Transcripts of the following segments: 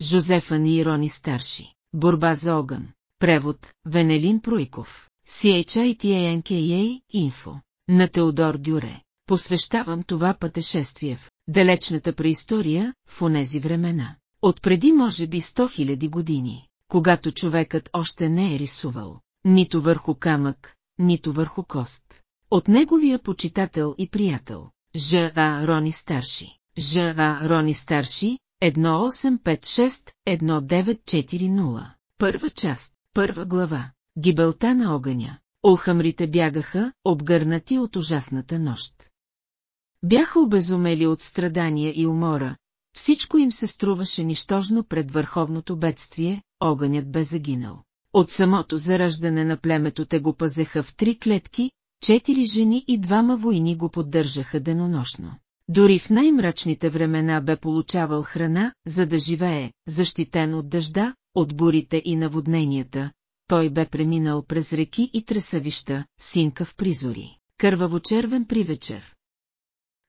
Жозефа и Рони Старши. Борба за огън. Превод Венелин Пройков. CHITANKA Info. На Теодор Дюре. Посвещавам това пътешествие в далечната преистория, в онези времена. Отпреди може би 100 000 години, когато човекът още не е рисувал, нито върху камък, нито върху кост. От неговия почитател и приятел, Ж.А. Рони Старши. Ж.А. Рони Старши, 1856-1940. Първа част, първа глава. Гибелта на огъня. Олхамрите бягаха, обгърнати от ужасната нощ. Бяха обезумели от страдания и умора, всичко им се струваше нищожно пред върховното бедствие, огънят бе загинал. От самото зараждане на племето те го пазеха в три клетки, четири жени и двама войни го поддържаха денонощно. Дори в най-мрачните времена бе получавал храна, за да живее, защитен от дъжда, от бурите и наводненията. Той бе преминал през реки и тресавища, синка в призори, кърваво-червен привечер.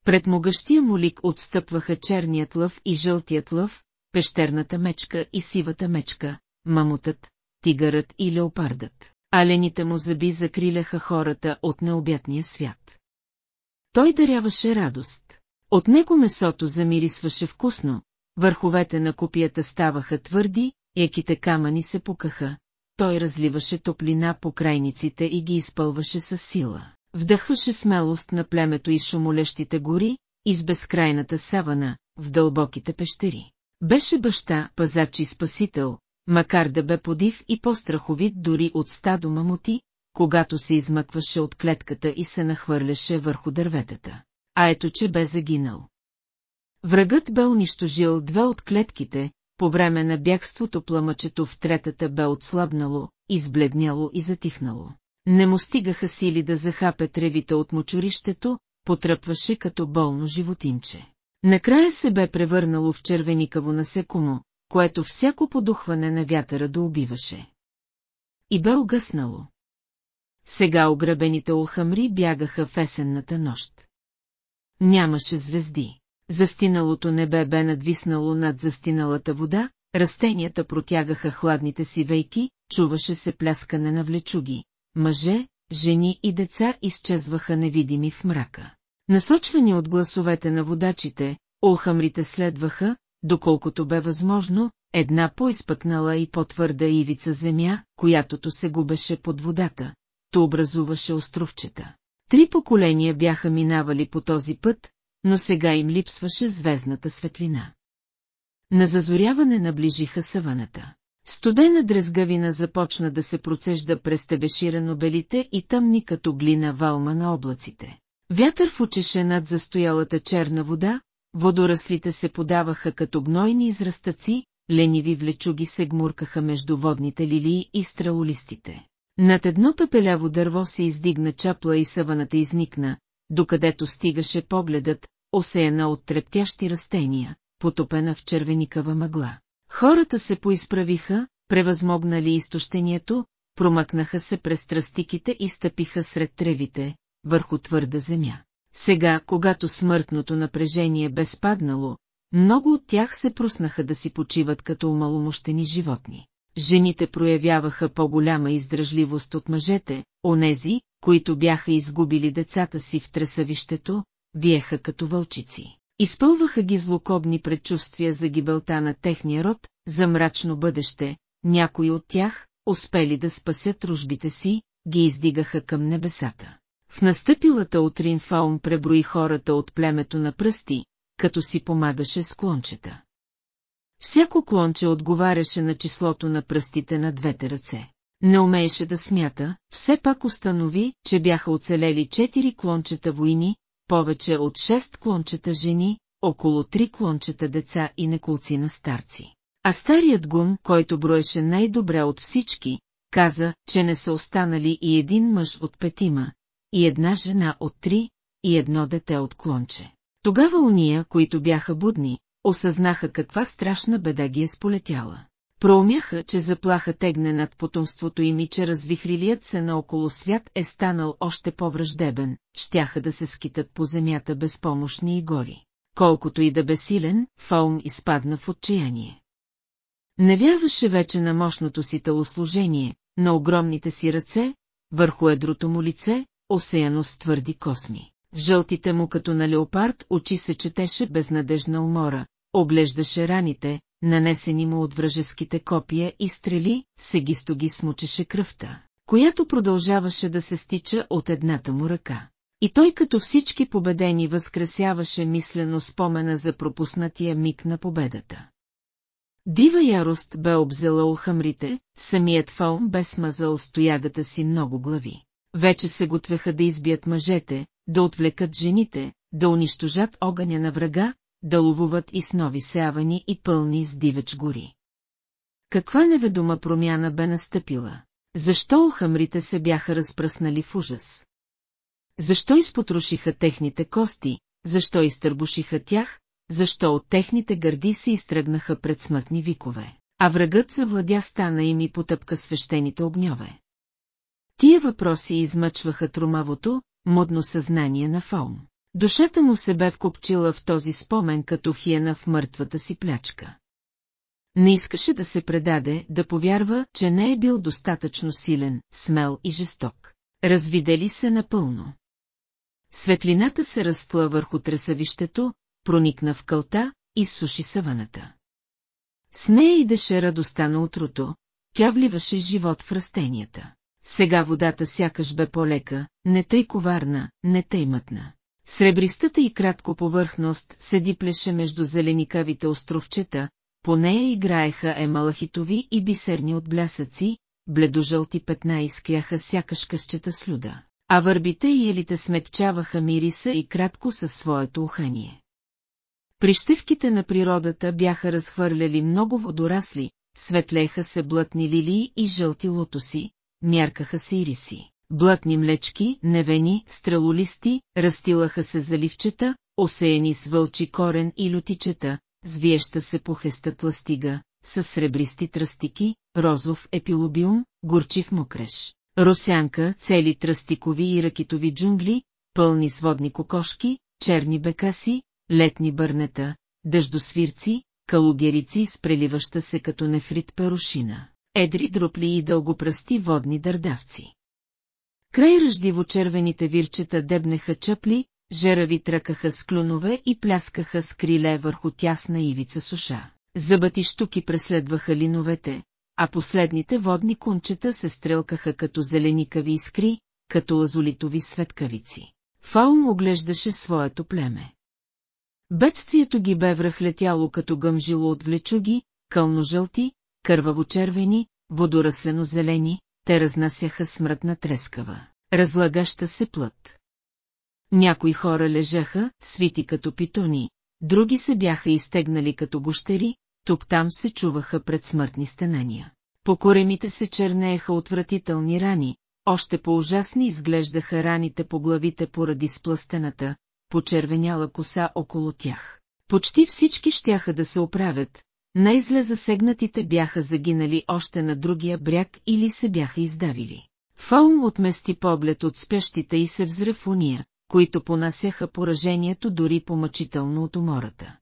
Пред могъщия му лик отстъпваха черният лъв и жълтият лъв, пещерната мечка и сивата мечка, мамутът, тигърът и леопардът. Алените му зъби закриляха хората от необятния свят. Той даряваше радост. От него месото замирисваше вкусно, върховете на копията ставаха твърди, еките камъни се пукаха, той разливаше топлина по крайниците и ги изпълваше с сила. Вдъхваше смелост на племето и шумолещите гори, из безкрайната савана, в дълбоките пещери. Беше баща, пазач и спасител, макар да бе подив и по-страховит дори от стадо мамути, когато се измъкваше от клетката и се нахвърляше върху дърветата. А ето че бе загинал. Врагът бе унищожил две от клетките, по време на бягството пламъчето в третата бе отслабнало, избледняло и затихнало. Не му стигаха сили да захапе тревите от мочурището, потръпваше като болно животинче. Накрая се бе превърнало в червеникаво насекомо, което всяко подухване на вятъра да убиваше. И бе огъснало. Сега ограбените олхамри бягаха в есенната нощ. Нямаше звезди. Застиналото небе бе надвиснало над застиналата вода, растенията протягаха хладните си вейки, чуваше се пляскане на влечуги. Мъже, жени и деца изчезваха невидими в мрака. Насочвани от гласовете на водачите, олхамрите следваха, доколкото бе възможно, една по-изпъкнала и по-твърда ивица земя, която се губеше под водата, то образуваше островчета. Три поколения бяха минавали по този път, но сега им липсваше звездната светлина. На зазоряване наближиха саваната. Студена дрезгавина започна да се процежда през тебеширано белите и тъмни като глина валма на облаците. Вятър фучеше над застоялата черна вода, водораслите се подаваха като гнойни израстъци, лениви влечуги се гмуркаха между водните лилии и стралолистите. Над едно пепеляво дърво се издигна чапла и съваната изникна, докъдето стигаше погледът, осеяна от трептящи растения, потопена в червеникава мъгла. Хората се поизправиха, превъзмогнали изтощението, промъкнаха се през тръстиките и стъпиха сред тревите, върху твърда земя. Сега, когато смъртното напрежение бе спаднало, много от тях се пруснаха да си почиват като умаломощени животни. Жените проявяваха по-голяма издръжливост от мъжете, онези, които бяха изгубили децата си в тресавището, виеха като вълчици. Изпълваха ги злокобни предчувствия за гибелта на техния род, за мрачно бъдеще, някои от тях, успели да спасят ружбите си, ги издигаха към небесата. В настъпилата утрин Фаум преброи хората от племето на пръсти, като си помагаше с клончета. Всяко клонче отговаряше на числото на пръстите на двете ръце. Не умееше да смята, все пак установи, че бяха оцелели четири клончета войни, повече от шест клончета жени, около три клончета деца и неколци на старци. А старият гун, който броеше най-добре от всички, каза, че не са останали и един мъж от петима, и една жена от три, и едно дете от клонче. Тогава уния, които бяха будни, осъзнаха каква страшна беда ги е сполетяла. Проумяха, че заплаха тегне над потомството им и че развихрилият се наоколо свят е станал още по-враждебен, щяха да се скитат по земята безпомощни и гори. Колкото и да бе силен, Фаум изпадна в отчаяние. Не вярваше вече на мощното си телосложение, на огромните си ръце, върху едрото му лице, осеяно с твърди косми. Жълтите му като на леопард очи се четеше безнадежна умора, оглеждаше раните, нанесени му от вражеските копия и стрели, сегисто ги смучеше кръвта, която продължаваше да се стича от едната му ръка. И той като всички победени възкресяваше мислено спомена за пропуснатия миг на победата. Дива ярост бе обзела ухамрите, самият фаум бе смазал стоягата си много глави. Вече се готвеха да избият мъжете, да отвлекат жените, да унищожат огъня на врага, да ловуват и с нови сявани и пълни с дивеч гори. Каква неведома промяна бе настъпила? Защо ухамрите се бяха разпръснали в ужас? Защо изпотрошиха техните кости, защо изтърбушиха тях, защо от техните гърди се изтръгнаха пред смътни викове, а врагът завладя стана им и потъпка свещените огньове. Тия въпроси измъчваха тромавото, мудно съзнание на Фаум. Душата му се бе вкопчила в този спомен като хиена в мъртвата си плячка. Не искаше да се предаде, да повярва, че не е бил достатъчно силен, смел и жесток. Развидели се напълно. Светлината се разтла върху тресавището, проникна в кълта и суши саваната. С нея идеше радостта на утрото, тя вливаше живот в растенията. Сега водата сякаш бе по-лека, не тъй коварна, не тъй мътна. Сребристата и кратко повърхност се диплеше между зеленикавите островчета, по нея играеха емалахитови и бисерни отблясъци, бледожълти петна изкряха сякаш къщета слюда, а върбите и елите смекчаваха мириса и кратко със своето ухание. Прищевките на природата бяха разхвърляли много водорасли, светлеха се блътни лилии и жълти лотоси, мяркаха се ириси. Блътни млечки, невени, стрелолисти, растилаха се заливчета, осеяни с вълчи корен и лютичета, звиеща се похеста тластига, с сребристи тръстики, розов епилобиум, горчив мокреш. Росянка, цели тръстикови и ракитови джунгли, пълни с водни кокошки, черни бекаси, летни бърнета, дъждосвирци, калугерици с преливаща се като нефрит перушина, едри дропли и дългопръсти водни дърдавци. Край ръждиво-червените вирчета дебнеха чъпли, жерави тръкаха с клюнове и пляскаха с криле върху тясна ивица суша. Зъбати штуки преследваха линовете, а последните водни кунчета се стрелкаха като зеленикави искри, като лазолитови светкавици. Фаум оглеждаше своето племе. Бедствието ги бе връхлетяло като гъмжило от влечуги, кълножълти, кърваво-червени, водораслено-зелени, те разнасяха смрътна трескава, разлагаща се плът. Някои хора лежаха, свити като питони, други се бяха изтегнали като гощери, тук-там се чуваха предсмъртни стенания. По коремите се чернееха отвратителни рани, още по-ужасни изглеждаха раните по главите поради сплъстената, почервеняла коса около тях. Почти всички щяха да се оправят, най-зле засегнатите бяха загинали още на другия бряг или се бяха издавили. Фаум отмести поглед от спящите и се взре в уния, които понасяха поражението дори помъчително от умората.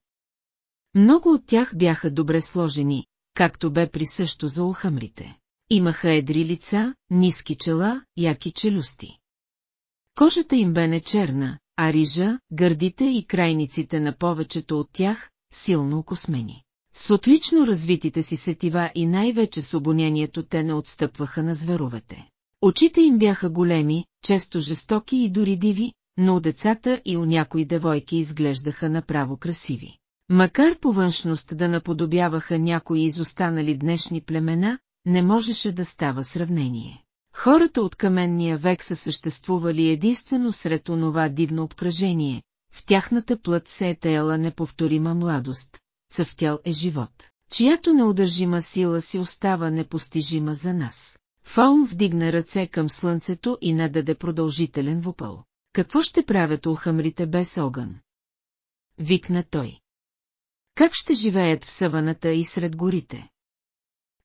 Много от тях бяха добре сложени, както бе присъщо за улхамрите. Имаха едри лица, ниски чела, яки челюсти. Кожата им бе не черна, а рижа, гърдите и крайниците на повечето от тях, силно окосмени. С отлично развитите си сетива и най-вече с обонянието те не отстъпваха на зверовете. Очите им бяха големи, често жестоки и дори диви, но у децата и у някои девойки изглеждаха направо красиви. Макар по външност да наподобяваха някои изостанали днешни племена, не можеше да става сравнение. Хората от каменния век са съществували единствено сред онова дивно обкръжение, в тяхната плът се е теяла неповторима младост, цъфтял е живот, чиято неудържима сила си остава непостижима за нас. Фаум вдигна ръце към слънцето и нададе продължителен вопъл. Какво ще правят улхамрите без огън? Викна той. Как ще живеят в саваната и сред горите?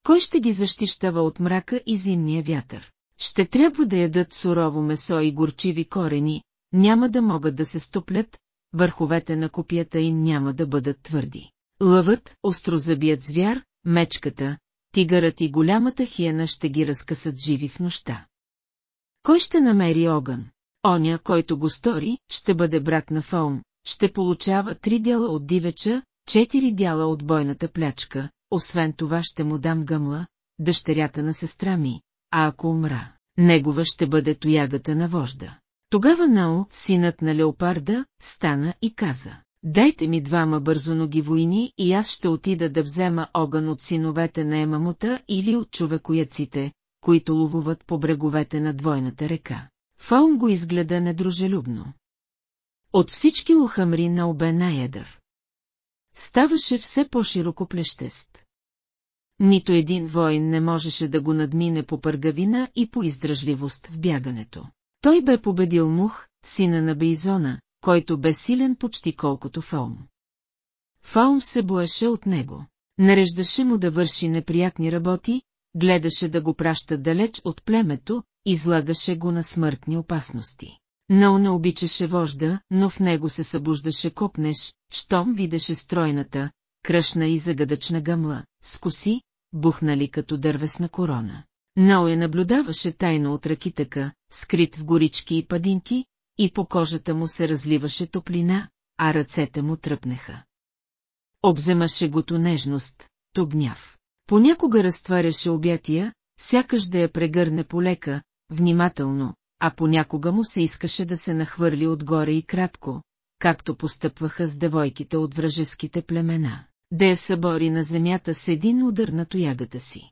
Кой ще ги защищава от мрака и зимния вятър? Ще трябва да ядат сурово месо и горчиви корени, няма да могат да се стоплят, върховете на копията им няма да бъдат твърди. Лъвът, острозъбият звяр, мечката, тигърът и голямата хиена ще ги разкъсат живи в нощта. Кой ще намери огън? Оня, който го стори, ще бъде брат на Фаум, ще получава три дяла от дивеча, четири дяла от бойната плячка, освен това ще му дам гъмла, дъщерята на сестра ми, а ако умра, негова ще бъде тоягата на вожда. Тогава Нао, синът на леопарда, стана и каза, дайте ми двама бързоноги войни и аз ще отида да взема огън от синовете на Емамута или от човекояците, които ловуват по бреговете на двойната река. Фаун го изгледа недружелюбно. От всички ухамри на обе най-едър. Ставаше все по-широко плещест. Нито един воин не можеше да го надмине по пъргавина и по издръжливост в бягането. Той бе победил Мух, сина на Бейзона, който бе силен почти колкото Фаум. Фаум се боеше от него. Нареждаше му да върши неприятни работи, гледаше да го праща далеч от племето, излагаше го на смъртни опасности. Нау не обичаше вожда, но в него се събуждаше копнеш, щом видеше стройната, кръшна и загадъчна гъмла, с коси, бухнали като дървесна корона. Нау я наблюдаваше тайно от ракитъка, скрит в горички и падинки, и по кожата му се разливаше топлина, а ръцете му тръпнеха. Обземаше го то нежност, то гняв. Понякога разтваряше обятия, сякаш да я прегърне полека, внимателно, а понякога му се искаше да се нахвърли отгоре и кратко, както постъпваха с девойките от вражеските племена, да я събори на земята с един удар на тоягата си.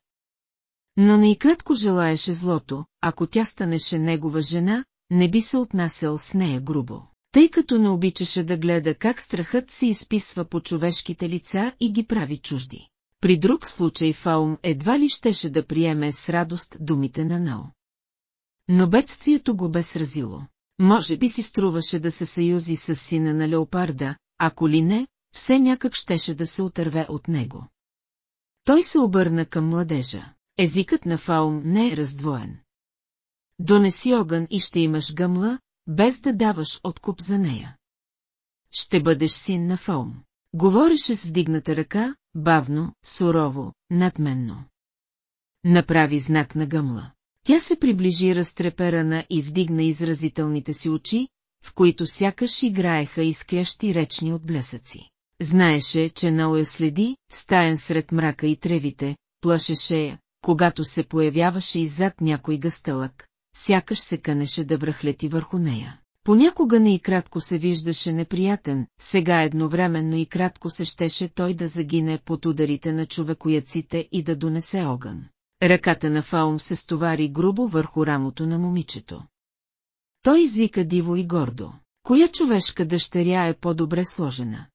Но не и кратко желаеше злото, ако тя станеше негова жена, не би се отнасял с нея грубо, тъй като не обичаше да гледа как страхът се изписва по човешките лица и ги прави чужди. При друг случай Фаум едва ли щеше да приеме с радост думите на Нао. Но бедствието го бе сразило. Може би си струваше да се съюзи с сина на леопарда, ако ли не, все някак щеше да се отърве от него. Той се обърна към младежа. Езикът на Фаум не е раздвоен. Донеси огън и ще имаш гъмла, без да даваш откуп за нея. Ще бъдеш син на Фаум. Говореше с вдигната ръка, бавно, сурово, надменно. Направи знак на гъмла. Тя се приближи разтреперана и вдигна изразителните си очи, в които сякаш играеха изкрящи речни от блесъци. Знаеше, че Науя следи, стаен сред мрака и тревите, плашеше я, когато се появяваше иззад някой гъстълък, сякаш се кънеше да връхлети върху нея. Понякога не и кратко се виждаше неприятен, сега едновременно и кратко се щеше той да загине под ударите на човекояците и да донесе огън. Ръката на Фаум се стовари грубо върху рамото на момичето. Той извика диво и гордо. Коя човешка дъщеря е по-добре сложена?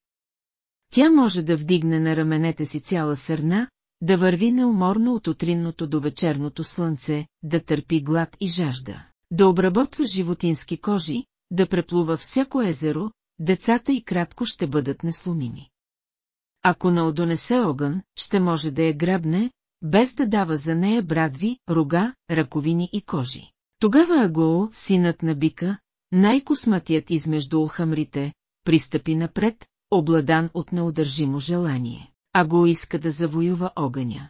Тя може да вдигне на раменете си цяла сърна, да върви неуморно от утринното до вечерното слънце, да търпи глад и жажда, да обработва животински кожи, да преплува всяко езеро, децата и кратко ще бъдат несломими. Ако не одонесе огън, ще може да я грабне, без да дава за нея брадви, рога, ръковини и кожи. Тогава Агоо, синът на бика, най-косматият измежду улхамрите, пристъпи напред, обладан от неудържимо желание. Аго иска да завоюва огъня.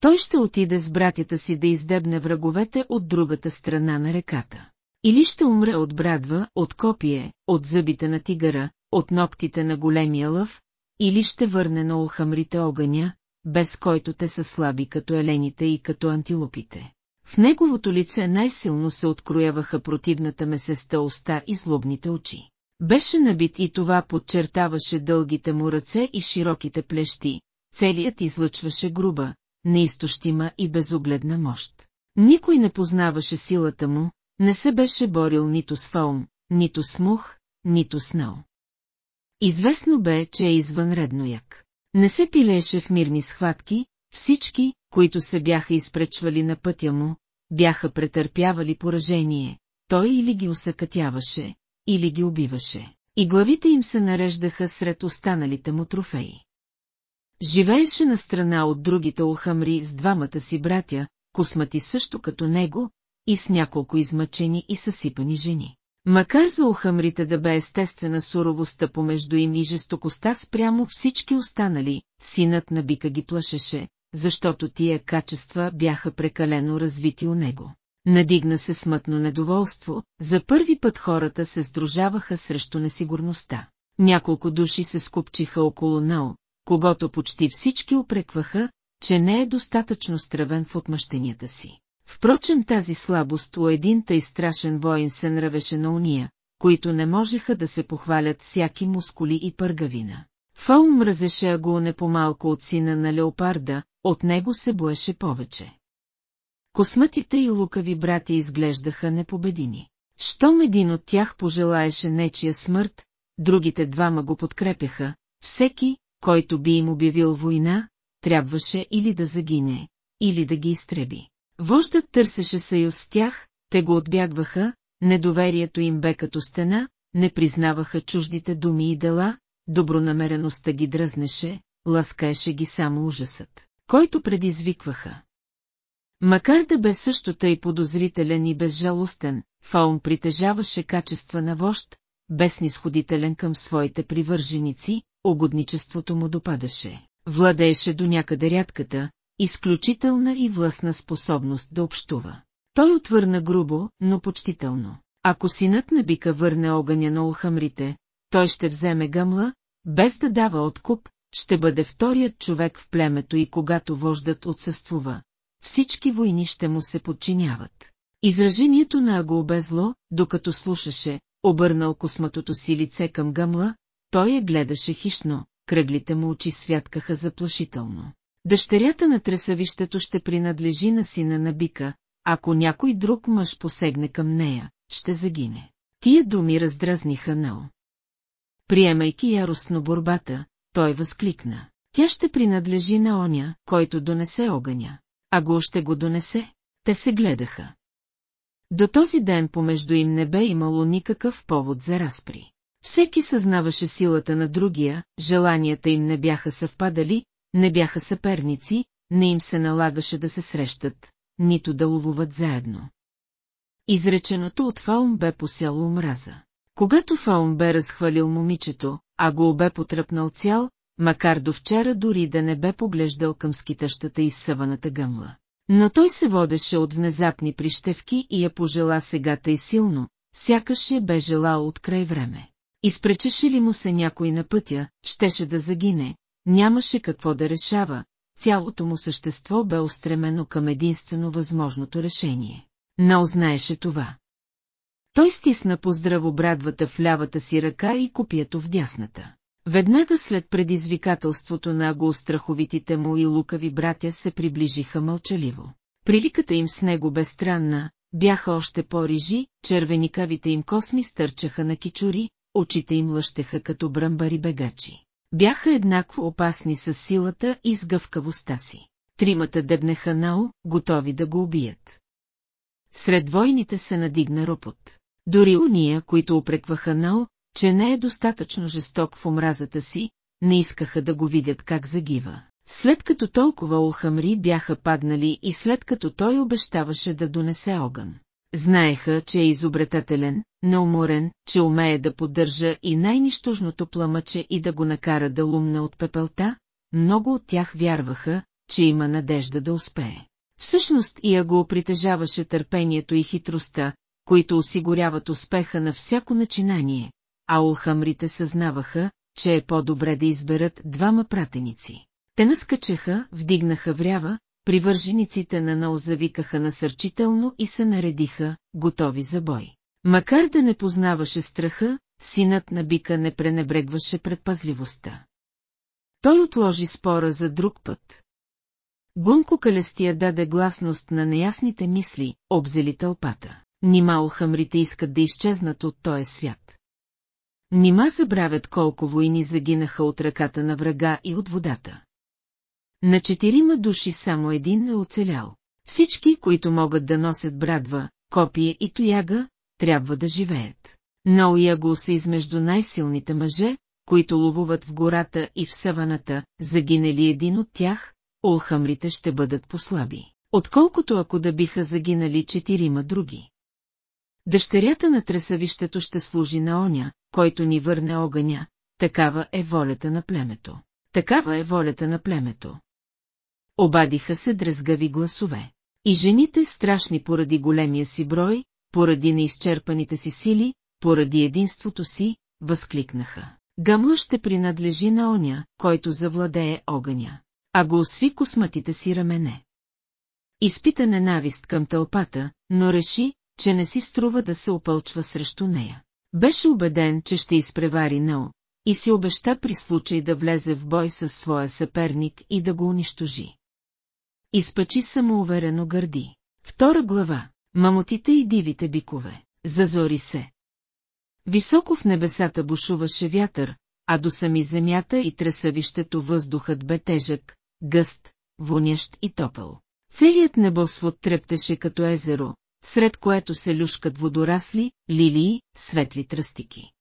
Той ще отиде с братята си да издебне враговете от другата страна на реката. Или ще умре от брадва, от копие, от зъбите на тигъра, от ногтите на големия лъв, или ще върне на улхамрите огъня, без който те са слаби като елените и като антилопите. В неговото лице най-силно се открояваха противната месеста уста и злобните очи. Беше набит и това подчертаваше дългите му ръце и широките плещи, целият излъчваше груба, неизтощима и безогледна мощ. Никой не познаваше силата му, не се беше борил нито с Фаум, нито с Мух, нито с Нау. Известно бе, че е извънредно як. Не се пилееше в мирни схватки, всички, които се бяха изпречвали на пътя му, бяха претърпявали поражение, той или ги усъкътяваше, или ги убиваше, и главите им се нареждаха сред останалите му трофеи. Живееше на страна от другите охамри с двамата си братя, космати също като него, и с няколко измъчени и съсипани жени. Макар за ухамрите да бе естествена суровостта помежду им и жестокостта спрямо всички останали, синът на бика ги плашеше, защото тия качества бяха прекалено развити у него. Надигна се смътно недоволство, за първи път хората се сдружаваха срещу несигурността. Няколко души се скупчиха около Нао, когато почти всички опрекваха, че не е достатъчно стравен в отмъщенията си. Впрочем тази слабост у един тъй страшен воин се нравеше на уния, които не можеха да се похвалят всяки мускули и пъргавина. Фаум мразеше Аго не по-малко от сина на леопарда, от него се боеше повече. Косматите и лукави брати изглеждаха непобедими. Щом един от тях пожелаеше нечия смърт, другите двама го подкрепяха, всеки, който би им обявил война, трябваше или да загине, или да ги изтреби. Вождът търсеше съюз с тях, те го отбягваха, недоверието им бе като стена, не признаваха чуждите думи и дела, добронамереността ги дръзнеше, ласкаеше ги само ужасът, който предизвикваха. Макар да бе също тъй подозрителен и безжалостен, Фаун притежаваше качества на вожд, безнисходителен към своите привърженици, угодничеството му допадаше. Владееше до някъде рядката, изключителна и властна способност да общува. Той отвърна грубо, но почтително. Ако синът на бика върне огъня на улхамрите, той ще вземе гъмла, без да дава откуп, ще бъде вторият човек в племето и когато вождат отсъствува, всички войни ще му се подчиняват. Изражението на Аго обезло, докато слушаше, обърнал косматото си лице към гъмла, той я гледаше хищно, кръглите му очи святкаха заплашително. Дъщерята на тресавището ще принадлежи на сина на бика, ако някой друг мъж посегне към нея, ще загине. Тия думи раздразниха Нао. Приемайки яростно борбата, той възкликна. Тя ще принадлежи на оня, който донесе огъня. А го ще го донесе. Те се гледаха. До този ден помежду им не бе имало никакъв повод за разпри. Всеки съзнаваше силата на другия, желанията им не бяха съвпадали, не бяха съперници, не им се налагаше да се срещат, нито да ловуват заедно. Изреченото от Фаум бе посяло омраза. Когато Фаум бе разхвалил момичето, а го бе потръпнал цял, макар до вчера дори да не бе поглеждал към скитащата и съваната гъмла. Но той се водеше от внезапни прищевки и я пожела сега тъй силно, сякаш я бе желал от край време. Изпречеше ли му се някой на пътя, щеше да загине, нямаше какво да решава, цялото му същество бе устремено към единствено възможното решение. Но знаеше това. Той стисна поздраво брадвата в лявата си ръка и копието в дясната. Веднага след предизвикателството на го страховитите му и лукави братя се приближиха мълчаливо. Приликата им с него бе странна, бяха още по-рижи, червеникавите им косми стърчаха на кичури, очите им лъщеха като бръмбари бегачи. Бяха еднакво опасни с силата и с гъвкавостта си. Тримата дебнеха Нао, готови да го убият. Сред войните се надигна ропот. Дори уния, които опрекваха Нао, че не е достатъчно жесток в омразата си, не искаха да го видят как загива. След като толкова улхамри бяха паднали и след като той обещаваше да донесе огън. Знаеха, че е изобретателен, неуморен, че умее да поддържа и най-нищожното пламъче и да го накара да лумна от пепелта, много от тях вярваха, че има надежда да успее. Всъщност Ия го притежаваше търпението и хитростта, които осигуряват успеха на всяко начинание, а улхамрите съзнаваха, че е по-добре да изберат двама пратеници. Те наскачаха, вдигнаха врява, привържениците на Нао завикаха насърчително и се наредиха, готови за бой. Макар да не познаваше страха, синът на бика не пренебрегваше предпазливостта. Той отложи спора за друг път. Гунко Калестия даде гласност на неясните мисли, обзели тълпата. Нима хамрите искат да изчезнат от този свят. Нима забравят колко войни загинаха от ръката на врага и от водата. На четирима души само един е оцелял. Всички, които могат да носят брадва, копие и тояга, трябва да живеят. Но Яго са измежду най-силните мъже, които ловуват в гората и в саваната, загинали един от тях, улхамрите ще бъдат послаби, отколкото ако да биха загинали четирима други. Дъщерята на тресавището ще служи на оня, който ни върне огъня, такава е волята на племето. Такава е волята на племето. Обадиха се дрезгави гласове. И жените, страшни поради големия си брой, поради неизчерпаните си сили, поради единството си, възкликнаха. Гамла ще принадлежи на оня, който завладее огъня, а го осви косматите си рамене. Изпита ненавист към тълпата, но реши, че не си струва да се опълчва срещу нея. Беше убеден, че ще изпревари Нео, и си обеща при случай да влезе в бой със своя съперник и да го унищожи. Изпачи самоуверено гърди. Втора глава. Мамотите и дивите бикове. Зазори се. Високо в небесата бушуваше вятър, а до сами земята и тресавището въздухът бе тежък, гъст, вонящ и топъл. Целият небосвод трептеше като езеро, сред което се люшкат водорасли, лилии, светли тръстики.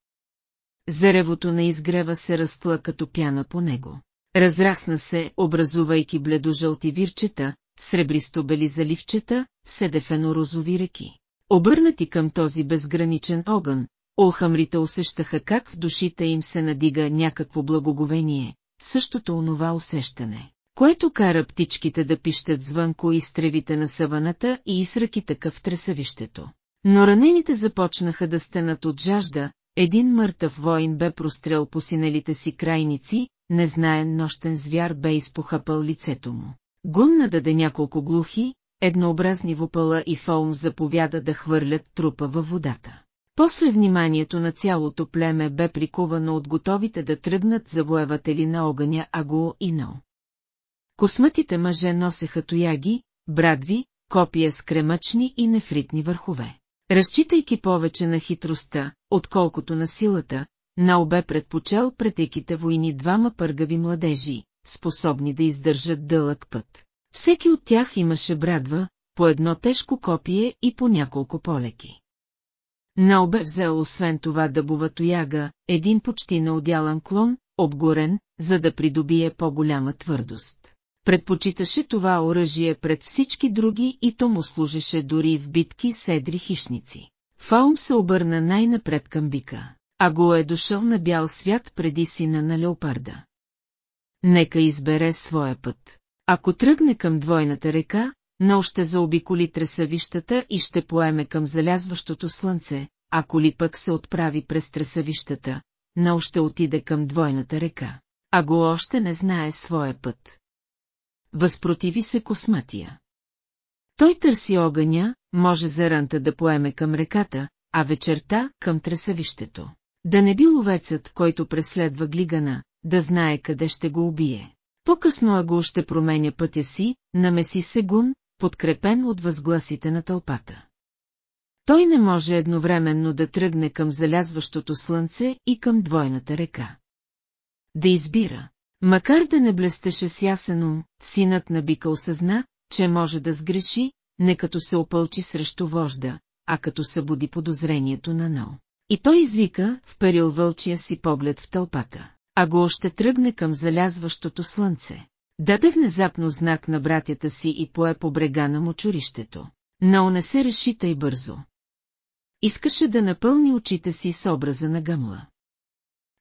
Заревото на изгрева се растла като пяна по него. Разрасна се, образувайки бледожълти вирчета, сребристо-бели заливчета, седефено-розови реки. Обърнати към този безграничен огън, Олхамрите усещаха как в душите им се надига някакво благоговение, същото онова усещане, което кара птичките да пищат звънко изтревите на саваната и изръки такъв тресавището. Но ранените започнаха да стенат от жажда, един мъртъв воин бе прострел по синелите си крайници, незнаен нощен звяр бе изпохапал лицето му. Гун нададе няколко глухи, еднообразни вопала и Фолм заповяда да хвърлят трупа във водата. После вниманието на цялото племе бе прикувано от готовите да тръгнат завоеватели на огъня Аго и Но. Косматите мъже носеха тояги, брадви, копия с кремъчни и нефритни върхове. Разчитайки повече на хитростта, отколкото на силата, Нао бе предпочел пред еките войни двама пъргави младежи, способни да издържат дълъг път. Всеки от тях имаше брадва, по едно тежко копие и по няколко полеки. Нао бе взел освен това дъбова тояга, един почти наодялан клон, обгорен, за да придобие по-голяма твърдост. Предпочиташе това оръжие пред всички други и то му служеше дори в битки с едри хищници. Фаум се обърна най-напред към бика, а го е дошъл на бял свят преди сина на леопарда. Нека избере своя път. Ако тръгне към двойната река, но ще заобиколи тресавищата и ще поеме към залязващото слънце, ако ли пък се отправи през тресавищата, но ще отиде към двойната река, а го още не знае своя път. Възпротиви се косматия. Той търси огъня, може заранта да поеме към реката, а вечерта към тресавището. Да не би ловецът, който преследва глигана, да знае къде ще го убие. По-късно Аго ще променя пътя си, намеси се гун, подкрепен от възгласите на тълпата. Той не може едновременно да тръгне към залязващото слънце и към двойната река. Да избира. Макар да не блестеше с ясен ум, синът на бика осъзна, че може да сгреши, не като се опълчи срещу вожда, а като събуди подозрението на Но. И той извика, вперил вълчия си поглед в тълпата, а го още тръгне към залязващото слънце. Даде внезапно знак на братята си и пое по брега на мочурището. Но не се реши тъй бързо. Искаше да напълни очите си с образа на гъмла.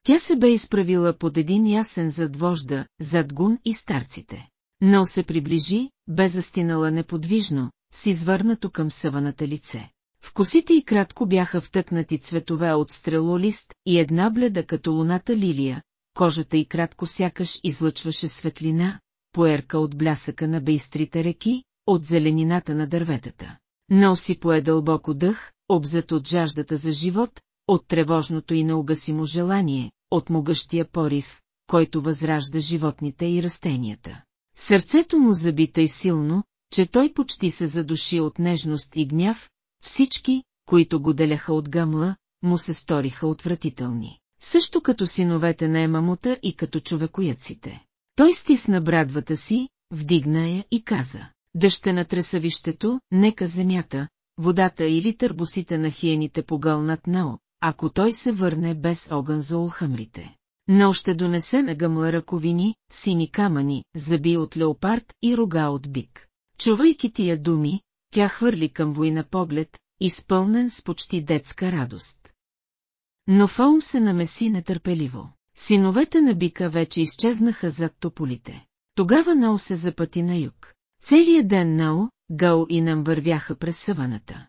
Тя се бе изправила под един ясен зад вожда, зад гун и старците. Но се приближи, бе застинала неподвижно, с извърнато към съваната лице. В косите и кратко бяха втъкнати цветове от стрелолист и една бледа като луната лилия, кожата и кратко сякаш излъчваше светлина, поерка от блясъка на бейстрите реки, от зеленината на дърветата. Носи пое дълбоко дъх, обзет от жаждата за живот, от тревожното и неугасимо желание, от могъщия порив, който възражда животните и растенията. Сърцето му забита и силно, че той почти се задуши от нежност и гняв, всички, които го деляха от гъмла, му се сториха отвратителни. Също като синовете на Емамута и като човекояците. Той стисна брадвата си, вдигна я и каза, дъще на тресавището, нека земята, водата или търбосите на хиените погълнат Нао, ако той се върне без огън за улхамрите. Но ще донесе на гъмла ръковини, сини камъни, зъби от леопард и рога от бик. Чувайки тия думи, тя хвърли към война поглед, изпълнен с почти детска радост. Но Фаум се намеси нетърпеливо. Синовете на бика вече изчезнаха зад тополите. Тогава Нао се запъти на юг. Целият ден Нао, Гао и нам вървяха през съваната.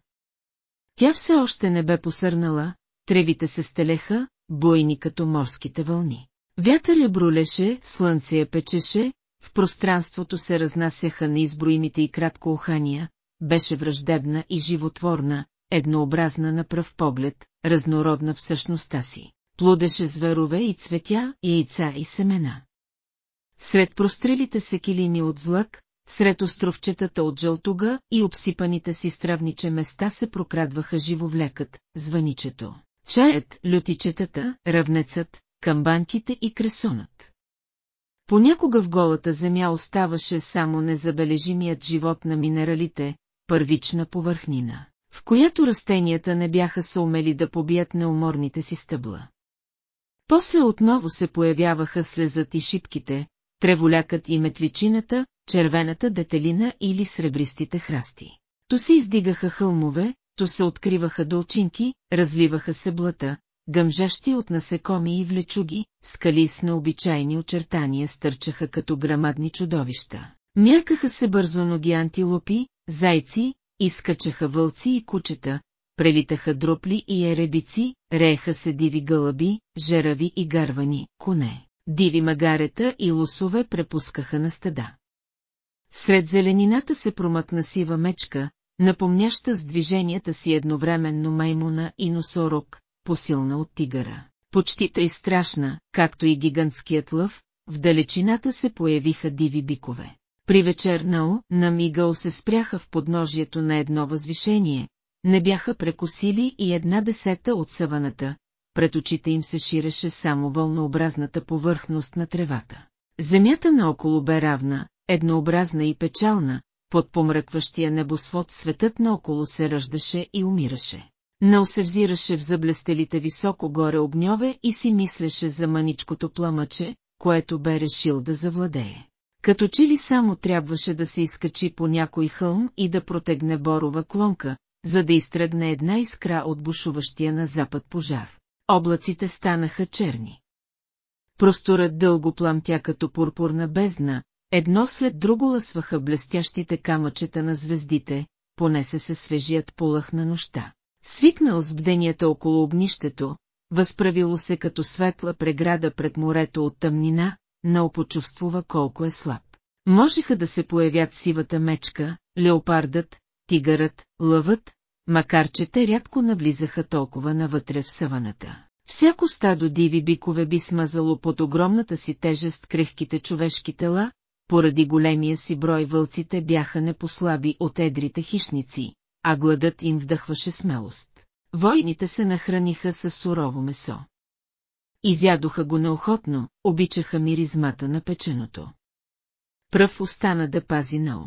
Тя все още не бе посърнала, тревите се стелеха, бойни като морските вълни. Вятър я брулеше, слънце я печеше, в пространството се разнасяха неизброимите и кратко ухания, беше враждебна и животворна, еднообразна на пръв поглед, разнородна в същността си. Плудеше зверове и цветя, яйца и семена. Сред прострелите се килими от злък, сред островчетата от жълтуга и обсипаните си стравниче места се прокрадваха живовлекът, звъничето, чаят, лютичетата, равнецът, камбанките и кресонът. Понякога в голата земя оставаше само незабележимият живот на минералите, първична повърхнина, в която растенията не бяха се умели да побият неуморните си стъбла. После отново се появяваха слезът и шипките, треволякът и метличината, червената детелина или сребристите храсти. То се издигаха хълмове, то се откриваха долчинки, разливаха се блата, гъмжащи от насекоми и влечуги, скали с необичайни очертания стърчаха като грамадни чудовища. Мяркаха се бързо ноги антилопи, зайци, изкачаха вълци и кучета, прелитаха дропли и еребици, рееха се диви гълъби, жерави и гарвани, коне. Диви магарета и лосове препускаха на стада. Сред зеленината се промъкна сива мечка, напомняща с движенията си едновременно маймуна и носорог, посилна от тигъра. Почти тъй страшна, както и гигантският лъв, в далечината се появиха диви бикове. При вечернал, на мигъл се спряха в подножието на едно възвишение, не бяха прекосили и една десета от съваната, пред очите им се ширеше само вълнообразната повърхност на тревата. Земята наоколо бе равна, еднообразна и печална, под помръкващия небосвод светът наоколо се ръждаше и умираше. Нал се взираше в заблестелите високо горе огньове и си мислеше за маничкото пламъче, което бе решил да завладее. Като че ли само трябваше да се изкачи по някой хълм и да протегне борова клонка, за да изтръгне една искра от бушуващия на запад пожар. Облаците станаха черни. Просторът дълго пламтя като пурпурна бездна, едно след друго лъсваха блестящите камъчета на звездите, понесе се свежият полъх на нощта. Свикнал с бденията около огнището, възправило се като светла преграда пред морето от тъмнина, но почувствува колко е слаб. Можеха да се появят сивата мечка, леопардът, тигърът, лъвът, макар че те рядко навлизаха толкова навътре в саваната. Всяко стадо диви бикове би смазало под огромната си тежест крехките човешки тела, поради големия си брой вълците бяха непослаби от едрите хищници, а гладът им вдъхваше смелост. Войните се нахраниха с сурово месо. Изядоха го неохотно, обичаха миризмата на печеното. Пръв остана да пази Нао.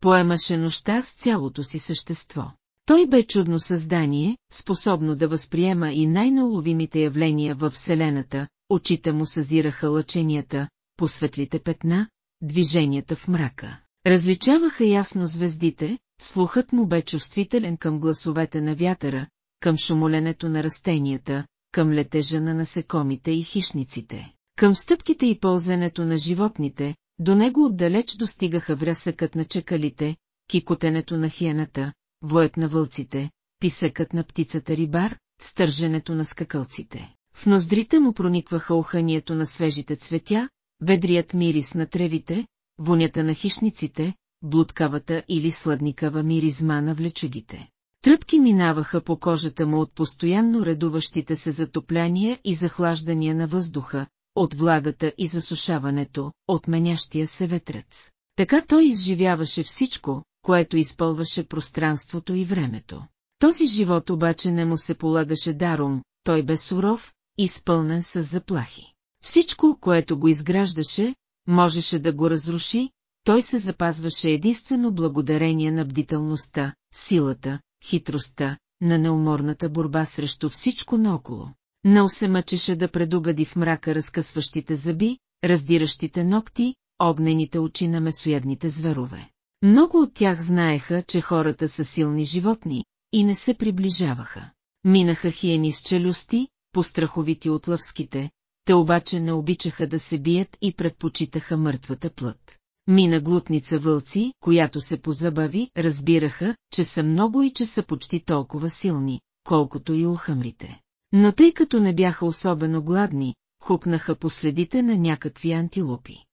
Поемаше нощта с цялото си същество. Той бе чудно създание, способно да възприема и най-науловимите явления във Вселената, очите му съзираха лъченията, посветлите петна, движенията в мрака. Различаваха ясно звездите, слухът му бе чувствителен към гласовете на вятъра, към шумоленето на растенията, към летежа на насекомите и хищниците, към стъпките и пълзенето на животните, до него отдалеч достигаха врясъкът на чекалите, кикотенето на хиената, воят на вълците, писъкът на птицата рибар, стърженето на скакалците. В ноздрите му проникваха уханието на свежите цветя, ведрият мирис на тревите, вонята на хищниците, блудкавата или сладникава миризма на влечугите. Тръпки минаваха по кожата му от постоянно редуващите се затопляния и захлаждания на въздуха, от влагата и засушаването, от менящия се ветрец. Така той изживяваше всичко, което изпълваше пространството и времето. Този живот обаче не му се полагаше даром, той бе суров, изпълнен с заплахи. Всичко, което го изграждаше, можеше да го разруши, той се запазваше единствено благодарение на бдителността, силата, хитростта, на неуморната борба срещу всичко наоколо. Нал се мъчеше да предугади в мрака разкъсващите зъби, раздиращите ногти, огнените очи на месоядните зверове. Много от тях знаеха, че хората са силни животни, и не се приближаваха. Минаха хиени с челюсти, постраховити от лъвските, те обаче не обичаха да се бият и предпочитаха мъртвата плът. Мина глутница вълци, която се позабави, разбираха, че са много и че са почти толкова силни, колкото и ухамрите. Но тъй като не бяха особено гладни, хукнаха по следите на някакви антилопи.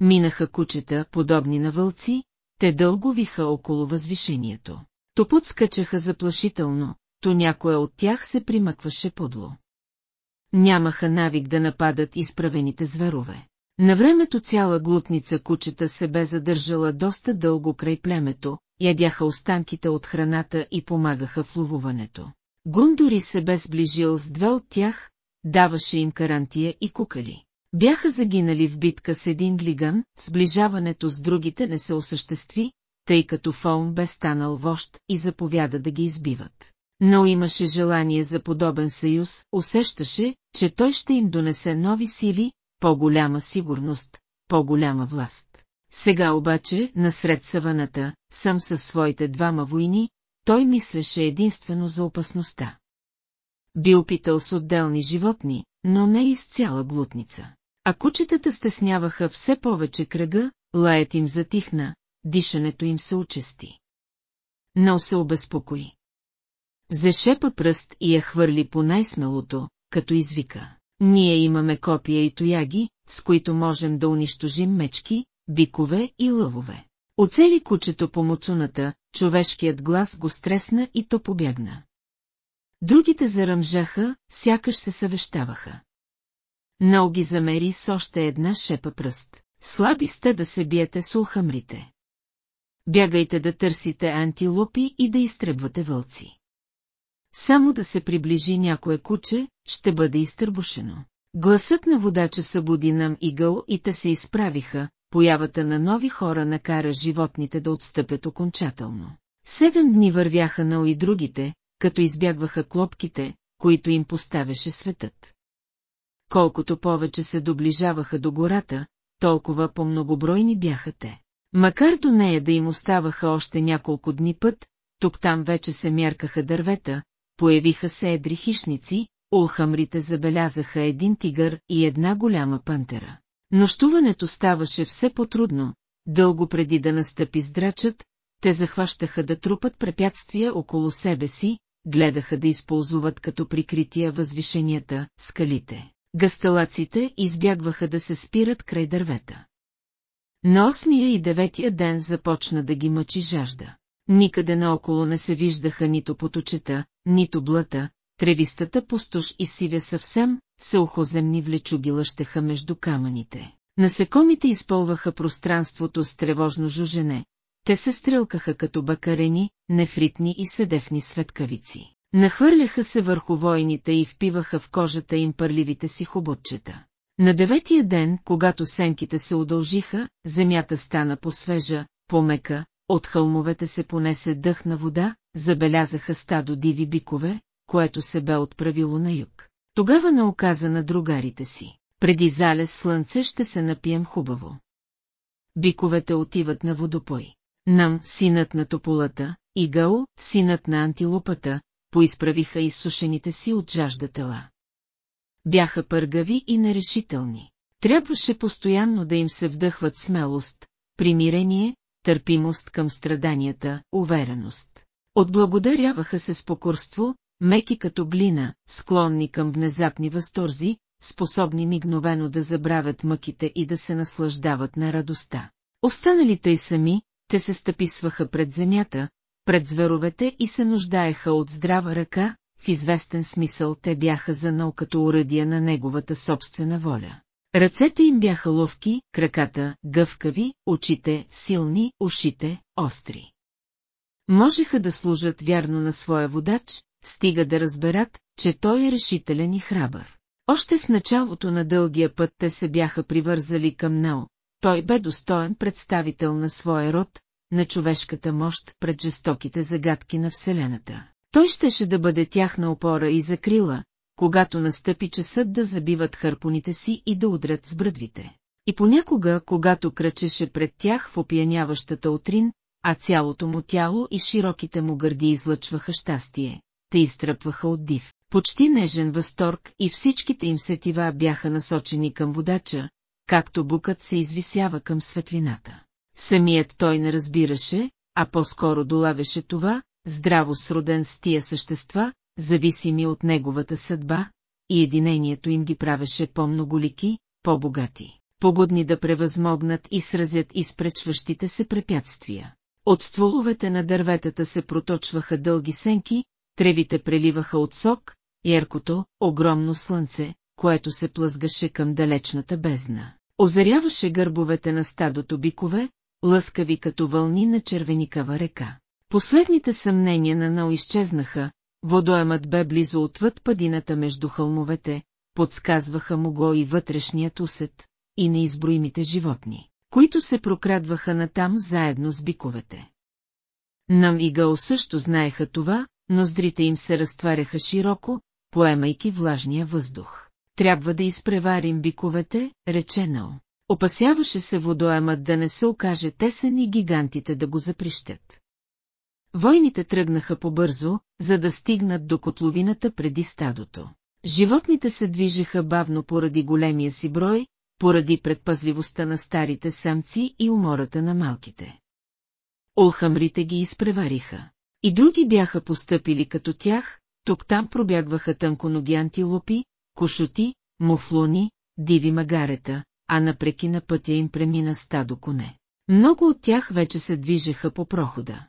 Минаха кучета, подобни на вълци, те дълго виха около възвишението. То подскачаха заплашително, то някоя от тях се примъкваше подло. Нямаха навик да нападат изправените зверове. На времето цяла глутница кучета се бе задържала доста дълго край племето, ядяха останките от храната и помагаха в ловуването. Гундори се бе сближил с две от тях, даваше им карантия и кукали. Бяха загинали в битка с един глиган, сближаването с другите не се осъществи, тъй като Фолм бе станал вожд и заповяда да ги избиват. Но имаше желание за подобен съюз, усещаше, че той ще им донесе нови сили, по-голяма сигурност, по-голяма власт. Сега обаче, насред саваната, сам със своите двама войни, той мислеше единствено за опасността. Би опитал с отделни животни, но не и с цяла глутница. А кучетата стесняваха все повече кръга, лаят им затихна, дишането им се участи. Но се обезпокои. Взе шепа пръст и я хвърли по най-смелото, като извика. Ние имаме копия и тояги, с които можем да унищожим мечки, бикове и лъвове. Оцели кучето по муцуната, човешкият глас го стресна и то побягна. Другите заръмжаха, сякаш се съвещаваха. Нал ги замери с още една шепа пръст. Слаби сте да се биете с улхамрите. Бягайте да търсите антилопи и да изтребвате вълци. Само да се приближи някое куче, ще бъде изтърбушено. Гласът на водача събуди нам игъл и те се изправиха, появата на нови хора накара животните да отстъпят окончателно. Седем дни вървяха на и другите, като избягваха клопките, които им поставяше светът. Колкото повече се доближаваха до гората, толкова по-многобройни бяха те. Макар до нея да им оставаха още няколко дни път, тук-там вече се мяркаха дървета, появиха се едри хищници, улхамрите забелязаха един тигър и една голяма пантера. Нощуването ставаше все по-трудно, дълго преди да настъпи здрачът, те захващаха да трупат препятствия около себе си, гледаха да използват като прикрития възвишенията, скалите. Гасталаците избягваха да се спират край дървета. На осмия и деветия ден започна да ги мъчи жажда. Никъде наоколо не се виждаха нито поточета, нито блата, тревистата пустош и сивя съвсем, охоземни влечуги лъщеха между камъните. Насекомите изпълваха пространството с тревожно жужене, те се стрелкаха като бакарени, нефритни и седефни светкавици. Нахвърляха се върху войните и впиваха в кожата им пърливите си хоботчета. На деветия ден, когато сенките се удължиха, земята стана по-свежа, по-мека, от хълмовете се понесе дъх на вода, забелязаха стадо диви бикове, което се бе отправило на юг. Тогава не на другарите си. Преди залез слънце ще се напием хубаво. Биковете отиват на водопой. Нам, синът на тополата, и Гао, синът на антилопата, поизправиха изсушените си от жажда тела. Бяха пъргави и нерешителни. Трябваше постоянно да им се вдъхват смелост, примирение, търпимост към страданията, увереност. Отблагодаряваха се с покорство, меки като глина, склонни към внезапни възторзи, способни мигновено да забравят мъките и да се наслаждават на радостта. Останалите и сами, те се стъписваха пред земята, пред зверовете и се нуждаеха от здрава ръка, в известен смисъл те бяха за наукато уръдия на неговата собствена воля. Ръцете им бяха ловки, краката гъвкави, очите силни, ушите остри. Можеха да служат вярно на своя водач, стига да разберат, че той е решителен и храбър. Още в началото на дългия път те се бяха привързали към Нео. Той бе достоен представител на своя род, на човешката мощ пред жестоките загадки на Вселената. Той щеше да бъде тяхна опора и закрила, когато настъпи часът да забиват харпоните си и да удрят с бръдвите. И понякога, когато кръчеше пред тях в опияняващата утрин, а цялото му тяло и широките му гърди излъчваха щастие, те изтръпваха от див, почти нежен възторг и всичките им сетива бяха насочени към водача, както букът се извисява към светлината. Самият той не разбираше, а по-скоро долавеше това, здраво сроден с тия същества, зависими от неговата съдба, и единението им ги правеше по-многолики, по-богати, погодни да превъзмогнат и сразят изпречващите се препятствия. От стволовете на дърветата се проточваха дълги сенки, тревите преливаха от сок, яркото, огромно слънце, което се плъзгаше към далечната бездна. Озаряваше гърбовете на стадото бикове, лъскави като вълни на червеникава река. Последните съмнения на Нау изчезнаха, водоемът бе близо отвъд падината между хълмовете, подсказваха му го и вътрешният усет, и неизброимите животни, които се прокрадваха натам заедно с биковете. Нам и Гъл също знаеха това, ноздрите им се разтваряха широко, поемайки влажния въздух. Трябва да изпреварим биковете, рече Нау. Опасяваше се водоемът да не се окаже тесен и гигантите да го заприщят. Войните тръгнаха побързо, за да стигнат до котловината преди стадото. Животните се движеха бавно поради големия си брой, поради предпазливостта на старите самци и умората на малките. Олхамрите ги изпревариха. И други бяха постъпили като тях, тук-там пробягваха тънконоги антилопи, кошоти, муфлони, диви магарета, а напреки на пътя им премина стадо коне. Много от тях вече се движеха по прохода.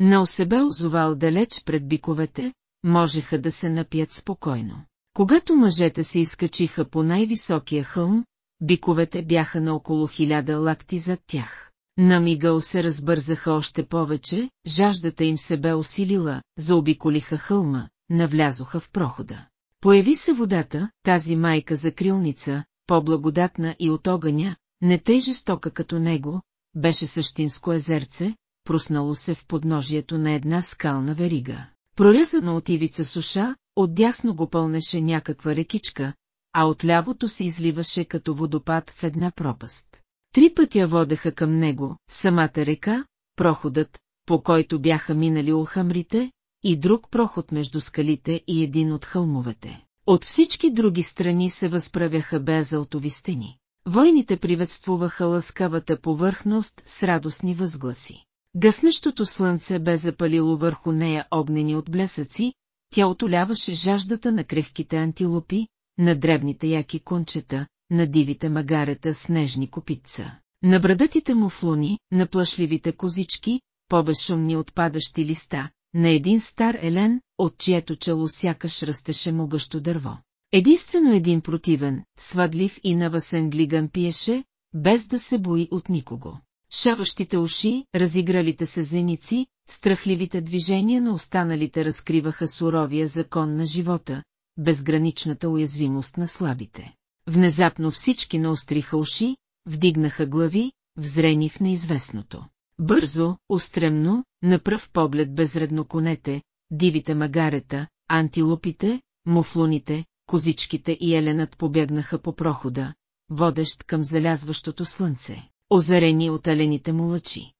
На осебе озовал далеч пред биковете, можеха да се напият спокойно. Когато мъжете се изкачиха по най-високия хълм, биковете бяха на около хиляда лакти зад тях. На мигъл се разбързаха още повече, жаждата им се бе усилила, заобиколиха хълма, навлязоха в прохода. Появи се водата, тази майка за крилница, по-благодатна и от огъня, не тъй жестока като него, беше същинско езерце, проснало се в подножието на една скална верига. Прорязана от ивица суша, отдясно го пълнеше някаква рекичка, а от лявото се изливаше като водопад в една пропаст. Три пътя водеха към него, самата река, проходът, по който бяха минали улхамрите, и друг проход между скалите и един от хълмовете. От всички други страни се възправяха безълтови стени. Войните приветствуваха лъскавата повърхност с радостни възгласи. Гъснещото слънце бе запалило върху нея огнени от блесъци, тя отоляваше жаждата на крехките антилопи, на дребните яки кончета, на дивите магарета с нежни копитца, на брадатите му флуни, на плашливите козички, по-безшумни отпадащи листа, на един стар елен, от чието чело сякаш растеше могъщо дърво. Единствено един противен, свадлив и навасен глиган пиеше, без да се бои от никого. Шаващите уши, разигралите се зеници, страхливите движения на останалите разкриваха суровия закон на живота, безграничната уязвимост на слабите. Внезапно всички наостриха уши, вдигнаха глави, взрени в неизвестното. Бързо, устремно, на пръв поглед безредно конете, дивите магарета, антилопите, муфлуните, козичките и еленът побегнаха по прохода, водещ към залязващото слънце, озарени от елените му лъчи.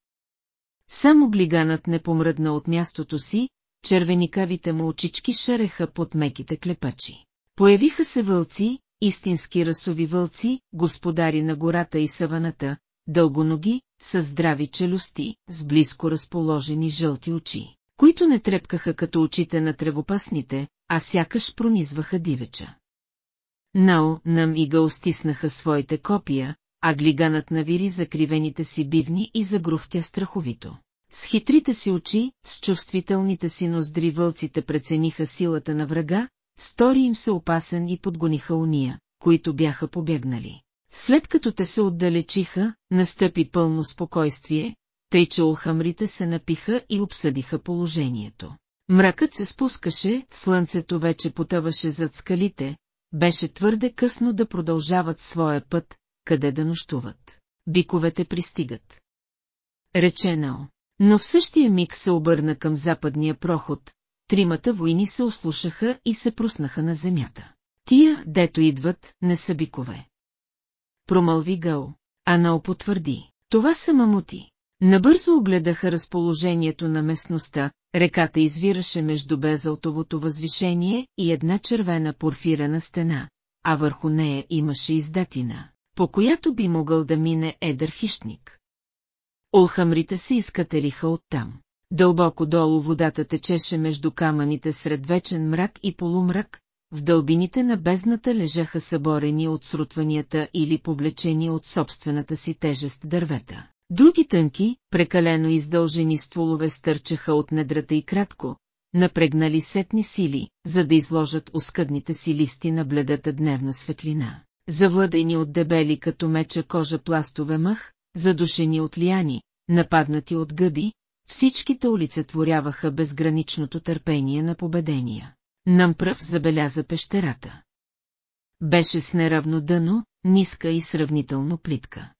Само блиганът не помръдна от мястото си, червеникавите му очички шареха под меките клепачи. Появиха се вълци, истински расови вълци, господари на гората и саваната, дългоноги, с здрави челюсти, с близко разположени жълти очи, които не трепкаха като очите на тревопасните, а сякаш пронизваха дивеча. Нао, нам и Гъл стиснаха своите копия, а глиганът навири закривените си бивни и загрухтя страховито. С хитрите си очи, с чувствителните си ноздри вълците прецениха силата на врага, стори им се опасен и подгониха уния, които бяха побегнали. След като те се отдалечиха, настъпи пълно спокойствие, тъй че улхамрите се напиха и обсъдиха положението. Мракът се спускаше, слънцето вече потъваше зад скалите, беше твърде късно да продължават своя път, къде да нощуват. Биковете пристигат. Рече Нао. Но в същия миг се обърна към западния проход, тримата войни се ослушаха и се пруснаха на земята. Тия, дето идват, не са бикове. Промълви Гъл, а Нао потвърди. Това са мамути. Набързо огледаха разположението на местността, реката извираше между безалтовото възвишение и една червена порфирана стена, а върху нея имаше издатина, по която би могъл да мине едър хищник. Олхамрите се изкатериха оттам. Дълбоко долу водата течеше между камъните сред вечен мрак и полумрак, в дълбините на бездната лежаха съборени от срутванията или повлечени от собствената си тежест дървета. Други тънки, прекалено издължени стволове стърчаха от недрата и кратко, напрегнали сетни сили, за да изложат оскъдните си листи на бледата дневна светлина. Завладени от дебели като меча кожа пластове мъх, задушени от лияни, нападнати от гъби, всичките олицетворяваха безграничното търпение на победения. Нампръв забеляза пещерата. Беше с неравно дъно, ниска и сравнително плитка.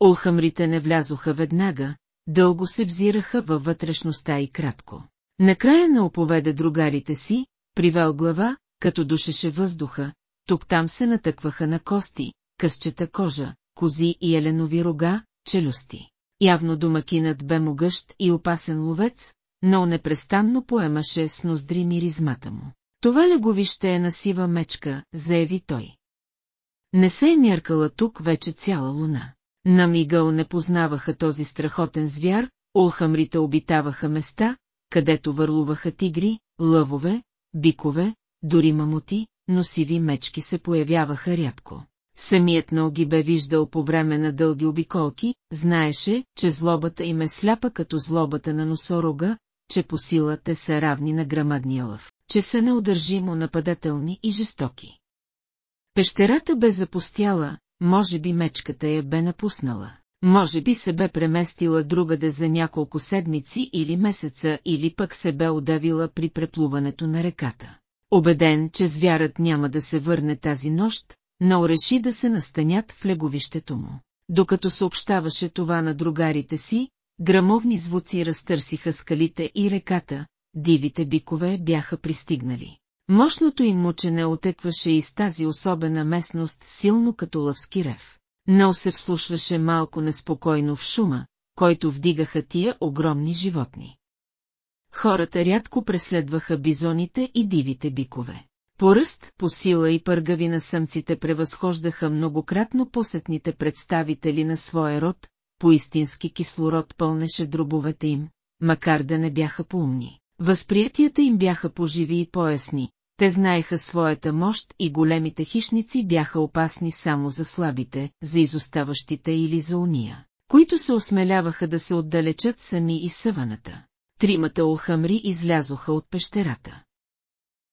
Олхамрите не влязоха веднага, дълго се взираха във вътрешността и кратко. Накрая не оповеде другарите си, привел глава, като душеше въздуха, тук-там се натъкваха на кости, късчета кожа, кози и еленови рога, челюсти. Явно домакинът бе могъщ и опасен ловец, но непрестанно поемаше с ноздри миризмата му. Това леговище е на сива мечка, заяви той. Не се е мяркала тук вече цяла луна. На мигъл не познаваха този страхотен звяр, улхамрите обитаваха места, където върлуваха тигри, лъвове, бикове, дори мамути, но сиви мечки се появяваха рядко. Самият Ноги бе виждал по време на дълги обиколки, знаеше, че злобата им е сляпа като злобата на носорога, че по сила те са равни на грамадния лъв, че са неудържимо нападателни и жестоки. Пещерата бе запустяла, може би мечката я бе напуснала. Може би се бе преместила другаде за няколко седмици или месеца или пък се бе удавила при преплуването на реката. Обеден, че звярат няма да се върне тази нощ, но реши да се настанят в леговището му. Докато съобщаваше това на другарите си, грамовни звуци разтърсиха скалите и реката, дивите бикове бяха пристигнали. Мощното им мучене отекваше из тази особена местност силно като лъвски рев. Но се вслушваше малко неспокойно в шума, който вдигаха тия огромни животни. Хората рядко преследваха бизоните и дивите бикове. По ръст, по сила и пъргави самците превъзхождаха многократно посетните представители на своя род, по истински кислород пълнеше дробовете им, макар да не бяха поумни. Възприятията им бяха поживи и поясни, те знаеха своята мощ и големите хищници бяха опасни само за слабите, за изоставащите или за уния, които се осмеляваха да се отдалечат сами и съваната. Тримата олхамри излязоха от пещерата.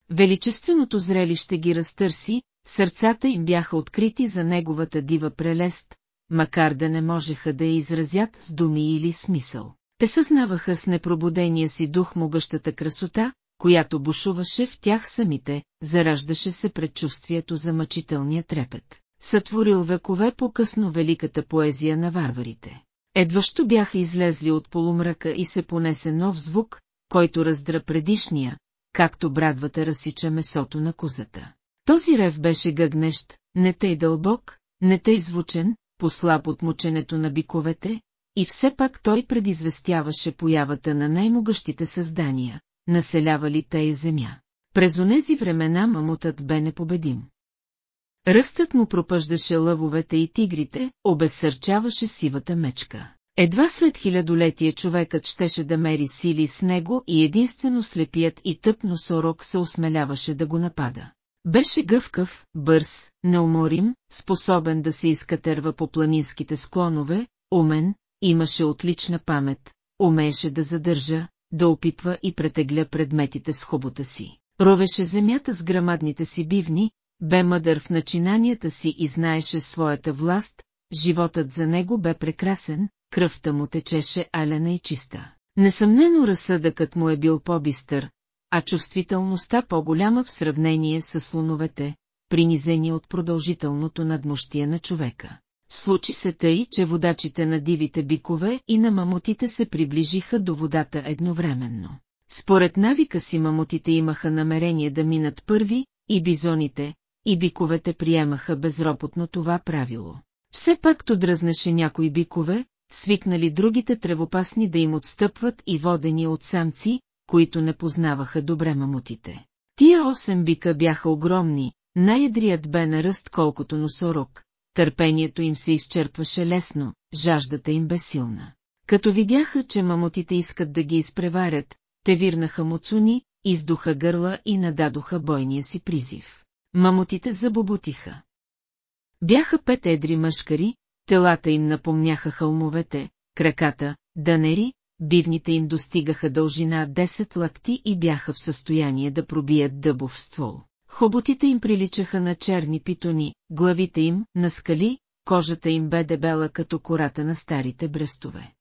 Величественото зрелище ги разтърси, сърцата им бяха открити за неговата дива прелест, макар да не можеха да я изразят с думи или смисъл. Те съзнаваха с непробудения си дух могъщата красота, която бушуваше в тях самите, зараждаше се предчувствието за мъчителния трепет. Сътворил векове по-късно великата поезия на варварите. Едващо бяха излезли от полумръка и се понесе нов звук, който раздра предишния, както брадвата разсича месото на козата. Този рев беше гъгнещ, не тъй дълбок, не тъй звучен, послаб от мученето на биковете, и все пак той предизвестяваше появата на най-могъщите създания, населявали тая земя. През онези времена мамутът бе непобедим. Ръстът му пропъждаше лъвовете и тигрите, обезсърчаваше сивата мечка. Едва след хилядолетие човекът щеше да мери сили с него и единствено слепият и тъп носорог се осмеляваше да го напада. Беше гъвкав, бърз, неуморим, способен да се изкатерва по планинските склонове, умен, имаше отлична памет, умееше да задържа, да опипва и претегля предметите с хобота си. Ровеше земята с грамадните си бивни, бе мъдър в начинанията си и знаеше своята власт, животът за него бе прекрасен, кръвта му течеше алена и чиста. Несъмнено разсъдъкът му е бил по-бистър, а чувствителността по-голяма в сравнение с слоновете, принизени от продължителното надмощие на човека. Случи се тъй, че водачите на дивите бикове и на мамутите се приближиха до водата едновременно. Според навика си мамутите имаха намерение да минат първи, и бизоните, и биковете приемаха безропотно това правило. Все пак то дръзнеше някои бикове, свикнали другите тревопасни да им отстъпват и водени от самци, които не познаваха добре мамутите. Тия осем бика бяха огромни, най-едрият бе на ръст колкото носорог, търпението им се изчерпваше лесно, жаждата им безсилна. Като видяха, че мамутите искат да ги изпреварят, те вирнаха муцуни, издуха гърла и нададоха бойния си призив. Мамутите забобутиха. Бяха пет едри мъжкари, телата им напомняха хълмовете, краката, данери, бивните им достигаха дължина 10 лакти и бяха в състояние да пробият дъбов ствол. Хоботите им приличаха на черни питони, главите им на скали, кожата им бе дебела като кората на старите брестове.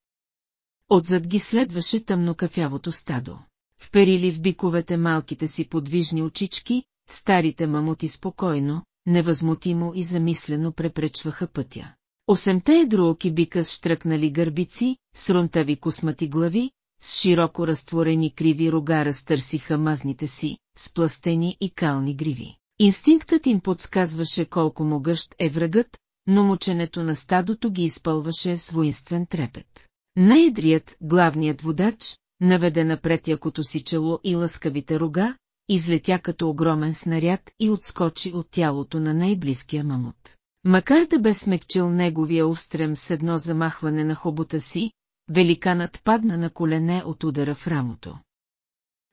Отзад ги следваше тъмнокафявото стадо. Вперили в биковете малките си подвижни очички, старите мамути спокойно, невъзмутимо и замислено препречваха пътя. Осемте едрооки бика с штръкнали гърбици, с рунтави космати глави, с широко разтворени криви рога разтърсиха мазните си, спластени и кални гриви. Инстинктът им подсказваше колко могъщ е врагът, но мученето на стадото ги изпълваше с воинствен трепет. Най-едрият, главният водач, наведе напред якото си чело и лъскавите рога, излетя като огромен снаряд и отскочи от тялото на най-близкия мамут. Макар да бе смекчил неговия устрем с едно замахване на хобота си, великанът падна на колене от удара в рамото.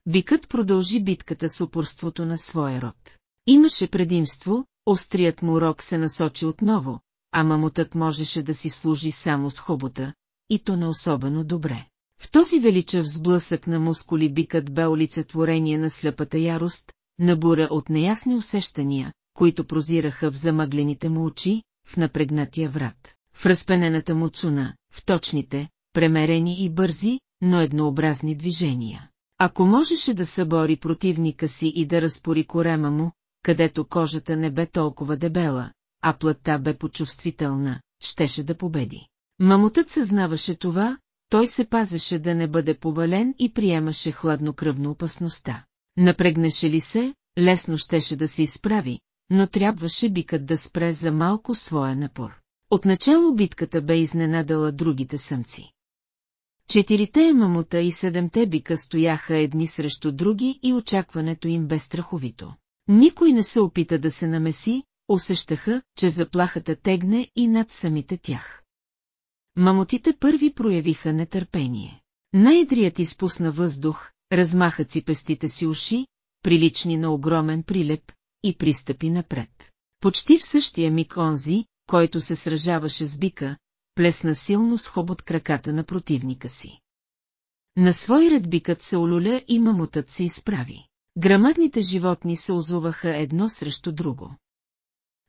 Бикът продължи битката с упорството на своя род. Имаше предимство, острият му рок се насочи отново, а мамутът можеше да си служи само с хобота, и то не особено добре. В този величав сблъсък на мускули бикът бе олицетворение на слепата ярост, набура от неясни усещания, които прозираха в замъглените му очи, в напрегнатия врат, в разпенената му цуна, в точните, премерени и бързи, но еднообразни движения. Ако можеше да събори противника си и да разпори корема му, където кожата не бе толкова дебела, а плътта бе почувствителна, щеше да победи. Мамутът съзнаваше това, той се пазеше да не бъде повален и приемаше хладнокръвно опасността. Напрегнеше ли се, лесно щеше да се изправи, но трябваше бикът да спре за малко своя напор. Отначало битката бе изненадала другите самци. Четирите мамута и седемте бика стояха едни срещу други и очакването им бе страховито. Никой не се опита да се намеси, усещаха, че заплахата тегне и над самите тях. Мамутите първи проявиха нетърпение. Най-едрият изпусна въздух, размаха ципестите си уши, прилични на огромен прилеп, и пристъпи напред. Почти в същия миг онзи, който се сражаваше с бика, плесна силно с хобот краката на противника си. На свой ред бикът се олюля и мамутът се изправи. Грамадните животни се озуваха едно срещу друго.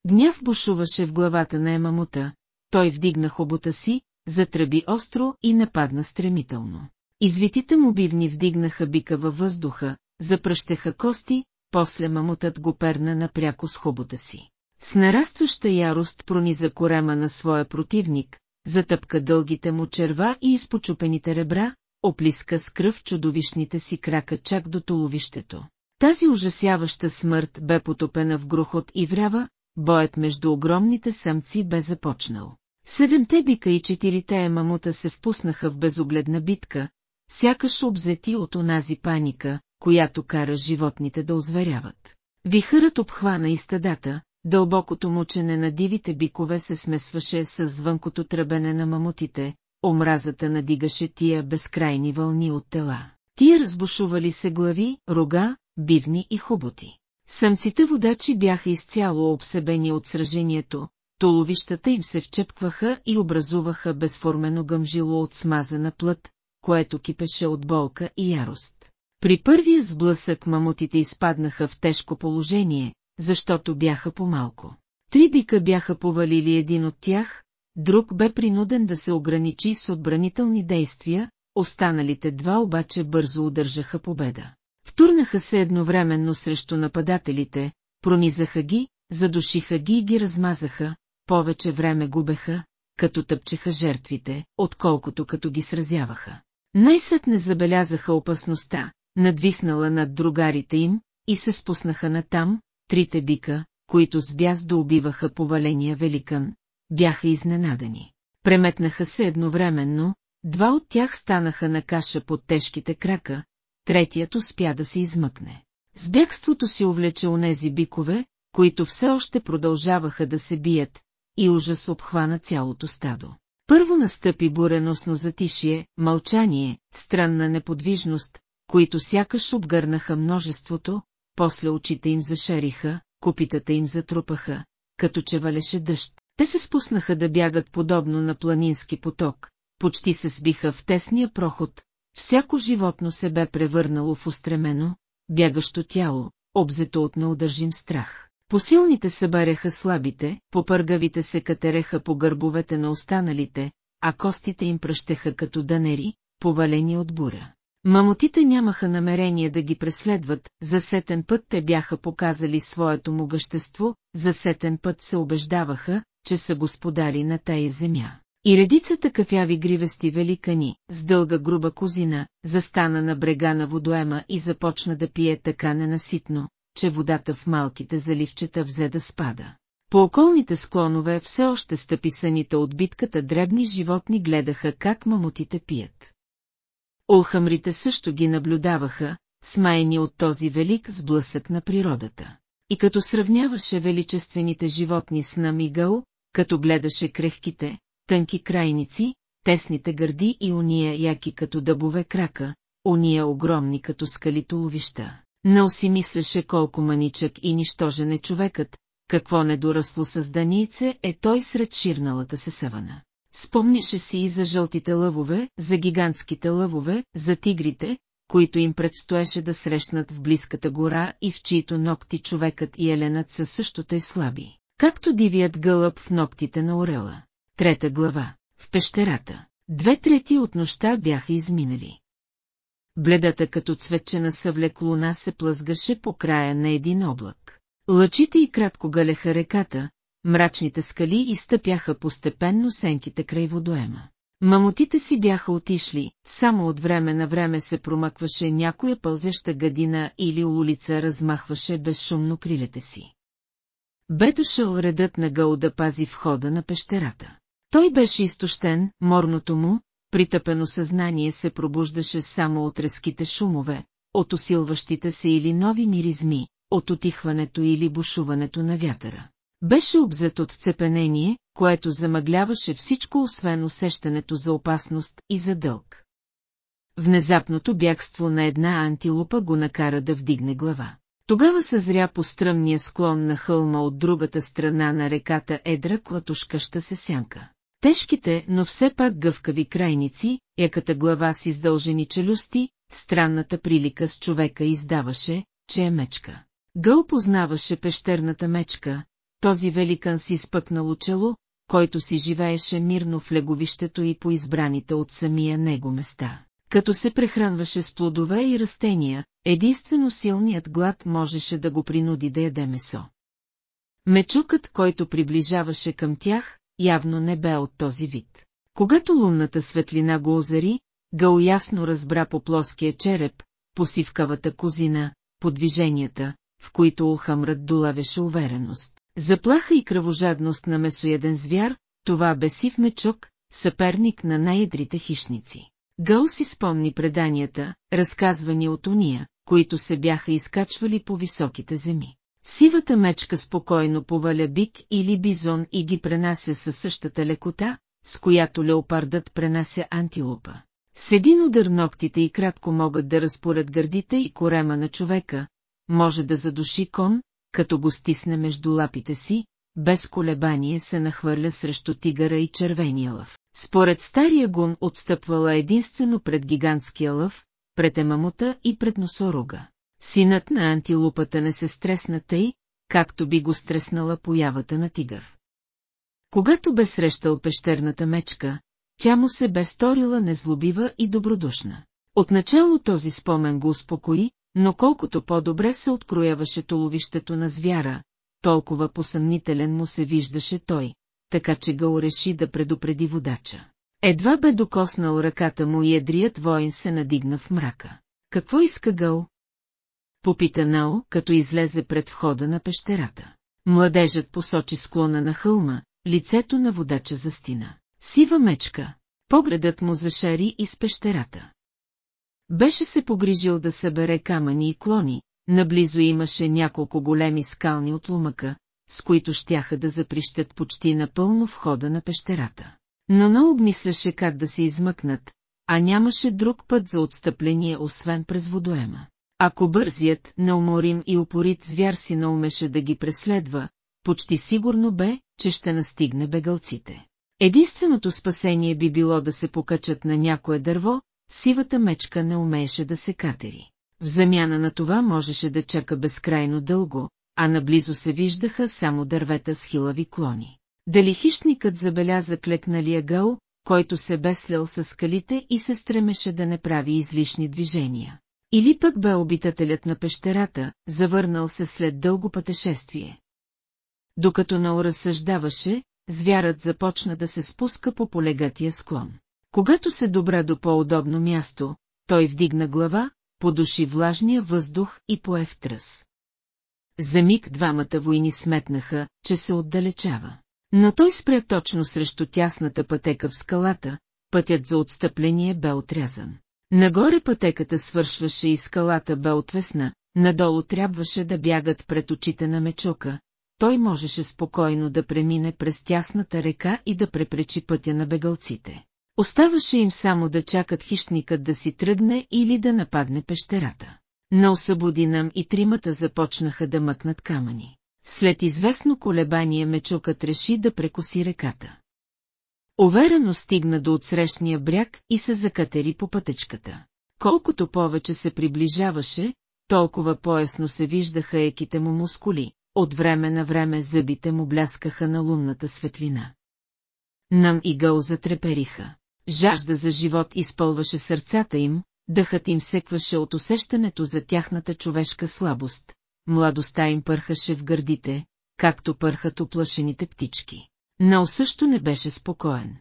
Гняв бушуваше в главата на емамута, той вдигна хобота си, затръби остро и нападна стремително. Извитите му бивни вдигнаха бика във въздуха, запръщеха кости, после мамутът го перна напряко с хобота си. С нарастваща ярост прониза корема на своя противник, затъпка дългите му черва и изпочупените ребра, оплиска с кръв чудовищните си крака чак до туловището. Тази ужасяваща смърт бе потопена в грохот и врява, боят между огромните самци бе започнал. Седемте бика и четирите мамута се впуснаха в безогледна битка, сякаш обзети от онази паника, която кара животните да озверяват. Вихърът обхвана и стадата, дълбокото мучене на дивите бикове се смесваше с звънкото тръбене на мамутите, омразата надигаше тия безкрайни вълни от тела. Тия разбушували се глави, рога, бивни и хуботи. Самците водачи бяха изцяло обсебени от сражението, толовищата им се вчепкваха и образуваха безформено гъмжило от смазана плът, което кипеше от болка и ярост. При първия сблъсък мамутите изпаднаха в тежко положение, защото бяха по-малко. Три бика бяха повалили един от тях, друг бе принуден да се ограничи с отбранителни действия, останалите два обаче бързо удържаха победа. Втурнаха се едновременно срещу нападателите, пронизаха ги, задушиха ги и ги размазаха, повече време губеха, като тъпчеха жертвите, отколкото като ги сразяваха. Най-сетне забелязаха опасността, надвиснала над другарите им, и се спуснаха натам, трите бика, които с бяз да убиваха поваления великан, бяха изненадани. Преметнаха се едновременно, два от тях станаха на каша под тежките крака, третият успя да се измъкне. С бягството си увлече онези бикове, които все още продължаваха да се бият, и ужас обхвана цялото стадо. Първо настъпи буреносно затишие, мълчание, странна неподвижност, които сякаш обгърнаха множеството, после очите им зашериха, копитата им затрупаха, като че валеше дъжд. Те се спуснаха да бягат подобно на планински поток, почти се сбиха в тесния проход, всяко животно се бе превърнало в устремено, бягащо тяло, обзето от неудържим страх. Посилните събаряха слабите, попъргавите се катереха по гърбовете на останалите, а костите им пръщеха като данери, повалени от буря. Мамотите нямаха намерение да ги преследват, за сетен път те бяха показали своето могъщество, за сетен път се убеждаваха, че са господари на тая земя. И редицата кафяви гривести великани, с дълга груба козина, застана на брега на водоема и започна да пие така ненаситно, че водата в малките заливчета взе да спада. По околните склонове все още стъписаните от битката дребни животни гледаха как мамотите пият. Олхамрите също ги наблюдаваха, смаяни от този велик сблъсък на природата. И като сравняваше величествените животни с намигъл, като гледаше крехките, тънки крайници, тесните гърди и уния яки като дъбове крака, уния огромни като скалито ловища. Нал си мислеше колко маничък и нищожен е човекът, какво недорасло създанице е той сред ширналата се савана. Спомнише си и за жълтите лъвове, за гигантските лъвове, за тигрите, които им предстоеше да срещнат в близката гора и в чието ногти човекът и еленът са също тъй слаби, както дивият гълъб в ногтите на орела. Трета глава. В пещерата. Две трети от нощта бяха изминали. Бледата като цветчена съвлек луна се плъзгаше по края на един облак. Лъчите и кратко галеха реката, мрачните скали изтъпяха постепенно сенките край водоема. Мамотите си бяха отишли, само от време на време се промъкваше някоя пълзеща гадина или улица размахваше безшумно крилете си. Бе дошъл редът на Гъл да пази входа на пещерата. Той беше изтощен, морното му, притъпено съзнание се пробуждаше само от резките шумове, от усилващите се или нови миризми, от отихването или бушуването на вятъра. Беше обзет от цепенение, което замъгляваше всичко освен усещането за опасност и за дълг. Внезапното бягство на една антилопа го накара да вдигне глава. Тогава съзря по стръмния склон на хълма от другата страна на реката едра клатушкаща се сянка. Тежките, но все пак гъвкави крайници, яката глава с издължени челюсти, странната прилика с човека издаваше, че е мечка. Гъл познаваше пещерната мечка, този великан си спъкнало чело, който си живееше мирно в леговището и по избраните от самия него места. Като се прехранваше с плодове и растения, единствено силният глад можеше да го принуди да яде месо. Мечукът, който приближаваше към тях, явно не бе от този вид. Когато лунната светлина го озари, Гъл ясно разбра по плоския череп, по сивкавата козина, по движенията, в които Улхамрът долавяше увереност. Заплаха и кръвожадност на месояден звяр, това бе сив мечук, съперник на най-едрите хищници. Гъл си спомни преданията, разказвани от уния, които се бяха изкачвали по високите земи. Сивата мечка спокойно поваля бик или бизон и ги пренася със същата лекота, с която леопардът пренася антилопа. С един удар ногтите и кратко могат да разпорят гърдите и корема на човека, може да задуши кон, като го стисне между лапите си, без колебание се нахвърля срещу тигъра и червения лъв. Според стария гун отстъпвала единствено пред гигантския лъв, пред емамута и пред носорога. Синът на антилупата не се стресна тъй, както би го стреснала появата на тигър. Когато бе срещал пещерната мечка, тя му се бе сторила незлобива и добродушна. Отначало този спомен го успокои, но колкото по-добре се открояваше толовището на звяра, толкова посъмнителен му се виждаше той, така че го реши да предупреди водача. Едва бе докоснал ръката му и едрият воин се надигна в мрака. Какво иска Гъл? Попита Нао, като излезе пред входа на пещерата. Младежът посочи склона на хълма, лицето на водача застина. Сива мечка. Погледът му зашари из пещерата. Беше се погрижил да събере камъни и клони, наблизо имаше няколко големи скални отлумъка, с които щяха да заприщат почти напълно входа на пещерата. Но не обмисляше как да се измъкнат, а нямаше друг път за отстъпление, освен през водоема. Ако бързият, неуморим и упорит звяр си наумеше да ги преследва, почти сигурно бе, че ще настигне бегалците. Единственото спасение би било да се покачат на някое дърво, сивата мечка не умееше да се катери. В замяна на това можеше да чака безкрайно дълго, а наблизо се виждаха само дървета с хилави клони. Дали хищникът забеляза клекналия гъл, който се беслял с скалите и се стремеше да не прави излишни движения. Или пък бе обитателят на пещерата, завърнал се след дълго пътешествие. Докато Нау разсъждаваше, звярат започна да се спуска по полегатия склон. Когато се добра до по-удобно място, той вдигна глава, подуши влажния въздух и пое в тръс. За миг двамата войни сметнаха, че се отдалечава. Но той спря точно срещу тясната пътека в скалата, пътят за отстъпление бе отрязан. Нагоре пътеката свършваше и скалата бе отвесна, надолу трябваше да бягат пред очите на мечока, той можеше спокойно да премине през тясната река и да препречи пътя на бегалците. Оставаше им само да чакат хищникът да си тръгне или да нападне пещерата. На нам и тримата започнаха да мъкнат камъни. След известно колебание мечукът реши да прекоси реката. Уверено стигна до отсрещния бряг и се закатери по пътечката. Колкото повече се приближаваше, толкова поясно се виждаха еките му мускули, от време на време зъбите му бляскаха на лунната светлина. Нам и гъл затрепериха. Жажда за живот изпълваше сърцата им, дъхът им секваше от усещането за тяхната човешка слабост. Младостта им пърхаше в гърдите, както пърхат оплашените птички. Нао също не беше спокоен.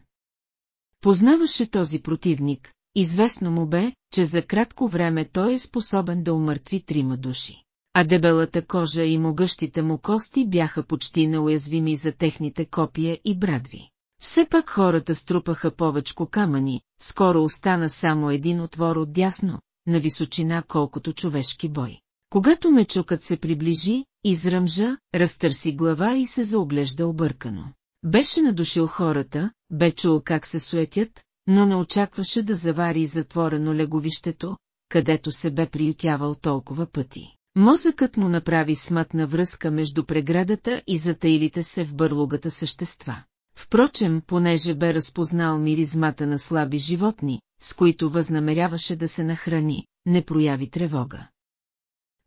Познаваше този противник, известно му бе, че за кратко време той е способен да умъртви трима души. А дебелата кожа и могъщите му кости бяха почти неуязвими за техните копия и брадви. Все пак хората струпаха повечко камъни, скоро остана само един отвор от дясно, на височина колкото човешки бой. Когато мечукът се приближи, изръмжа, разтърси глава и се заоглежда объркано. Беше надушил хората, бе чул как се суетят, но не очакваше да завари затворено леговището, където се бе приютявал толкова пъти. Мозъкът му направи смътна връзка между преградата и затаилите се в бърлугата същества. Впрочем, понеже бе разпознал миризмата на слаби животни, с които възнамеряваше да се нахрани, не прояви тревога.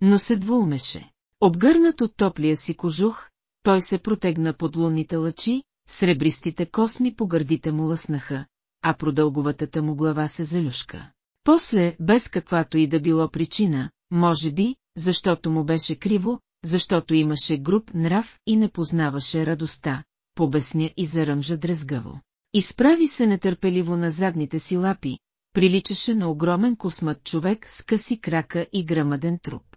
Но се двумеше. Обгърнат от топлия си кожух, той се протегна под лунните лъчи, сребристите косми по гърдите му лъснаха, а продълговатата му глава се залюшка. После, без каквато и да било причина, може би, защото му беше криво, защото имаше груб нрав и не познаваше радостта, побесня и заръмжа дрезгаво. Изправи се нетърпеливо на задните си лапи, приличаше на огромен космат човек с къси крака и грамаден труп.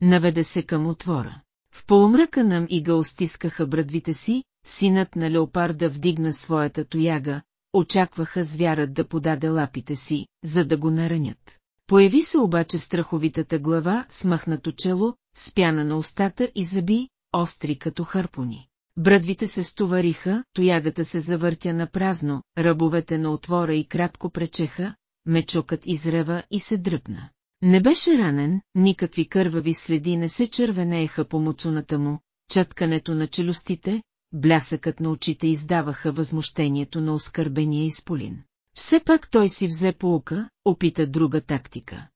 Наведе се към отвора. В полумръка нам и го стискаха брадвите си, синът на леопарда вдигна своята тояга, очакваха звярат да подаде лапите си, за да го наранят. Появи се обаче страховитата глава, смъхнато чело, спяна на устата и зъби, остри като харпуни. Брадвите се стовариха, тоягата се завъртя на празно, ръбовете на отвора и кратко пречеха, мечокът изрева и се дръпна. Не беше ранен, никакви кървави следи не се червенееха по муцуната му, чаткането на челюстите, блясъкът на очите издаваха възмущението на оскърбения изполин. Все пак той си взе поука, опита друга тактика.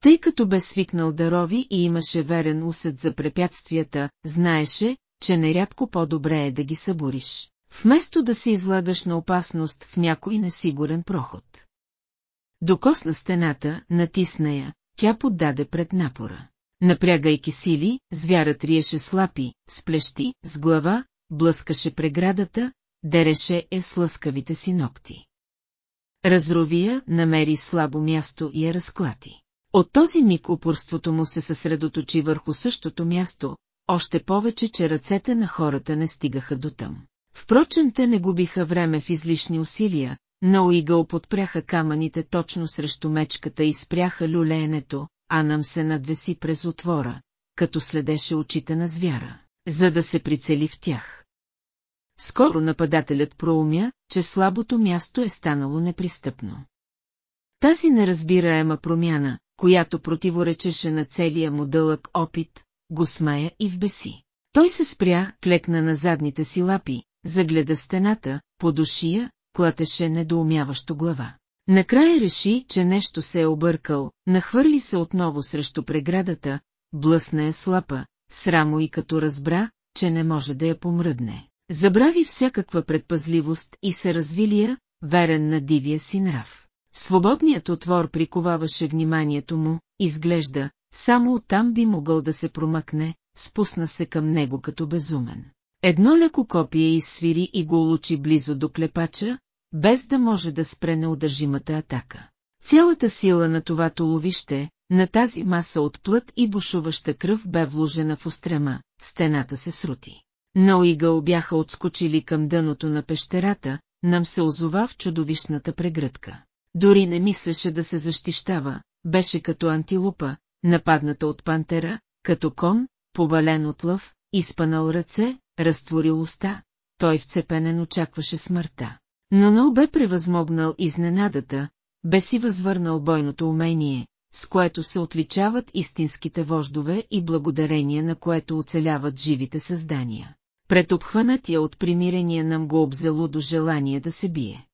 Тъй като бе свикнал да рови и имаше верен усет за препятствията, знаеше, че нерядко по-добре е да ги събориш, вместо да се излагаш на опасност в някой несигурен проход. Докосна стената, натисна я, тя поддаде пред напора. Напрягайки сили, звярат риеше слапи, сплещи, с глава, блъскаше преградата, дереше е с лъскавите си ногти. Разровия, намери слабо място и я разклати. От този миг упорството му се съсредоточи върху същото място, още повече, че ръцете на хората не стигаха до там. Впрочем те не губиха време в излишни усилия, на Уигъл подпряха камъните точно срещу мечката и спряха люлеенето, а нам се надвеси през отвора, като следеше очите на звяра, за да се прицели в тях. Скоро нападателят проумя, че слабото място е станало непристъпно. Тази неразбираема промяна, която противоречеше на целия му дълъг опит, го смая и вбеси. Той се спря, клекна на задните си лапи, загледа стената, подушия, клатеше недоумяващо глава. Накрая реши, че нещо се е объркал, нахвърли се отново срещу преградата, блъсна я слапа, срамо и като разбра, че не може да я помръдне. Забрави всякаква предпазливост и се развилия, верен на дивия си нрав. Свободният отвор приковаваше вниманието му, изглежда, само оттам би могъл да се промъкне, спусна се към него като безумен. Едно леко копие изсвири и го улучи близо до клепача, без да може да спре неудържимата атака. Цялата сила на това толовище, на тази маса от плът и бушуваща кръв бе вложена в устрема, стената се срути. На Уигъл бяха отскочили към дъното на пещерата, нам се озова в чудовищната прегръдка. Дори не мислеше да се защищава, беше като антилупа, нападната от пантера, като кон, повален от лъв, изпанал ръце, разтворил уста, той вцепенен очакваше смъртта. Но Нол бе превъзмогнал изненадата, бе си възвърнал бойното умение, с което се отличават истинските вождове и благодарение на което оцеляват живите създания. Пред обхванатия от примирение нам го обзело до желание да се бие.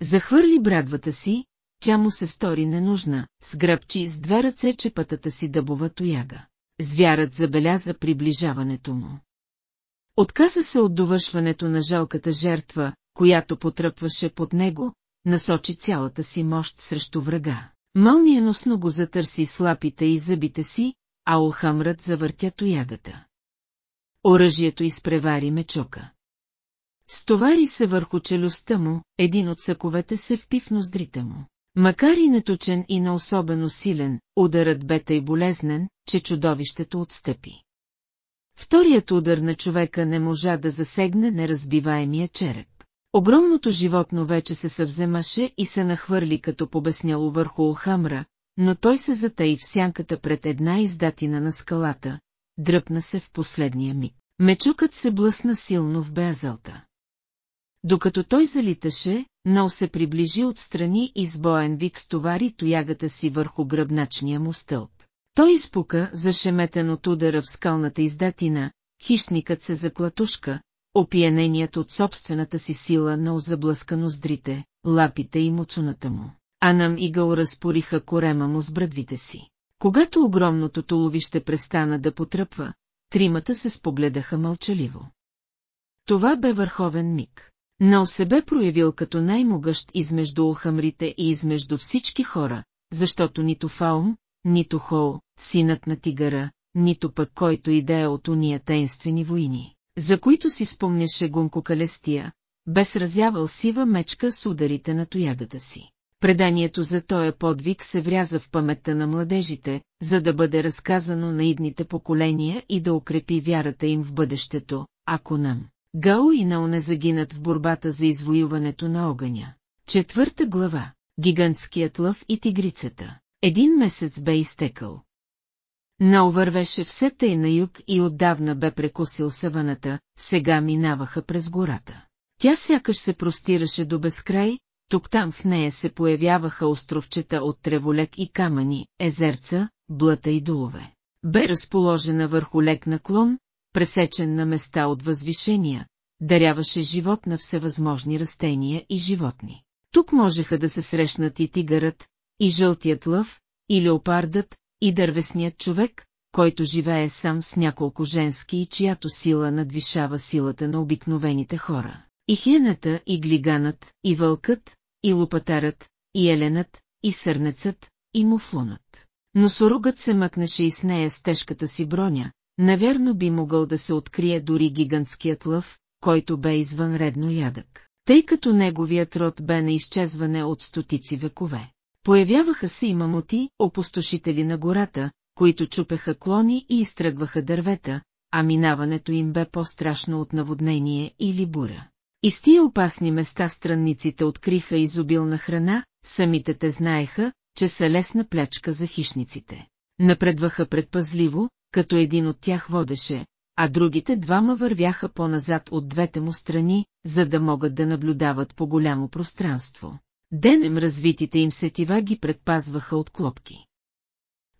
Захвърли брадвата си, тя му се стори ненужна, сгръбчи с две ръце чепатата си дъбова тояга. Звярат забеляза приближаването му. Отказа се от довършването на жалката жертва, която потръпваше под него, насочи цялата си мощ срещу врага. Мълниеносно го затърси с лапите и зъбите си, а Олхамрът завъртя тоягата. Оръжието изпревари мечока. Стовари се върху челюстта му, един от съковете се впи в ноздрите му. Макар и неточен и на особено силен, ударът бе тъй болезнен, че чудовището отстъпи. Вторият удар на човека не можа да засегне неразбиваемия череп. Огромното животно вече се съвземаше и се нахвърли като побесняло върху Олхамра, но той се затаи в сянката пред една издатина на скалата, дръпна се в последния миг. Мечукът се блъсна силно в Беазелта. Докато той залиташе, Нал се приближи отстрани и с боен вик стовари тоягата си върху гръбначния му стълб. Той изпука, зашеметен от удара в скалната издатина, хищникът се заклатушка, опияненият от собствената си сила на озаблъска ноздрите, лапите и муцуната му. Анам и Гъл разпориха корема му с брадвите си. Когато огромното туловище престана да потръпва, тримата се спогледаха мълчаливо. Това бе върховен миг. Но се бе проявил като най-могъщ измежду улхамрите и измежду всички хора, защото нито Фаум, нито Хоу, синът на тигъра, нито пък който идея от уния тайнствени войни, за които си спомняше Гунко Калестия, бе сразявал сива мечка с ударите на тоягата си. Преданието за тоя подвиг се вряза в паметта на младежите, за да бъде разказано на идните поколения и да укрепи вярата им в бъдещето, ако нам. Гао и Нао не загинат в борбата за извоюването на огъня. Четвърта глава. Гигантският лъв и тигрицата. Един месец бе изтекал. Нао вървеше все тъй на юг и отдавна бе прекусил саваната, сега минаваха през гората. Тя сякаш се простираше до безкрай, тук-там в нея се появяваха островчета от треволек и камъни, езерца, блата и дулове. Бе разположена върху лек наклон, пресечен на места от възвишения, даряваше живот на всевъзможни растения и животни. Тук можеха да се срещнат и тигърът, и жълтият лъв, и леопардът, и дървесният човек, който живее сам с няколко женски и чиято сила надвишава силата на обикновените хора. И хиената, и глиганът, и вълкът, и лопатарът, и еленът, и сърнецът, и муфлонът. Но соругът се мъкнеше и с нея с тежката си броня, навярно би могъл да се открие дори гигантският лъв, който бе извънредно ядък, тъй като неговият род бе на изчезване от стотици векове. Появяваха се и мамути, опустошители на гората, които чупеха клони и изтръгваха дървета, а минаването им бе по-страшно от наводнение или буря. И с тия опасни места странниците откриха изобилна храна, самите те знаеха, че са лесна плячка за хищниците. Напредваха предпазливо, като един от тях водеше, а другите двама вървяха по-назад от двете му страни, за да могат да наблюдават по голямо пространство. Денем развитите им сетива ги предпазваха от клопки.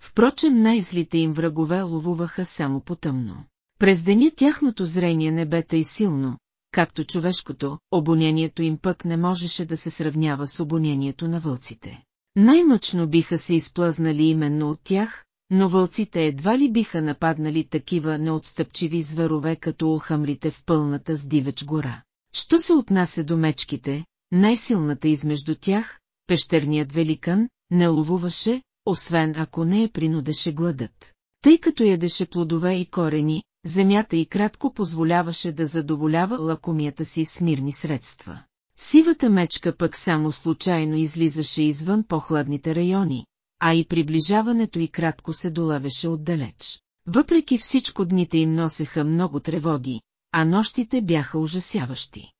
Впрочем най-злите им врагове ловуваха само потъмно. През деня тяхното зрение не бе тъй силно, както човешкото, обонението им пък не можеше да се сравнява с обонението на вълците. Най-мъчно биха се изплъзнали именно от тях, но вълците едва ли биха нападнали такива неотстъпчиви зверове като улхамрите в пълната с дивеч гора. Що се отнася до мечките, най-силната измежду тях, пещерният великан, не ловуваше, освен ако не я принудеше гладът. Тъй като ядеше плодове и корени, земята и кратко позволяваше да задоволява лакомията си с мирни средства. Сивата мечка пък само случайно излизаше извън по-хладните райони, а и приближаването и кратко се долавеше отдалеч. Въпреки всичко дните им носеха много тревоги, а нощите бяха ужасяващи.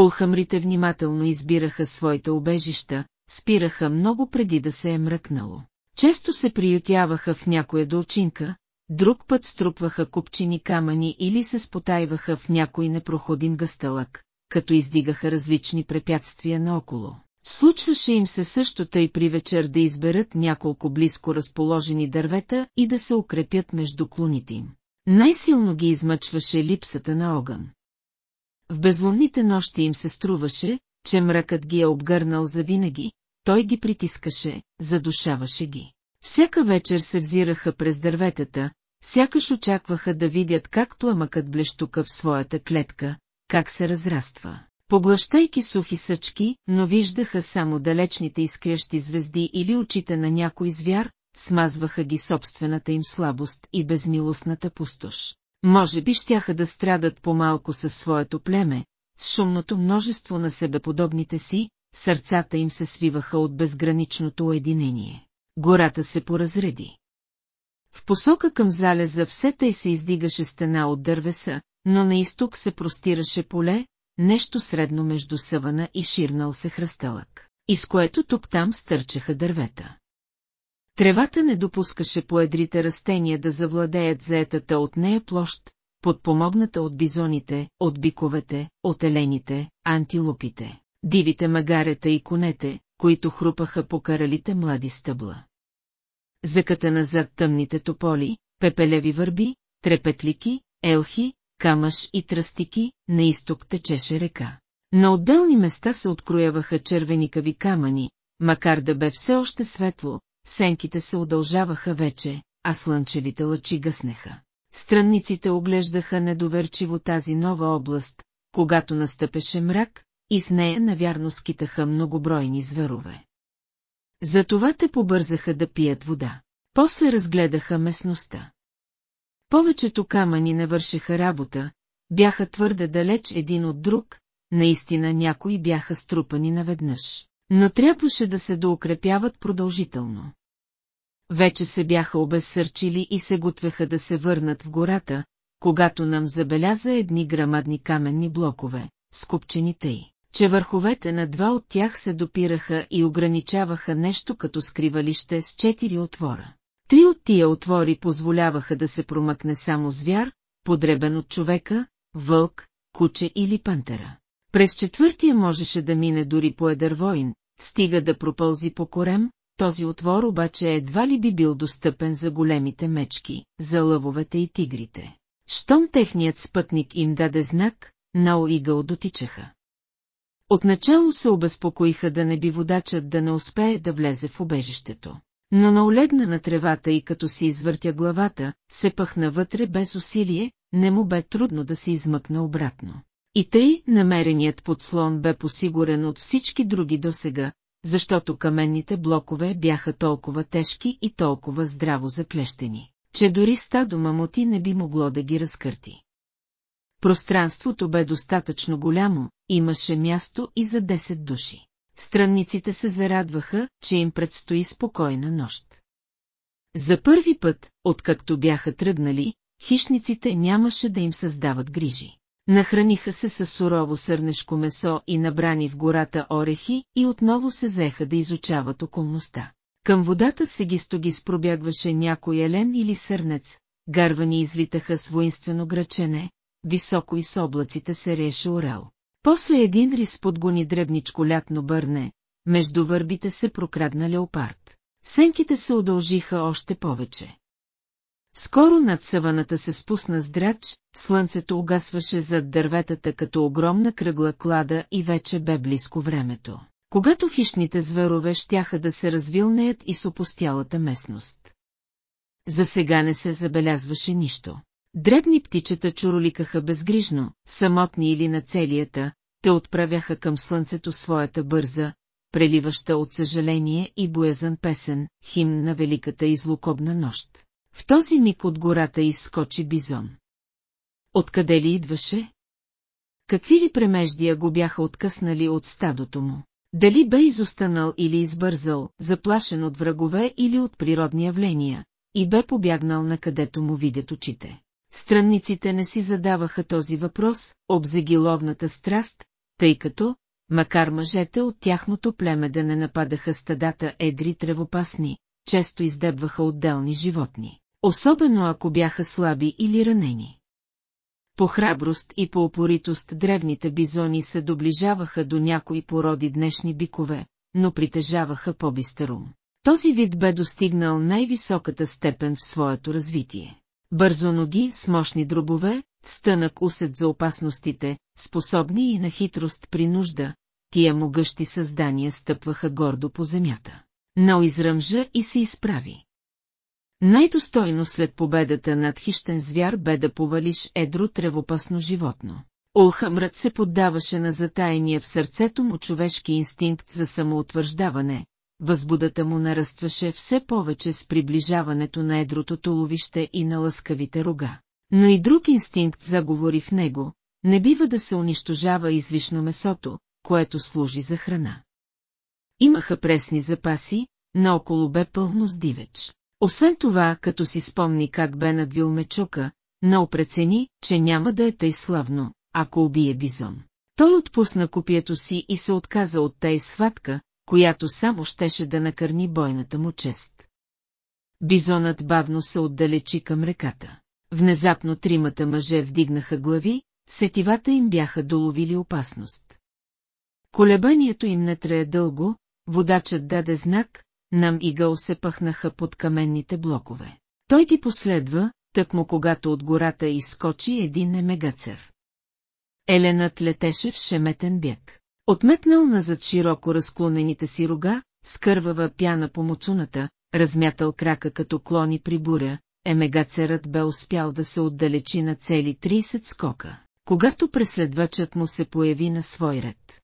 Олхамрите внимателно избираха своите обежища, спираха много преди да се е мръкнало. Често се приютяваха в някоя долчинка, друг път струпваха купчини камъни или се спотайваха в някой непроходим гъстълък, като издигаха различни препятствия наоколо. Случваше им се също тъй при вечер да изберат няколко близко разположени дървета и да се укрепят между клоните им. Най-силно ги измъчваше липсата на огън. В безлунните нощи им се струваше, че мракът ги е обгърнал завинаги, той ги притискаше, задушаваше ги. Всяка вечер се взираха през дърветата, сякаш очакваха да видят как пламъкът блещука в своята клетка, как се разраства. Поглъщайки сухи съчки, но виждаха само далечните изкрящи звезди или очите на някой звяр, смазваха ги собствената им слабост и безмилостната пустош. Може би щяха да страдат по-малко със своето племе, с шумното множество на себеподобните си, сърцата им се свиваха от безграничното уединение. Гората се поразреди. В посока към залеза все тъй се издигаше стена от дървеса, но на изток се простираше поле, нещо средно между съвана и ширнал се хръстълък, из което тук-там стърчаха дървета. Тревата не допускаше поедрите растения да завладеят заетата от нея площ, подпомогната от бизоните, от биковете, от елените, антилопите, дивите магарета и конете, които хрупаха по каралите млади стъбла. Заката назад тъмните тополи, пепелеви върби, трепетлики, елхи, камъш и тръстики, на изток течеше река. На отделни места се открояваха червеникави камъни, макар да бе все още светло, сенките се удължаваха вече, а слънчевите лъчи гъснеха. Странниците оглеждаха недоверчиво тази нова област, когато настъпеше мрак, и с нея навярно скитаха многобройни зверове. Затова те побързаха да пият вода. После разгледаха местността. Повечето камъни не вършеха работа, бяха твърде далеч един от друг, наистина някои бяха струпани наведнъж, но трябваше да се доукрепяват продължително. Вече се бяха обезсърчили и се готвеха да се върнат в гората, когато нам забеляза едни грамадни каменни блокове, скупчени тъй, че върховете на два от тях се допираха и ограничаваха нещо като скривалище с четири отвора. Три от тия отвори позволяваха да се промъкне само звяр, подребен от човека, вълк, куче или пантера. През четвъртия можеше да мине дори по едър воин, стига да пропълзи по корем, този отвор обаче едва ли би бил достъпен за големите мечки, за лъвовете и тигрите. Щом техният спътник им даде знак, Нао и Гъл дотичаха. Отначало се обезпокоиха да не би водачът да не успее да влезе в убежището. Но наолегна на тревата и като си извъртя главата, се пъхна вътре без усилие, не му бе трудно да се измъкна обратно. И тъй намереният подслон бе посигурен от всички други досега, защото каменните блокове бяха толкова тежки и толкова здраво заклещени, че дори стадо мамоти не би могло да ги разкърти. Пространството бе достатъчно голямо, имаше място и за 10 души. Странниците се зарадваха, че им предстои спокойна нощ. За първи път, откакто бяха тръгнали, хищниците нямаше да им създават грижи. Нахраниха се с сурово сърнешко месо и набрани в гората орехи и отново се взеха да изучават околността. Към водата се ги спробягваше някой елен или сърнец, гарвани излитаха с воинствено грачене, високо и с облаците се реше орел. После един рис подгони дребничко лятно бърне, между върбите се прокрадна леопард. Сенките се удължиха още повече. Скоро над саваната се спусна здрач, слънцето угасваше зад дърветата като огромна кръгла клада и вече бе близко времето, когато хищните зверове щяха да се развилнеят и с опустялата местност. За сега не се забелязваше нищо. Дребни птичета чуроликаха безгрижно, самотни или на целията, те отправяха към слънцето своята бърза, преливаща от съжаление и боязън песен, химн на великата излукобна нощ. В този миг от гората изскочи бизон. Откъде ли идваше? Какви ли премеждия го бяха откъснали от стадото му? Дали бе изостанал или избързал, заплашен от врагове или от природни явления, и бе побягнал на където му видят очите. Странниците не си задаваха този въпрос, обзеги ловната страст, тъй като, макар мъжете от тяхното племе да не нападаха стадата едри тревопасни, често издебваха отделни животни, особено ако бяха слаби или ранени. По храброст и по упоритост древните бизони се доближаваха до някои породи днешни бикове, но притежаваха по-бистър ум. Този вид бе достигнал най-високата степен в своето развитие. Бързо ноги с мощни дробове, стънък усет за опасностите, способни и на хитрост при нужда, тия могъщи създания стъпваха гордо по земята. Но изръмжа и се изправи. Най-достойно след победата над хищен звяр бе да повалиш едро тревопасно животно. Олхамрът се поддаваше на затаяния в сърцето му човешки инстинкт за самоутвърждаване, възбудата му нарастваше все повече с приближаването на едрото туловище и на лъскавите рога. Но и друг инстинкт заговори в него, не бива да се унищожава излишно месото, което служи за храна. Имаха пресни запаси, наоколо бе пълно с дивеч. Освен това, като си спомни как бе надвил мечука, но прецени, че няма да е тъй славно, ако убие бизон. Той отпусна копието си и се отказа от тъй сватка, която само щеше да накърни бойната му чест. Бизонът бавно се отдалечи към реката. Внезапно тримата мъже вдигнаха глави, сетивата им бяха доловили опасност. Колебанието им не трае дълго, водачът даде знак, нам и гъл се пъхнаха под каменните блокове. Той ти последва, тъкмо когато от гората изскочи един емегацер. Еленът летеше в шеметен бяг. Отметнал назад широко разклонените си рога, скървава пяна по муцуната, размятал крака като клони при буря, емегацерът бе успял да се отдалечи на цели 30 скока, когато преследвачът му се появи на свой ред.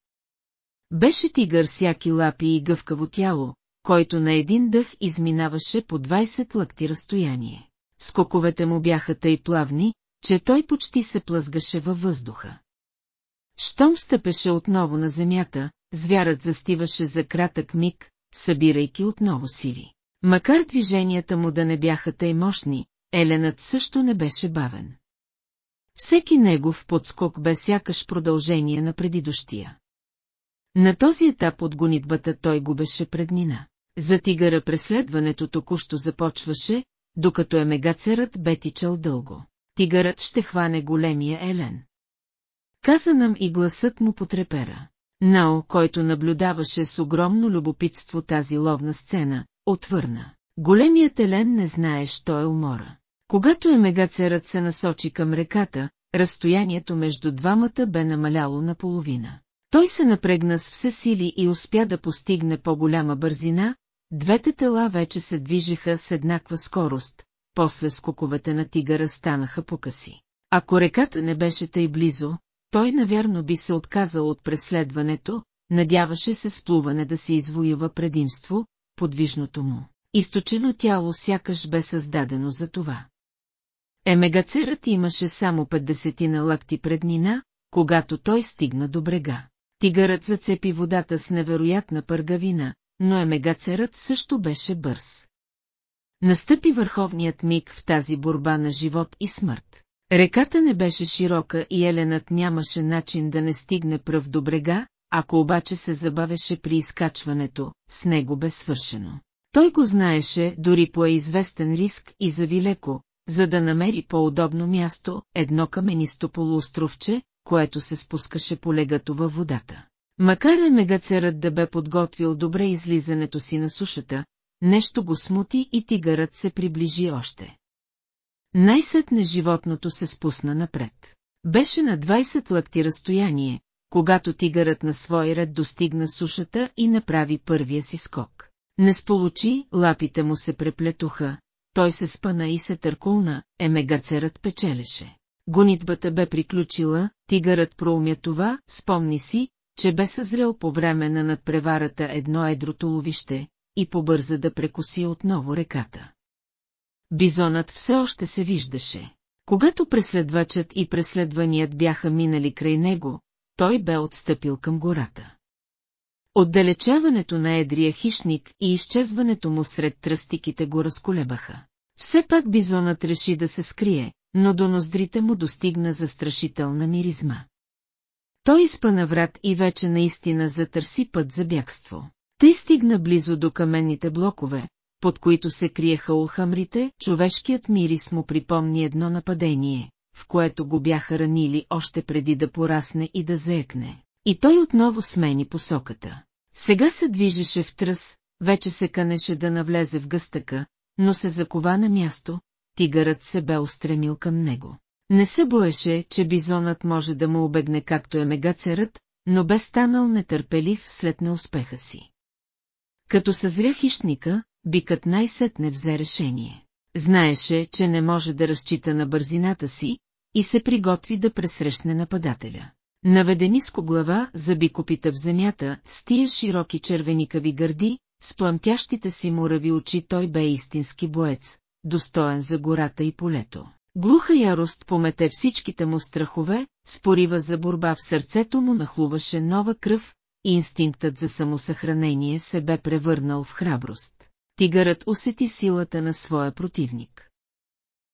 Беше тигър сяки лапи и гъвкаво тяло, който на един дъх изминаваше по 20 лъкти разстояние. Скоковете му бяха тъй плавни, че той почти се плъзгаше във въздуха. Щом стъпеше отново на земята, звярат застиваше за кратък миг, събирайки отново сили. Макар движенията му да не бяха тъй мощни, Еленът също не беше бавен. Всеки негов подскок бе сякаш продължение на предидущия. На този етап от гонитбата той губеше преднина. За тигъра преследването току-що започваше, докато емегацерът бе тичал дълго. Тигърът ще хване големия Елен. Каза нам и гласът му потрепера. Нао, който наблюдаваше с огромно любопитство тази ловна сцена, отвърна. Големият Елен не знае, що е умора. Когато емегацерът се насочи към реката, разстоянието между двамата бе намаляло наполовина. Той се напрегна с все сили и успя да постигне по-голяма бързина, двете тела вече се движеха с еднаква скорост, после скоковете на тигъра станаха покъси. Ако реката не беше тъй близо, той навярно би се отказал от преследването, надяваше се сплуване да се извоюва предимство, подвижното му. Източено тяло сякаш бе създадено за това. Емегацерът имаше само 50 на лакти преднина, когато той стигна до брега. Тигърът зацепи водата с невероятна пъргавина, но емегацерът също беше бърз. Настъпи върховният миг в тази борба на живот и смърт. Реката не беше широка и Еленът нямаше начин да не стигне пръв до брега, ако обаче се забавеше при изкачването, с него бе свършено. Той го знаеше, дори по известен риск и зави леко, за да намери по-удобно място, едно каменисто полуостровче, което се спускаше по легато във водата. Макар е мегацерът да бе подготвил добре излизането си на сушата, нещо го смути и тигърът се приближи още. Най-сетне животното се спусна напред. Беше на 20 лъкти разстояние, когато тигърът на свой ред достигна сушата и направи първия си скок. Не сполучи, лапите му се преплетоха, той се спъна и се търкулна, емегацерът печелеше. Гонитбата бе приключила, тигърът проумя това, спомни си, че бе съзрел по време на надпреварата едно едрото ловище и побърза да прекоси отново реката. Бизонът все още се виждаше. Когато преследвачът и преследваният бяха минали край него, той бе отстъпил към гората. Отдалечаването на едрия хищник и изчезването му сред тръстиките го разколебаха. Все пак бизонът реши да се скрие, но до ноздрите му достигна застрашителна миризма. Той изпъна врат и вече наистина затърси път за бягство. Тъй стигна близо до каменните блокове, под които се криеха улхамрите, човешкият мирис му припомни едно нападение, в което го бяха ранили още преди да порасне и да заекне. И той отново смени посоката. Сега се движеше в тръс, вече се канеше да навлезе в гъстъка, но се закова на място, тигърът се бе устремил към него. Не се боеше, че бизонът може да му обегне както е мегацерът, но бе станал нетърпелив след неуспеха си. Като съзря хищника, бикът най-сетне взе решение. Знаеше, че не може да разчита на бързината си и се приготви да пресрещне нападателя. Наведе ниско глава, заби копита в земята, с тия широки червеникави гърди, с плъмтящите си мурави очи той бе истински боец, достоен за гората и полето. Глуха ярост помете всичките му страхове, спорива за борба в сърцето му нахлуваше нова кръв, и инстинктът за самосъхранение се бе превърнал в храброст. Тигърът усети силата на своя противник.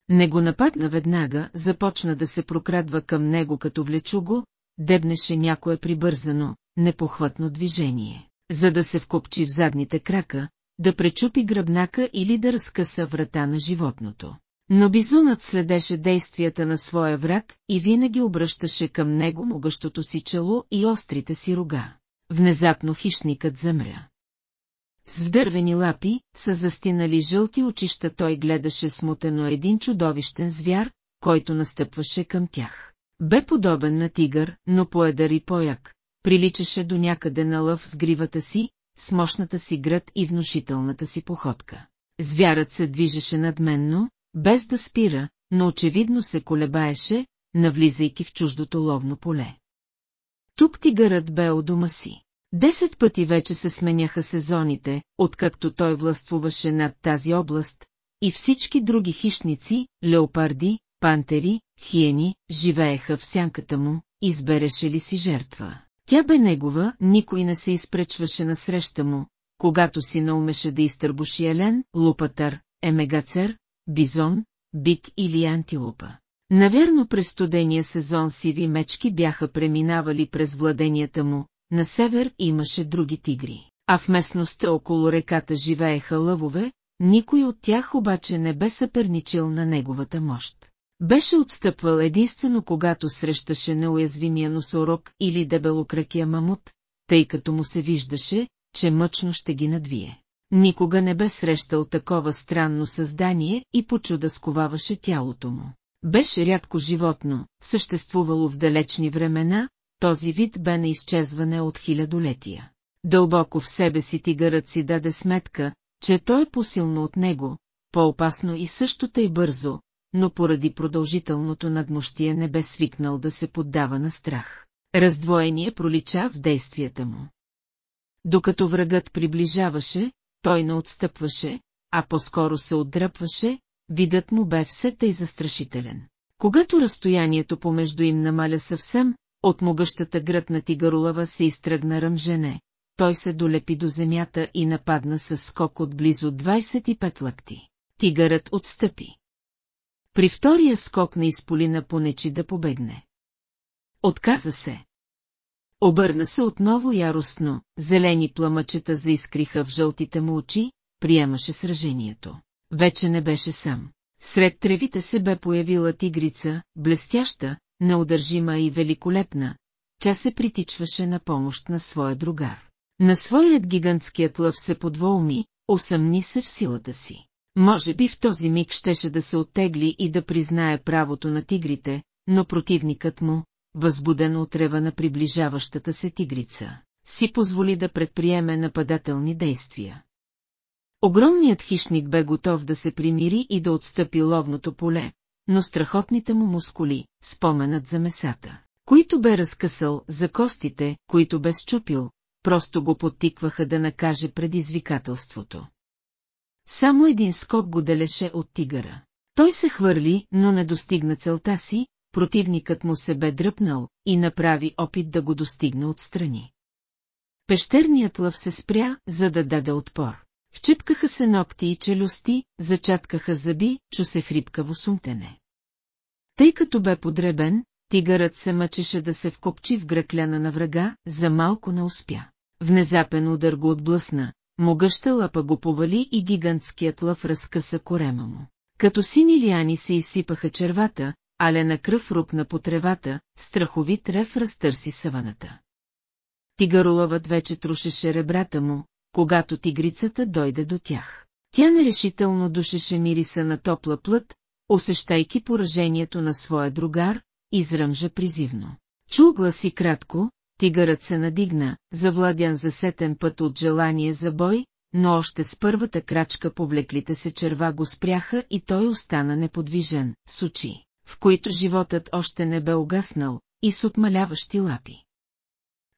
Не го нападна веднага, започна да се прокрадва към него като влечуго, дебнеше някое прибързано, непохватно движение, за да се вкопчи в задните крака, да пречупи гръбнака или да разкъса врата на животното. Но бизунът следеше действията на своя враг и винаги обръщаше към него могъщото си чело и острите си рога. Внезапно хищникът замря. С вдървени лапи, с застинали жълти очища той гледаше смутено един чудовищен звяр, който настъпваше към тях. Бе подобен на тигър, но поедър и пояк, приличаше до някъде на лъв с гривата си, с мощната си град и внушителната си походка. Звярат се движеше надменно, без да спира, но очевидно се колебаеше, навлизайки в чуждото ловно поле. Тук тигърът бе у дома си. Десет пъти вече се сменяха сезоните, откакто той властвуваше над тази област, и всички други хищници, леопарди, пантери, хиени, живееха в сянката му, избереше ли си жертва. Тя бе негова, никой не се изпречваше на среща му, когато си наумеше да изтърбуши елен, лупатър, емегацер, бизон, бик или антилупа. Наверно през студения сезон сиви мечки бяха преминавали през владенията му, на север имаше други тигри, а в местността около реката живееха лъвове, никой от тях обаче не бе съперничил на неговата мощ. Беше отстъпвал единствено когато срещаше неуязвимия носорог или дебелокракия мамут, тъй като му се виждаше, че мъчно ще ги надвие. Никога не бе срещал такова странно създание и почуда сковаваше тялото му. Беше рядко животно, съществувало в далечни времена, този вид бе на изчезване от хилядолетия. Дълбоко в себе си тигърът си даде сметка, че той е по-силно от него, по-опасно и също тъй бързо, но поради продължителното надмощие не бе свикнал да се поддава на страх. Раздвоение пролича в действията му. Докато врагът приближаваше, той не отстъпваше, а по-скоро се отдръпваше, видът му бе все тъй застрашителен. Когато разстоянието помежду им намаля съвсем, от могъщата на тигарулава се изтръгна ръмжене, той се долепи до земята и нападна с скок от близо 25 лъкти. тигърът отстъпи. При втория скок на изполина понечи да побегне. Отказа се. Обърна се отново яростно, зелени пламъчета заискриха в жълтите му очи, приемаше сражението. Вече не беше сам. Сред тревите се бе появила тигрица, блестяща, неудържима и великолепна. Тя се притичваше на помощ на своя другар. На свой гигантският лъв се подволми, усъмни се в силата си. Може би в този миг щеше да се оттегли и да признае правото на тигрите, но противникът му, възбуден от рева на приближаващата се тигрица, си позволи да предприеме нападателни действия. Огромният хищник бе готов да се примири и да отстъпи ловното поле, но страхотните му мускули, споменът за месата, които бе разкъсал, за костите, които бе счупил, просто го подтикваха да накаже предизвикателството. Само един скок го делеше от тигъра. Той се хвърли, но не достигна целта си, противникът му се бе дръпнал и направи опит да го достигне отстрани. Пещерният лъв се спря, за да даде отпор. Вчипкаха се ногти и челюсти, зачаткаха зъби, чу се хрипкаво сумтене. Тъй като бе подребен, тигърът се мъчеше да се вкопчи в гръкляна на врага, за малко не успя. Внезапен удар го отблъсна, могъща лапа го повали и гигантският лъв разкъса корема му. Като сини лияни се изсипаха червата, алена кръв рупна по тревата, страховит рев разтърси саваната. Тигароловът вече трушеше ребрата му, когато тигрицата дойде до тях. Тя нерешително душеше мириса на топла плът, усещайки поражението на своя другар, изръмжа призивно. Чул гласи кратко, тигърът се надигна, завладян за сетен път от желание за бой, но още с първата крачка повлеклите се черва го спряха и той остана неподвижен, с очи, в които животът още не бе угаснал, и с отмаляващи лапи.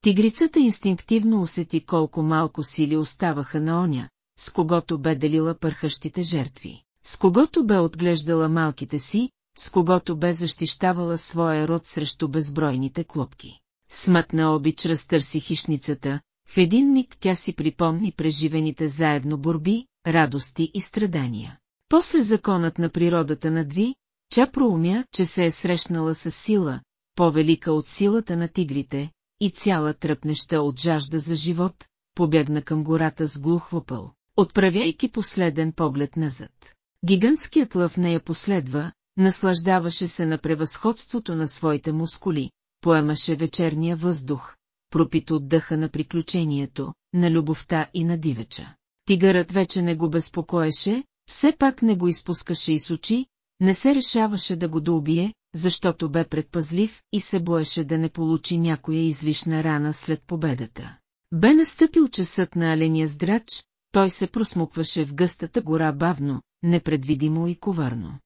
Тигрицата инстинктивно усети колко малко сили оставаха на оня, с когото бе делила пърхащите жертви, с когото бе отглеждала малките си, с когото бе защищавала своя род срещу безбройните клопки. Смътна обич разтърси хищницата, в един миг тя си припомни преживените заедно борби, радости и страдания. После законът на природата надви, тя проумя, че се е срещнала с сила, по-велика от силата на тигрите, и цяла тръпнеща от жажда за живот, побегна към гората с глух въпъл, отправяйки последен поглед назад. Гигантският лъв не я последва, наслаждаваше се на превъзходството на своите мускули, поемаше вечерния въздух, пропит от дъха на приключението, на любовта и на дивеча. Тигърът вече не го безпокоеше, все пак не го изпускаше из очи, не се решаваше да го доубие, защото бе предпазлив и се боеше да не получи някоя излишна рана след победата. Бе настъпил часът на аления здрач, той се просмукваше в гъстата гора бавно, непредвидимо и коварно.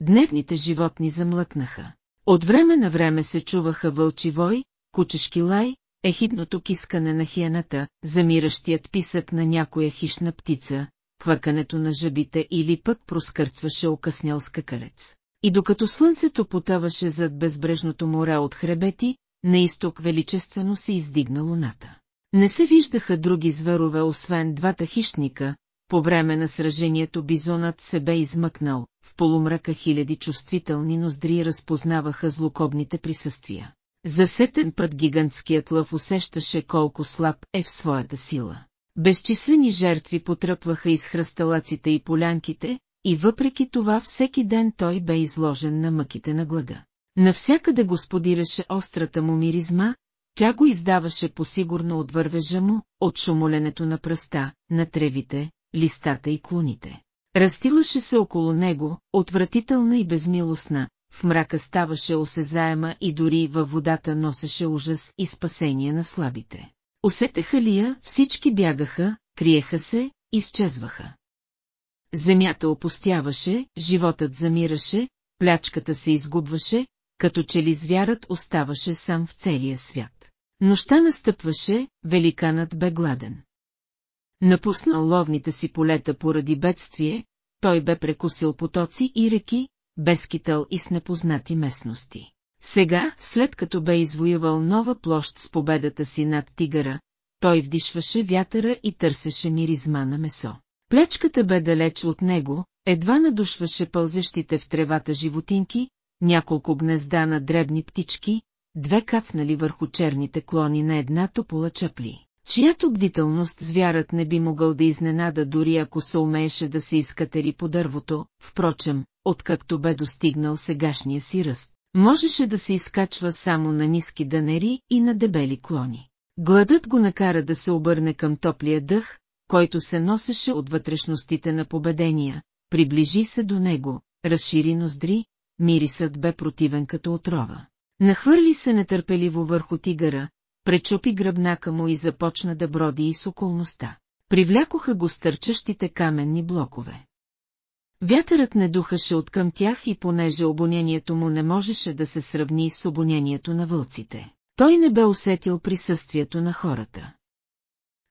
Дневните животни замлъкнаха. От време на време се чуваха вълчи вой, кучешки лай, ехидното кискане на хиената, замиращият писък на някоя хищна птица, квакането на жабите или пък проскърцваше окъснял скакалец. И докато слънцето потъваше зад безбрежното море от хребети, на изток величествено се издигна луната. Не се виждаха други зверове, освен двата хищника, по време на сражението бизонът се бе измъкнал, в полумрака хиляди чувствителни ноздри разпознаваха злокобните присъствия. За сетен път гигантският лъв усещаше колко слаб е в своята сила. Безчислени жертви потръпваха из хръсталаците и полянките, и въпреки това всеки ден той бе изложен на мъките на глада. Навсякъде господираше острата му миризма, тя го издаваше посигурно от вървежа му, от шумоленето на пръста, на тревите, листата и клоните. Растилаше се около него, отвратителна и безмилостна, в мрака ставаше осезаема и дори във водата носеше ужас и спасение на слабите. Усетеха ли я, всички бягаха, криеха се, изчезваха. Земята опустяваше, животът замираше, плячката се изгубваше, като че ли звярат оставаше сам в целия свят. Нощта настъпваше, великанът бе гладен. Напуснал ловните си полета поради бедствие, той бе прекусил потоци и реки, без китъл и с непознати местности. Сега, след като бе извоювал нова площ с победата си над тигъра, той вдишваше вятъра и търсеше миризма на месо. Плечката бе далеч от него, едва надушваше пълзещите в тревата животинки, няколко гнезда на дребни птички, две кацнали върху черните клони на една топола чапли, чиято бдителност звярат не би могъл да изненада дори ако се умееше да се изкатери по дървото, впрочем, откакто бе достигнал сегашния си ръст, можеше да се изкачва само на ниски данери и на дебели клони. Гладът го накара да се обърне към топлия дъх, който се носеше от вътрешностите на победения, приближи се до него, разшири ноздри, мирисът бе противен като отрова. Нахвърли се нетърпеливо върху тигъра, пречупи гръбнака му и започна да броди и с околността. Привлякоха го стърчащите каменни блокове. Вятърът не духаше от към тях и понеже обонението му не можеше да се сравни с обонението на вълците, той не бе усетил присъствието на хората.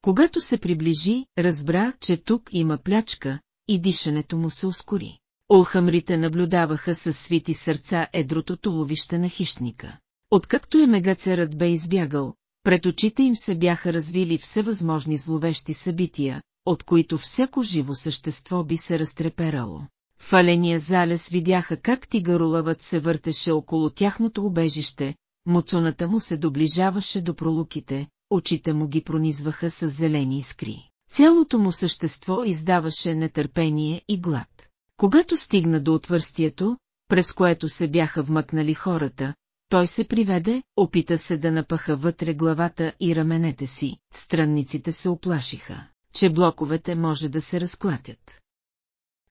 Когато се приближи, разбра, че тук има плячка, и дишането му се ускори. Олхамрите наблюдаваха със свити сърца едрото туловище на хищника. Откакто е мегацерът бе избягал, пред очите им се бяха развили всевъзможни зловещи събития, от които всяко живо същество би се разтреперало. В аления залез видяха как тигарулавът се въртеше около тяхното убежище, муцуната му се доближаваше до пролуките, очите му ги пронизваха с зелени искри. Цялото му същество издаваше нетърпение и глад. Когато стигна до отвърстието, през което се бяха вмъкнали хората, той се приведе, опита се да напаха вътре главата и раменете си, странниците се оплашиха, че блоковете може да се разклатят.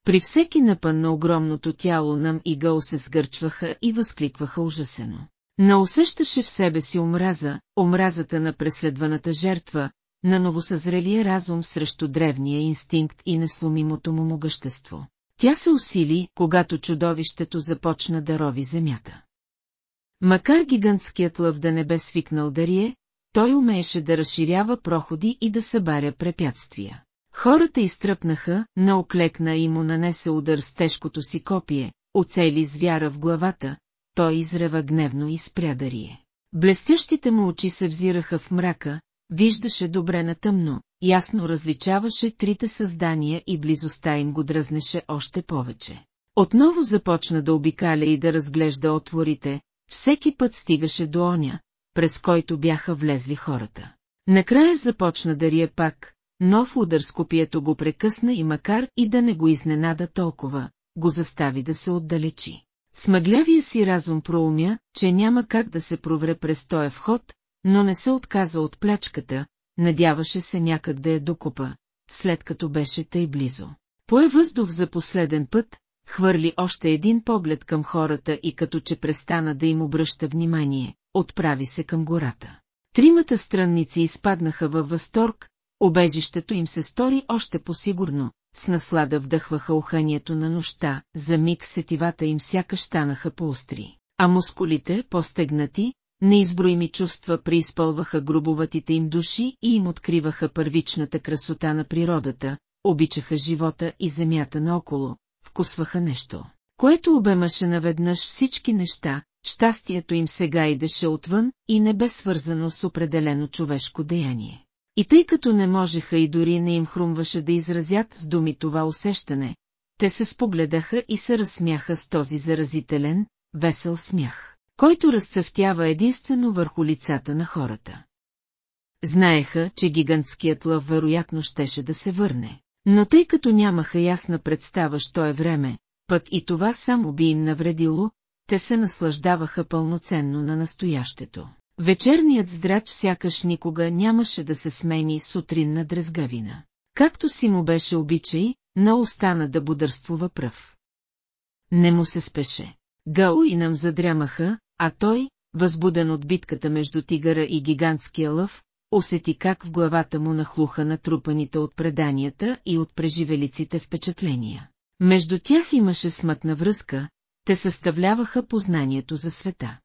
При всеки напън на огромното тяло нам и гъл се сгърчваха и възкликваха ужасено. Не усещаше в себе си омраза, омразата на преследваната жертва, на новосъзрелия разум срещу древния инстинкт и несломимото му могъщество. Тя се усили, когато чудовището започна да рови земята. Макар гигантският лъв да не бе свикнал да рие, той умееше да разширява проходи и да събаря препятствия. Хората изтръпнаха, наоклекна и му нанесе удар с тежкото си копие, оцели звяра в главата, той изрева гневно и спря да рие. Блестящите му очи се взираха в мрака, виждаше добре на тъмно, ясно различаваше трите създания и близостта им го дръзнеше още повече. Отново започна да обикаля и да разглежда отворите, всеки път стигаше до оня, през който бяха влезли хората. Накрая започна да рие пак, нов удар с копието го прекъсна и макар и да не го изненада толкова, го застави да се отдалечи. Смъглявия си разум проумя, че няма как да се провре през този вход, но не се отказа от плячката, надяваше се някак да я докупа, след като беше тъй близо. Пое въздух за последен път, хвърли още един поглед към хората и като че престана да им обръща внимание, отправи се към гората. Тримата странници изпаднаха във възторг, обежището им се стори още по-сигурно, с наслада вдъхваха уханието на нощта, за миг сетивата им сякаш станаха по-остри, а мускулите, по-стегнати, неизброими чувства преизпълваха грубоватите им души и им откриваха първичната красота на природата, обичаха живота и земята наоколо, вкусваха нещо, което обемаше наведнъж всички неща, щастието им сега идеше отвън и не бе свързано с определено човешко деяние. И тъй като не можеха и дори не им хрумваше да изразят с думи това усещане, те се спогледаха и се разсмяха с този заразителен, весел смях, който разцъфтява единствено върху лицата на хората. Знаеха, че гигантският лъв вероятно щеше да се върне, но тъй като нямаха ясна представа, що е време, пък и това само би им навредило, те се наслаждаваха пълноценно на настоящето. Вечерният здрач сякаш никога нямаше да се смени сутринна дрезгавина. Както си му беше обичай, но остана да бодърствува пръв. Не му се спеше. Гао и нам задрямаха, а той, възбуден от битката между тигъра и гигантския лъв, усети как в главата му нахлуха натрупаните от преданията и от преживелиците впечатления. Между тях имаше смътна връзка, те съставляваха познанието за света.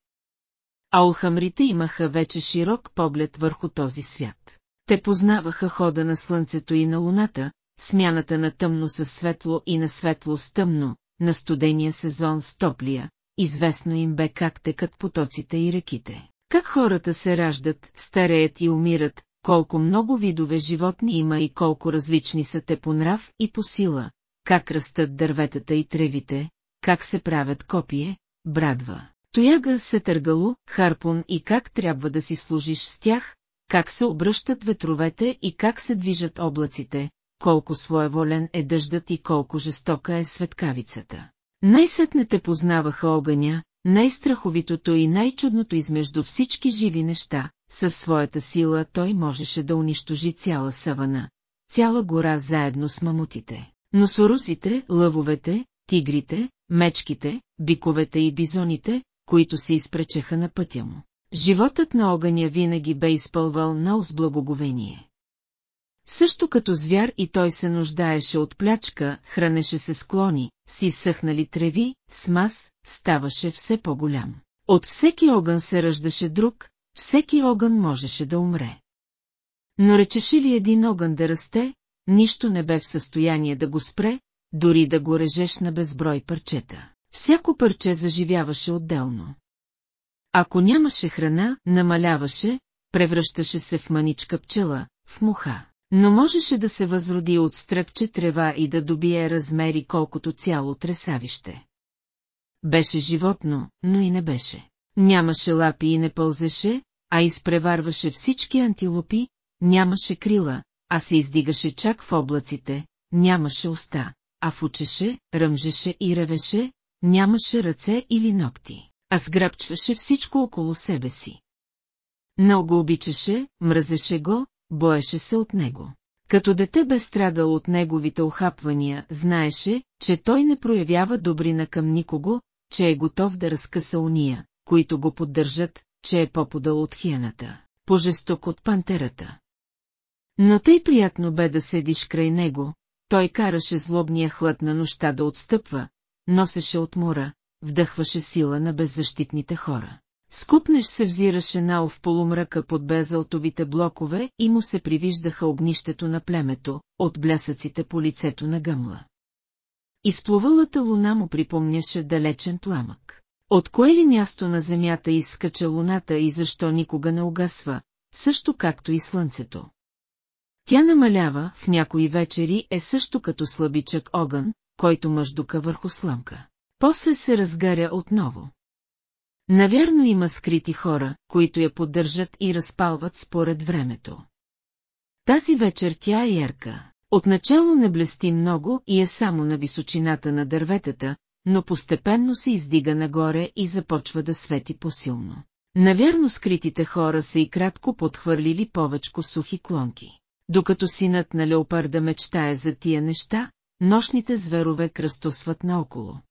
А улхамрите имаха вече широк поглед върху този свят. Те познаваха хода на слънцето и на луната, смяната на тъмно със светло и на светло с тъмно, на студения сезон с топлия, известно им бе как текат потоците и реките. Как хората се раждат, стареят и умират, колко много видове животни има и колко различни са те по нрав и по сила, как растат дърветата и тревите, как се правят копие, брадва, тояга се търгало, харпун и как трябва да си служиш с тях, как се обръщат ветровете и как се движат облаците, колко своеволен е дъждът и колко жестока е светкавицата. Най-сетне те познаваха огъня, най-страховитото и най-чудното измежду всички живи неща, със своята сила той можеше да унищожи цяла савана, цяла гора заедно с мамутите. Но сорусите, лъвовете, тигрите, мечките, биковете и бизоните, които се изпречеха на пътя му. Животът на огъня винаги бе изпълвал на благоговение. Също като звяр и той се нуждаеше от плячка, хранеше се склони, си изсъхнали треви, с мас, ставаше все по-голям. От всеки огън се ръждаше друг, всеки огън можеше да умре. Но речеше ли един огън да расте, нищо не бе в състояние да го спре, дори да го режеш на безброй парчета. Всяко парче заживяваше отделно. Ако нямаше храна, намаляваше, превръщаше се в маничка пчела, в муха. Но можеше да се възроди от стръкче трева и да добие размери колкото цяло тресавище. Беше животно, но и не беше. Нямаше лапи и не пълзеше, а изпреварваше всички антилопи, нямаше крила, а се издигаше чак в облаците, нямаше уста, а фучеше, ръмжеше и ревеше, нямаше ръце или ногти, а сграбчваше всичко около себе си. Много обичаше, мразеше го, боеше се от него. Като дете бе страдал от неговите охапвания, знаеше, че той не проявява добрина към никого, че е готов да разкъса уния, които го поддържат, че е по-подал от хиената, по-жесток от пантерата. Но тъй приятно бе да седиш край него, той караше злобния хлад на нощта да отстъпва, носеше от мора, вдъхваше сила на беззащитните хора. Скупнеш се взираше нал в полумръка под безалтовите блокове и му се привиждаха огнището на племето, от блясъците по лицето на гъмла. Изплувалата луна му припомняше далечен пламък. От кое ли място на земята изскача луната и защо никога не угасва, също както и слънцето. Тя намалява, в някои вечери е също като слабичък огън, който мъждука върху сламка. После се разгаря отново. Навярно има скрити хора, които я поддържат и разпалват според времето. Тази вечер тя е ярка. Отначало не блести много и е само на височината на дърветата, но постепенно се издига нагоре и започва да свети посилно. Навярно скритите хора са и кратко подхвърлили повечко сухи клонки. Докато синът на леопарда мечтае за тия неща, нощните зверове кръстосват наоколо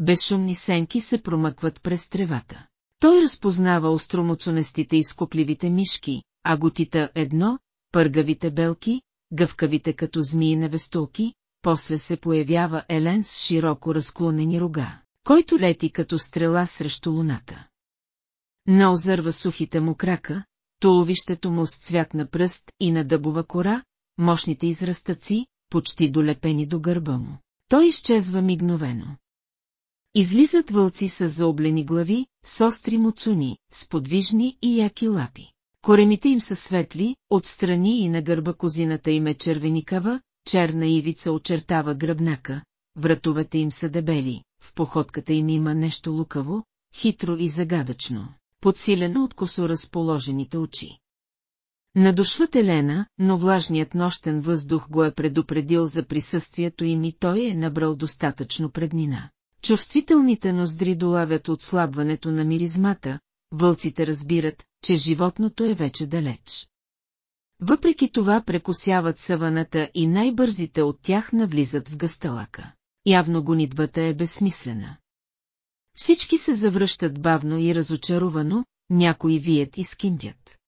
безшумни сенки се промъкват през тревата. Той разпознава остромоцунестите и скопливите мишки, а готита едно, пъргавите белки, гъвкавите като змии невестулки, после се появява Елен с широко разклонени рога, който лети като стрела срещу луната. Наозърва сухите му крака, туловището му с цвят на пръст и на дъбова кора, мощните израстъци, почти долепени до гърба му. Той изчезва мигновено. Излизат вълци с заоблени глави, с остри муцуни, с подвижни и яки лапи. Коремите им са светли, отстрани и на гърба козината им е червеникава, черна ивица очертава гръбнака, вратовете им са дебели, в походката им има нещо лукаво, хитро и загадъчно, подсилено от косо разположените очи. Надушват Елена, но влажният нощен въздух го е предупредил за присъствието им и той е набрал достатъчно преднина. Чувствителните ноздри долавят отслабването на миризмата, вълците разбират, че животното е вече далеч. Въпреки това прекусяват саваната и най-бързите от тях навлизат в гъсталака. Явно гонитбата е безсмислена. Всички се завръщат бавно и разочаровано, някои вият и скимтят.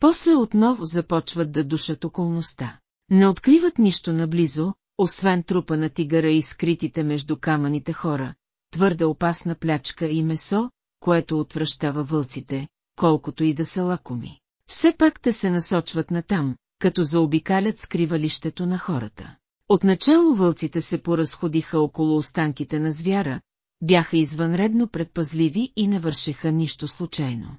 После отново започват да душат околността. Не откриват нищо наблизо, освен трупа на тигъра и скритите между камъните хора, твърде опасна плячка и месо, което отвръщава вълците, колкото и да са лакоми. Все пак те се насочват натам, като заобикалят скривалището на хората. Отначало вълците се поразходиха около останките на звяра, бяха извънредно предпазливи и не вършеха нищо случайно.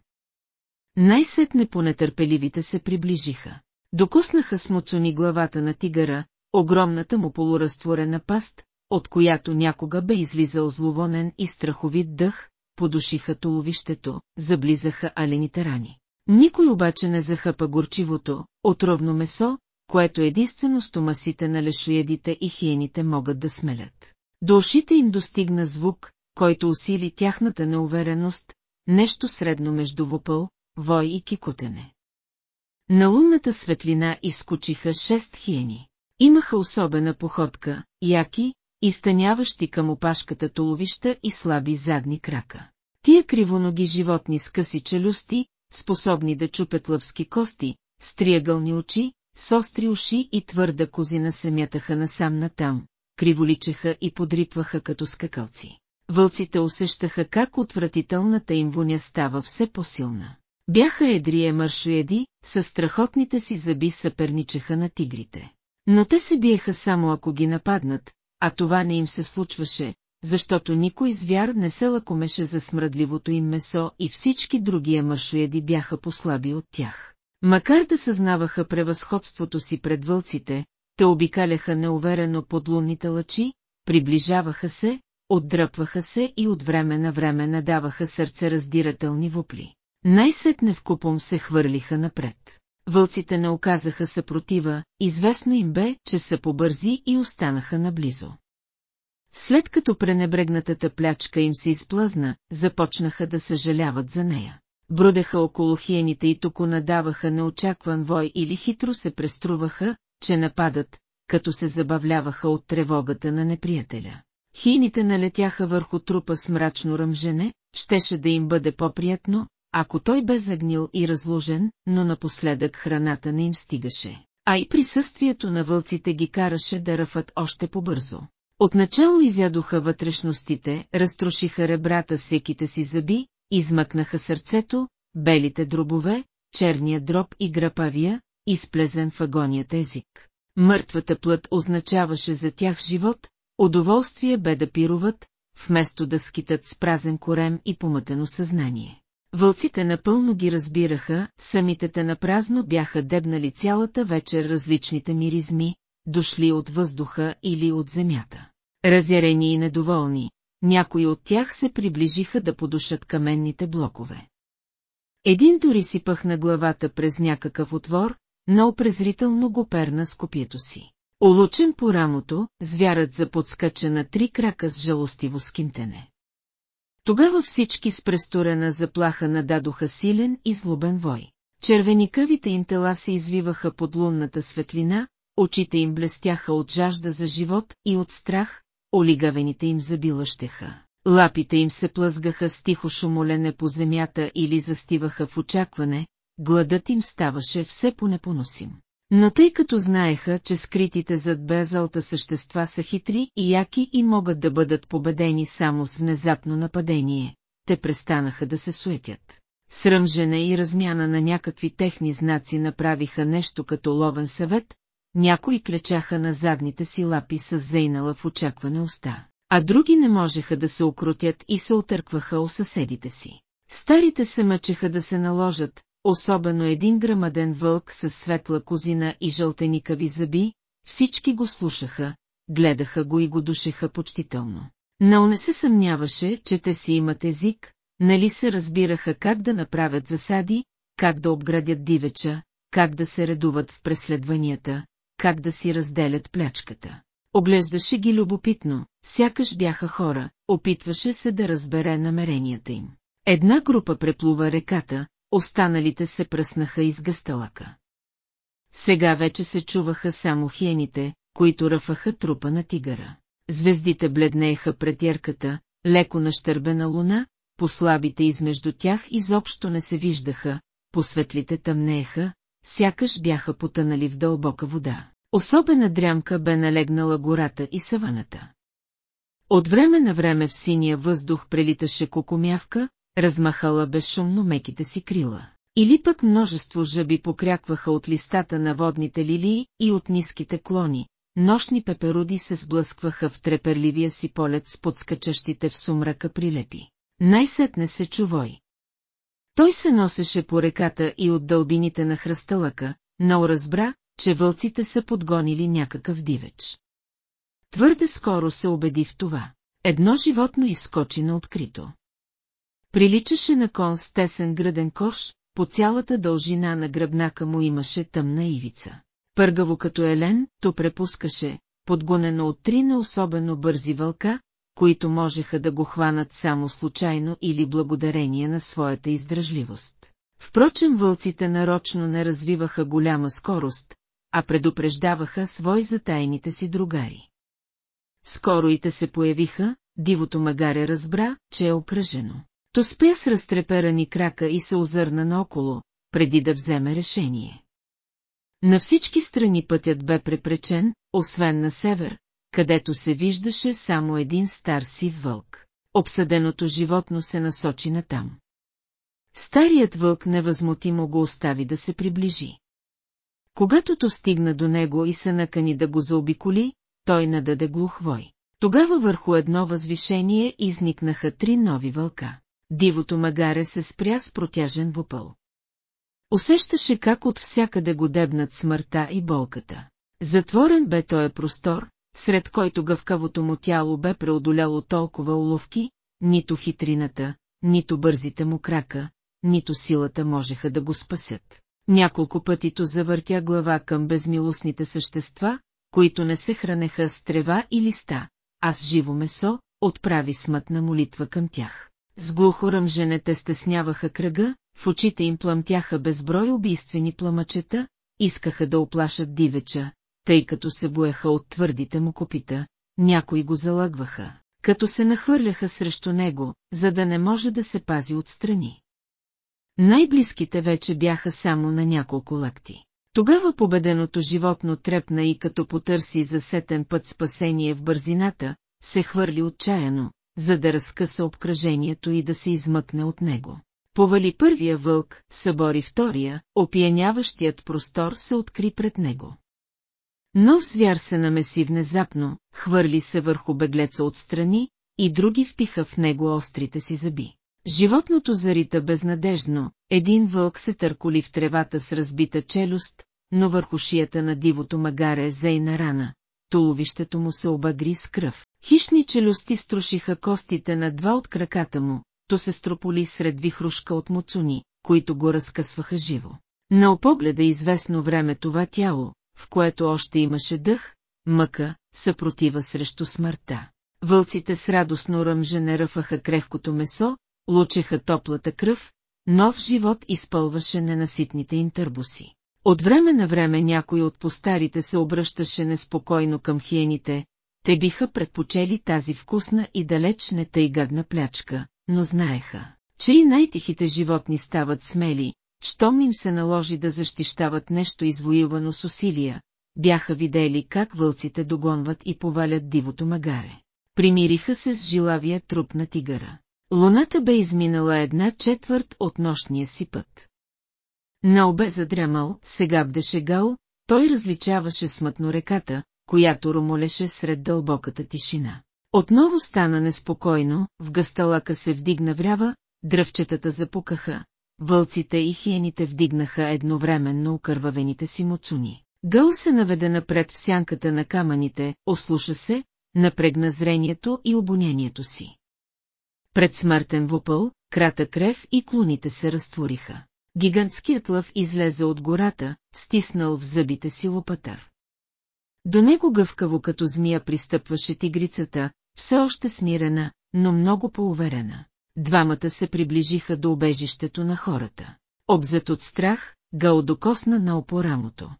Най-сетне понетърпеливите се приближиха. Докуснаха с муцуни главата на тигъра, огромната му полуразтворена паст, от която някога бе излизал зловонен и страховит дъх, подушиха туловището, заблизаха алените рани. Никой обаче не захъпа горчивото, отровно месо, което единствено стомасите на лешоедите и хиените могат да смелят. До ушите им достигна звук, който усили тяхната неувереност, нещо средно между вопъл, вой и кикотене. На лунната светлина изкочиха шест хиени. Имаха особена походка, яки, изтъняващи към опашката туловища и слаби задни крака. Тия кривоноги животни с къси челюсти, способни да чупят лъвски кости, с триъгълни очи, с остри уши и твърда козина се мятаха насам натам, криволичеха и подрипваха като скакалци. Вълците усещаха как отвратителната им воня става все по-силна. Бяха едрие маршоеди, със страхотните си зъби съперничеха на тигрите. Но те се биеха само ако ги нападнат, а това не им се случваше, защото никой звяр не се лакомеше за смръдливото им месо и всички другия маршоеди бяха послаби от тях. Макар да съзнаваха превъзходството си пред вълците, те обикаляха неуверено под лунните лъчи, приближаваха се, отдръпваха се и от време на време надаваха сърце раздирателни вопли. Най-сетне в купом се хвърлиха напред. Вълците не оказаха съпротива, известно им бе, че са побързи и останаха наблизо. След като пренебрегнатата плячка им се изплъзна, започнаха да съжаляват за нея. Брудеха около хиените и току надаваха неочакван вой или хитро се преструваха, че нападат, като се забавляваха от тревогата на неприятеля. Хиените налетяха върху трупа с мрачно ръмжене, щеше да им бъде по-приятно, ако той бе загнил и разложен, но напоследък храната не им стигаше, а и присъствието на вълците ги караше да ръфат още по-бързо. Отначало изядоха вътрешностите, разтрошиха ребрата секите си зъби, измъкнаха сърцето, белите дробове, черния дроб и грапавия, изплезен в агонията език. Мъртвата плът означаваше за тях живот, удоволствие бе да пируват, вместо да скитат с празен корем и помътено съзнание. Вълците напълно ги разбираха, самите те напразно бяха дебнали цялата вечер различните миризми, дошли от въздуха или от земята. Разярени и недоволни, някои от тях се приближиха да подушат каменните блокове. Един дори си пъхна главата през някакъв отвор, но презрително го перна с копието си. Олучен по рамото, звярат заподскача на три крака с жалостиво скимтене. Тогава всички с престорена заплаха нададоха силен и злобен вой. Червеникавите им тела се извиваха под лунната светлина, очите им блестяха от жажда за живот и от страх, олигавените им забилащеха. Лапите им се плъзгаха с тихо шумолене по земята или застиваха в очакване, гладът им ставаше все по-непоносим. Но тъй като знаеха, че скритите зад безалта същества са хитри и яки и могат да бъдат победени само с внезапно нападение, те престанаха да се суетят. Сръмжене и размяна на някакви техни знаци направиха нещо като ловен съвет, някои клечаха на задните си лапи с зейнала в очакване уста, а други не можеха да се окрутят и се отъркваха о съседите си. Старите се мъчеха да се наложат, особено един грамаден вълк с светла козина и жълтеникави зъби, всички го слушаха, гледаха го и го душеха почтително. Но не се съмняваше, че те си имат език, нали се разбираха как да направят засади, как да обградят дивеча, как да се редуват в преследванията, как да си разделят плячката. Оглеждаше ги любопитно, сякаш бяха хора, опитваше се да разбере намеренията им. Една група преплува реката, останалите се пръснаха из гъсталака. Сега вече се чуваха само хиените, които ръфаха трупа на тигъра. Звездите бледнееха пред ярката, леко нащърбена луна, послабите измежду тях изобщо не се виждаха, посветлите тъмнееха, сякаш бяха потънали в дълбока вода. Особена дрямка бе налегнала гората и саваната. От време на време в синия въздух прелиташе кокомявка, размахала безшумно меките си крила. Или пък множество жаби покрякваха от листата на водните лилии и от ниските клони, нощни пеперуди се сблъскваха в треперливия си полет с подскачащите в сумрака прилепи. Най-сетне се чувой. Той се носеше по реката и от дълбините на хръсталъка, но разбра, че вълците са подгонили някакъв дивеч. Твърде скоро се убеди в това. Едно животно изскочи на открито. Приличаше на кон с тесен граден кош, по цялата дължина на гръбнака му имаше тъмна ивица. Пъргаво като елен, то препускаше, подгонено от три на особено бързи вълка, които можеха да го хванат само случайно или благодарение на своята издръжливост. Впрочем вълците нарочно не развиваха голяма скорост, а предупреждаваха свой затайните си другари. Скоро и те се появиха, дивото магаре разбра, че е окръжено. То спя с разтреперани крака и се озърна наоколо, преди да вземе решение. На всички страни пътят бе препречен, освен на север, където се виждаше само един стар сив вълк. Обсъденото животно се насочи натам. Старият вълк невъзмутимо го остави да се приближи. Когато то стигна до него и се накани да го заобиколи, той нададе глухвой. Тогава върху едно възвишение изникнаха три нови вълка. Дивото магаре се спря с протяжен вопъл. Усещаше как от всякъде го дебнат смъртта и болката. Затворен бе този простор, сред който гъвкавото му тяло бе преодоляло толкова уловки, нито хитрината, нито бързите му крака, нито силата можеха да го спасят. Няколко пъти то завъртя глава към безмилостните същества, които не се хранеха с трева и листа, а с живо месо, отправи смътна молитва към тях. С глухо ръмжене те стесняваха кръга, в очите им пламтяха безброй убийствени пламъчета, искаха да оплашат дивеча, тъй като се боеха от твърдите му копита, някои го залъгваха, като се нахвърляха срещу него, за да не може да се пази отстрани. Най-близките вече бяха само на няколко лакти. Тогава победеното животно трепна и като потърси за сетен път спасение в бързината, се хвърли отчаяно, за да разкъса обкръжението и да се измъкне от него. Повали първия вълк, събори втория, опияняващият простор се откри пред него. Нов звяр се намеси внезапно, хвърли се върху беглеца отстрани, и други впиха в него острите си зъби. Животното зарита безнадежно, един вълк се търколи в тревата с разбита челюст, но върху шията на дивото магаре зейна рана, туловището му се обагри с кръв. Хищни челюсти струшиха костите на два от краката му, то се строполи сред вихрушка от муцуни, които го разкъсваха живо. На опогледа известно време това тяло, в което още имаше дъх, мъка, съпротива срещу смъртта. Вълците с радостно ръмжене ръфаха крехкото месо, лучеха топлата кръв, нов живот изпълваше ненаситните им търбуси. От време на време някой от постарите се обръщаше неспокойно към хиените, те биха предпочели тази вкусна и далеч не тъй гадна плячка, но знаеха, че и най-тихите животни стават смели, щом им се наложи да защищават нещо извоювано с усилия, бяха видели как вълците догонват и повалят дивото магаре. Примириха се с жилавия труп на тигъра. Луната бе изминала една четвърт от нощния си път. На обе задрямал, сега бдеше гал, той различаваше смътно реката, която ромолеше сред дълбоката тишина. Отново стана неспокойно, в гъсталака се вдигна врява, дръвчетата запукаха, вълците и хиените вдигнаха едновременно окървавените си муцуни. Гъл се наведе напред в сянката на камъните, ослуша се, напрегна зрението и обонението си. Пред смъртен вопъл, кратък крев и клоните се разтвориха. Гигантският лъв излезе от гората, стиснал в зъбите си лопатър. До него гъвкаво като змия пристъпваше тигрицата, все още смирена, но много поуверена. Двамата се приближиха до обежището на хората. Обзет от страх, Гал докосна на опорамото.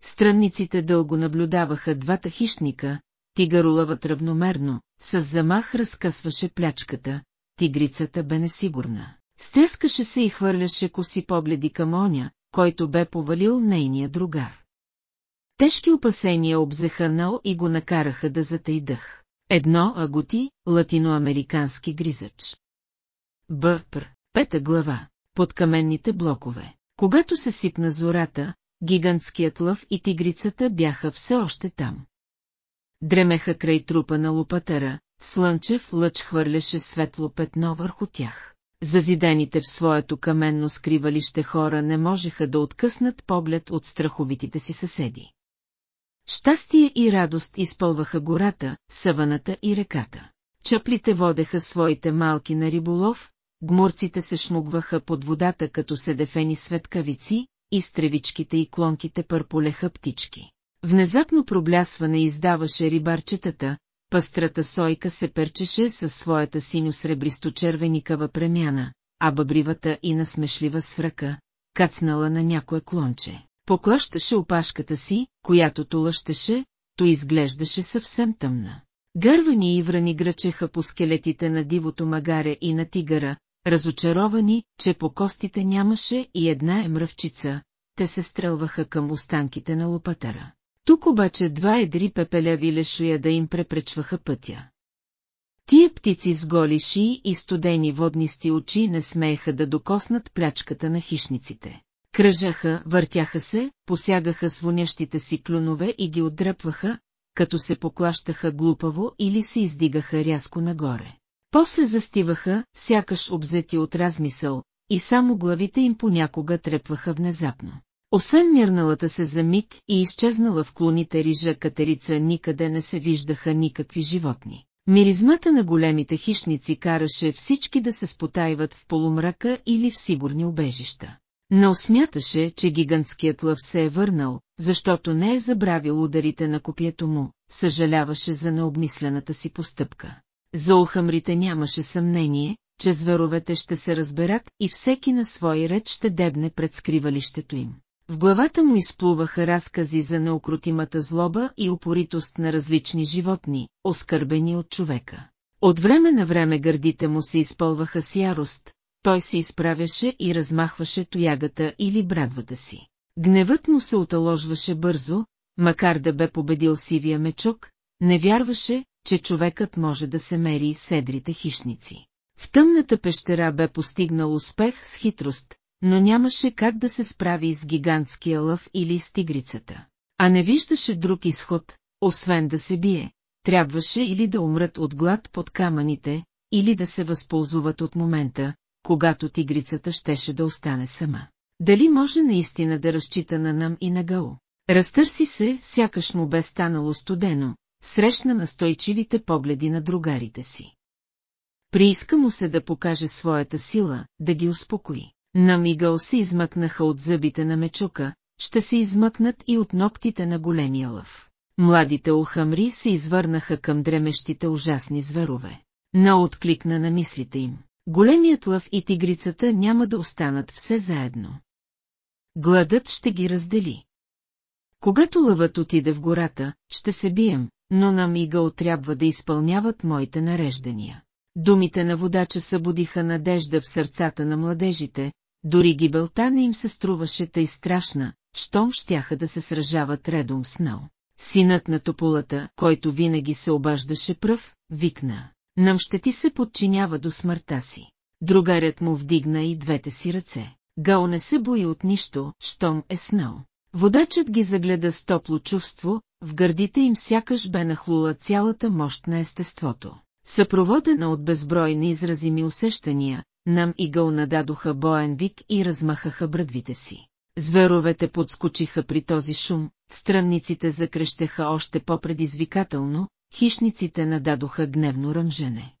Странниците дълго наблюдаваха двата хищника, тигарулават равномерно, с замах разкъсваше плячката, тигрицата бе несигурна. Стрескаше се и хвърляше коси погледи към оня, който бе повалил нейния другар. Тежки опасения обзеха Нал и го накараха да затейдъх. Едно агути, латиноамерикански гризач. Бъпр, пета глава, под каменните блокове. Когато се сипна зората, гигантският лъв и тигрицата бяха все още там. Дремеха край трупа на лопатера, слънчев лъч хвърляше светло петно върху тях. Зазидените в своето каменно скривалище хора не можеха да откъснат поглед от страховитите си съседи. Щастие и радост изпълваха гората, саваната и реката. Чаплите водеха своите малки на риболов, гмурците се шмугваха под водата като седефени светкавици, и стревичките и клонките пърполеха птички. Внезапно проблясване издаваше рибарчетата, пъстрата сойка се перчеше със своята синьо-сребристо-червеникава премяна, а бъбривата и насмешлива свръка, кацнала на някое клонче. Поклащаше опашката си, която то лъщеше, то изглеждаше съвсем тъмна. Гървани и врани гръчеха по скелетите на дивото магаре и на тигъра, разочаровани, че по костите нямаше и една емръвчица, те се стрелваха към останките на лопатара. Тук обаче два едри пепеляви лешуя да им препречваха пътя. Тия птици с голи шии и студени воднисти очи не смееха да докоснат плячката на хищниците. Кръжаха, въртяха се, посягаха с вонящите си клюнове и ги отдръпваха, като се поклащаха глупаво или се издигаха рязко нагоре. После застиваха, сякаш обзети от размисъл, и само главите им понякога трепваха внезапно. Освен мирналата се за миг и изчезнала в клоните рижа катерица никъде не се виждаха никакви животни. Миризмата на големите хищници караше всички да се спотайват в полумрака или в сигурни убежища. Не осмяташе, че гигантският лъв се е върнал, защото не е забравил ударите на копието му, съжаляваше за необмислената си постъпка. За охамрите нямаше съмнение, че зверовете ще се разберат и всеки на свой ред ще дебне пред скривалището им. В главата му изплуваха разкази за неукротимата злоба и упоритост на различни животни, оскърбени от човека. От време на време гърдите му се изпълваха с ярост, той се изправяше и размахваше тоягата или брадвата си. Гневът му се оталожваше бързо, макар да бе победил сивия мечук, не вярваше, че човекът може да се мери седрите хищници. В тъмната пещера бе постигнал успех с хитрост, но нямаше как да се справи с гигантския лъв или с тигрицата. А не виждаше друг изход, освен да се бие. Трябваше или да умрат от глад под камъните, или да се възползват от момента, когато тигрицата щеше да остане сама. Дали може наистина да разчита на нам и на Гао? Разтърси се, сякаш му бе станало студено, срещна настойчивите погледи на другарите си. Прииска му се да покаже своята сила, да ги успокои. На мигъл се измъкнаха от зъбите на мечука, ще се измъкнат и от ногтите на големия лъв. Младите охамри се извърнаха към дремещите ужасни зверове. На откликна на мислите им. Големият лъв и тигрицата няма да останат все заедно. Гладът ще ги раздели. Когато лъвът отиде в гората, ще се бием, но на мигъл трябва да изпълняват моите нареждания. Думите на водача събудиха надежда в сърцата на младежите, дори гибелта не им се струваше тъй страшна, щом щяха да се сражават редом с Нал. Синът на тополата, който винаги се обаждаше пръв, викна. Нам ще ти се подчинява до смъртта си. Другарят му вдигна и двете си ръце. Гао не се бои от нищо, щом е снал. Водачът ги загледа с топло чувство, в гърдите им сякаш бе нахлула цялата мощ на естеството. Съпроводена от безбройни изразими усещания, нам и гъл нададоха боен вик и размахаха брадвите си. Зверовете подскочиха при този шум, странниците закрещеха още по-предизвикателно, хищниците нададоха гневно ръмжене.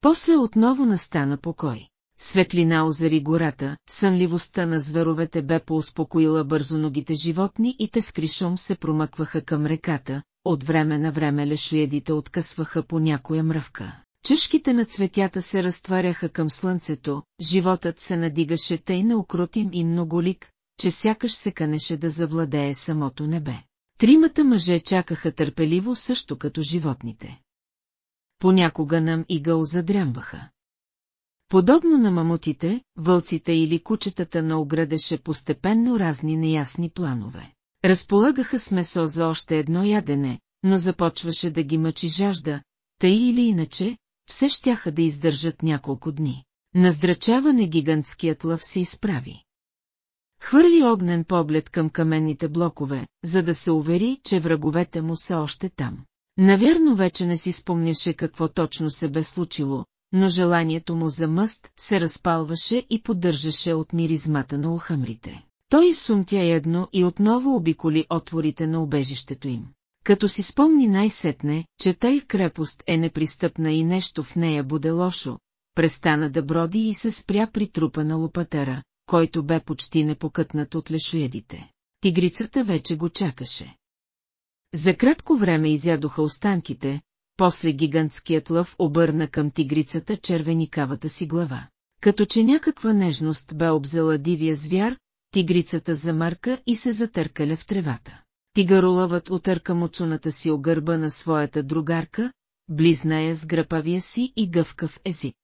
После отново настана покой. Светлина озари гората, сънливостта на зверовете бе поуспокоила бързоногите животни и те с кришом се промъкваха към реката, от време на време лешоедите откъсваха по някоя мръвка. Чешките на цветята се разтваряха към слънцето, животът се надигаше тъй неукротим и многолик, че сякаш се канеше да завладее самото небе. Тримата мъже чакаха търпеливо също като животните. Понякога нам и гъл задрямваха. Подобно на мамутите, вълците или кучетата на оградеше постепенно разни неясни планове. Разполагаха с месо за още едно ядене, но започваше да ги мъчи жажда, тъй или иначе, все щяха да издържат няколко дни. Наздрачаване гигантският лъв се изправи. Хвърли огнен поглед към каменните блокове, за да се увери, че враговете му са още там. Навярно вече не си спомняше какво точно се бе случило, но желанието му за мъст се разпалваше и поддържаше от миризмата на улхамрите. Той изсумтя едно и отново обиколи отворите на убежището им. Като си спомни най-сетне, че тъй крепост е непристъпна и нещо в нея буде лошо, престана да броди и се спря при трупа на лопатера, който бе почти непокътнат от лешоедите. Тигрицата вече го чакаше. За кратко време изядоха останките, после гигантският лъв обърна към тигрицата червеникавата си глава. Като че някаква нежност бе обзела дивия звяр, тигрицата замърка и се затъркаля в тревата. Тигаролъвът отърка муцуната си огърба на своята другарка, близна я с грапавия си и гъвкав език.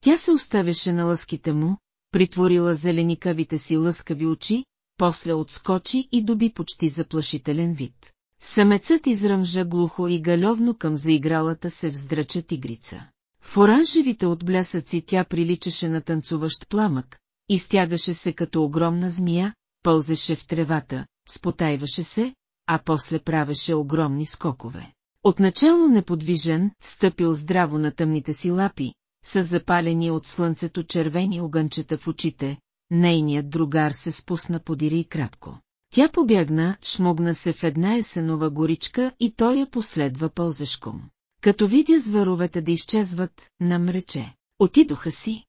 Тя се оставяше на лъските му, притворила зеленикавите си лъскави очи, после отскочи и доби почти заплашителен вид. Самецът изръмжа глухо и галевно към заигралата се вздрача тигрица. В оранжевите отблясъци тя приличаше на танцуващ пламък, изтягаше се като огромна змия, пълзеше в тревата, спотайваше се, а после правеше огромни скокове. Отначало неподвижен, стъпил здраво на тъмните си лапи, с запалени от слънцето червени огънчета в очите, нейният другар се спусна подири и кратко. Тя побягна, шмогна се в една есенова горичка и той я последва пълзешком. Като видя зваровете да изчезват, нам рече. Отидоха си.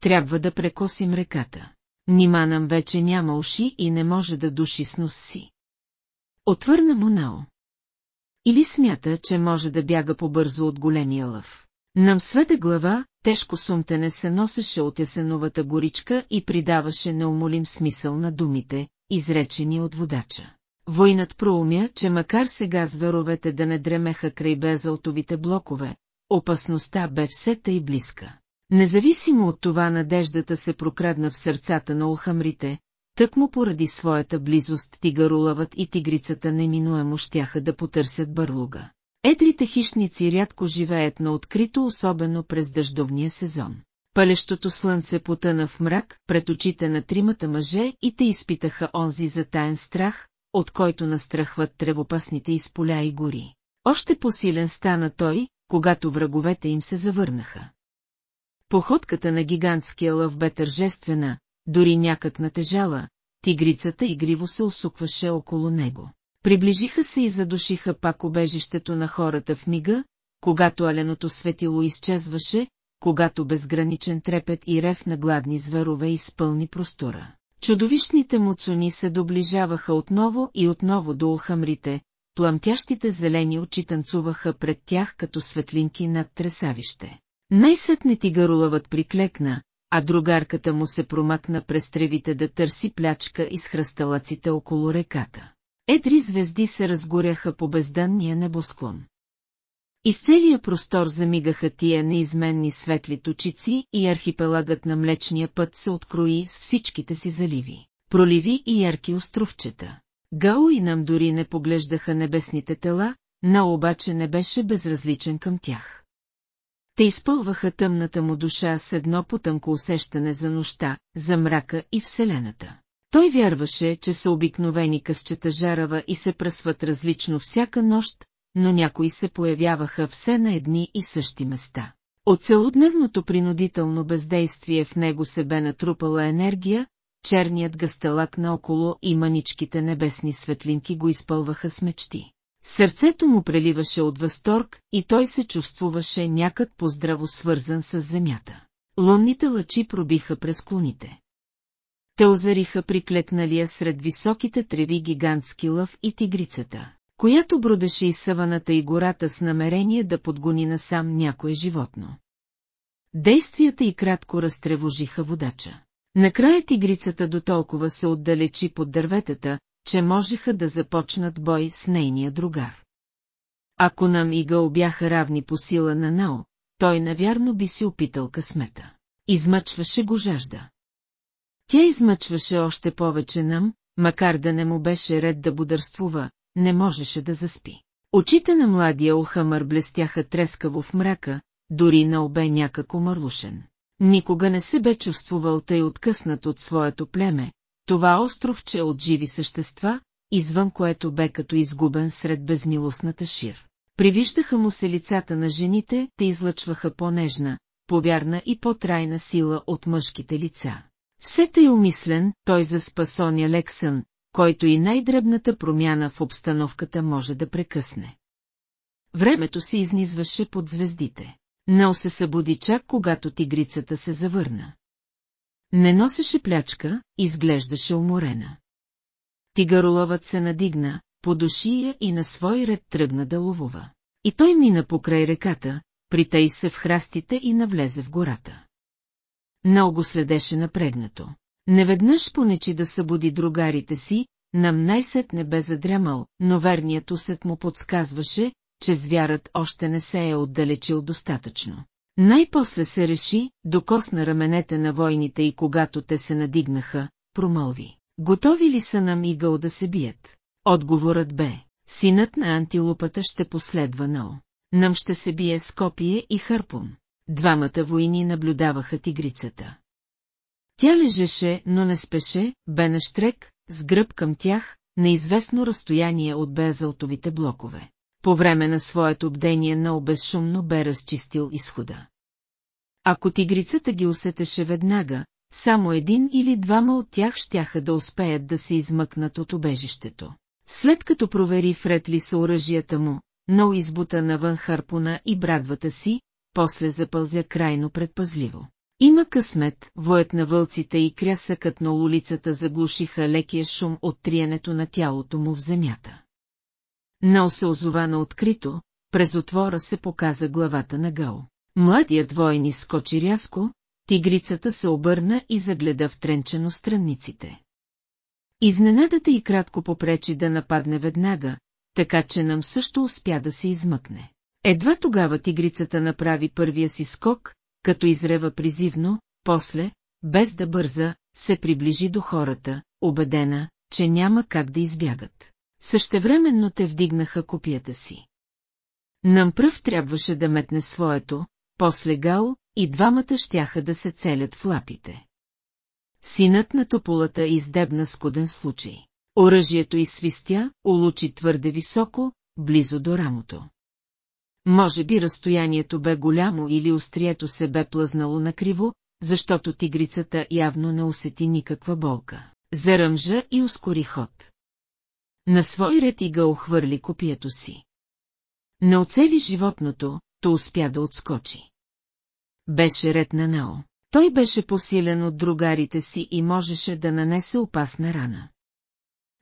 Трябва да прекосим реката. Нима нам вече няма уши и не може да души с нос си. Отвърна му Нао. Или смята, че може да бяга побързо от големия лъв. Нам сведе глава, тежко сумтене се носеше от есеновата горичка и придаваше неумолим смисъл на думите, изречени от водача. Войнат проумя, че макар сега зверовете да не дремеха край безалтовите блокове, опасността бе все тъй близка. Независимо от това надеждата се прокрадна в сърцата на улхамрите, тъкмо поради своята близост тигарулавът и тигрицата неминуемо щяха да потърсят бърлуга. Едрите хищници рядко живеят на открито, особено през дъждовния сезон. Палещото слънце потъна в мрак пред очите на тримата мъже и те изпитаха онзи затаен страх, от който настрахват тревопасните изполя и гори. Още по-силен стана той, когато враговете им се завърнаха. Походката на гигантския лъв бе тържествена, дори някак натежала, тигрицата игриво се усукваше около него. Приближиха се и задушиха пак обежището на хората в мига, когато аленото светило изчезваше, когато безграничен трепет и рев на гладни зверове изпълни простора. Чудовищните муцуни се доближаваха отново и отново до улхамрите, пламтящите зелени очи танцуваха пред тях като светлинки над тресавище. Най-сетне тигарулавът приклекна, а другарката му се промъкна през тревите да търси плячка из хръсталаците около реката. Едри звезди се разгоряха по бездънния небосклон. Из целия простор замигаха тия неизменни светли точици и архипелагът на Млечния път се открои с всичките си заливи, проливи и ярки островчета. Гао и нам дори не поглеждаха небесните тела, но обаче не беше безразличен към тях. Те изпълваха тъмната му душа с едно потънко усещане за нощта, за мрака и Вселената. Той вярваше, че са обикновени късчета жарава и се пръсват различно всяка нощ, но някои се появяваха все на едни и същи места. От целодневното принудително бездействие в него се бе натрупала енергия, черният гастелак наоколо и маничките небесни светлинки го изпълваха с мечти. Сърцето му преливаше от възторг и той се чувствуваше някак поздраво свързан с земята. Лунните лъчи пробиха през клоните. Те озариха приклекналия сред високите треви гигантски лъв и тигрицата, която бродеше из съваната и гората с намерение да подгони насам някое животно. Действията и кратко разтревожиха водача. Накрая тигрицата до толкова се отдалечи под дърветата, че можеха да започнат бой с нейния другар. Ако нам и Гъл бяха равни по сила на Нао, той навярно би си опитал късмета. Измъчваше го жажда. Тя измъчваше още повече нам, макар да не му беше ред да бодърствува, не можеше да заспи. Очите на младия Охамър блестяха трескаво в мрака, дори на обе някако мърлушен. Никога не се бе чувствувал тъй откъснат от своето племе, това островче от живи същества, извън което бе като изгубен сред безмилостната шир. Привиждаха му се лицата на жените, те излъчваха по-нежна, повярна и по-трайна сила от мъжките лица. Все тъй умислен, той заспа Соня Лексън, който и най-дребната промяна в обстановката може да прекъсне. Времето се изнизваше под звездите. Нел се събуди чак когато тигрицата се завърна. Не носеше плячка, изглеждаше уморена. Тигароловът се надигна, подуши я и на свой ред тръгна да ловува. И той мина покрай реката, притъй се в храстите и навлезе в гората. Много следеше напрегнато. Неведнъж понечи да събуди другарите си, нам най-сетне бе задрямал, но верният усет му подсказваше, че звярат още не се е отдалечил достатъчно. Най-после се реши, докосна раменете на войните и когато те се надигнаха, промълви. Готови ли са нам игъл да се бият? Отговорът бе. Синът на антилопата ще последва Нао. Нам ще се бие с копие и харпун. Двамата войни наблюдаваха тигрицата. Тя лежеше, но не спеше, бе на штрек, с гръб към тях, на известно разстояние от безълтовите блокове. По време на своето бдение Нал безшумно бе разчистил изхода. Ако тигрицата ги усетеше веднага, само един или двама от тях щяха да успеят да се измъкнат от обежището. След като провери вред ли оръжията му, Нол избута навън харпуна и брадвата си, после запълзя крайно предпазливо. Има късмет, воят на вълците и крясъкът на улицата заглушиха лекия шум от триенето на тялото му в земята. Нал се озова на открито, през отвора се показа главата на Гал. Младият войн изскочи рязко, тигрицата се обърна и загледа втренчено странниците. Изненадата и кратко попречи да нападне веднага, така че нам също успя да се измъкне. Едва тогава тигрицата направи първия си скок, като изрева призивно, после, без да бърза, се приближи до хората, убедена, че няма как да избягат. Същевременно те вдигнаха копията си. Нам пръв трябваше да метне своето, после гал, и двамата щяха да се целят в лапите. Синът на тополата издебна скуден случай. Оръжието изсвистя, улучи твърде високо, близо до рамото. Може би разстоянието бе голямо или острието се бе плъзнало накриво, защото тигрицата явно не усети никаква болка. Заръмжа и ускори ход. На свой ред ига охвърли копието си. Не оцели животното, то успя да отскочи. Беше ред на Нао. Той беше посилен от другарите си и можеше да нанесе опасна рана.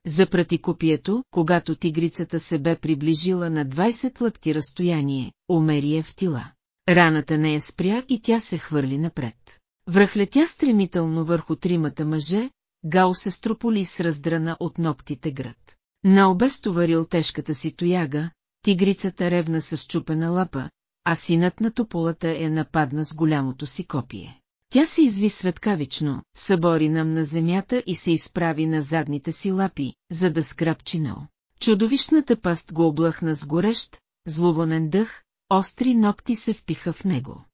Запрати копието, когато тигрицата се бе приближила на 20 лъкти разстояние, умери е в тила. Раната не я спря и тя се хвърли напред. Връхлетя стремително върху тримата мъже, Гал се строполи с раздрана от ногтите град. На обестоварил тежката си тояга, тигрицата ревна с чупена лапа, а синът на тополата е нападна с голямото си копие. Тя се изви светкавично, събори нам на земята и се изправи на задните си лапи, за да скрапчи Нао. Чудовищната паст го облъхна с горещ, зловонен дъх, остри ногти се впиха в него.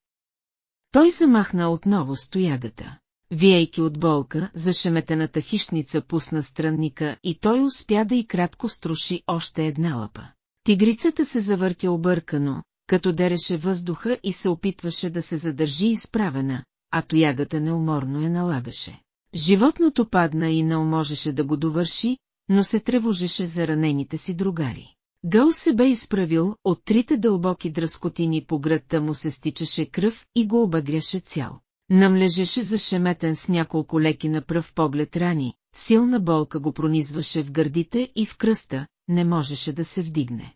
Той замахна отново стоягата. Виейки от болка, зашеметената хищница пусна странника и той успя да и кратко струши още една лапа. Тигрицата се завъртя объркано, като дереше въздуха и се опитваше да се задържи изправена, а тоягата неуморно я налагаше. Животното падна и не можеше да го довърши, но се тревожеше за ранените си другари. Гъл се бе изправил, от трите дълбоки дръскотини по гръдта му се стичаше кръв и го обагряше цял. Намлежеше зашеметен с няколко леки на пръв поглед рани, силна болка го пронизваше в гърдите и в кръста, не можеше да се вдигне.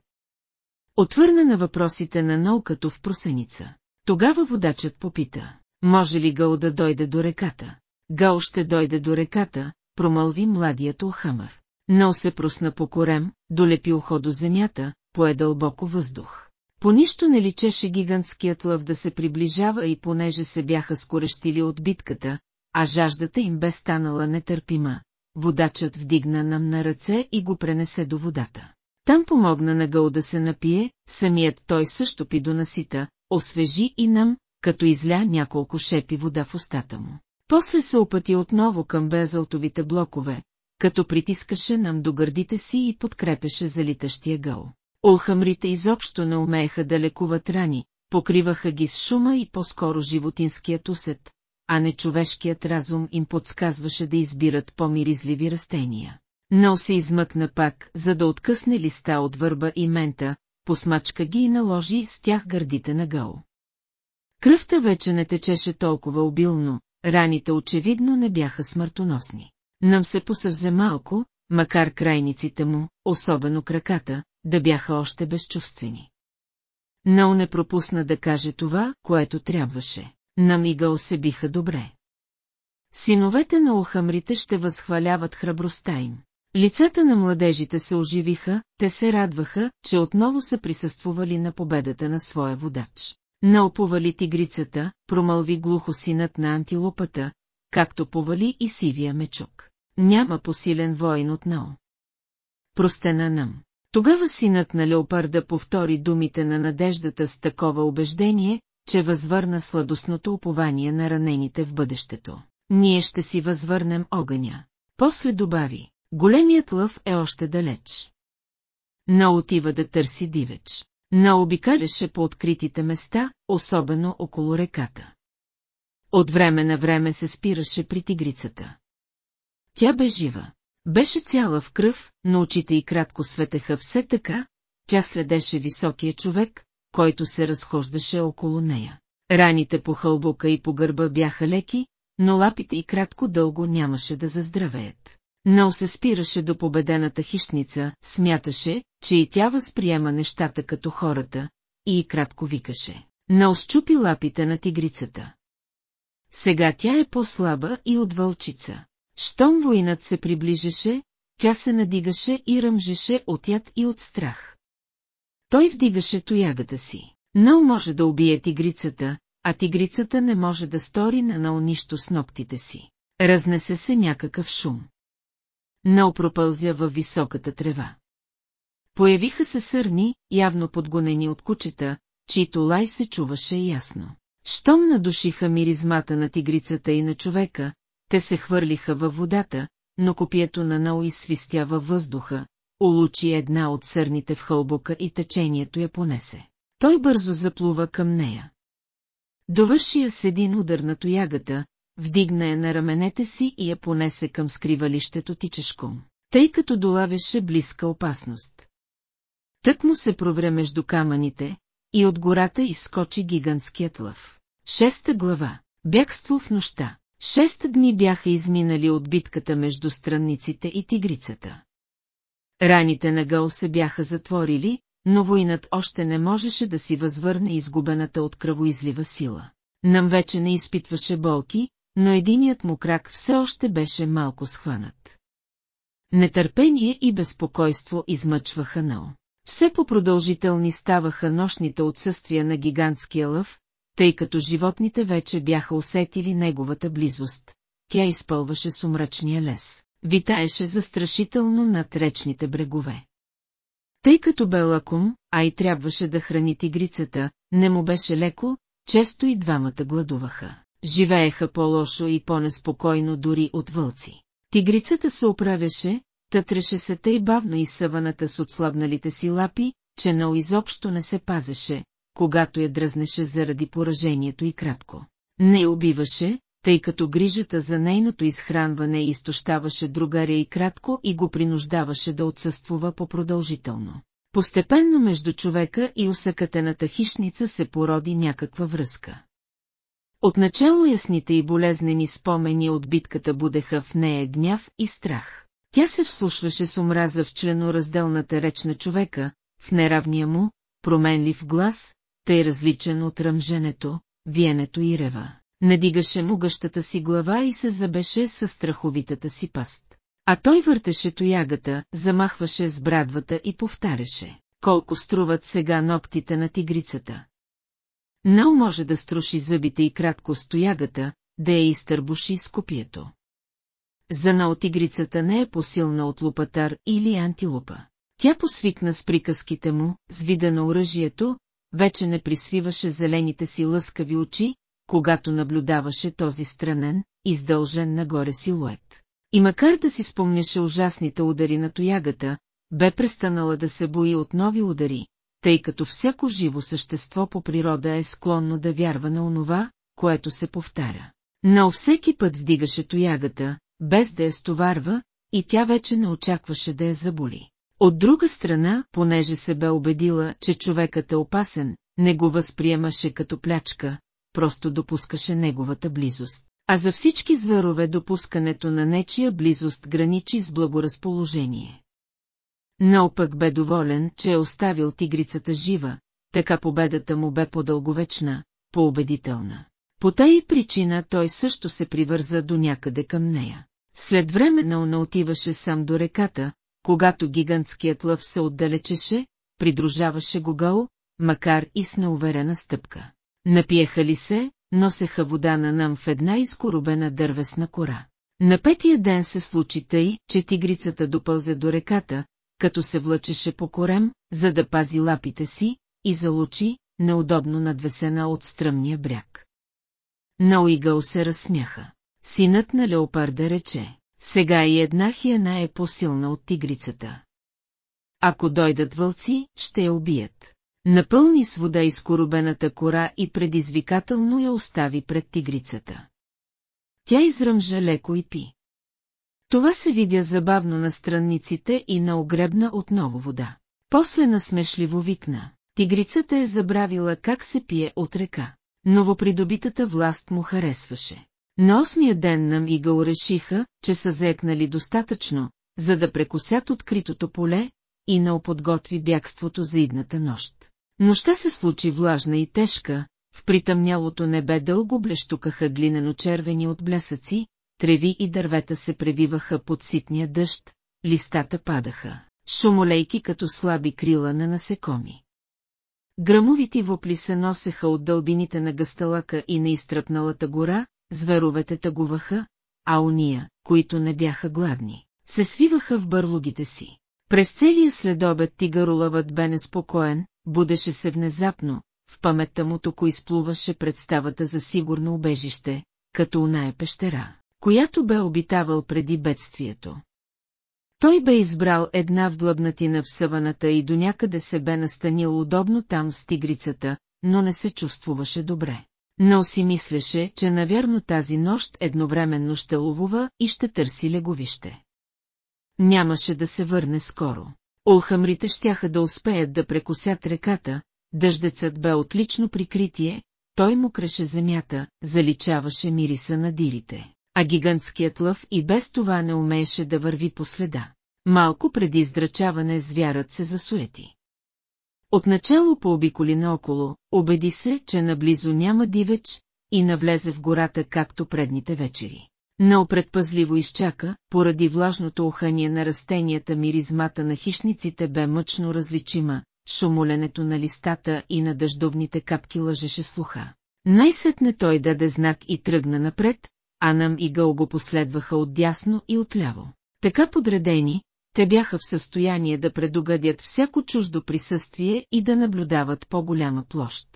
Отвърна на въпросите на наукато в просеница. Тогава водачът попита, може ли Гъл да дойде до реката? Гъл ще дойде до реката, промълви младият Охамър. Нал се просна по корем, долепи ухо до земята, пое дълбоко въздух. По нищо не личеше гигантският лъв да се приближава и понеже се бяха скорещили от битката, а жаждата им бе станала нетърпима, водачът вдигна нам на ръце и го пренесе до водата. Там помогна на Гъл да се напие, самият той също пи до насита, освежи и нам, като изля няколко шепи вода в устата му. После се опъти отново към безълтовите блокове, като притискаше нам до гърдите си и подкрепеше залитащия гъл. Олхамрите изобщо не умееха да лекуват рани, покриваха ги с шума и по-скоро животинският усет, а не човешкият разум им подсказваше да избират по-миризливи растения. Нал се измъкна пак, за да откъсне листа от върба и мента, посмачка ги и наложи с тях гърдите на гъл. Кръвта вече не течеше толкова обилно, раните очевидно не бяха смъртоносни. Нам се посъвзе малко, макар крайниците му, особено краката, да бяха още безчувствени. Нал не пропусна да каже това, което трябваше. Намигал се биха добре. Синовете на ухамрите ще възхваляват храбростта им. Лицата на младежите се оживиха, те се радваха, че отново са присъствували на победата на своя водач. Нал повали тигрицата, промълви глухо синът на антилопата, както повали и сивия мечук. Няма посилен воин от Нал. Простена нам. Тогава синът на леопарда повтори думите на надеждата с такова убеждение, че възвърна сладостното упование на ранените в бъдещето. Ние ще си възвърнем огъня. После добави, големият лъв е още далеч. На отива да търси дивеч. На обикаляше по откритите места, особено около реката. От време на време се спираше при тигрицата. Тя бе жива. Беше цяла в кръв, но очите й кратко светеха все така, тя следеше високия човек, който се разхождаше около нея. Раните по хълбока и по гърба бяха леки, но лапите и кратко дълго нямаше да заздравеят. Но се спираше до победената хищница, смяташе, че и тя възприема нещата като хората, и кратко викаше. Но счупи лапите на тигрицата. Сега тя е по-слаба и от вълчица. Щом войнат се приближеше, тя се надигаше и ръмжеше от яд и от страх. Той вдигаше тоягата си. Нал може да убие тигрицата, а тигрицата не може да стори на Нал нищо с ногтите си. Разнесе се някакъв шум. Нал пропълзя във високата трева. Появиха се сърни, явно подгонени от кучета, чието лай се чуваше ясно. Щом надушиха миризмата на тигрицата и на човека, те се хвърлиха във водата, но копието на Нау свистя във въздуха, улучи една от сърните в хълбока и течението я понесе. Той бързо заплува към нея. Довърши я с един удар на тоягата, вдигна я на раменете си и я понесе към скривалището тичешком, тъй като долавяше близка опасност. Тък му се провре между камъните, и от гората изскочи гигантският лъв. Шеста глава. Бягство в нощта. Шест дни бяха изминали от битката между странниците и тигрицата. Раните на Гъл се бяха затворили, но войнат още не можеше да си възвърне изгубената от кръвоизлива сила. Нам вече не изпитваше болки, но единият му крак все още беше малко схванат. Нетърпение и безпокойство измъчваха Нао. Все по-продължителни ставаха нощните отсъствия на гигантския лъв, тъй като животните вече бяха усетили неговата близост. Тя изпълваше сумрачния лес, витаеше застрашително над речните брегове. Тъй като бе лаком, а и трябваше да храни тигрицата, не му беше леко, често и двамата гладуваха. Живееха по-лошо и по-неспокойно дори от вълци. Тигрицата се оправяше, тътреше се тъй бавно и съваната с отслабналите си лапи, че Нал изобщо не се пазеше, когато я дръзнеше заради поражението и кратко. Не убиваше, тъй като грижата за нейното изхранване изтощаваше другаря и кратко и го принуждаваше да отсъствува по-продължително. Постепенно между човека и усъкатената хищница се породи някаква връзка. Отначало ясните и болезнени спомени от битката будеха в нея гняв и страх. Тя се вслушваше с омраза в членоразделната реч на човека, в неравния му, променлив глас, тъй различен от ръмженето, виенето и рева. Надигаше могъщата си глава и се забеше със страховитата си паст. А той въртеше тоягата, замахваше с брадвата и повтаряше. Колко струват сега ногтите на тигрицата? Нал може да струши зъбите и кратко с тоягата, да я изтърбуши с копието. За Нал тигрицата не е посилна от лупатар или антилупа. Тя посвикна с приказките му, с вида на оръжието, вече не присвиваше зелените си лъскави очи, когато наблюдаваше този странен, издължен нагоре силует. И макар да си спомняше ужасните удари на тоягата, бе престанала да се бои от нови удари, тъй като всяко живо същество по природа е склонно да вярва на онова, което се повтаря. Но всеки път вдигаше тоягата, без да я стоварва, и тя вече не очакваше да я заболи. От друга страна, понеже се бе убедила, че човекът е опасен, не го възприемаше като плячка, просто допускаше неговата близост. А за всички зверове допускането на нечия близост граничи с благоразположение. Наопък бе доволен, че е оставил тигрицата жива, така победата му бе по-дълговечна, по-убедителна. По тая причина той също се привърза до някъде към нея. След време Науна отиваше сам до реката, когато гигантският лъв се отдалечеше, придружаваше го макар и с неуверена стъпка. Напиеха ли се, носеха вода на нам в една изкоробена дървесна кора. На петия ден се случи тъй, че тигрицата допълзе до реката, като се влъчеше по корем, за да пази лапите си, и залучи, неудобно надвесена от стръмния бряг. Науигъл се разсмяха. Синът на леопарда рече, сега и една хиена е по-силна от тигрицата. Ако дойдат вълци, ще я убият. Напълни с вода изкоробената кора и предизвикателно я остави пред тигрицата. Тя изръмжа леко и пи. Това се видя забавно на странниците и на огребна отново вода. После насмешливо викна. Тигрицата е забравила как се пие от река. Новопридобитата власт му харесваше. На осмия ден нам и го решиха, че са заекнали достатъчно, за да прекусят откритото поле и на оподготви бягството за идната нощ. Нощта се случи влажна и тежка, в притъмнялото небе дълго блещукаха глинено-червени от блясъци, треви и дървета се превиваха под ситния дъжд, листата падаха, шумолейки като слаби крила на насекоми. Грамовити вопли се носеха от дълбините на гасталака и на изтръпналата гора, зверовете тъгуваха, а уния, които не бяха гладни, се свиваха в бърлогите си. През целия следобед тигарулавът бе неспокоен, будеше се внезапно, в паметта му токо изплуваше представата за сигурно убежище, като уная пещера, която бе обитавал преди бедствието. Той бе избрал една вдлъбнатина в съваната и до някъде се бе настанил удобно там с тигрицата, но не се чувствуваше добре. Но си мислеше, че навярно тази нощ едновременно ще ловува и ще търси леговище. Нямаше да се върне скоро. Олхамрите щяха да успеят да прекусят реката, дъждецът бе отлично прикритие, той му креше земята, заличаваше мириса на дирите, а гигантският лъв и без това не умееше да върви по следа. Малко преди издрачаване звярат се засуети. Отначало пообиколи наоколо, убеди се, че наблизо няма дивеч, и навлезе в гората както предните вечери. Но предпазливо изчака, поради влажното ухание на растенията миризмата на хищниците бе мъчно различима, шумоленето на листата и на дъждовните капки лъжеше слуха. Най-сетне той даде знак и тръгна напред, а нам и гъл го последваха отдясно и отляво. Така подредени, те бяха в състояние да предугадят всяко чуждо присъствие и да наблюдават по-голяма площ.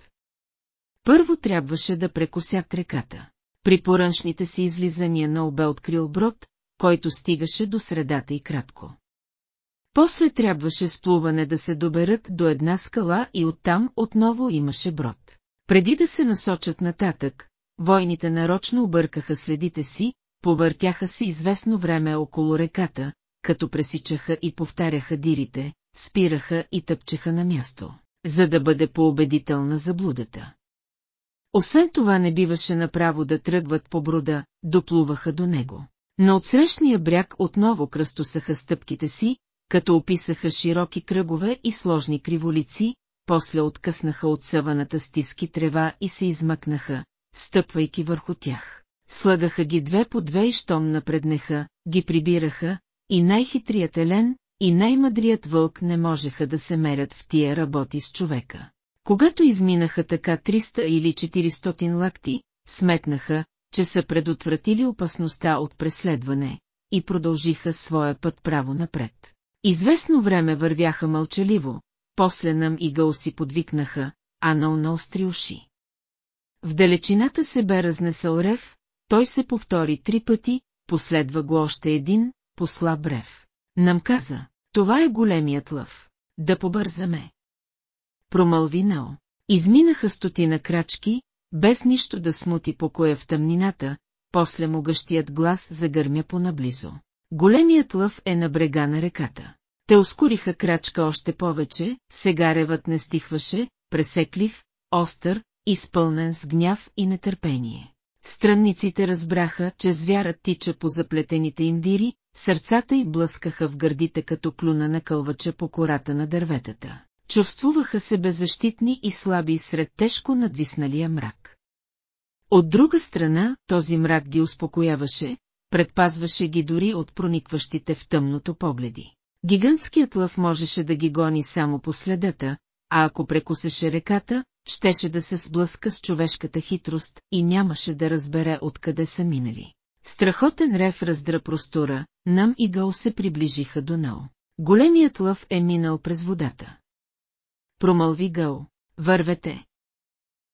Първо трябваше да прекусят реката. При поръншните си излизания на обе открил брод, който стигаше до средата и кратко. После трябваше с плуване да се доберат до една скала и оттам отново имаше брод. Преди да се насочат нататък, войните нарочно объркаха следите си, повъртяха се известно време около реката, като пресичаха и повтаряха дирите, спираха и тъпчеха на място, за да бъде поубедителна заблудата. Освен това не биваше направо да тръгват по брода, доплуваха до него. На отсрещния бряг отново кръстосаха стъпките си, като описаха широки кръгове и сложни криволици, после откъснаха от съваната стиски трева и се измъкнаха, стъпвайки върху тях. Слагаха ги две по две и щом напреднеха, ги прибираха, и най-хитрият елен, и най-мъдрият вълк не можеха да се мерят в тия работи с човека. Когато изминаха така 300 или 400 лакти, сметнаха, че са предотвратили опасността от преследване и продължиха своя път право напред. Известно време вървяха мълчаливо, после нам и гъл си подвикнаха, а на наостри уши. В далечината се бе разнесъл рев, той се повтори три пъти, последва го още един, послаб рев. Нам каза, това е големият лъв, да побързаме. промълви Нао. Изминаха стотина крачки, без нищо да смути покоя в тъмнината, после могъщият глас загърмя по-наблизо. Големият лъв е на брега на реката. Те ускориха крачка още повече, сега ревът не стихваше, пресеклив, остър, изпълнен с гняв и нетърпение. Странниците разбраха, че звярат тича по заплетените им дири, сърцата й блъскаха в гърдите като клюна на кълвача по кората на дърветата. Чувствуваха се беззащитни и слаби сред тежко надвисналия мрак. От друга страна, този мрак ги успокояваше, предпазваше ги дори от проникващите в тъмното погледи. Гигантският лъв можеше да ги гони само по следата, а ако прекусеше реката, щеше да се сблъска с човешката хитрост и нямаше да разбере откъде са минали. Страхотен рев раздра простора, нам и Гъл се приближиха до Нао. Големият лъв е минал през водата. Промълви Гъл. Вървете.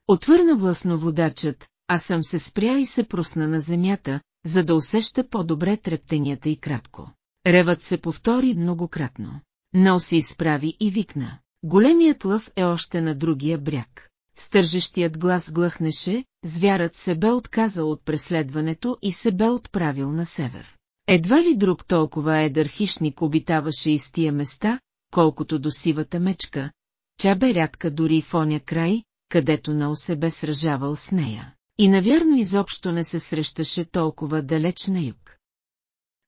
Отвърна властно водачът, а съм се спря и се просна на земята, за да усеща по-добре трептенията и кратко. Ревът се повтори многократно. Нал се изправи и викна. Големият лъв е още на другия бряг. Стържещият глас глъхнеше, звярат се бе отказал от преследването и се бе отправил на север. Едва ли друг толкова едър хищник обитаваше из тия места, колкото до сивата мечка, тя бе рядка дори в оня край, където Нал се бе сражавал с нея. И навярно изобщо не се срещаше толкова далеч на юг.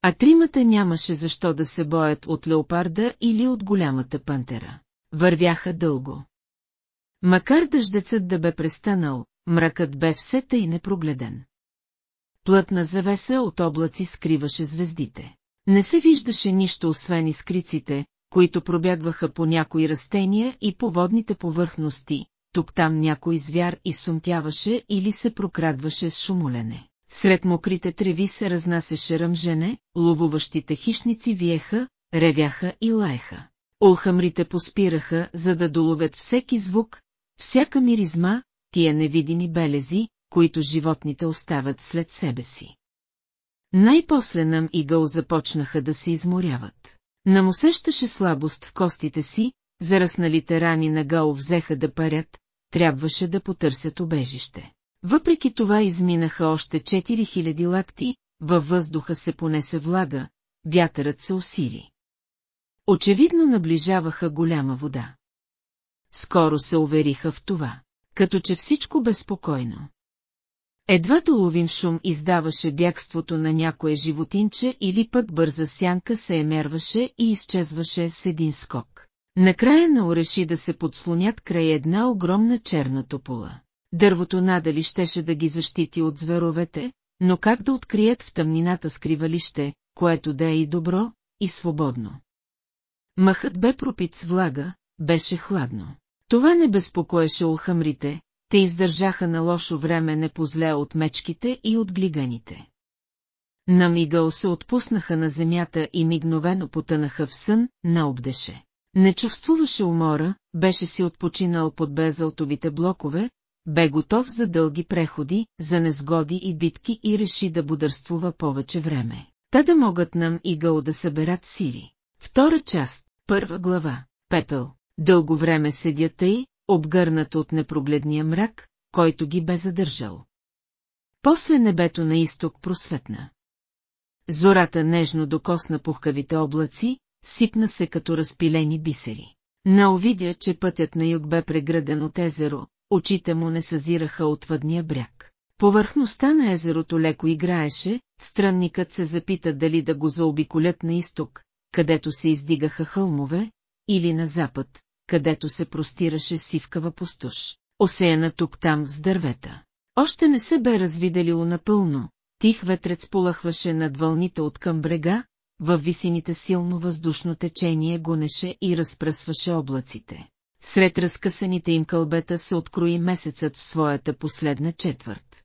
А тримата нямаше защо да се боят от леопарда или от голямата пантера. Вървяха дълго. Макар дъждецът да бе престанал, мракът бе все тъй непрогледен. Плътна завеса от облаци скриваше звездите. Не се виждаше нищо освен изкриците, които пробягваха по някои растения и по водните повърхности, тук-там някой звяр и сумтяваше или се прокрадваше с шумолене. Сред мокрите треви се разнасяше ръмжене, ловуващите хищници виеха, ревяха и лаеха. Олхамрите поспираха, за да доловят всеки звук, всяка миризма, тия невидими белези, които животните оставят след себе си. Най-после нам и гъл започнаха да се изморяват. Нам усещаше слабост в костите си, зарасналите рани на гъл взеха да парят, трябваше да потърсят обежище. Въпреки това изминаха още 4000 лакти, във въздуха се понесе влага, вятърът се усили. Очевидно наближаваха голяма вода. Скоро се увериха в това, като че всичко безпокойно. Едва доловим шум издаваше бягството на някое животинче или пък бърза сянка се емерваше и изчезваше с един скок. Накрая Нао реши да се подслонят край една огромна черна топола. Дървото надали щеше да ги защити от зверовете, но как да открият в тъмнината скривалище, което да е и добро, и свободно. Махът бе пропит с влага, беше хладно. Това не безпокоеше улхамрите, те издържаха на лошо време не позле от мечките и от глиганите. На мигъл се отпуснаха на земята и мигновено потънаха в сън, наобдеше. Не чувствуваше умора, беше си отпочинал под безълтовите блокове, бе готов за дълги преходи, за незгоди и битки и реши да бодърствува повече време. Та да могат нам и гъл да съберат сили. Втора част, първа глава, пепел. Дълго време седя тъй, обгърнат от непрогледния мрак, който ги бе задържал. После небето на изток просветна. Зората нежно докосна пухкавите облаци, сипна се като разпилени бисери. Наовидя, че пътят на юг бе преграден от езеро, очите му не съзираха от въдния бряг. Повърхността на езерото леко играеше, странникът се запита дали да го заобиколят на изток, където се издигаха хълмове, или на запад, където се простираше сивкава пустош, осеяна тук-там с дървета. Още не се бе развиделило напълно, тих ветрец полъхваше над вълните от към брега, във висините силно въздушно течение гонеше и разпръсваше облаците. Сред разкъсаните им кълбета се открои месецът в своята последна четвърт.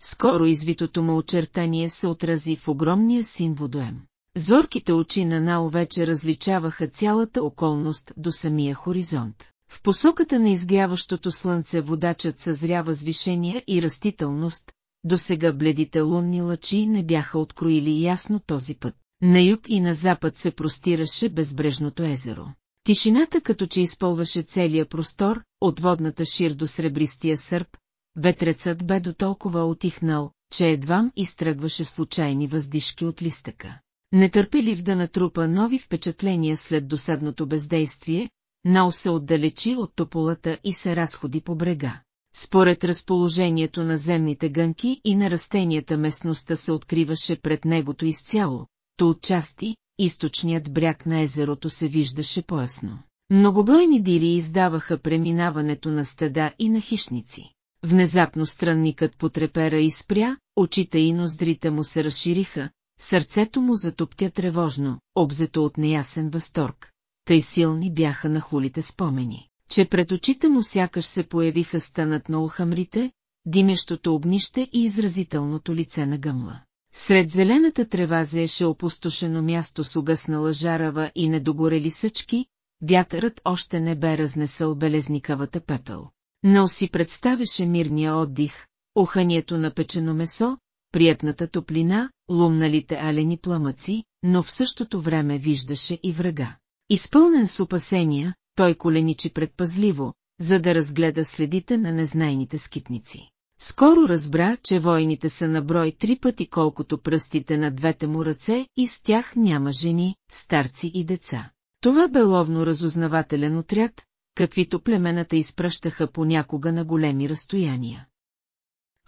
Скоро извитото му очертание се отрази в огромния син водоем. Зорките очи на Нао вече различаваха цялата околност до самия хоризонт. В посоката на изгряващото слънце водачът съзря възвишения и растителност, до сега бледите лунни лъчи не бяха откроили ясно този път. На юг и на запад се простираше безбрежното езеро. Тишината като че изпълваше целия простор, от водната шир до сребристия сърп, ветрецът бе до толкова отихнал, че едвам изтръгваше случайни въздишки от листъка. Нетърпелив да натрупа нови впечатления след досадното бездействие, Нау се отдалечи от тополата и се разходи по брега. Според разположението на земните гънки и на растенията местността се откриваше пред негото изцяло, то отчасти, източният бряг на езерото се виждаше поясно. Многобройни дири издаваха преминаването на стеда и на хищници. Внезапно странникът потрепера и спря, очите и ноздрите му се разшириха, сърцето му затоптя тревожно, обзето от неясен възторг. Тъй силни бяха на хулите спомени, че пред очите му сякаш се появиха станът на ухамрите, димещото огнище и изразителното лице на гъмла. Сред зелената трева заеше опустошено място с угъснала жарава и недогорели съчки, вятърът още не бе разнесъл белезникавата пепел. Но си представяше мирния отдих, уханието на печено месо, приятната топлина, лумналите алени пламъци, но в същото време виждаше и врага. Изпълнен с опасения, той коленичи предпазливо, за да разгледа следите на незнайните скитници. Скоро разбра, че войните са на брой три пъти колкото пръстите на двете му ръце и с тях няма жени, старци и деца. Това бе ловно-разузнавателен отряд, каквито племената изпращаха понякога на големи разстояния.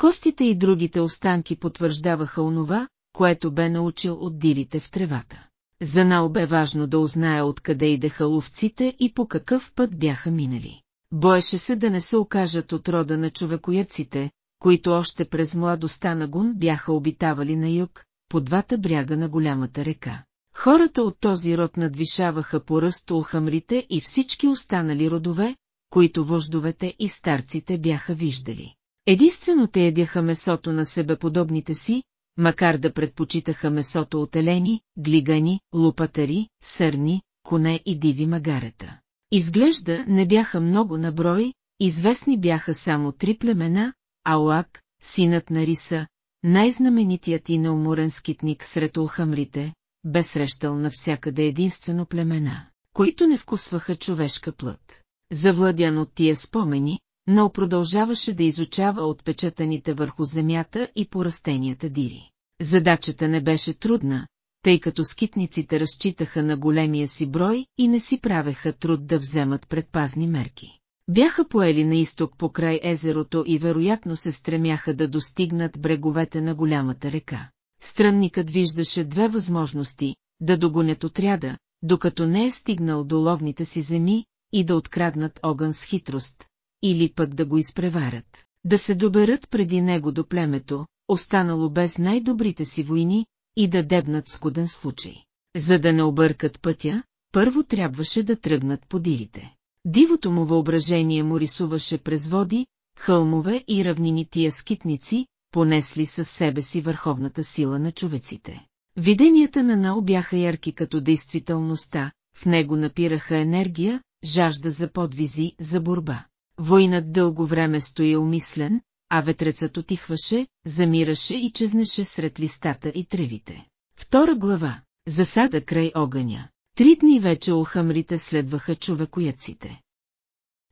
Костите и другите останки потвърждаваха онова, което бе научил от дирите в тревата. За Нал бе важно да узнае откъде идеха ловците и по какъв път бяха минали. Боеше се да не се окажат от рода на човекояците, които още през младостта на Гун бяха обитавали на юг, по двата бряга на голямата река. Хората от този род надвишаваха по ръст улхамрите и всички останали родове, които вождовете и старците бяха виждали. Единствено те ядяха месото на себеподобните си, макар да предпочитаха месото от елени, глигани, лупатари, сърни, коне и диви магарета. Изглежда не бяха много на брой, известни бяха само три племена, Ауак, синът на Риса, най-знаменитият и неуморен скитник сред улхамрите, бе срещал навсякъде единствено племена, които не вкусваха човешка плът. Завладян от тия спомени, но продължаваше да изучава отпечатаните върху земята и по растенията дири. Задачата не беше трудна, тъй като скитниците разчитаха на големия си брой и не си правеха труд да вземат предпазни мерки. Бяха поели на изток по край езерото и вероятно се стремяха да достигнат бреговете на голямата река. Странникът виждаше две възможности – да догонят отряда, докато не е стигнал до ловните си земи, и да откраднат огън с хитрост, или пък да го изпреварят, да се доберат преди него до племето, останало без най-добрите си войни, и да дебнат скуден случай. За да не объркат пътя, първо трябваше да тръгнат по дирите. Дивото му въображение му рисуваше през води, хълмове и равнини тия скитници, понесли със себе си върховната сила на човеците. Виденията на Нао бяха ярки като действителността, в него напираха енергия, жажда за подвизи, за борба. Войнат дълго време стои умислен, а ветрецът отихваше, замираше и чезнеше сред листата и тревите. Втора глава. Засада край огъня. Три дни вече улхамрите следваха човекояците.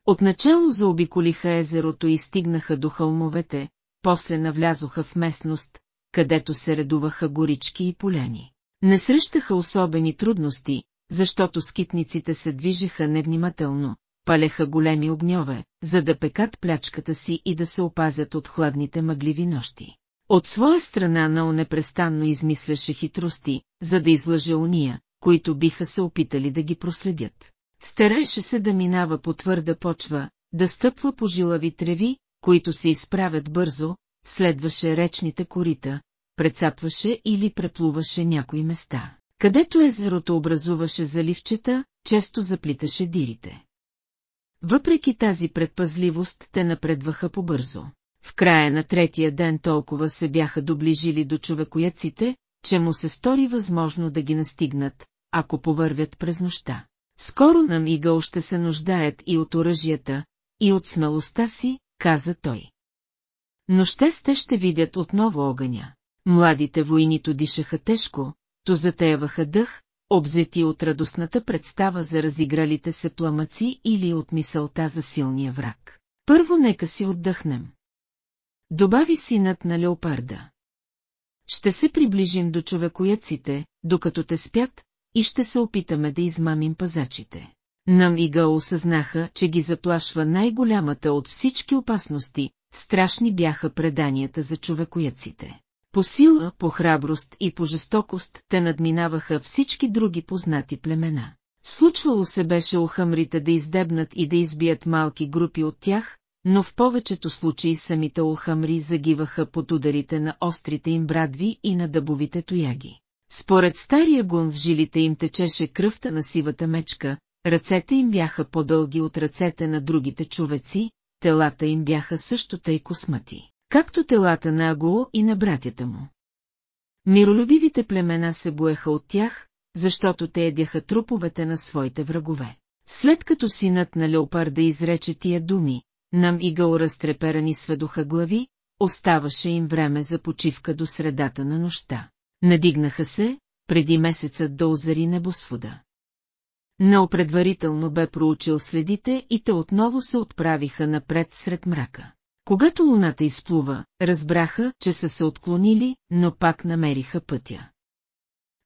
Отначало заобиколиха езерото и стигнаха до хълмовете, после навлязоха в местност, където се редуваха горички и поляни. Не срещаха особени трудности, защото скитниците се движеха невнимателно, палеха големи огньове, за да пекат плячката си и да се опазят от хладните мъгливи нощи. От своя страна Нао непрестанно измисляше хитрости, за да излъже уния, които биха се опитали да ги проследят. Стареше се да минава по твърда почва, да стъпва по жилави треви, които се изправят бързо, следваше речните корита, прецапваше или преплуваше някои места. Където езерото образуваше заливчета, често заплиташе дирите. Въпреки тази предпазливост, те напредваха побързо. В края на третия ден толкова се бяха доближили до човекояците, че му се стори възможно да ги настигнат, ако повървят през нощта. Скоро на мигъл ще се нуждаят и от оръжията, и от смелостта си, каза той. Но ще сте ще видят отново огъня. Младите войни то дишаха тежко, то затеяваха дъх, обзети от радостната представа за разигралите се пламъци или от мисълта за силния враг. Първо нека си отдъхнем. Добави синът на леопарда. Ще се приближим до човекояците, докато те спят, и ще се опитаме да измамим пазачите. Нам и Га осъзнаха, че ги заплашва най-голямата от всички опасности, страшни бяха преданията за човекояците. По сила, по храброст и по жестокост те надминаваха всички други познати племена. Случвало се беше охъмрите да издебнат и да избият малки групи от тях, но в повечето случаи самите охъмри загиваха под ударите на острите им брадви и на дъбовите тояги. Според стария гун в жилите им течеше кръвта на сивата мечка, ръцете им бяха по-дълги от ръцете на другите човеци, телата им бяха също тъй космати, както телата на Агуо и на братята му. Миролюбивите племена се боеха от тях, защото те едяха труповете на своите врагове. След като синът на леопарда изрече тия думи, нам и Гао разтреперани сведоха глави, оставаше им време за почивка до средата на нощта. Надигнаха се, преди месецът да озари небосвода. Но предварително бе проучил следите и те отново се отправиха напред сред мрака. Когато луната изплува, разбраха, че са се отклонили, но пак намериха пътя.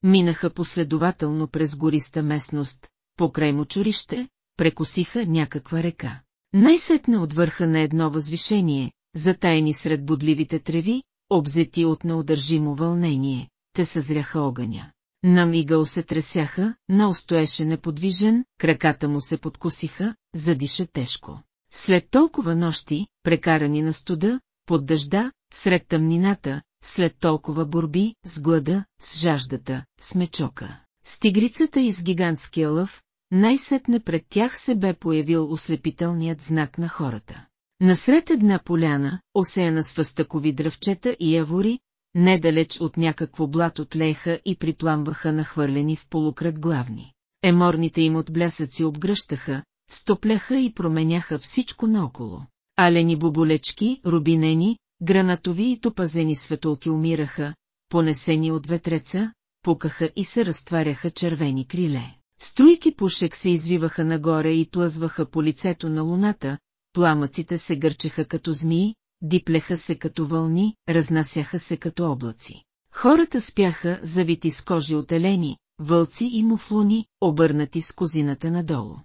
Минаха последователно през гориста местност, покрай мочурище, прекосиха някаква река. Най-сетне от върха на едно възвишение, затайни сред бодливите треви, обзети от неудържимо вълнение, те съзряха огъня. Намигъл се тресяха, но стоеше неподвижен, краката му се подкосиха, задиша тежко. След толкова нощи, прекарани на студа, под дъжда, сред тъмнината, след толкова борби, с глада, с жаждата, с мечока, с тигрицата и с гигантския лъв, най-сетне пред тях се бе появил ослепителният знак на хората. Насред една поляна, осеяна с въстъкови дръвчета и явори, недалеч от някакво блато тлеха и припламваха нахвърлени в полукръг главни. Еморните им от блясъци обгръщаха, стопляха и променяха всичко наоколо. Алени боболечки, рубинени, гранатови и топазени светулки умираха, понесени от ветреца, пукаха и се разтваряха червени криле. Струйки пушек се извиваха нагоре и плъзваха по лицето на луната, пламъците се гърчеха като змии, диплеха се като вълни, разнасяха се като облаци. Хората спяха, завити с кожи от елени, вълци и муфлуни, обърнати с козината надолу.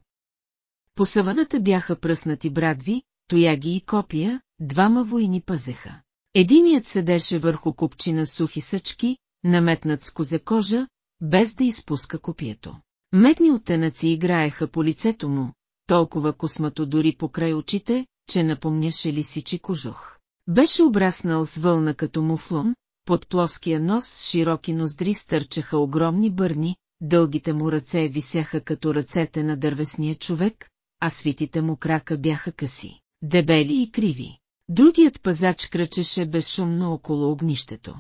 По саваната бяха пръснати брадви, тояги и копия, двама войни пазеха. Единият седеше върху купчина сухи съчки, наметнат с козе кожа, без да изпуска копието. Медни оттенъци играеха по лицето му, толкова космато дори покрай очите, че напомняше лисичи кожух. Беше обраснал с вълна като муфлон, под плоския нос с широки ноздри стърчаха огромни бърни, дългите му ръце висяха като ръцете на дървесния човек, а свитите му крака бяха къси, дебели и криви. Другият пазач кръчеше безшумно около огнището.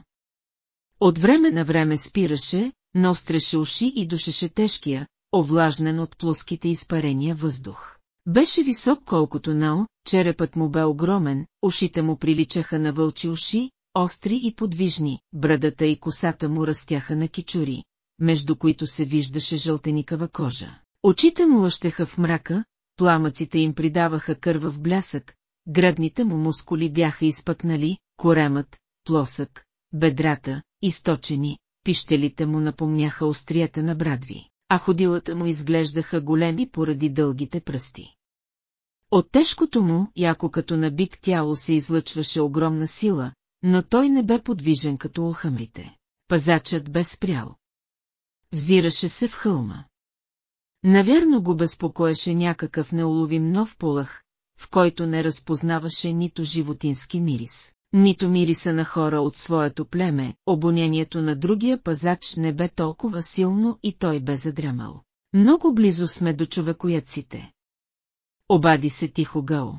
От време на време спираше, наостреше уши и душеше тежкия, овлажнен от плоските изпарения въздух. Беше висок колкото Нао, черепът му бе огромен, ушите му приличаха на вълчи уши, остри и подвижни, брадата и косата му растяха на кичури, между които се виждаше жълтеникава кожа. Очите му лъщеха в мрака, пламъците им придаваха кървав блясък, градните му мускули бяха изпъкнали, коремът, плосък, бедрата, източени, пищелите му напомняха острията на брадви, а ходилата му изглеждаха големи поради дългите пръсти. От тежкото му, яко като на бик тяло се излъчваше огромна сила, но той не бе подвижен като охамрите. Пазачът бе спрял. Взираше се в хълма. Навярно го безпокоеше някакъв неуловим нов полъх, в който не разпознаваше нито животински мирис, нито мириса на хора от своето племе, обонението на другия пазач не бе толкова силно и той бе задрямал. Много близо сме до човекояците. Обади се тихо Гао.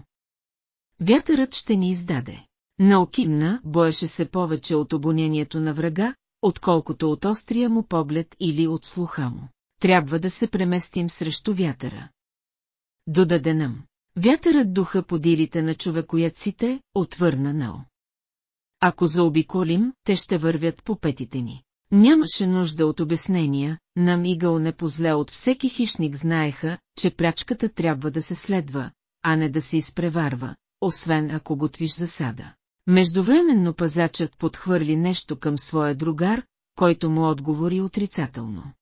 Вятърът ще ни издаде. Наокимна боеше се повече от обонението на врага, отколкото от острия му поглед или от слуха му. Трябва да се преместим срещу вятъра. Додаде нам. Вятърът духа подирите на човекояците, отвърна Нао. Ако заобиколим, те ще вървят по петите ни. Нямаше нужда от обяснения, нам игъл не позле от всеки хищник знаеха, че прячката трябва да се следва, а не да се изпреварва, освен ако готвиш засада. Междувременно пазачът подхвърли нещо към своя другар, който му отговори отрицателно.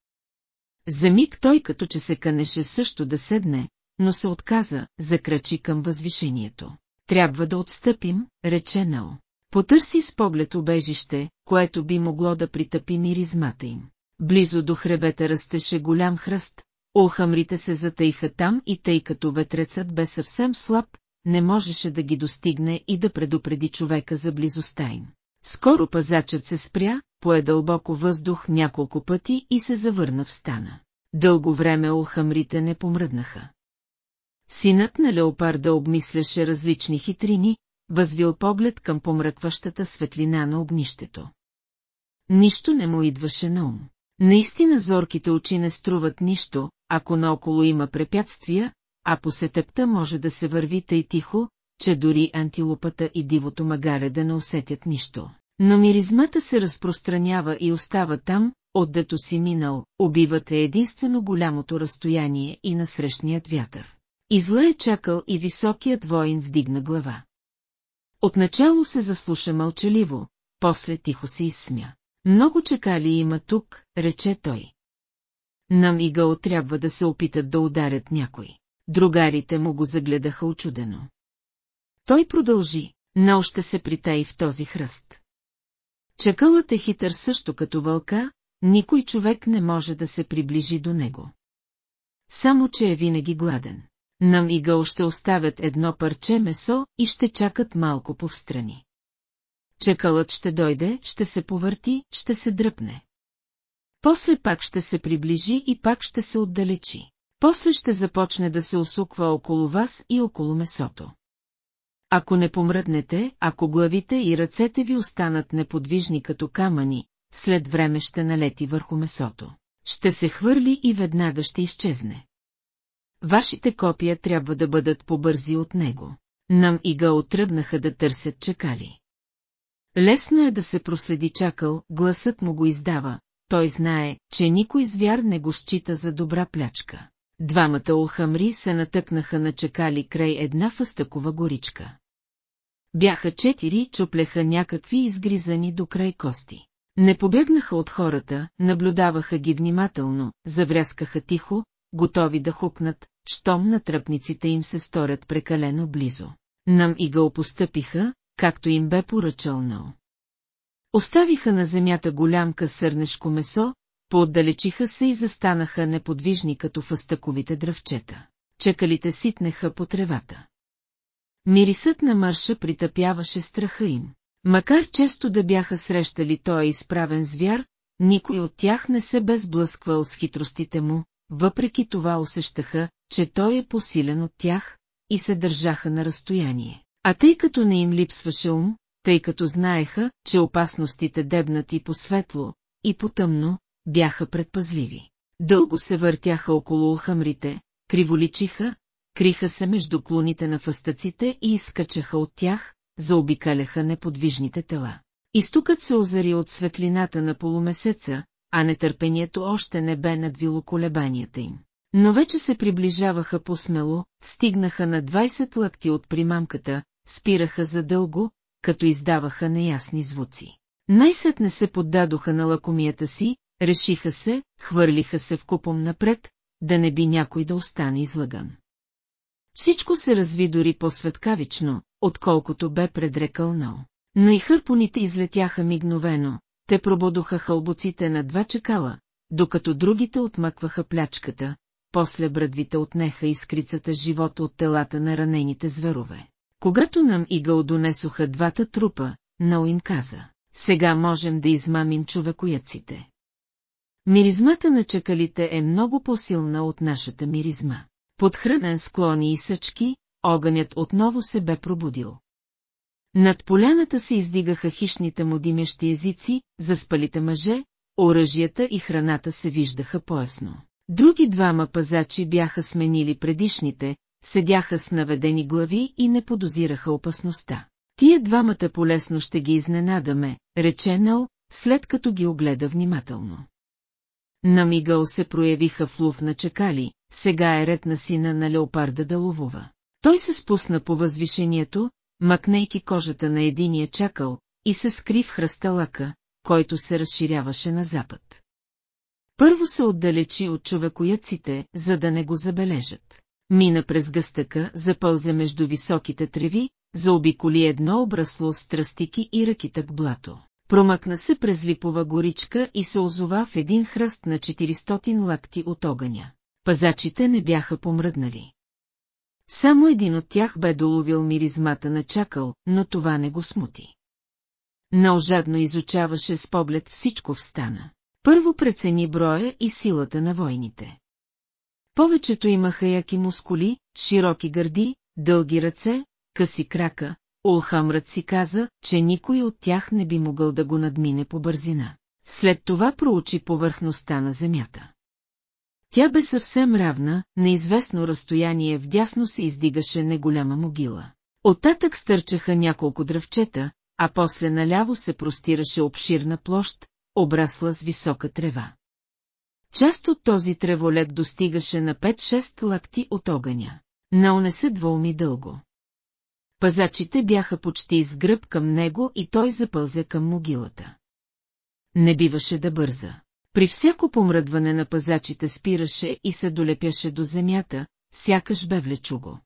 За миг той като че се канеше също да седне, но се отказа, закрачи към възвишението. Трябва да отстъпим, рече Нао. Потърси с поглед обежище, което би могло да притъпи миризмата им. Близо до хребета растеше голям хръст, олхамрите се затъиха там и тъй като ветрецът бе съвсем слаб, не можеше да ги достигне и да предупреди човека за близостта им. Скоро пазачът се спря, пое дълбоко въздух няколко пъти и се завърна в стана. Дълго време олхамрите не помръднаха. Синът на леопарда обмисляше различни хитрини, възвил поглед към помръкващата светлина на огнището. Нищо не му идваше на ум. Наистина зорките очи не струват нищо, ако наоколо има препятствия, а по сетепта може да се върви тъй тихо, че дори антилопата и дивото магаре да не усетят нищо. Но миризмата се разпространява и остава там, отдето си минал, убивате единствено голямото разстояние и насрещният вятър. Изла е чакал и високият воин вдигна глава. Отначало се заслуша мълчаливо, после тихо се изсмя. Много чекали има тук, рече той. Нам и Гъл трябва да се опитат да ударят някой. Другарите му го загледаха очудено. Той продължи, но още се притаи в този хръст. Чакълът е хитър също като вълка, никой човек не може да се приближи до него. Само, че е винаги гладен. Нам и Гъл ще оставят едно парче месо и ще чакат малко повстрани. Чекалът ще дойде, ще се повърти, ще се дръпне. После пак ще се приближи и пак ще се отдалечи. После ще започне да се усуква около вас и около месото. Ако не помръднете, ако главите и ръцете ви останат неподвижни като камъни, след време ще налети върху месото. Ще се хвърли и веднага ще изчезне. Вашите копия трябва да бъдат побързи от него. Нам и ga отръгнаха да търсят чакали. Лесно е да се проследи чакал, гласът му го издава, той знае, че никой звяр не го счита за добра плячка. Двамата улхамри се натъкнаха на чакали край една фъстъкова горичка. Бяха четири, чуплеха някакви изгризани до край кости. Не побегнаха от хората, наблюдаваха ги внимателно, завряскаха тихо, готови да хукнат, щом на тръпниците им се сторят прекалено близо. Нам и го опостъпиха, както им бе поръчал Нал. Оставиха на земята голям късърнешко месо, поотдалечиха се и застанаха неподвижни като фъстъковите дръвчета. Чекалите ситнеха по тревата. Мирисът на марша притъпяваше страха им. Макар често да бяха срещали той изправен звяр, никой от тях не се безблъсквал с хитростите му, въпреки това усещаха, че той е посилен от тях и се държаха на разстояние. А тъй като не им липсваше ум, тъй като знаеха, че опасностите дебнат и по-светло, и по-тъмно, бяха предпазливи. Дълго се въртяха около ухамрите, криволичиха, криха се между клоните на фъстъците и изкачаха от тях, заобикаляха неподвижните тела. Изтукът се озари от светлината на полумесеца, а нетърпението още не бе надвило колебанията им. Но вече се приближаваха по-смело, стигнаха на 20 лъкти от примамката, спираха задълго, като издаваха неясни звуци. Най-сетне се поддадоха на лакомията си, решиха се, хвърлиха се в купом напред, да не би някой да остане излаган. Всичко се разви дори по-светкавично, отколкото бе предрекал Ноу. Но и хърпоните излетяха мигновено, те пробудоха хълбоците на два чекала, докато другите отмъкваха плячката, после брадвите отнеха искрицата живота от телата на ранените зверове. Когато нам игъл донесоха двата трупа, Нау им каза, сега можем да измамим човекояците. Миризмата на чакалите е много по-силна от нашата миризма. Подхранен склони и съчки, огънят отново се бе пробудил. Над поляната се издигаха хищните му димещи езици, заспалите мъже, оръжията и храната се виждаха поясно. Други двама пазачи бяха сменили предишните, седяха с наведени глави и не подозираха опасността. Тия двамата полесно ще ги изненадаме, рече Нал, след като ги огледа внимателно. На мигъл се проявиха в лов на чакали, сега е ред на сина на леопарда да ловува. Той се спусна по възвишението, макнейки кожата на единия чакъл, и се скри в хръсталака, който се разширяваше на запад. Първо се отдалечи от човекояците, за да не го забележат. Мина през гъстъка, запълзе между високите треви, заобиколи едно обрасло с тръстики и ръкитък блато. Промъкна се през липова горичка и се озова в един хръст на 400 лакти от огъня. Пазачите не бяха помръднали. Само един от тях бе доловил миризмата на чакъл, но това не го смути. Наожадно изучаваше с поглед всичко в стана. Първо прецени броя и силата на войните. Повечето имаха яки мускули, широки гърди, дълги ръце, къси крака. Улхамрът си каза, че никой от тях не би могъл да го надмине по бързина. След това проучи повърхността на земята. Тя бе съвсем равна, на известно разстояние вдясно се издигаше неголяма могила. Оттатък стърчаха няколко дръвчета, а после наляво се простираше обширна площ, обрасла с висока трева. Част от този треволет достигаше на 5-6 лакти от огъня. Наунесе двоуми дълго. Пазачите бяха почти с гръб към него и той запълзе към могилата. Не биваше да бърза. При всяко помръдване на пазачите спираше и се долепяше до земята, сякаш бе влечуго.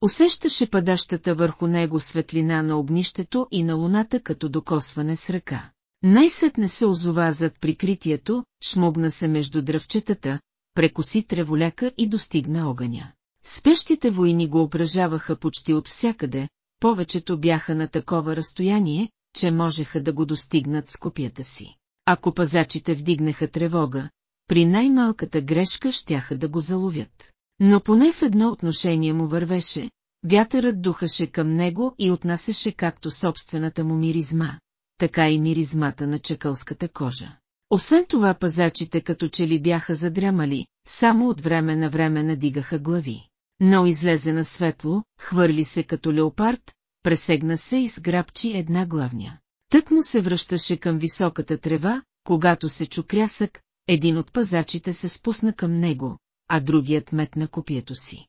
Усещаше падащата върху него светлина на огнището и на луната като докосване с ръка. Най-сетне се озова зад прикритието, шмугна се между дръвчетата, прекоси треволяка и достигна огъня. Спещите войни го ображаваха почти от всякъде, повечето бяха на такова разстояние, че можеха да го достигнат с копията си. Ако пазачите вдигнаха тревога, при най-малката грешка щяха да го заловят. Но поне в едно отношение му вървеше, вятърът духаше към него и отнасяше както собствената му миризма, така и миризмата на чекълската кожа. Освен това пазачите като че ли бяха задрямали, само от време на време надигаха глави. Но излезе на светло, хвърли се като леопард, пресегна се и сграбчи една главня. Тък му се връщаше към високата трева, когато се чу крясък, един от пазачите се спусна към него, а другият метна копието си.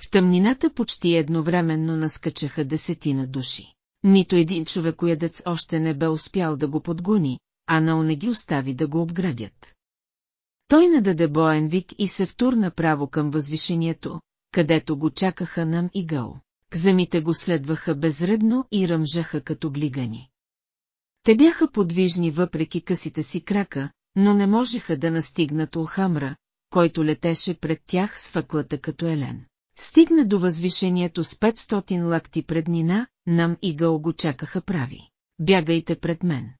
В тъмнината почти едновременно наскачаха десетина души. Нито един човекоядец още не бе успял да го подгони, а Нал не ги остави да го обградят. Той нададе боен вик и се втурна право към възвишението, където го чакаха Нам и Гъл. Кзамите го следваха безредно и ръмжаха като глигани. Те бяха подвижни въпреки късите си крака, но не можеха да настигнат Улхамра, който летеше пред тях с факлата като елен. Стигна до възвишението с 500 лакти преднина, нам и гъл го чакаха прави. Бягайте пред мен.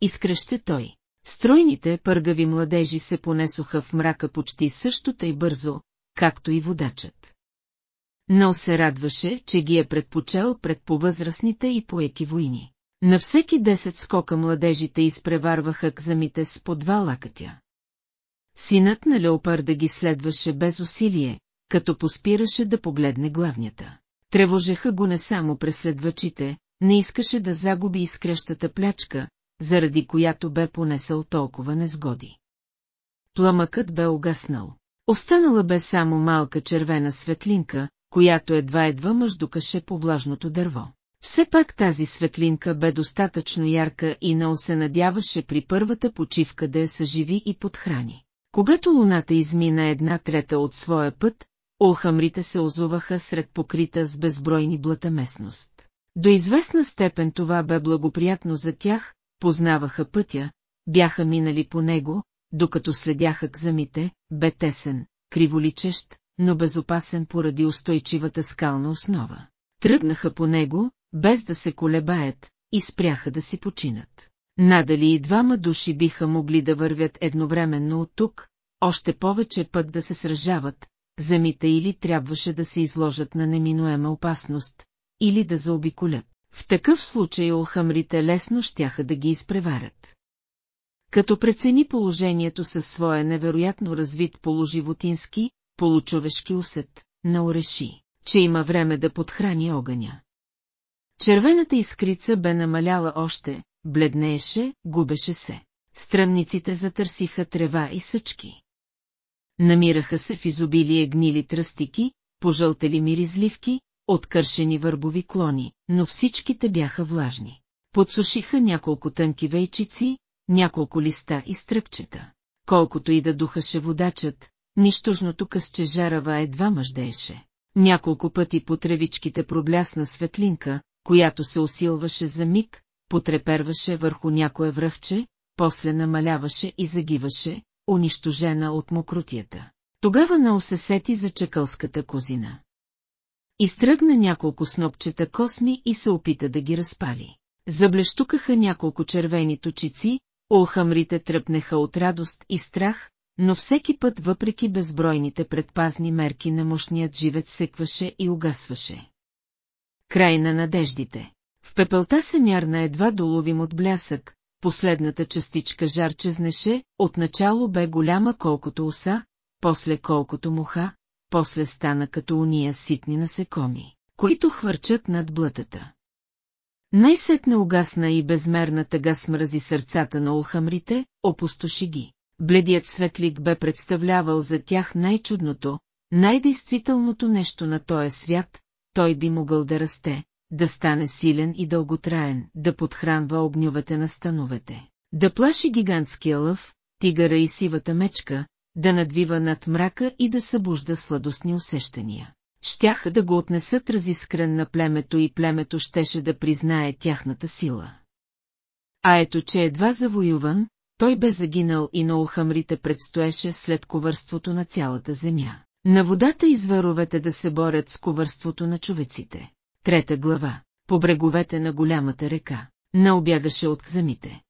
Изкръще той. Стройните пъргави младежи се понесоха в мрака почти също тъй бързо, както и водачът. Но се радваше, че ги е предпочел пред повъзрастните и поеки войни. На всеки 10 скока младежите изпреварваха кзамите с по два лакътя. Синът на леопарда ги следваше без усилие, като поспираше да погледне главнята. Тревожеха го не само преследвачите, не искаше да загуби изкрещата плячка, заради която бе понесъл толкова незгоди. Пламъкът бе угаснал. Останала бе само малка червена светлинка, която едва-едва мъждукаше по влажното дърво. Все пак тази светлинка бе достатъчно ярка и Нао се надяваше при първата почивка да я съживи и подхрани. Когато луната измина една трета от своя път, Олхамрите се озуваха сред покрита с безбройни блата местност. До известна степен това бе благоприятно за тях, познаваха пътя, бяха минали по него, докато следяха кзамите, бе тесен, криволичещ, но безопасен поради устойчивата скална основа. Тръгнаха по него, без да се колебаят, и спряха да си починат. Надали и двама души биха могли да вървят едновременно от тук, още повече път да се сражават, земите или трябваше да се изложат на неминуема опасност, или да заобиколят. В такъв случай олхамрите лесно щяха да ги изпреварят. Като прецени положението със своя невероятно развит полуживотински, получовешки усет, науреши, че има време да подхрани огъня. Червената искрица бе намаляла още, бледнееше, губеше се. Странниците затърсиха трева и съчки. Намираха се в изобилие гнили тръстики, пожълтели миризливки, откършени върбови клони, но всичките бяха влажни. Подсушиха няколко тънки вейчици, няколко листа и стръкчета. Колкото и да духаше водачът, нищожното късче жарава едва мъждееше. Няколко пъти по тревичките проблясна светлинка, която се усилваше за миг, потреперваше върху някое връхче, после намаляваше и загиваше, унищожена от мокротията. Тогава на усесети за чекълската козина. Изтръгна няколко снопчета косми и се опита да ги разпали. Заблещукаха няколко червени точици, улхамрите тръпнеха от радост и страх, но всеки път въпреки безбройните предпазни мерки на мощният живец секваше и угасваше. Край на надеждите. В пепелта се мярна едва доловим от блясък, последната частичка жар чезнеше, отначало бе голяма колкото оса, после колкото муха, после стана като уния ситни насекоми, които хвърчат над блътата. Най-сетне угасна и безмерна тъга смрази сърцата на улхамрите, опустоши ги. Бледият светлик бе представлявал за тях най-чудното, най-действителното нещо на този свят, той би могъл да расте, да стане силен и дълготраен, да подхранва огньовете на становете, да плаши гигантския лъв, тигъра и сивата мечка, да надвива над мрака и да събужда сладостни усещания. Щяха да го отнесат разискрен на племето и племето щеше да признае тяхната сила. А ето че едва завоюван, той бе загинал и на Олхамрите предстоеше след ковърството на цялата земя. На водата и зверовете да се борят с ковърството на човеците. Трета глава. По бреговете на голямата река. Не обягаше от кзамите.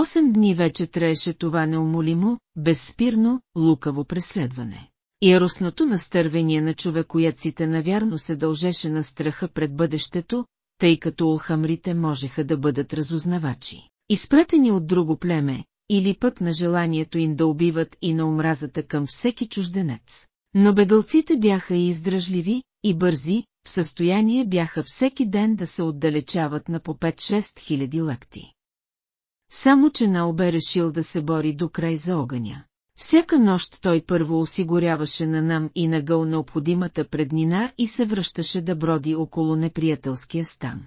Осем дни вече траеше това неумолимо, безспирно, лукаво преследване. Яростното настървение на човекояците навярно се дължеше на страха пред бъдещето, тъй като улхамрите можеха да бъдат разузнавачи, изпратени от друго племе, или пък на желанието им да убиват и на омразата към всеки чужденец. Но бегалците бяха и издръжливи, и бързи, в състояние бяха всеки ден да се отдалечават на по 5-6 хиляди лакти. Само че Нао бе решил да се бори до край за огъня. Всяка нощ той първо осигуряваше на нам и на гъл необходимата преднина и се връщаше да броди около неприятелския стан.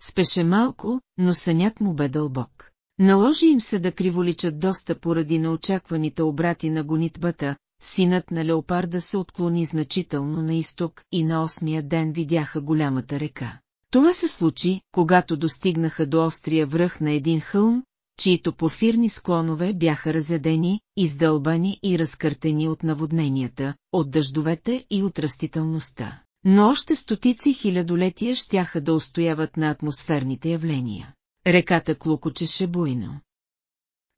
Спеше малко, но сънят му бе дълбок. Наложи им се да криволичат доста поради неочакваните обрати на гонитбата, синът на леопарда се отклони значително на изток и на осмия ден видяха голямата река. Това се случи, когато достигнаха до острия връх на един хълм, чието порфирни склонове бяха разядени, издълбани и разкъртени от наводненията, от дъждовете и от растителността. Но още стотици хилядолетия щяха да устояват на атмосферните явления. Реката клокочеше буйно.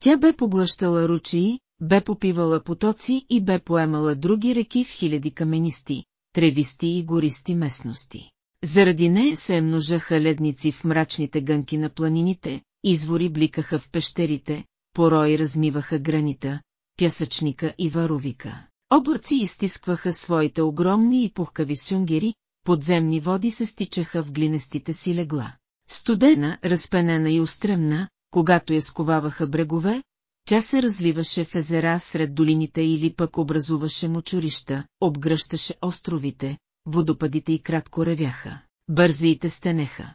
Тя бе поглъщала ручии, бе попивала потоци и бе поемала други реки в хиляди каменисти, тревисти и гористи местности. Заради нея се множаха ледници в мрачните гънки на планините, извори бликаха в пещерите, порои размиваха гранита, пясъчника и варовика. Облаци изтискваха своите огромни и пухкави сюнгери, подземни води се стичаха в глинестите си легла. Студена, разпенена и устремна, когато я сковаваха брегове, тя се разливаше в езера сред долините или пък образуваше мочурища, обгръщаше островите, водопадите и кратко ревяха, бързиите стенеха.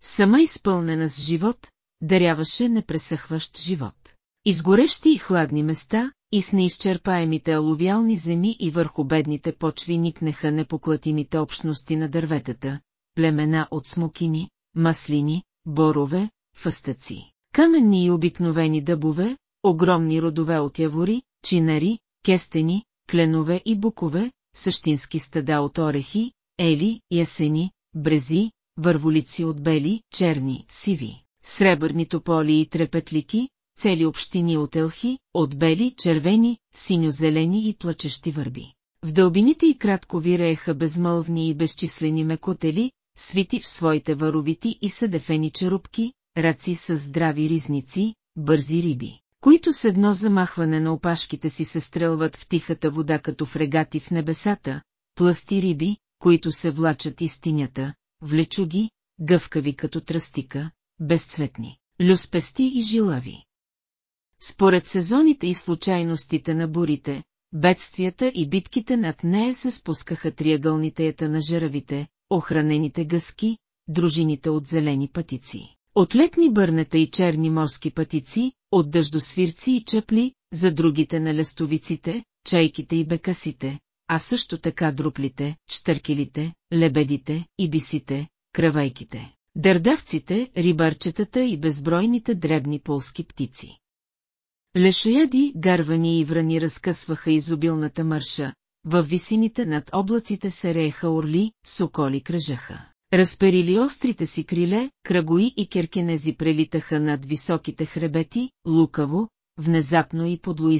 Сама изпълнена с живот, даряваше непресъхващ живот. Изгорещи и хладни места, и с неизчерпаемите алувиални земи и върху бедните почви никнеха непоклатимите общности на дърветата, племена от смокини, маслини, борове, фъстъци, каменни и обикновени дъбове, огромни родове от явори, чинари, кестени, кленове и букове, същински стада от орехи, ели, ясени, брези, върволици от бели, черни, сиви, сребърни тополи и трепетлики, цели общини от елхи, от бели, червени, синьо-зелени и плачещи върби. В дълбините и кратко вирееха безмълвни и безчислени мекотели, свити в своите варовити и съдефени черупки, раци с здрави ризници, бързи риби, които с едно замахване на опашките си се стрелват в тихата вода като фрегати в небесата, плъсти риби, които се влачат из тинята, влечуги, гъвкави като тръстика, безцветни, люспести и жилави. Според сезоните и случайностите на бурите, бедствията и битките над нея се спускаха триъгълнитеята на жеравите, охранените гъски, дружините от зелени пътици. От летни бърнета и черни морски пътици, от дъждосвирци и чъпли, за другите на лестовиците, чайките и бекасите, а също така друплите, штъркелите, лебедите, ибисите, кравайките, дърдавците, рибарчетата и безбройните дребни полски птици. Лешояди, гарвани и врани разкъсваха изобилната мърша, във висините над облаците се рееха орли, соколи кръжаха. Разперили острите си криле, крагои и керкенези прелитаха над високите хребети, лукаво, внезапно и подло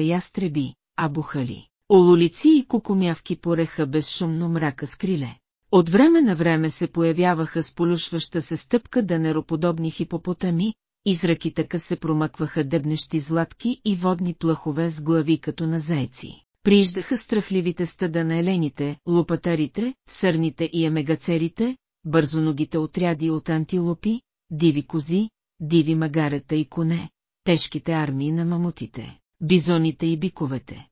ястреби, а бухали. Ололици и кукумявки пореха безшумно мрака с криле. От време на време се появяваха с полюшваща се стъпка данероподобни хипопотами, така се промъкваха дебнещи златки и водни плъхове с глави като на зайци. Прииждаха страхливите стада на елените, лопатарите, сърните и емегацерите, бързоногите отряди от антилопи, диви кози, диви магарета и коне, тежките армии на мамутите, бизоните и биковете.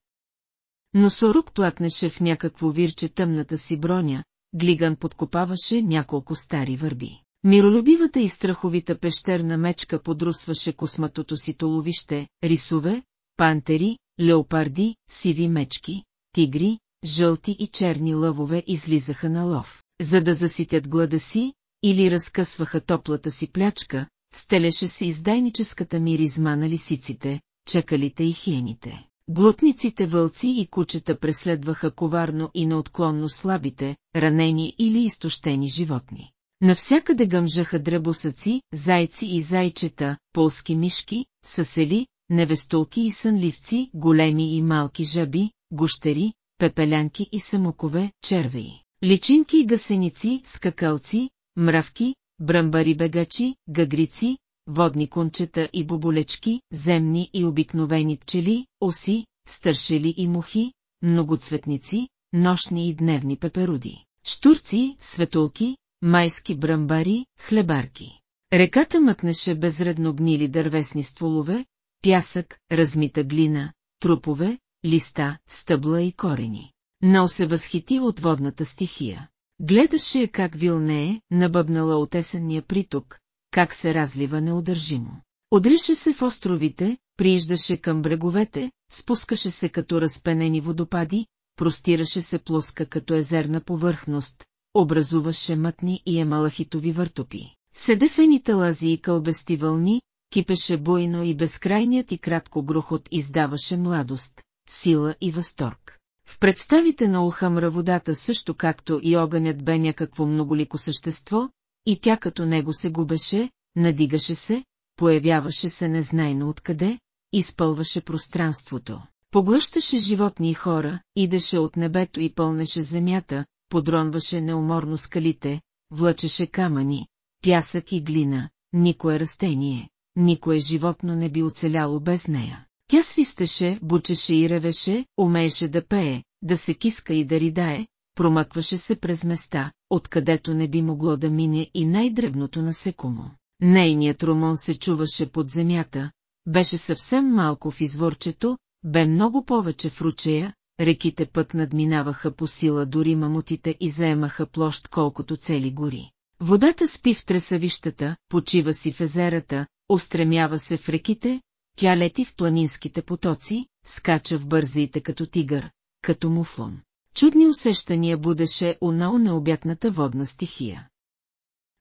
Носорук плакнеше в някакво вирче тъмната си броня, Глиган подкопаваше няколко стари върби. Миролюбивата и страховита пещерна мечка подрусваше косматото си толовище, рисове, пантери, леопарди, сиви мечки, тигри, жълти и черни лъвове излизаха на лов, за да заситят глада си, или разкъсваха топлата си плячка, стелеше се издайническата миризма на лисиците, чакалите и хиените. Глутниците вълци и кучета преследваха коварно и неотклонно слабите, ранени или изтощени животни. Навсякъде гъмжаха дребосъци, зайци и зайчета, полски мишки, съсели, невестулки и сънливци, големи и малки жаби, гущери, пепелянки и самокове, червеи, личинки и гасеници, скакалци, мравки, бръмбари бегачи, гагрици, водни кончета и боболечки, земни и обикновени пчели, оси, стършели и мухи, многоцветници, нощни и дневни пеперуди, штурци, светулки, майски бръмбари, хлебарки. Реката мъкнеше безредно гнили дървесни стволове, пясък, размита глина, трупове, листа, стъбла и корени. Но се възхити от водната стихия. Гледаше я как вилнее, набъбнала от есенния приток, как се разлива неудържимо. Одреше се в островите, прииждаше към бреговете, спускаше се като разпенени водопади, простираше се плоска като езерна повърхност, образуваше мътни и емалахитови въртопи. Седефените лази и кълбести вълни, кипеше буйно и безкрайният и кратко грохот издаваше младост, сила и възторг. В представите на Ухамра водата също както и огънят бе някакво многолико същество, и тя като него се губеше, надигаше се, появяваше се незнайно откъде, изпълваше пространството. Поглъщаше животни и хора, идеше от небето и пълнеше земята, подронваше неуморно скалите, влъчеше камъни, пясък и глина, никое растение, никое животно не би оцеляло без нея. Тя свистеше, бучеше и ревеше, умееше да пее, да се киска и да ридае, промъкваше се през места, откъдето не би могло да мине и най-дребното насекомо. Нейният ромон се чуваше под земята, беше съвсем малко в изворчето, бе много повече в ручея, реките пък надминаваха по сила дори мамутите и заемаха площ колкото цели гори. Водата спи в тресавищата, почива си в езерата, устремява се в реките, тя лети в планинските потоци, скача в бързите като тигър, като муфлон. Чудни усещания будеше уна необятната водна стихия.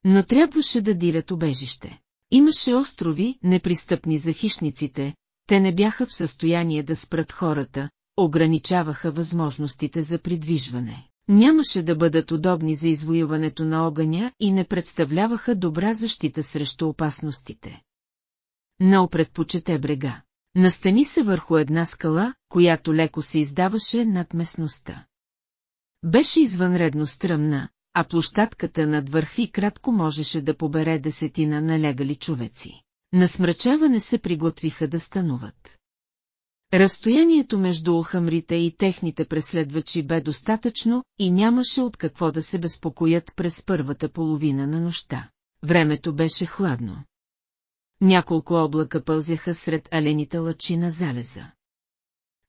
Но трябваше да дирят обежище. Имаше острови, непристъпни за хищниците, те не бяха в състояние да спрат хората, ограничаваха възможностите за придвижване. Нямаше да бъдат удобни за извоюването на огъня и не представляваха добра защита срещу опасностите. Но предпочете брега. Настани се върху една скала, която леко се издаваше над местността. Беше извънредно стръмна, а площадката над върхи кратко можеше да побере десетина налегали човеци. На смрачаване се приготвиха да стануват. Разстоянието между охамрите и техните преследвачи бе достатъчно и нямаше от какво да се безпокоят през първата половина на нощта. времето беше хладно. Няколко облака пълзяха сред алените лъчи на залеза.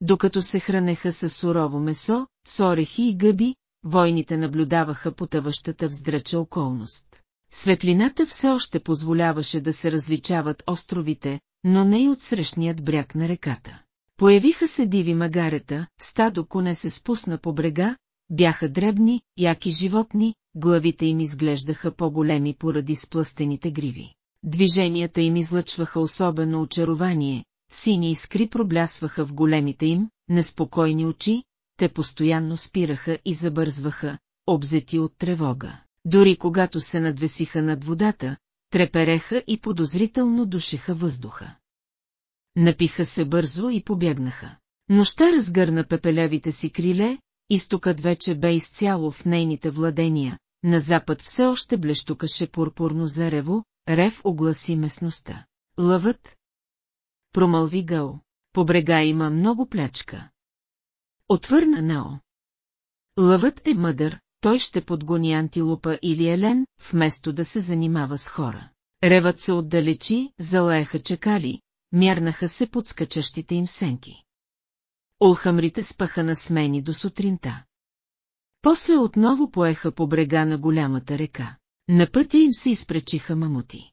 Докато се хранеха с сурово месо, с орехи и гъби, войните наблюдаваха потъващата вздрача околност. Светлината все още позволяваше да се различават островите, но не и от срещният бряг на реката. Появиха се диви магарета, стадо коне се спусна по брега, бяха дребни, яки животни, главите им изглеждаха по-големи поради сплъстените гриви. Движенията им излъчваха особено очарование, сини искри проблясваха в големите им, неспокойни очи, те постоянно спираха и забързваха, обзети от тревога. Дори когато се надвесиха над водата, трепереха и подозрително душиха въздуха. Напиха се бързо и побягнаха. Нощта разгърна пепелявите си криле, изтокът вече бе изцяло в нейните владения, на запад все още блещукаше пурпурно зарево, рев огласи местността. Лъвът? Промълви Гъл. По брега има много плячка. Отвърна Нао. Лъвът е мъдър, той ще подгони антилопа или елен, вместо да се занимава с хора. Ревът се отдалечи, залаеха чекали, мярнаха се под скачащите им сенки. Олхамрите спаха на смени до сутринта. После отново поеха по брега на голямата река. На пътя им се изпречиха мамути.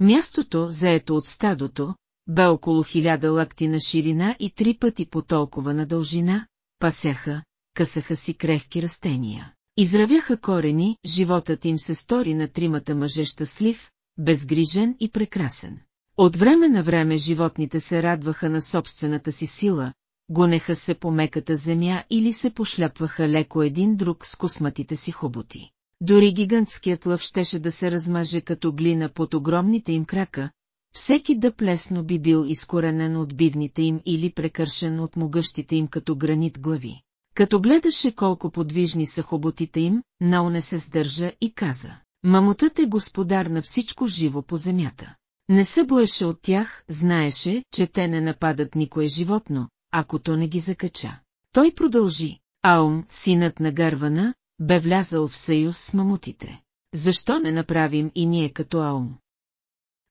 Мястото, заето от стадото, бе около хиляда лакти на ширина и три пъти по толкова на дължина, пасяха, късаха си крехки растения. Изравяха корени, животът им се стори на тримата мъже щастлив, безгрижен и прекрасен. От време на време животните се радваха на собствената си сила, гонеха се по меката земя или се пошляпваха леко един друг с косматите си хоботи. Дори гигантският лъв щеше да се размаже като глина под огромните им крака, всеки да плесно би бил изкоренен от бивните им или прекършен от могъщите им като гранит глави. Като гледаше колко подвижни са хоботите им, Нао се сдържа и каза, мамутът е господар на всичко живо по земята. Не се боеше от тях, знаеше, че те не нападат никое животно, ако то не ги закача. Той продължи. Аум, синът на Гарвана, бе влязал в съюз с мамутите. Защо не направим и ние като Аум?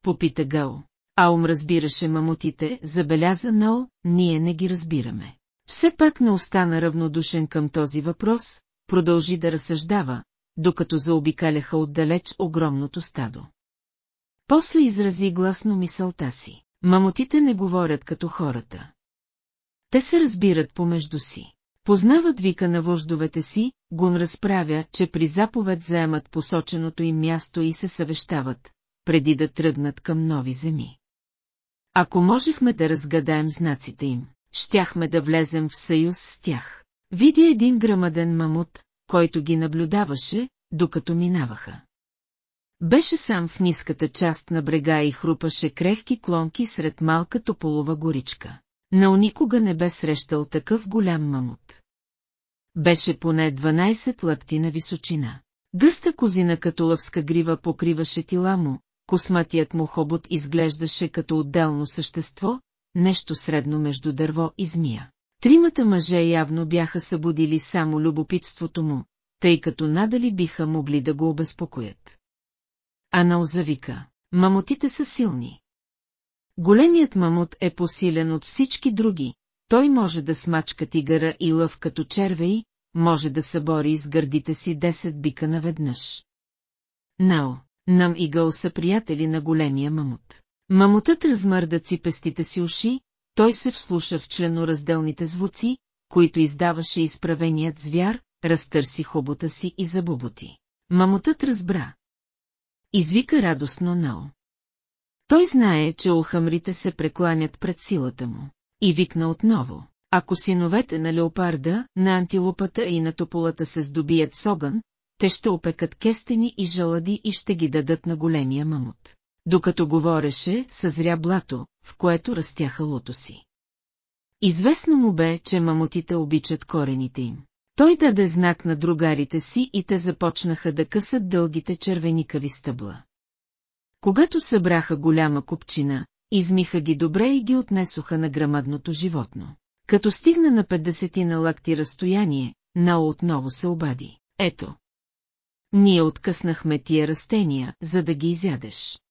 Попита Гао. Аум разбираше мамутите, забеляза Нао, ние не ги разбираме. Все пак не остана равнодушен към този въпрос, продължи да разсъждава, докато заобикаляха отдалеч огромното стадо. После изрази гласно мисълта си. Мамутите не говорят като хората. Те се разбират помежду си. Познават вика на вождовете си, Гун разправя, че при заповед заемат посоченото им място и се съвещават, преди да тръгнат към нови земи. Ако можехме да разгадаем знаците им, щяхме да влезем в съюз с тях. Видя един грамаден мамут, който ги наблюдаваше, докато минаваха. Беше сам в ниската част на брега и хрупаше крехки клонки сред малка тополова горичка. Но никога не бе срещал такъв голям мамут. Беше поне 12 лъкти на височина. Гъста козина като лъвска грива покриваше тила му, косматият му хобот изглеждаше като отделно същество, нещо средно между дърво и змия. Тримата мъже явно бяха събудили само любопитството му, тъй като надали биха могли да го обезпокоят. Анал завика, мамутите са силни. Големият мамут е посилен от всички други, той може да смачка тигъра и лъв като червей, може да събори с гърдите си 10 бика наведнъж. Нао, Нам и Гъл са приятели на големия мамут. Мамутът размърда ципестите си уши, той се вслуша в членоразделните звуци, които издаваше изправеният звяр, разтърси хобота си и забуботи. Мамутът разбра. Извика радостно Нао. Той знае, че олхамрите се прекланят пред силата му. И викна отново. Ако синовете на леопарда, на антилопата и на тополата се здобият с огън, те ще опекат кестени и жалади и ще ги дадат на големия мамут. Докато говореше, съзря блато, в което растяха лотоси. Известно му бе, че мамутите обичат корените им. Той даде знак на другарите си и те започнаха да късат дългите червеникави стъбла. Когато събраха голяма купчина, измиха ги добре и ги отнесоха на грамадното животно. Като стигна на 50 на лакти разстояние, Нао отново се обади. Ето. Ние откъснахме тия растения, за да ги изядеш.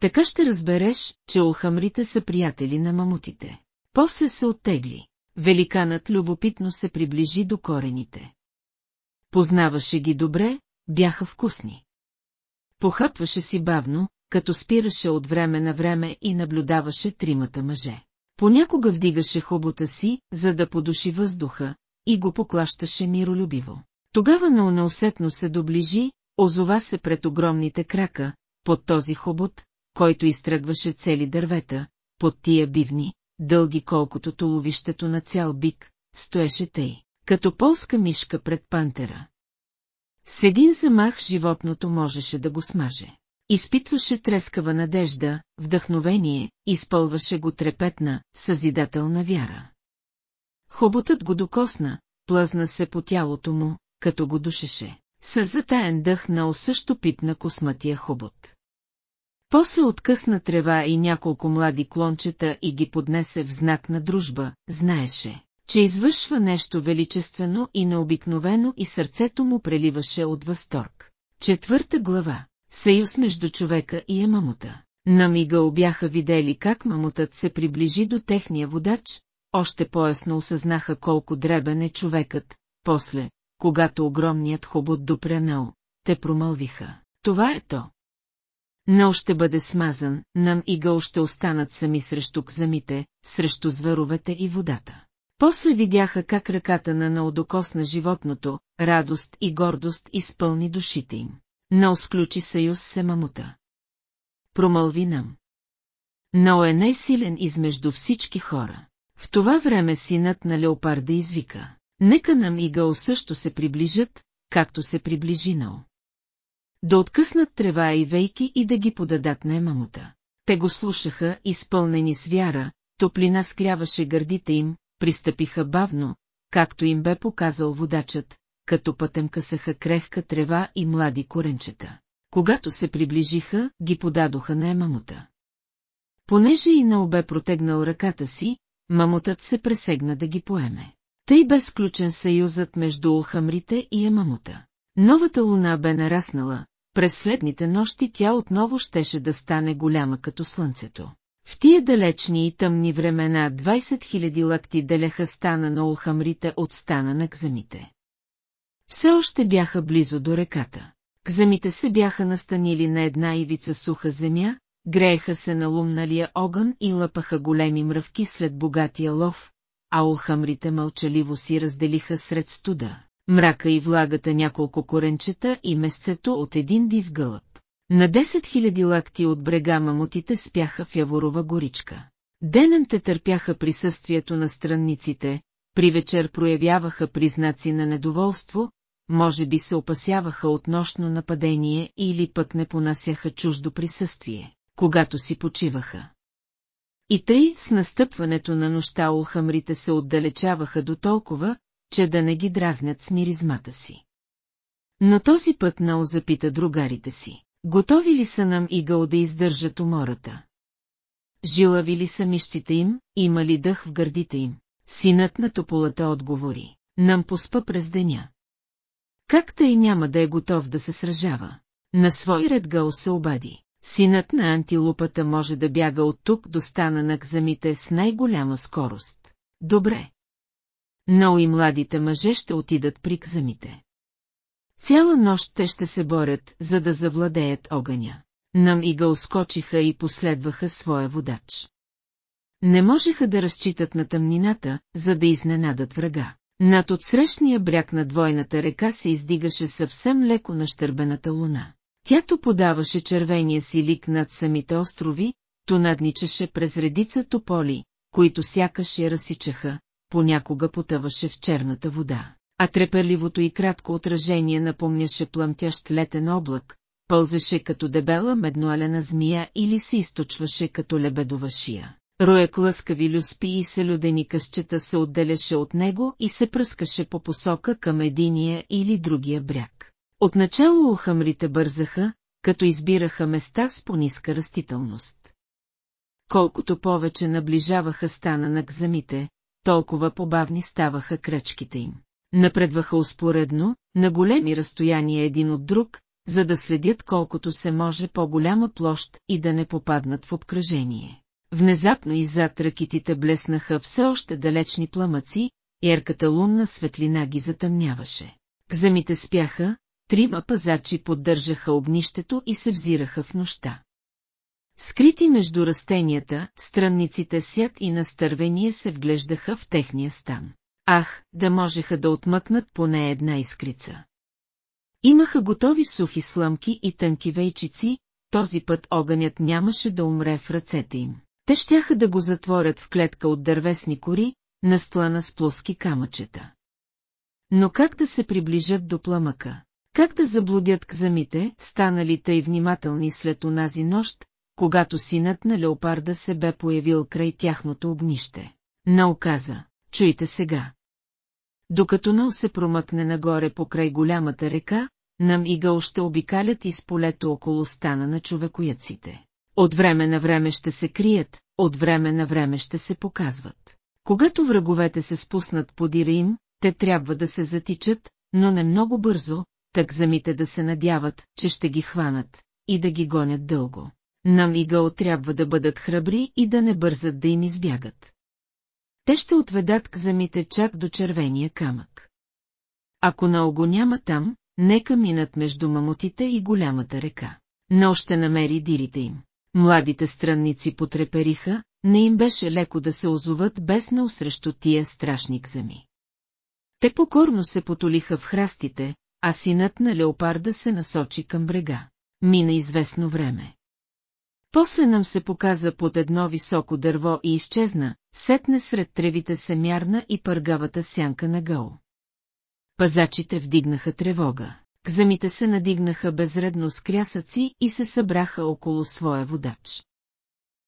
Така ще разбереш, че олхамрите са приятели на мамутите. После се оттегли. Великанът любопитно се приближи до корените. Познаваше ги добре, бяха вкусни. Похъпваше си бавно, като спираше от време на време и наблюдаваше тримата мъже. Понякога вдигаше хобота си, за да подуши въздуха, и го поклащаше миролюбиво. Тогава на неусетно се доближи, озова се пред огромните крака, под този хобот, който изтръгваше цели дървета, под тия бивни, дълги колкото туловището на цял бик, стоеше тъй, като полска мишка пред пантера. С един замах животното можеше да го смаже. Изпитваше трескава надежда, вдъхновение, изпълваше го трепетна, съзидателна вяра. Хоботът го докосна, плъзна се по тялото му, като го душеше. С затаен дъх на също пипна косматия хобот. После откъсна трева и няколко млади клончета и ги поднесе в знак на дружба, знаеше, че извършва нещо величествено и необикновено и сърцето му преливаше от възторг. Четвърта глава Съюз между човека и емамута. На мига бяха видели как мамутът се приближи до техния водач, още по-ясно осъзнаха колко дребен е човекът, после, когато огромният хобот допрянал, те промълвиха. Това е то. Нал ще бъде смазан, нам и гъл ще останат сами срещу кзамите, срещу зверовете и водата. После видяха как ръката на Нал докосна животното, радост и гордост изпълни душите им. Нал сключи съюз с мамута. Промълви нам. Нал е най-силен измежду всички хора. В това време синът на леопарда извика. Нека нам и Гъл също се приближат, както се приближи Нал. Да откъснат трева и вейки и да ги подадат на емамута. Те го слушаха, изпълнени с вяра, топлина скляваше гърдите им, пристъпиха бавно, както им бе показал водачът, като пътем късаха крехка трева и млади коренчета. Когато се приближиха, ги подадоха на емамута. Понеже и на обе протегнал ръката си, мамутът се пресегна да ги поеме. Тъй бе сключен съюзът между Олхамрите и Емамута. Новата луна бе нараснала, през следните нощи тя отново щеше да стане голяма като слънцето. В тия далечни и тъмни времена 20 000 лакти деляха стана на Олхамрите от стана на кзамите. Все още бяха близо до реката. Кзамите се бяха настанили на една ивица суха земя, грееха се на лумналия огън и лъпаха големи мръвки след богатия лов, а улхамрите мълчаливо си разделиха сред студа, мрака и влагата няколко коренчета и месцето от един див гълъб. На 10 000 лакти от брега мамутите спяха в Яворова горичка. Денем те търпяха присъствието на странниците, при вечер проявяваха признаци на недоволство, може би се опасяваха от нощно нападение или пък не понасяха чуждо присъствие, когато си почиваха. И тъй с настъпването на нощта улхамрите се отдалечаваха до толкова, че да не ги дразнят с миризмата си. Но този път Нао запита другарите си. Готови ли са нам игъл да издържат умората? Жилави ли са мишците им, има ли дъх в гърдите им? Синът на тополата отговори. Нам поспа през деня. Как тъй няма да е готов да се сражава? На свой ред Гъл се обади. Синът на антилупата може да бяга от тук до стана на кзамите с най-голяма скорост. Добре. Но и младите мъже ще отидат при кзамите. Цяла нощ те ще се борят, за да завладеят огъня. Нам и го скочиха и последваха своя водач. Не можеха да разчитат на тъмнината, за да изненадат врага. Над отсрещния бряг на двойната река се издигаше съвсем леко на щърбената луна. Тято подаваше червения си лик над самите острови, то надничаше през редица тополи, които сякаш я разсичаха, понякога потъваше в черната вода. А треперливото и кратко отражение напомняше плъмтящ летен облак, пълзеше като дебела медноалена змия или се източваше като лебедова шия. Роек лъскави люспи и селюдени късчета се отделяше от него и се пръскаше по посока към единия или другия бряг. Отначало ухамрите бързаха, като избираха места с пониска растителност. Колкото повече наближаваха стана на гзамите, толкова побавни ставаха кръчките им. Напредваха успоредно, на големи разстояния един от друг, за да следят колкото се може по-голяма площ и да не попаднат в обкръжение. Внезапно иззад ракитите блеснаха все още далечни пламъци, ерката лунна светлина ги затъмняваше. Кзамите спяха, трима пазачи поддържаха огнището и се взираха в нощта. Скрити между растенията, странниците сят и настървение се вглеждаха в техния стан. Ах, да можеха да отмъкнат поне една искрица. Имаха готови сухи слъмки и тънки вейчици, този път огънят нямаше да умре в ръцете им. Те щяха да го затворят в клетка от дървесни кори, настлана с плоски камъчета. Но как да се приближат до пламъка? Как да заблудят кзамите, станали тъй внимателни след онази нощ, когато синът на леопарда се бе появил край тяхното огнище? Нау каза, чуйте сега. Докато Нау се промъкне нагоре покрай голямата река, нам и гъл ще обикалят из полето около стана на човекояците. От време на време ще се крият, от време на време ще се показват. Когато враговете се спуснат подира им, те трябва да се затичат, но не много бързо, так замите да се надяват, че ще ги хванат и да ги гонят дълго. Нам и гъл трябва да бъдат храбри и да не бързат да им избягат. Те ще отведат к замите чак до червения камък. Ако наого няма там, нека минат между мамутите и голямата река. Но ще намери дирите им. Младите странници потрепериха, не им беше леко да се озоват без на срещу тия страшни земи. Те покорно се потолиха в храстите, а синът на леопарда се насочи към брега. Мина известно време. После нам се показа под едно високо дърво и изчезна, сетне сред тревите се мярна и пъргавата сянка на гъл. Пазачите вдигнаха тревога. Кзамите се надигнаха безредно с крясъци и се събраха около своя водач.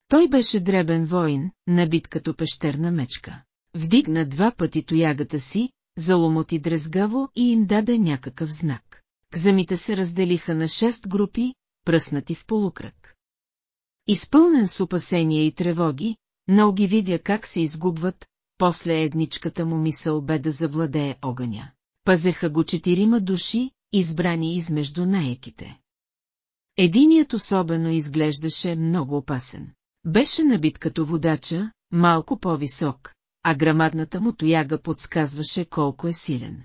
Той беше дребен воин, набит като пещерна мечка. Вдигна два пъти тоягата си, заломоти дрезгаво и им даде някакъв знак. Кзамите се разделиха на шест групи, пръснати в полукръг. Изпълнен с опасения и тревоги, но ги видя как се изгубват, после едничката му мисъл бе да завладее огъня. Пазеха го четирима души, избрани измежду наеките. Единият особено изглеждаше много опасен. Беше набит като водача, малко по-висок, а грамадната му тояга подсказваше колко е силен.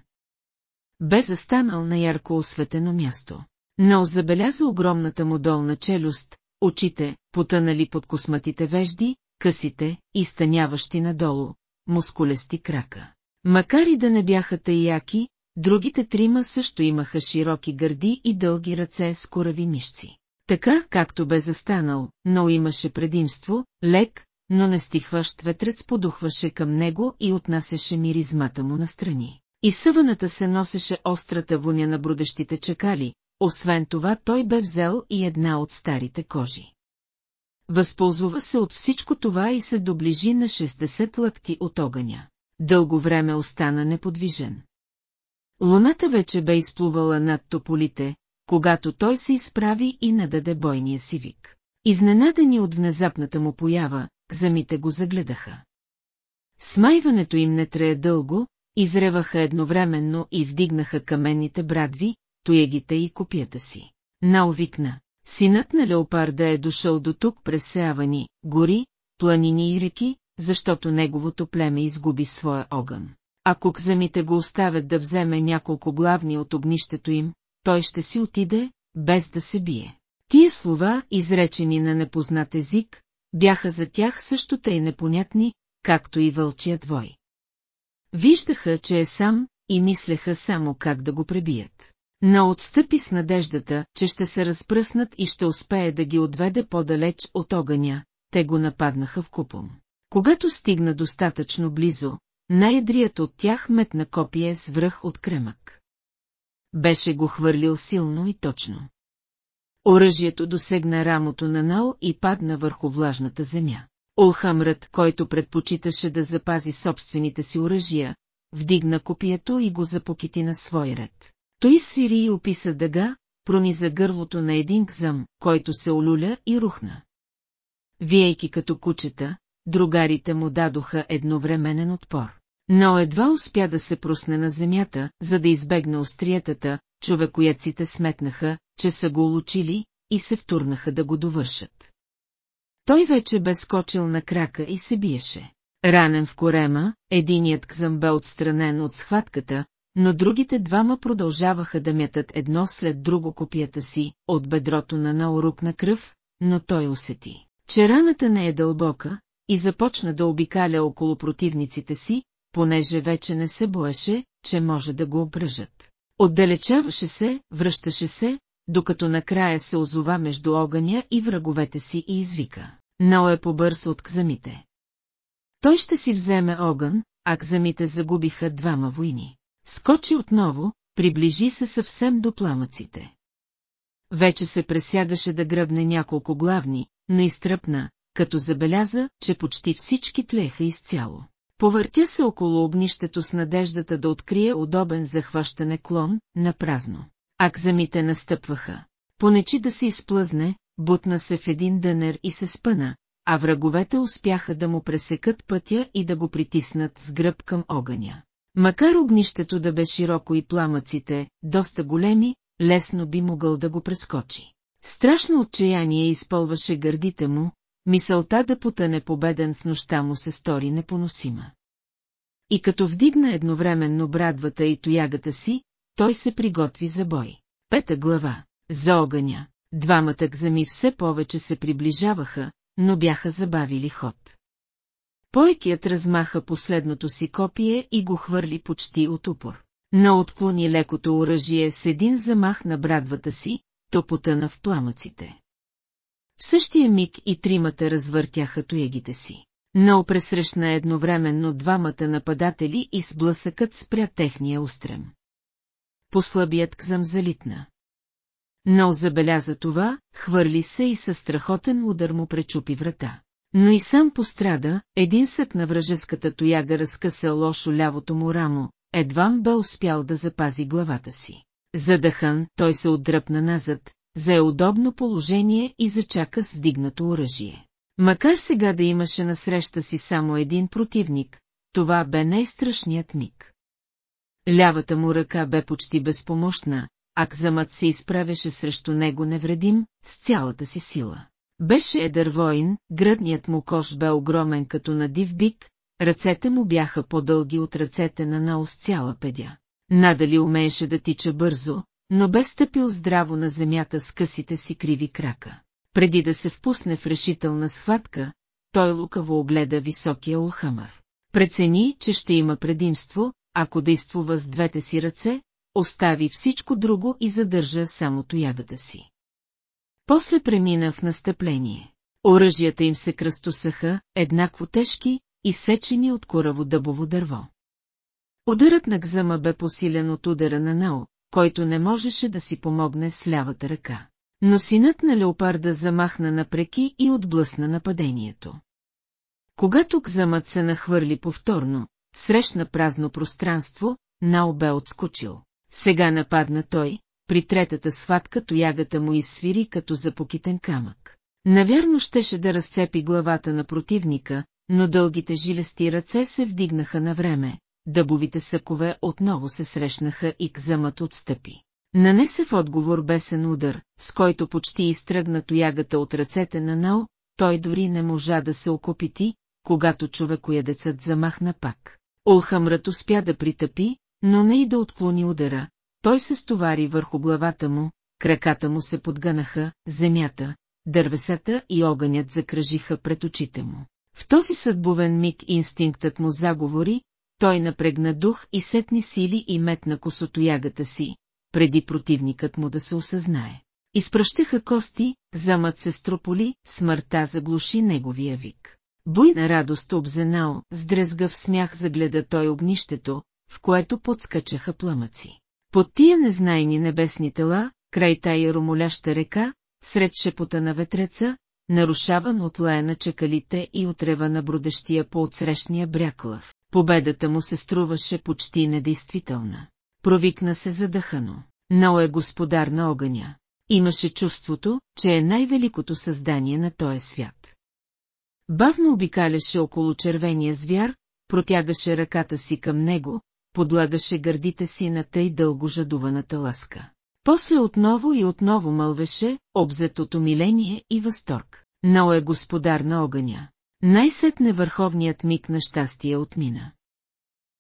Бе застанал на ярко осветено място. Но забеляза огромната му долна челюст, очите, потънали под косматите вежди, късите, изтъняващи надолу, мускулести крака. Макар и да не бяха тъй яки, другите трима също имаха широки гърди и дълги ръце с корави мишци. Така, както бе застанал, но имаше предимство, лек, но не стихващ ветрец подухваше към него и отнасяше миризмата му настрани. И съваната се носеше острата воня на брудещите чакали, освен това той бе взел и една от старите кожи. Възползва се от всичко това и се доближи на 60 лъкти от огъня. Дълго време остана неподвижен. Луната вече бе изплувала над тополите, когато той се изправи и нададе бойния си вик. Изненадани от внезапната му поява, замите го загледаха. Смайването им не трея дълго, изреваха едновременно и вдигнаха каменните брадви, тоегите и копията си. Наовикна, синът на леопарда е дошъл до тук през сеавани, гори, планини и реки, защото неговото племе изгуби своя огън. Ако кзамите го оставят да вземе няколко главни от огнището им, той ще си отиде, без да се бие. Тия слова, изречени на непознат език, бяха за тях също тъй непонятни, както и вълчият вой. Виждаха, че е сам и мислеха само как да го пребият. Но отстъпи с надеждата, че ще се разпръснат и ще успее да ги отведе по-далеч от огъня, те го нападнаха в купом. Когато стигна достатъчно близо, най-едрият от тях метна копие с връх от кремък. Беше го хвърлил силно и точно. Оръжието досегна рамото на Нао и падна върху влажната земя. Олхамрът, който предпочиташе да запази собствените си оръжия, вдигна копието и го запокити на свой ред. Той свири и описа дъга, прониза гърлото на един кзъм, който се олюля и рухна. Виейки като кучета, другарите му дадоха едновременен отпор. Но едва успя да се просне на земята, за да избегне остриетата, човекояците сметнаха, че са го улучили и се втурнаха да го довършат. Той вече бе скочил на крака и се биеше. Ранен в корема, единият кзъм бе отстранен от схватката, но другите двама продължаваха да мятат едно след друго копията си, от бедрото на Наурук на кръв, но той усети, че раната не е дълбока, и започна да обикаля около противниците си, понеже вече не се боеше, че може да го обръжат. Отдалечаваше се, връщаше се, докато накрая се озова между огъня и враговете си и извика. Нао е побърз от кзамите. Той ще си вземе огън, а кзамите загубиха двама войни. Скочи отново, приближи се съвсем до пламъците. Вече се пресягаше да гръбне няколко главни, но изтръпна, като забеляза, че почти всички тлеха изцяло. Повъртя се около огнището с надеждата да открие удобен за хващане клон, на празно. Акзамите настъпваха. Понечи да се изплъзне, бутна се в един дънер и се спъна, а враговете успяха да му пресекат пътя и да го притиснат с гръб към огъня. Макар огнището да бе широко и пламъците, доста големи, лесно би могъл да го прескочи. Страшно отчаяние изпълваше гърдите му, мисълта да потъне победен в нощта му се стори непоносима. И като вдигна едновременно брадвата и тоягата си, той се приготви за бой. Пета глава. За огъня. Двамата гзами все повече се приближаваха, но бяха забавили ход. Пойкият размаха последното си копие и го хвърли почти от упор. На отклони лекото оръжие с един замах на брадвата си, то потъна в пламъците. В същия миг и тримата развъртяха тоягите си. Но пресрещна едновременно двамата нападатели и сблъсъкът спря техния устрем. Послабият кзъм залитна. Но забеляза това, хвърли се и със страхотен удар му пречупи врата. Но и сам пострада, един сък на вражеската тояга разкъса лошо лявото му рамо, едвам бе успял да запази главата си. Задъхан, той се отдръпна назад, зае удобно положение и зачака с дигнато оръжие. Макар сега да имаше насреща си само един противник, това бе най-страшният миг. Лявата му ръка бе почти безпомощна, а кзамът се изправеше срещу него невредим, с цялата си сила. Беше едър воин, гръдният му кош бе огромен като на див бик, ръцете му бяха по-дълги от ръцете на Наос цяла педя. Надали умееше да тича бързо, но бе стъпил здраво на земята с късите си криви крака. Преди да се впусне в решителна схватка, той лукаво огледа високия улхамър. Прецени, че ще има предимство, ако действува с двете си ръце, остави всичко друго и задържа само тоягата си. После премина в настъпление. Оръжията им се кръстосаха, еднакво тежки, и сечени от кораво дъбово дърво. Ударът на гзама бе посилен от удара на Нао, който не можеше да си помогне с лявата ръка. Но синът на леопарда замахна напреки и отблъсна нападението. Когато гзамът се нахвърли повторно, срещна празно пространство, Нао бе отскочил. Сега нападна той, при третата схватка тоягата му изсвири като запокитен камък. Навярно щеше да разцепи главата на противника, но дългите жилести ръце се вдигнаха на време, дъбовите съкове отново се срещнаха и кзамът отстъпи. Нанесе в отговор бесен удар, с който почти изтръгна тоягата от ръцете на Нао, той дори не можа да се окопити, когато човекоядецът замахна пак. Олхамрът успя да притъпи, но не и да отклони удара, той се стовари върху главата му, краката му се подгънаха, земята, дървесата и огънят закръжиха пред очите му. В този съдбовен миг инстинктът му заговори, той напрегна дух и сетни сили и метна косотоягата си, преди противникът му да се осъзнае. Изпръщаха кости, замът се строполи, смъртта заглуши неговия вик. Буйна радост обзенао, с дрезгав смях загледа той огнището, в което подскачаха пламъци. Под тия незнайни небесни тела, край тая ромоляща река, сред шепота на ветреца, нарушаван от лая на чакалите и отрева на бродещия по отсрещния бряклав. Победата му се струваше почти недействителна. Провикна се задъхано. Но е господар на огъня. Имаше чувството, че е най-великото създание на този свят. Бавно обикаляше около червения звяр, протягаше ръката си към него, подлагаше гърдите си на тъй дълго жадуваната лъска. После отново и отново мълвеше, обзет от умиление и възторг. Но е господар на огъня. Най-сетне върховният миг на щастие отмина.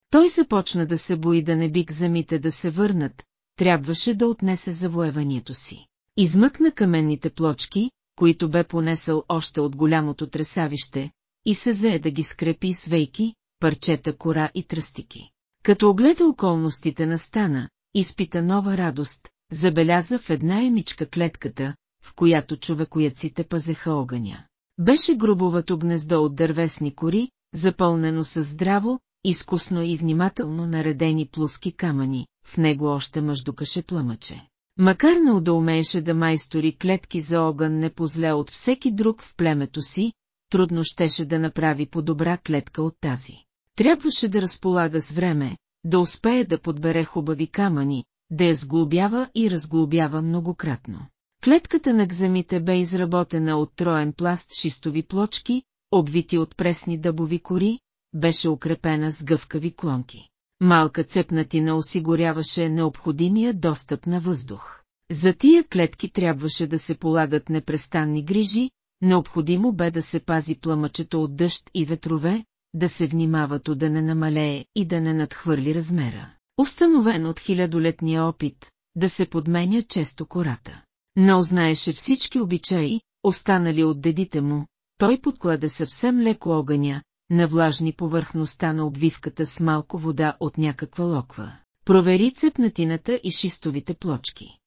Той започна да се бои да не би замите да се върнат, трябваше да отнесе завоеванието си. Измъкна каменните плочки, които бе понесъл още от голямото тресавище, и се зае да ги скрепи с вейки, парчета кора и тръстики. Като огледа околностите на стана, изпита нова радост, забеляза в една емичка клетката, в която човекояците пазеха огъня. Беше грубовато гнездо от дървесни кори, запълнено с здраво, изкусно и внимателно наредени плоски камъни, в него още мъждукаше пламъче. Макар не да умееше да майстори клетки за огън не позле от всеки друг в племето си, трудно щеше да направи по-добра клетка от тази. Трябваше да разполага с време, да успее да подбере хубави камъни, да я сглобява и разглобява многократно. Клетката на гзамите бе изработена от троен пласт шистови плочки, обвити от пресни дъбови кори, беше укрепена с гъвкави клонки. Малка цепнатина осигуряваше необходимия достъп на въздух. За тия клетки трябваше да се полагат непрестанни грижи, необходимо бе да се пази пламъчето от дъжд и ветрове, да се внимавато да не намалее и да не надхвърли размера. Установен от хилядолетния опит, да се подменя често кората. Но знаеше всички обичаи, останали от дедите му, той подкладе съвсем леко огъня, навлажни повърхността на обвивката с малко вода от някаква локва. Провери цепнатината и шистовите плочки.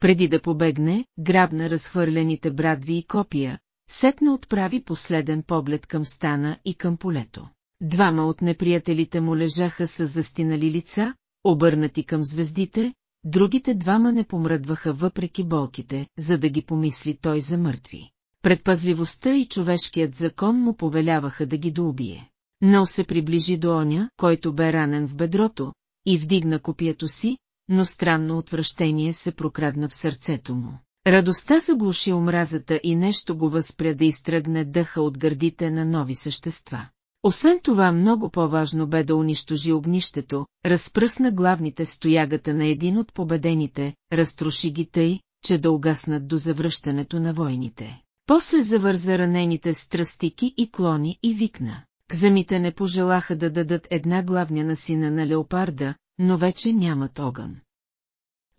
Преди да побегне, грабна разхвърлените брадви и копия, сетна отправи последен поглед към стана и към полето. Двама от неприятелите му лежаха с застинали лица, обърнати към звездите, другите двама не помръдваха въпреки болките, за да ги помисли той за мъртви. Предпазливостта и човешкият закон му повеляваха да ги доубие. Но се приближи до оня, който бе ранен в бедрото, и вдигна копието си, но странно отвращение се прокрадна в сърцето му. Радостта заглуши омразата и нещо го възпря да изтръгне дъха от гърдите на нови същества. Освен това много по-важно бе да унищожи огнището, разпръсна главните стоягата на един от победените, разтроши ги тъй, че да угаснат до завръщането на войните. После завърза ранените страстики и клони и викна. Кзамите не пожелаха да дадат една главня на сина на леопарда, но вече нямат огън.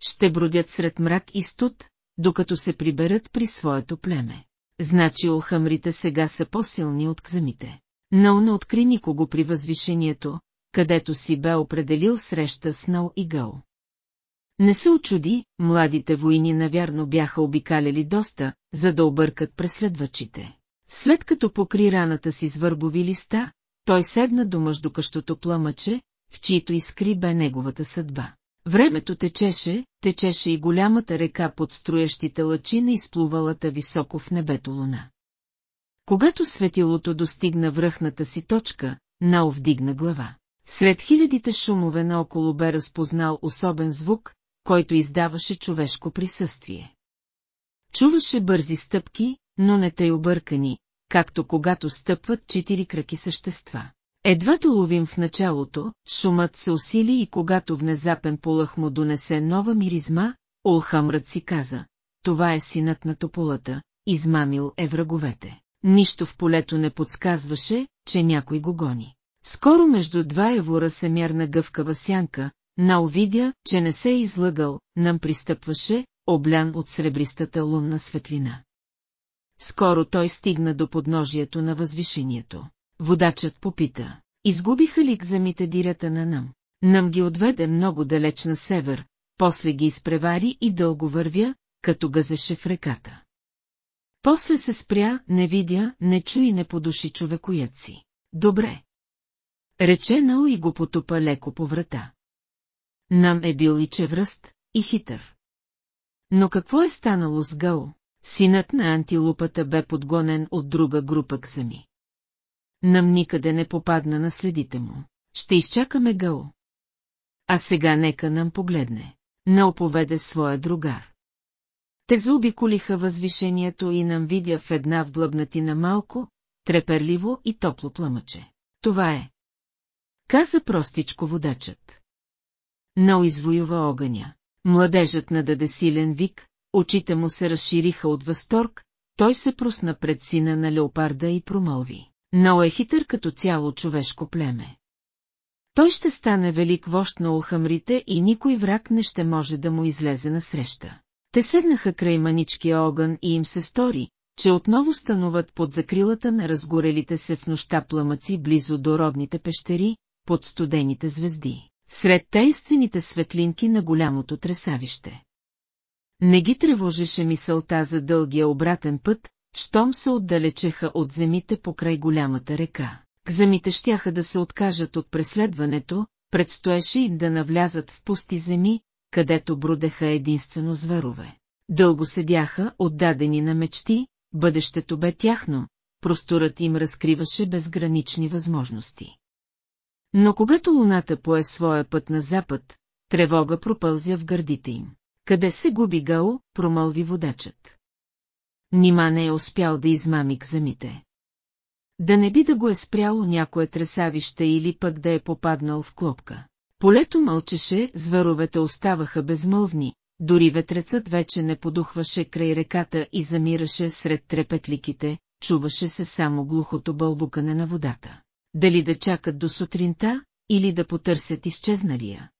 Ще бродят сред мрак и студ, докато се приберат при своето племе. Значи олхамрите сега са по-силни от кзамите. Нал не откри никого при възвишението, където си бе определил среща с Нал и Гъл. Не се очуди, младите войни навярно бяха обикаляли доста, за да объркат преследвачите. След като покри раната си с върбови листа, той седна до мъждукащото пламъче, в чието искри бе неговата съдба. Времето течеше, течеше и голямата река под струящите лъчи на изплувалата високо в небето луна. Когато светилото достигна връхната си точка, Нао вдигна глава. Сред хилядите шумове наоколо бе разпознал особен звук, който издаваше човешко присъствие. Чуваше бързи стъпки, но не тъй объркани, както когато стъпват четири краки същества. Едва доловим в началото, шумът се усили и когато внезапен полъх му донесе нова миризма, Олхамрът си каза, това е синът на тополата, измамил е враговете. Нищо в полето не подсказваше, че някой го гони. Скоро между два евора се мярна гъвкава сянка, на видя, че не се е излъгал, нам пристъпваше, облян от сребристата лунна светлина. Скоро той стигна до подножието на възвишението. Водачът попита, изгубиха ли гзамите дирата на нам? Нам ги отведе много далеч на север, после ги изпревари и дълго вървя, като газеше в реката. После се спря, не видя, не чу и не подуши човекоят си. Добре. Рече Нао и го потупа леко по врата. Нам е бил и чевръст, и хитър. Но какво е станало с Гао? Синът на антилупата бе подгонен от друга група ксами. Нам никъде не попадна на следите му. Ще изчакаме Гао. А сега нека нам погледне. Не оповеде своя другар. Те заобиколиха възвишението и нам видя в една вдлъбнатина малко, треперливо и топло пламъче. Това е. каза простичко водачът. Но извоюва огъня. Младежът нададе силен вик, очите му се разшириха от възторг, той се просна пред сина на леопарда и промълви. Но е хитър като цяло човешко племе. Той ще стане велик вожд на улхамрите и никой враг не ще може да му излезе насреща. Те седнаха край маничкия огън и им се стори, че отново стануват под закрилата на разгорелите се в нощта пламъци близо до родните пещери, под студените звезди, сред тайнствените светлинки на голямото тресавище. Не ги тревожеше мисълта за дългия обратен път, щом се отдалечеха от земите покрай голямата река. Земите щяха да се откажат от преследването, предстоеше им да навлязат в пусти земи, където брудеха единствено зверове. Дълго седяха, отдадени на мечти, бъдещето бе тяхно, просторът им разкриваше безгранични възможности. Но когато луната пое своя път на запад, тревога пропълзя в гърдите им. Къде се губи Гао, промълви водачът. Нима не е успял да измами к земите. Да не би да го е спряло някое тресавище или пък да е попаднал в клопка. Полето мълчеше, зверовете оставаха безмълвни, дори ветрецът вече не подухваше край реката и замираше сред трепетликите, чуваше се само глухото бълбукане на водата. Дали да чакат до сутринта, или да потърсят изчезналия.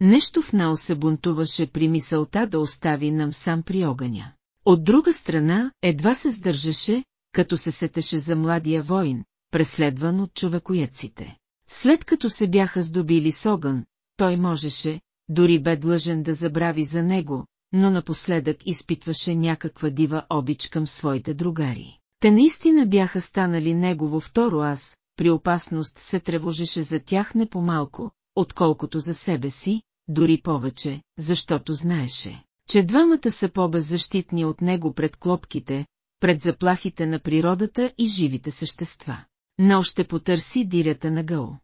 Нещо в Нао се бунтуваше при мисълта да остави нам сам при огъня. От друга страна, едва се сдържаше, като се сетеше за младия воин, преследван от човекояците. След като се бяха здобили с огън, той можеше, дори бе длъжен да забрави за него, но напоследък изпитваше някаква дива обич към своите другари. Те наистина бяха станали негово второ аз, при опасност се тревожеше за тях не по-малко, отколкото за себе си, дори повече, защото знаеше, че двамата са по-беззащитни от него пред клопките, пред заплахите на природата и живите същества. Но ще потърси дирята на Гъл.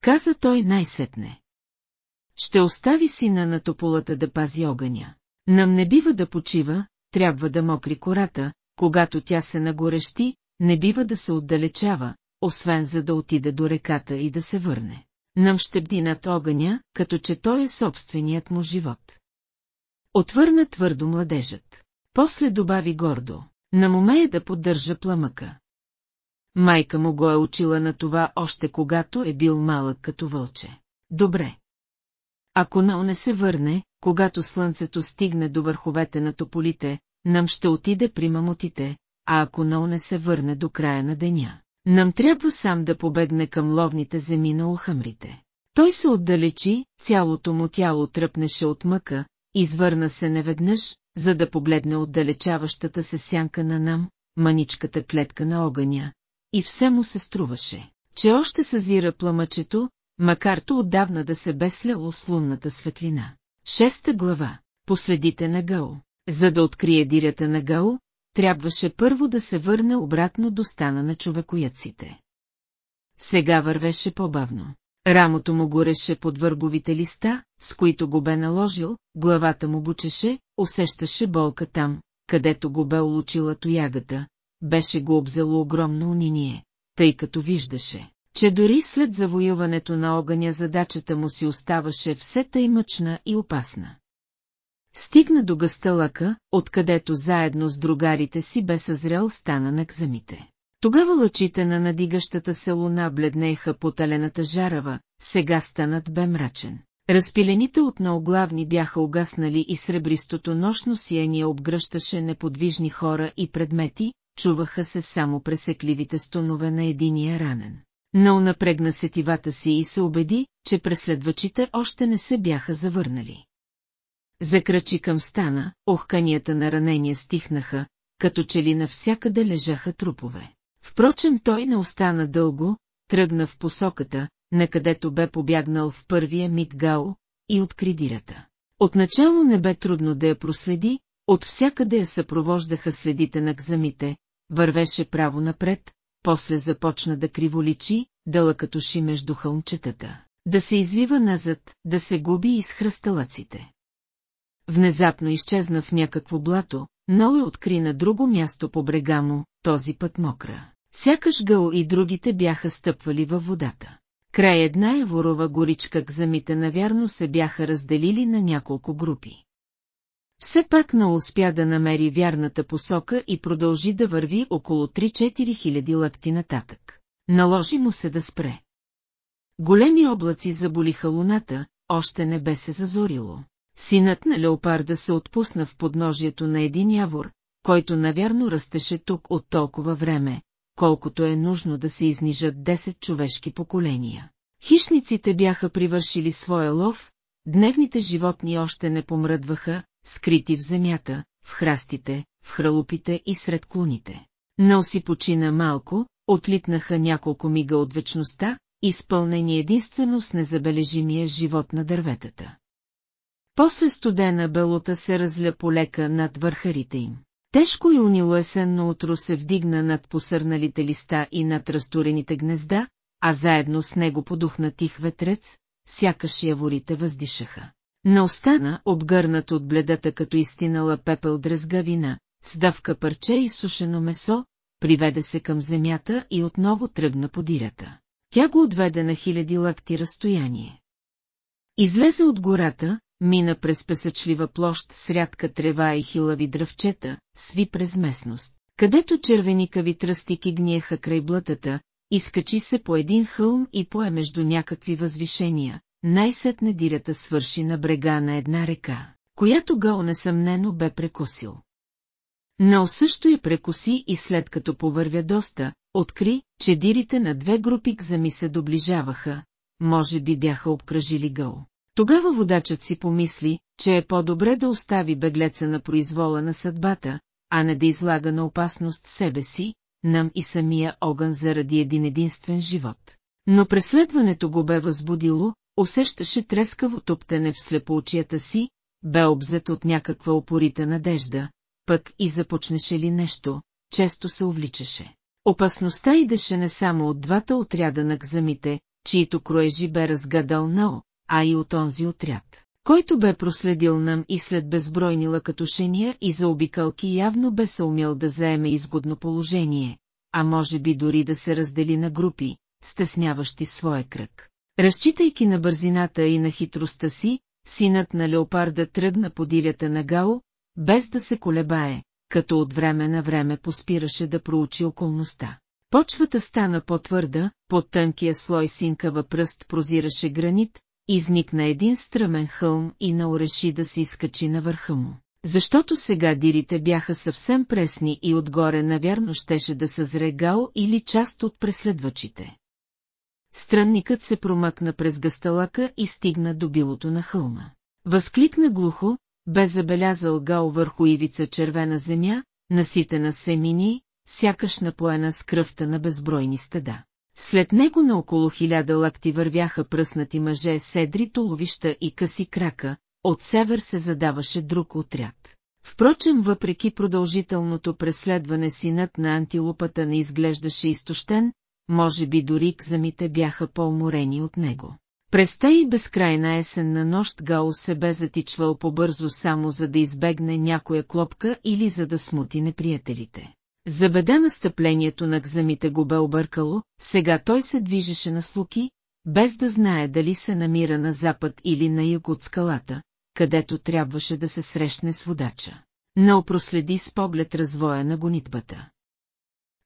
Каза той най-сетне. Ще остави сина на тополата да пази огъня. Нам не бива да почива, трябва да мокри кората, когато тя се нагорещи, не бива да се отдалечава, освен за да отиде до реката и да се върне. Нам ще бди над огъня, като че той е собственият му живот. Отвърна твърдо младежът. После добави гордо. Намумее да поддържа пламъка. Майка му го е учила на това още когато е бил малък като вълче. Добре. Ако Нао не се върне, когато слънцето стигне до върховете на тополите, нам ще отиде при мамутите, а ако Нао не се върне до края на деня, нам трябва сам да побегне към ловните земи на ухамрите. Той се отдалечи, цялото му тяло тръпнеше от мъка, извърна се неведнъж, за да погледне отдалечаващата се сянка на нам, маничката клетка на огъня, и все му се струваше, че още съзира пламъчето, макарто отдавна да се бесляло с лунната светлина. Шеста глава. Последите на Гао. За да открие дирята на Гао, трябваше първо да се върне обратно до стана на човекояците. Сега вървеше по-бавно. Рамото му гореше под върговите листа, с които го бе наложил, главата му бучеше, усещаше болка там, където го бе улучила тоягата, беше го обзело огромно униние, тъй като виждаше, че дори след завоюването на огъня задачата му си оставаше все тъй мъчна и опасна. Стигна до гъсталъка, откъдето заедно с другарите си бе съзрял стана на кзамите. Тогава лъчите на надигащата се луна бледнеха по талената жарава, сега станат бе мрачен. Разпилените от наоглавни бяха угаснали и сребристото нощно сияние обгръщаше неподвижни хора и предмети, чуваха се само пресекливите стонове на единия ранен. Но напрегна сетивата си и се убеди, че преследвачите още не се бяха завърнали. Закрачи към стана, охканията на ранения стихнаха, като че ли навсякъде лежаха трупове. Впрочем той не остана дълго, тръгна в посоката, на където бе побягнал в първия миг Гао, и откри дирата. Отначало не бе трудно да я проследи, от всякъде я съпровождаха следите на гзамите, вървеше право напред, после започна да криволичи, да лъкатуши между хълмчетата, да се извива назад, да се губи из хръсталаците. Внезапно изчезна в някакво блато, но е откри на друго място по брега му, този път мокра. Сякаш гъл и другите бяха стъпвали във водата. Край една еворова горичка гзамите навярно се бяха разделили на няколко групи. Все пак не успя да намери вярната посока и продължи да върви около 3-4 хиляди лакти нататък. Наложи му се да спре. Големи облаци заболиха луната, още не бе се зазорило. Синът на леопарда се отпусна в подножието на един явор, който навярно растеше тук от толкова време, колкото е нужно да се изнижат 10 човешки поколения. Хищниците бяха привършили своя лов, дневните животни още не помръдваха, скрити в земята, в храстите, в хралупите и сред клоните. Носи почина малко, отлитнаха няколко мига от вечността, изпълнени единствено с незабележимия живот на дърветата. После студена белота се разля полека над върхарите им. Тежко и унило есенно утро се вдигна над посърналите листа и над разтурените гнезда, а заедно с него подухна тих ветрец, сякаш яворите въздишаха. На остана, обгърнат от бледата като истинала пепел дрезгавина, с дъвка парче и сушено месо, приведе се към земята и отново тръгна по дирата. Тя го отведе на хиляди лакти разстояние. Излезе от гората, мина през песъчлива площ с рядка трева и хилави дръвчета, сви през местност, където червеникави тръстики гниеха край блътата, изкачи се по един хълм и пое между някакви възвишения, най-сетне дирата свърши на брега на една река, която Гал несъмнено бе прекусил. Но също я прекуси и след като повървя доста, откри, че дирите на две групи гзами се доближаваха, може би бяха обкръжили Гъл. Тогава водачът си помисли, че е по-добре да остави беглеца на произвола на съдбата, а не да излага на опасност себе си, нам и самия огън заради един единствен живот. Но преследването го бе възбудило, усещаше трескаво топтене в слепоочията си, бе обзет от някаква опорита надежда, пък и започнеше ли нещо, често се увличаше. Опасността идеше не само от двата отряда на гзамите, чието кроежи бе разгадал Нао, а и от онзи отряд, който бе проследил нам и след безбройни лъкатушения и заобикалки явно бе се умял да заеме изгодно положение, а може би дори да се раздели на групи, стесняващи своя кръг. Разчитайки на бързината и на хитростта си, синът на леопарда тръгна по дирята на Гао, без да се колебае, като от време на време поспираше да проучи околността. Почвата стана по-твърда, под тънкия слой синкава пръст прозираше гранит, изникна един стръмен хълм и науреши да се изкачи на върха му. Защото сега дирите бяха съвсем пресни и отгоре навярно щеше да съзре Гао или част от преследвачите. Странникът се промъкна през гасталака и стигна до билото на хълма. Възкликна глухо, бе забелязал Гао върху ивица червена земя, наситена семини, сякаш напоена с кръвта на безбройни стада. След него на около хиляда лакти вървяха пръснати мъже седри толовища и къси крака, от север се задаваше друг отряд. Впрочем, въпреки продължителното преследване синът на антилопата не изглеждаше изтощен, може би дори кзамите бяха по-уморени от него. През тъй безкрайна есенна нощ Гао се бе затичвал побързо само за да избегне някоя клопка или за да смути неприятелите. За беда настъплението на гзамите го бе объркало, сега той се движеше на слуки, без да знае дали се намира на запад или на юг от скалата, където трябваше да се срещне с водача. Но проследи с поглед развоя на гонитбата.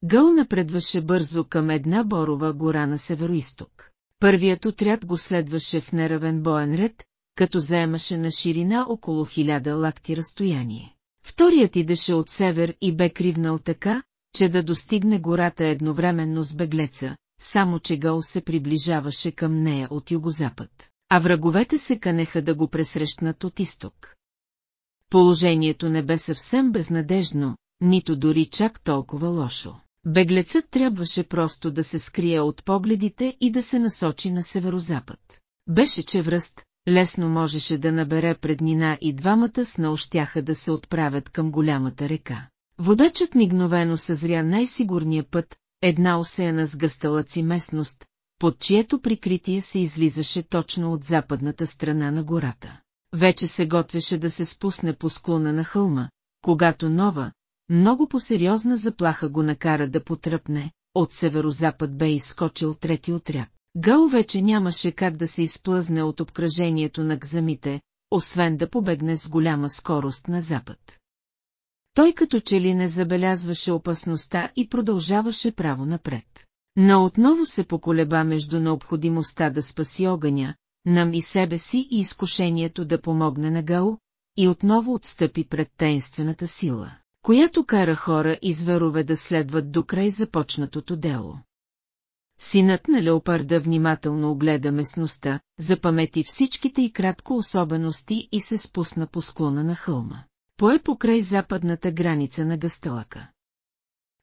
Гъл напредваше бързо към една борова гора на североисток. Първият отряд го следваше в неравен боен ред, като заемаше на ширина около хиляда лакти разстояние. Вторият идеше от север и бе кривнал така, че да достигне гората едновременно с беглеца, само че Гъл се приближаваше към нея от югозапад, а враговете се канеха да го пресрещнат от изток. Положението не бе съвсем безнадежно, нито дори чак толкова лошо. Беглецът трябваше просто да се скрие от погледите и да се насочи на северозапад. Беше че връст, лесно можеше да набере преднина и двамата сна ощяха да се отправят към голямата река. Водачът мигновено съзря най-сигурния път, една осеяна с гъсталаци местност, под чието прикритие се излизаше точно от западната страна на гората. Вече се готвеше да се спусне по склона на хълма, когато нова, много по-сериозна заплаха го накара да потръпне, от северозапад бе изскочил трети отряд. Гао вече нямаше как да се изплъзне от обкръжението на гзамите, освен да побегне с голяма скорост на запад. Той като че ли не забелязваше опасността и продължаваше право напред. Но отново се поколеба между необходимостта да спаси огъня, нам и себе си и изкушението да помогне на Гао, и отново отстъпи пред таинствената сила, която кара хора и зверове да следват до край започнатото дело. Синът на леопарда внимателно огледа местността, запамети всичките и кратко особености и се спусна по склона на хълма. Пое покрай западната граница на гастелака.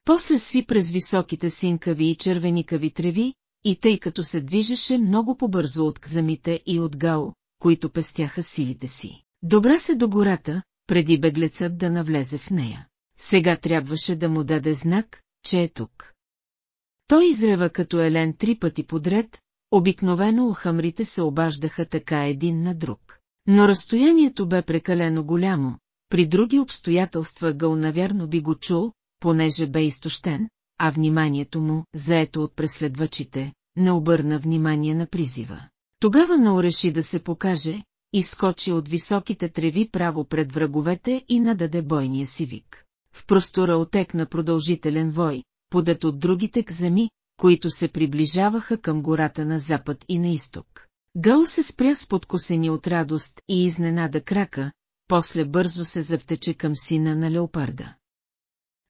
После сви през високите синкави и червеникави треви, и тъй като се движеше много по-бързо от кзамите и от гао, които пестяха силите си. Добра се до гората, преди беглецът да навлезе в нея. Сега трябваше да му даде знак, че е тук. Той изрева като Елен три пъти подред, обикновено охамрите се обаждаха така един на друг. Но разстоянието бе прекалено голямо, при други обстоятелства Гъл навярно би го чул, понеже бе изтощен, а вниманието му, заето от преследвачите, не обърна внимание на призива. Тогава Нау реши да се покаже, изскочи от високите треви право пред враговете и нададе бойния си вик. В простора отекна продължителен вой, подът от другите кзами, които се приближаваха към гората на запад и на изток. Гъл се спря с подкосени от радост и изненада крака, после бързо се завтече към сина на леопарда.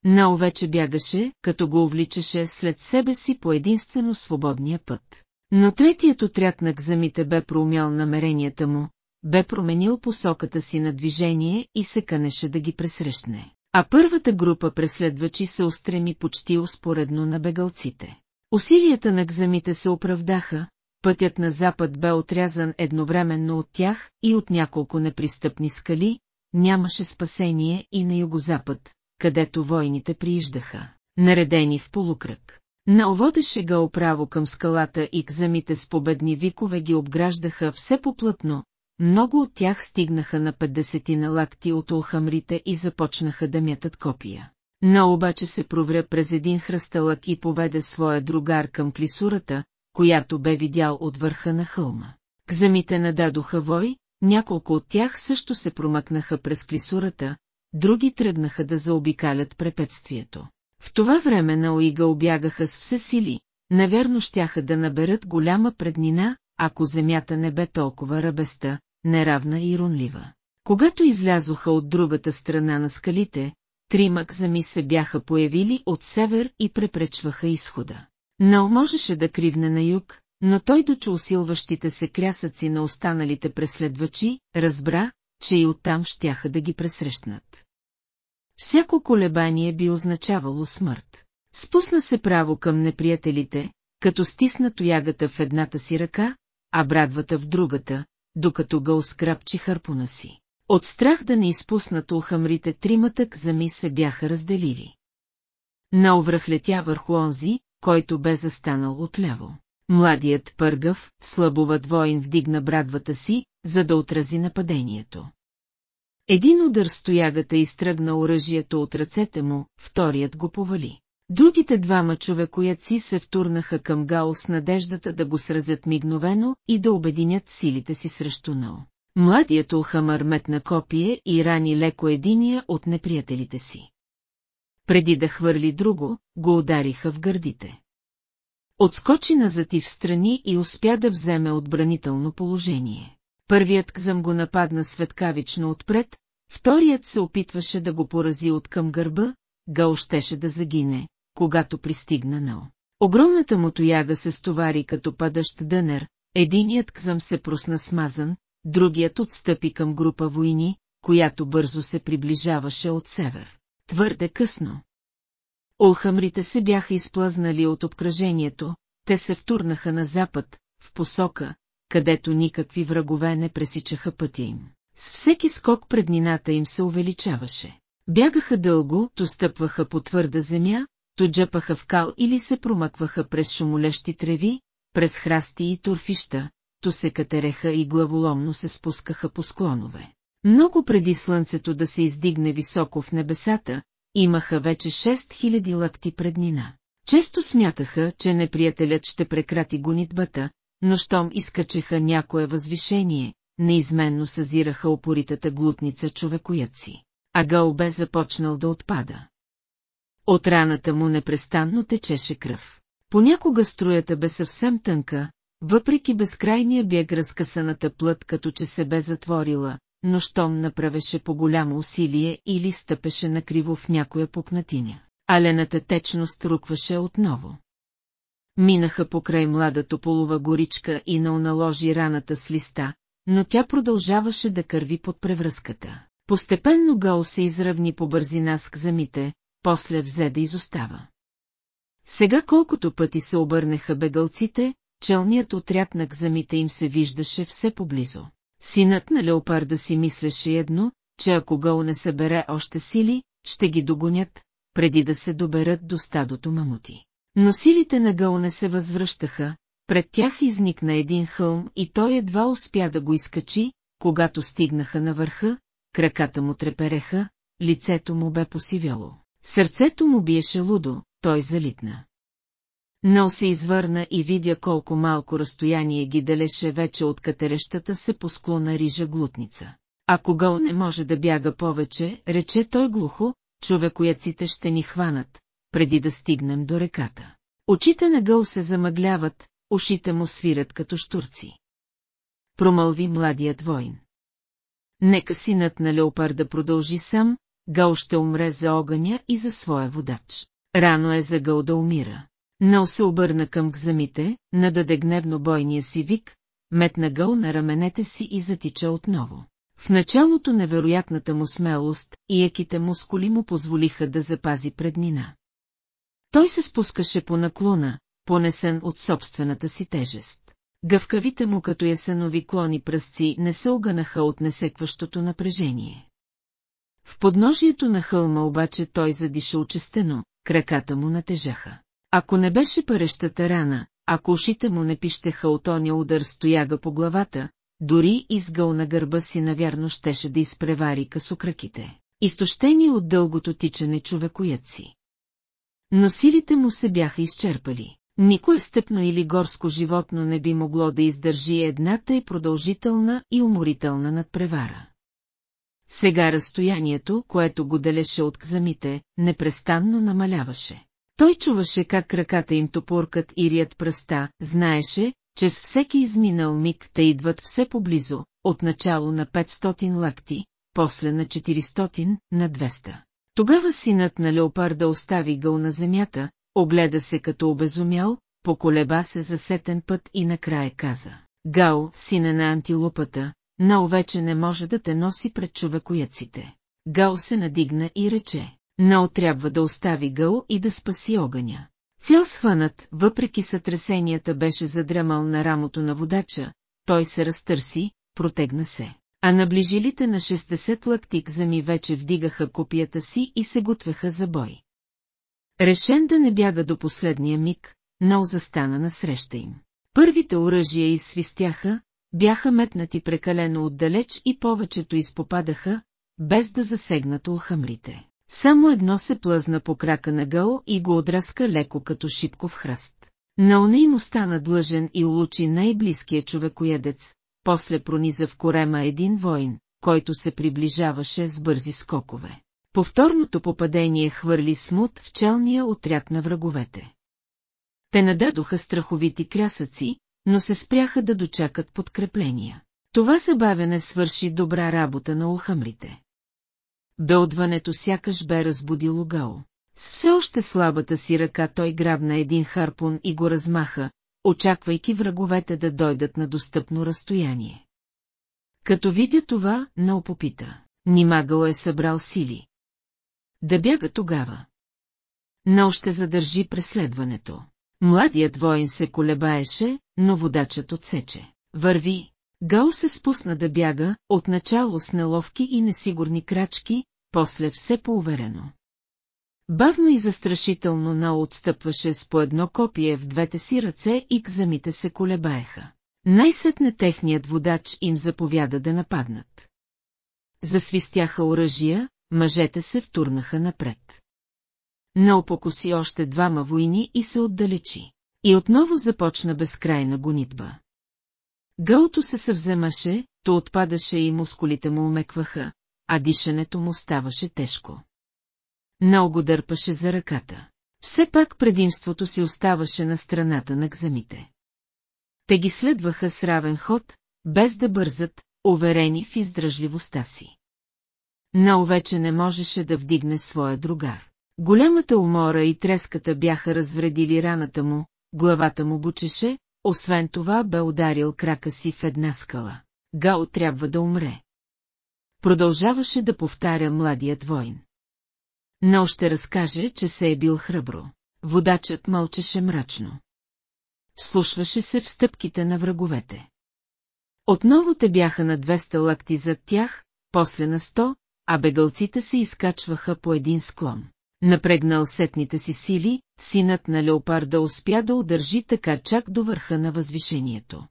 Нао вече бягаше, като го увличаше след себе си по единствено свободния път. Но третият отряд на гзамите бе проумял намеренията му, бе променил посоката си на движение и се канеше да ги пресрещне. А първата група преследвачи се устреми почти успоредно на бегалците. Усилията на гзамите се оправдаха, пътят на запад бе отрязан едновременно от тях и от няколко непристъпни скали, нямаше спасение и на югозапад, където войните прииждаха, наредени в полукръг. Наоводеше ga оправо към скалата и кзамите с победни викове ги обграждаха все поплътно, много от тях стигнаха на 50 на лакти от олхамрите и започнаха да мятат копия. На обаче се провря през един хръсталък и поведе своя другар към клисурата, която бе видял от върха на хълма. Кзамите нададоха вой, няколко от тях също се промъкнаха през клисурата, други тръгнаха да заобикалят препятствието. В това време на Оига обягаха с все сили, наверно щяха да наберат голяма преднина, ако земята не бе толкова ръбеста, неравна и рунлива. Когато излязоха от другата страна на скалите, три макзами се бяха появили от север и препречваха изхода. Нал можеше да кривне на юг, но той дочу усилващите се крясъци на останалите преследвачи, разбра, че и оттам щяха да ги пресрещнат. Всяко колебание би означавало смърт. Спусна се право към неприятелите, като стисна тоягата в едната си ръка, а брадвата в другата, докато го скрапчи харпуна си. От страх да не изпуснат улхамрите тримата зами се бяха разделили. Наувръх летя върху онзи, който бе застанал отляво. Младият пъргав, слабоват воин вдигна брадвата си, за да отрази нападението. Един удар стоягата изтръгна оръжието от ръцете му, вторият го повали. Другите двама човекояци се втурнаха към Гао с надеждата да го сразят мигновено и да обединят силите си срещу Нао. Младият Улхамър метна копие и рани леко единия от неприятелите си. Преди да хвърли друго, го удариха в гърдите. Отскочи назад и в страни и успя да вземе отбранително положение. Първият кзъм го нападна светкавично отпред, вторият се опитваше да го порази от към гърба, Гал щеше да загине, когато пристигна Нао. Огромната му тояга се стовари като падащ дънер, единият кзъм се просна смазан, другият отстъпи към група войни, която бързо се приближаваше от север. Твърде късно. Олхамрите се бяха изплъзнали от обкръжението, те се втурнаха на запад, в посока, където никакви врагове не пресичаха пътя им. С всеки скок преднината им се увеличаваше. Бягаха дълго, то стъпваха по твърда земя, то джапаха в кал или се промъкваха през шумолещи треви, през храсти и турфища, то се катереха и главоломно се спускаха по склонове. Много преди слънцето да се издигне високо в небесата, имаха вече 6000 лъкти преднина. Често смятаха, че неприятелят ще прекрати гонитбата, но щом изкачеха някое възвишение, неизменно съзираха опоритата глутница човекояци, а Гал бе започнал да отпада. От раната му непрестанно течеше кръв. Понякога струята бе съвсем тънка, въпреки безкрайния бег разкъсаната плът като че се бе затворила, но щом направеше по голямо усилие или стъпеше накриво в някоя пукнатиня. Алената течност рукваше отново. Минаха покрай млада тополова горичка и наложи раната с листа, но тя продължаваше да кърви под превръзката. Постепенно Гол се изравни по бързина с кзамите, после взе да изостава. Сега колкото пъти се обърнеха бегалците, челният отряд на кзамите им се виждаше все поблизо. Синът на леопарда си мислеше едно, че ако Гол не събере още сили, ще ги догонят, преди да се доберат до стадото мамути. Но силите на Гъл не се възвръщаха, пред тях изникна един хълм и той едва успя да го изкачи, когато стигнаха на върха, краката му трепереха, лицето му бе посивяло. Сърцето му биеше лудо, той залитна. Но се извърна и видя колко малко разстояние ги делеше вече от катерещата се по склона рижа глутница. Ако гъл не може да бяга повече, рече той глухо, човекояците ще ни хванат, преди да стигнем до реката. Очите на гъл се замъгляват, ушите му свират като штурци. Промълви младият войн. Нека синът на леопарда продължи сам, Гъл ще умре за огъня и за своя водач. Рано е за Гъл да умира. Нал се обърна към гзамите, нададе гневно бойния си вик, метна Гъл на раменете си и затича отново. В началото невероятната му смелост и еките мускули му позволиха да запази преднина. Той се спускаше по наклона, понесен от собствената си тежест. Гъвкавите му като ясенови клони пръсци не се огънаха от несекващото напрежение. В подножието на хълма обаче той задиша очестено, краката му натежаха. Ако не беше парещата рана, ако ушите му не пищеха от оня удар стояга по главата, дори изгъл на гърба си навярно щеше да изпревари късокраките, изтощени от дългото тичане човекояци. Но силите му се бяха изчерпали. Никое стъпно или горско животно не би могло да издържи едната и продължителна и уморителна надпревара. Сега разстоянието, което го делеше от кзамите, непрестанно намаляваше. Той чуваше как краката им топоркат и рият пръста, знаеше, че с всеки изминал миг те идват все поблизо, отначало на 500 лакти, после на 400, на 200. Тогава синът на леопарда остави гъл на земята, огледа се като обезумял, поколеба се за сетен път и накрая каза. Гао, сина на антилопата, Нао вече не може да те носи пред човекояците. Гао се надигна и рече. Нао трябва да остави Гъл и да спаси огъня. Цял схванат, въпреки сътресенията беше задрямал на рамото на водача, той се разтърси, протегна се. А наближилите на 60 лактик зами вече вдигаха копията си и се готвеха за бой. Решен да не бяга до последния миг, Нол застана насреща им. Първите оръжия изсвистяха, бяха метнати прекалено отдалеч и повечето изпопадаха, без да засегнат улхамрите. Само едно се плъзна по крака на Гъл и го отраска леко като шипков хръст. Наоне им остана длъжен и улучи най-близкия човекоедец, после прониза в корема един воин, който се приближаваше с бързи скокове. Повторното попадение хвърли смут в челния отряд на враговете. Те нададоха страховити крясъци, но се спряха да дочакат подкрепления. Това забавяне свърши добра работа на улхамрите. Белдването сякаш бе разбудило Гао. С все още слабата си ръка той грабна един харпун и го размаха, очаквайки враговете да дойдат на достъпно разстояние. Като видя това, Нал попита. Нима Гао е събрал сили. Да бяга тогава. Нал ще задържи преследването. Младият воин се колебаеше, но водачът отсече. Върви. Гал се спусна да бяга, отначало с неловки и несигурни крачки, после все поуверено. Бавно и застрашително Нао отстъпваше с по едно копие в двете си ръце и кзамите се колебаеха. Най-сетне техният водач им заповяда да нападнат. Засвистяха оръжия, мъжете се втурнаха напред. Нао покоси още двама войни и се отдалечи. И отново започна безкрайна гонитба. Гълто се съвземаше, то отпадаше и мускулите му умекваха, а дишането му ставаше тежко. Много дърпаше за ръката. Все пак предимството си оставаше на страната на гзамите. Те ги следваха с равен ход, без да бързат, уверени в издръжливостта си. Нао вече не можеше да вдигне своя другар. Голямата умора и треската бяха развредили раната му, главата му бучеше, освен това бе ударил крака си в една скала. Гао трябва да умре. Продължаваше да повтаря младият войн. Но ще разкаже, че се е бил храбро. Водачът мълчеше мрачно. Вслушваше се в стъпките на враговете. Отново те бяха на 200 лакти зад тях, после на 100, а бегалците се изкачваха по един склон. Напрегнал сетните си сили, синът на леопарда успя да удържи така чак до върха на възвишението.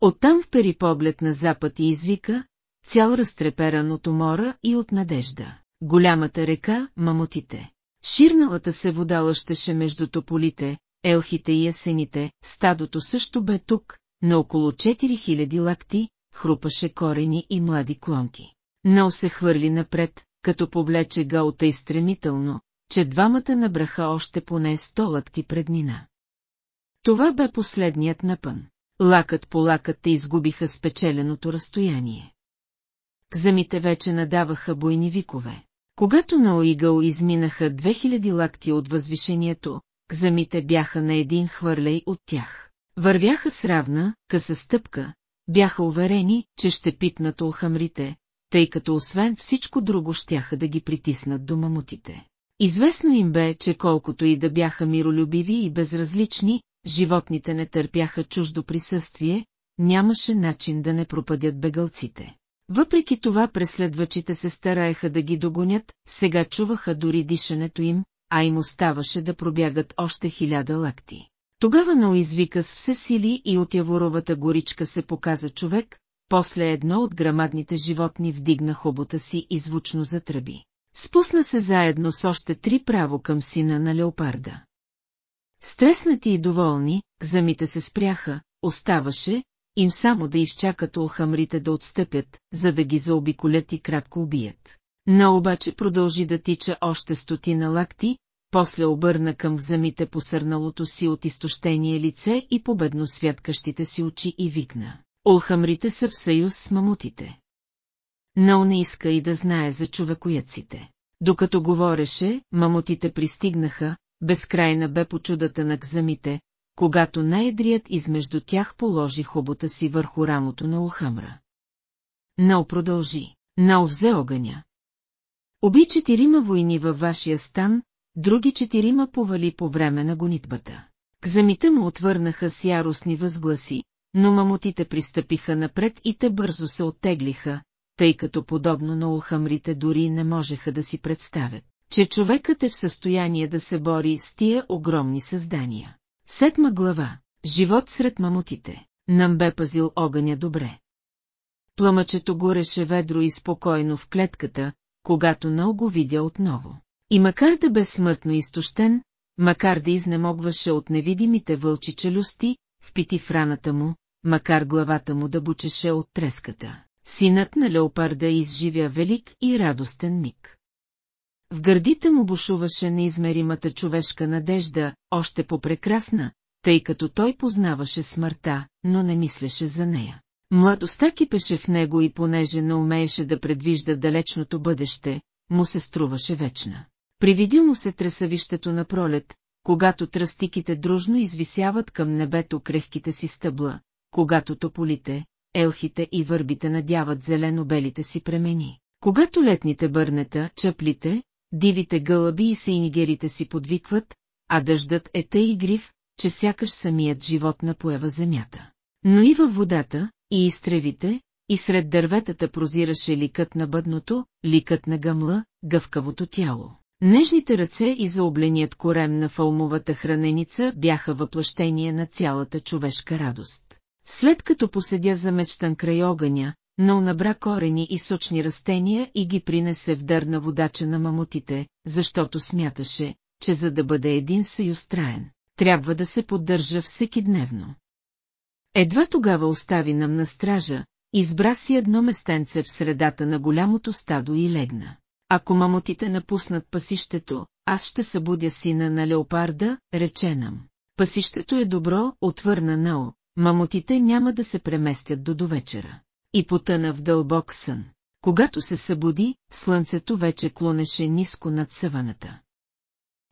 Оттам впери поглед на запад и извика, цял разтреперан от умора и от надежда. Голямата река, мамутите. Ширналата се вода лъщеше между тополите, елхите и ясените, стадото също бе тук, на около 4000 лакти, хрупаше корени и млади клонки. Нал се хвърли напред, като повлече и стремително, че двамата набраха още поне 100 лакти преднина. Това бе последният напън. Лакът по лакът те изгубиха спечеленото разстояние. Кзамите вече надаваха бойни викове. Когато на Оигъл изминаха 2000 лакти от възвишението, кзамите бяха на един хвърлей от тях. Вървяха с равна, къса стъпка, бяха уверени, че ще пипнат олхамрите, тъй като освен всичко друго щяха да ги притиснат до мамутите. Известно им бе, че колкото и да бяха миролюбиви и безразлични, животните не търпяха чуждо присъствие, нямаше начин да не пропадят бегалците. Въпреки това преследвачите се стараеха да ги догонят, сега чуваха дори дишането им, а им оставаше да пробягат още хиляда лакти. Тогава на извика с все сили и от яворовата горичка се показа човек, после едно от грамадните животни вдигна хобота си и звучно затръби. Спусна се заедно с още три право към сина на леопарда. Стреснати и доволни, замите се спряха, оставаше, им само да изчакат олхамрите да отстъпят, за да ги заобиколят и кратко убият. Но обаче продължи да тича още стотина лакти, после обърна към взамите посърналото си от изтощение лице и победно святкащите си очи и викна. Олхамрите са в съюз с мамутите. Но не иска и да знае за човекояците. Докато говореше, мамутите пристигнаха, безкрайна бе по чудата на кзамите, когато най-едрият измежду тях положи хобота си върху рамото на Охамра. Нао продължи. Нао взе огъня. Оби четирима войни във вашия стан, други четирима повали по време на гонитбата. Кзамите му отвърнаха с яростни възгласи, но мамутите пристъпиха напред и те бързо се оттеглиха, тъй като подобно на улхамрите дори не можеха да си представят, че човекът е в състояние да се бори с тия огромни създания. Седма глава. Живот сред мамутите. Нам бе пазил огъня добре. Пламъчето гореше ведро и спокойно в клетката, когато много видя отново. И макар да бе смъртно изтощен, макар да изнемогваше от невидимите вълчи челюсти, впити в раната му, макар главата му да бучеше от треската, синът на леопарда изживя велик и радостен миг. В гърдите му бушуваше неизмеримата човешка надежда, още по-прекрасна, тъй като той познаваше смъртта, но не мислеше за нея. Младостта кипеше в него и понеже не умееше да предвижда далечното бъдеще, му се струваше вечна. Привиди му се тресавището на пролет, когато тръстиките дружно извисяват към небето крехките си стъбла, когато тополите, елхите и върбите надяват зелено-белите си премени, когато летните бърнета, чаплите, дивите гълъби и сейнигерите си подвикват, а дъждът е тъй игрив, че сякаш самият живот напоева земята. Но и във водата, и изтревите, и сред дърветата прозираше ликът на бъдното, ликът на гъмла, гъвкавото тяло. Нежните ръце и заобленият корем на фалмовата храненица бяха въплъщение на цялата човешка радост. След като поседя замечтан край огъня, но набра корени и сочни растения и ги принесе в дър на водача на мамутите, защото смяташе, че за да бъде един съюз траен, трябва да се поддържа всеки дневно. Едва тогава остави нам на стража, избра си едно местенце в средата на голямото стадо и легна. Ако мамотите напуснат пасището, аз ще събудя сина на леопарда, рече нам. Пасището е добро, отвърна Нао, мамотите няма да се преместят до довечера. И потъна в дълбок сън. Когато се събуди, слънцето вече клонеше ниско над саваната.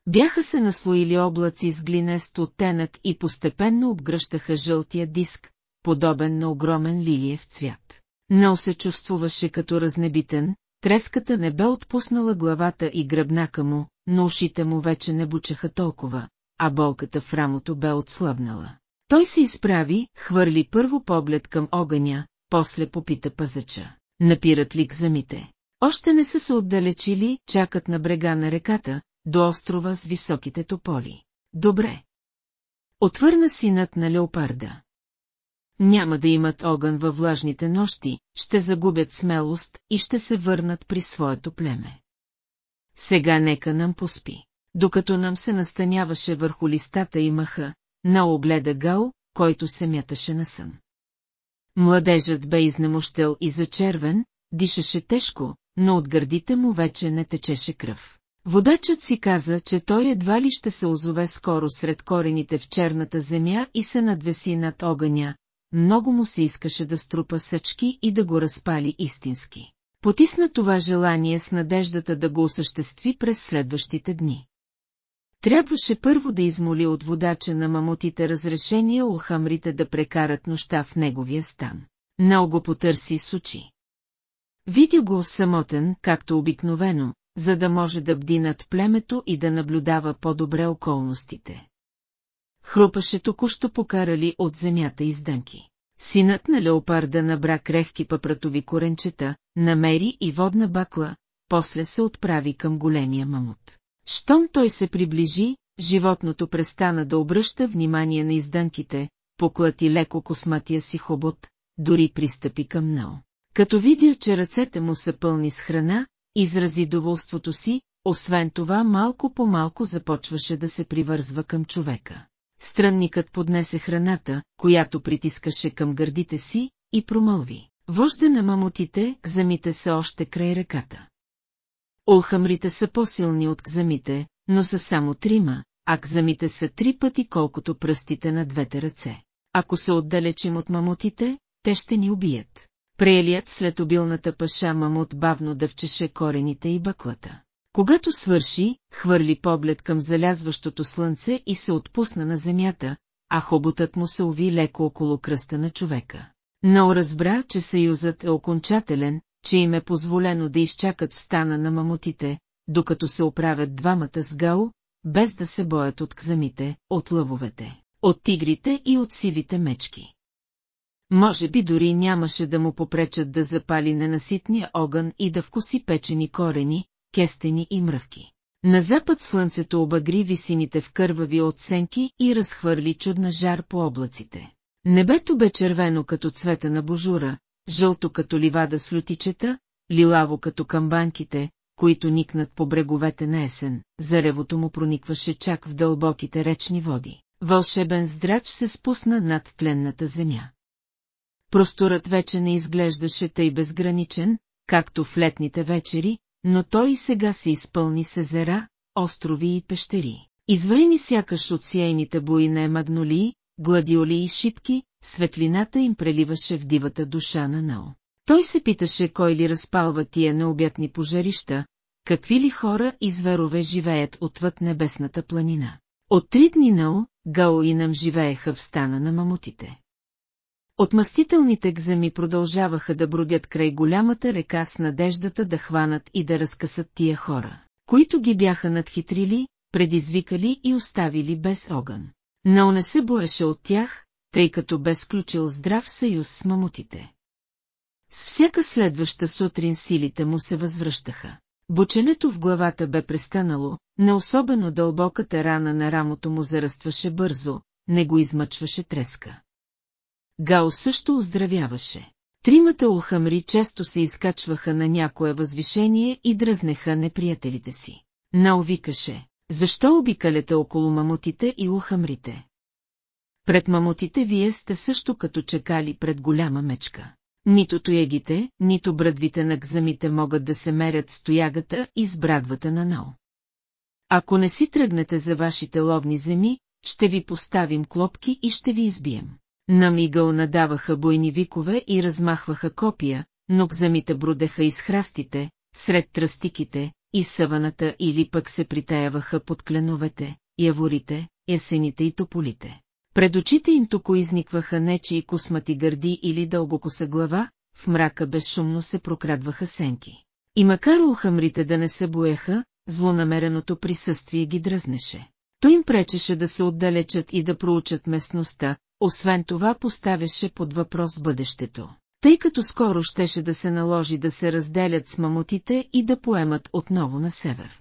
Бяха се наслоили облаци с глинест оттенък и постепенно обгръщаха жълтия диск, подобен на огромен лилиев цвят. Нал се чувствуваше като разнебитен, треската не бе отпуснала главата и гръбнака му, но ушите му вече не бучаха толкова, а болката в рамото бе отслабнала. Той се изправи, хвърли първо поглед към огъня, после попита пазача. Напират ли кзамите? Още не са се отдалечили, чакат на брега на реката, до острова с високите тополи. Добре. Отвърна синът на леопарда. Няма да имат огън във влажните нощи, ще загубят смелост и ще се върнат при своето племе. Сега нека нам поспи. Докато нам се настаняваше върху листата и мъха, на огледа Гал, който се мяташе на сън. Младежът бе изнемощел и зачервен, дишаше тежко, но от гърдите му вече не течеше кръв. Водачът си каза, че той едва ли ще се озове скоро сред корените в черната земя и се надвеси над огъня, много му се искаше да струпа съчки и да го разпали истински. Потисна това желание с надеждата да го осъществи през следващите дни. Трябваше първо да измоли от водача на мамутите разрешение улхамрите да прекарат нощта в неговия стан. Много потърси с очи. Видя го самотен, както обикновено, за да може да бди над племето и да наблюдава по-добре околностите. Хрупаше току-що покарали от земята издънки. Синът на леопарда набра крехки папратови коренчета, намери и водна бакла, после се отправи към големия мамут. Щом той се приближи, животното престана да обръща внимание на издънките, поклати леко косматия си хобот, дори пристъпи към Нао. Като видя, че ръцете му са пълни с храна, изрази доволството си, освен това малко по малко започваше да се привързва към човека. Странникът поднесе храната, която притискаше към гърдите си, и промълви. Вожда на мамутите, кзамите са още край реката. Олхамрите са по-силни от кзамите, но са само трима, а кзамите са три пъти колкото пръстите на двете ръце. Ако се отдалечим от мамутите, те ще ни убият. Преелият след обилната паша мамут бавно дъвчеше корените и бъклата. Когато свърши, хвърли поглед към залязващото слънце и се отпусна на земята, а хоботът му се уви леко около кръста на човека. Но разбра, че съюзът е окончателен, че им е позволено да изчакат в стана на мамутите, докато се оправят двамата с гао, без да се боят от кзамите, от лъвовете, от тигрите и от сивите мечки. Може би дори нямаше да му попречат да запали ненаситния огън и да вкуси печени корени, кестени и мръвки. На запад слънцето обагри висините в кървави отсенки и разхвърли чудна жар по облаците. Небето бе червено като цвета на божура, жълто като ливада с лютичета, лилаво като камбанките, които никнат по бреговете на есен, заревото му проникваше чак в дълбоките речни води. Вълшебен здрач се спусна над тленната земя. Просторът вече не изглеждаше тъй безграничен, както в летните вечери, но той и сега се изпълни с езера, острови и пещери. Извъйни сякаш от сияйните бои на магнолии, гладиоли и шипки, светлината им преливаше в дивата душа на Нао. Той се питаше кой ли разпалва тия необятни пожарища, какви ли хора и зверове живеят отвъд небесната планина. От три дни Нао, Гао и Нам живееха в стана на мамутите. Отмъстителните гзами продължаваха да бродят край голямата река с надеждата да хванат и да разкъсат тия хора, които ги бяха надхитрили, предизвикали и оставили без огън. Но не се боеше от тях, тъй като бе сключил здрав съюз с мамутите. С всяка следваща сутрин силите му се възвръщаха. Бученето в главата бе престанало, не особено дълбоката рана на рамото му зарастваше бързо, не го измъчваше треска. Гао също оздравяваше. Тримата улхамри често се изкачваха на някое възвишение и дръзнеха неприятелите си. Нао викаше, Защо обикаляте около мамутите и ухамрите? Пред мамутите вие сте също като чекали пред голяма мечка. Нито тоягите, нито бръдвите на гзамите могат да се мерят с тоягата и с брадвата на Нао. Ако не си тръгнете за вашите ловни земи, ще ви поставим клопки и ще ви избием. На мигъл надаваха бойни викове и размахваха копия, но гзамите брудеха из храстите, сред тръстиките, и съваната или пък се притаяваха под кленовете, яворите, есените и тополите. Пред очите им токо изникваха нечи космати гърди или дългокоса глава, в мрака безшумно се прокрадваха сенки. И макар ухамрите да не се боеха, злонамереното присъствие ги дръзнеше. То им пречеше да се отдалечат и да проучат местността, освен това поставяше под въпрос бъдещето. Тъй като скоро щеше да се наложи да се разделят с мамутите и да поемат отново на север.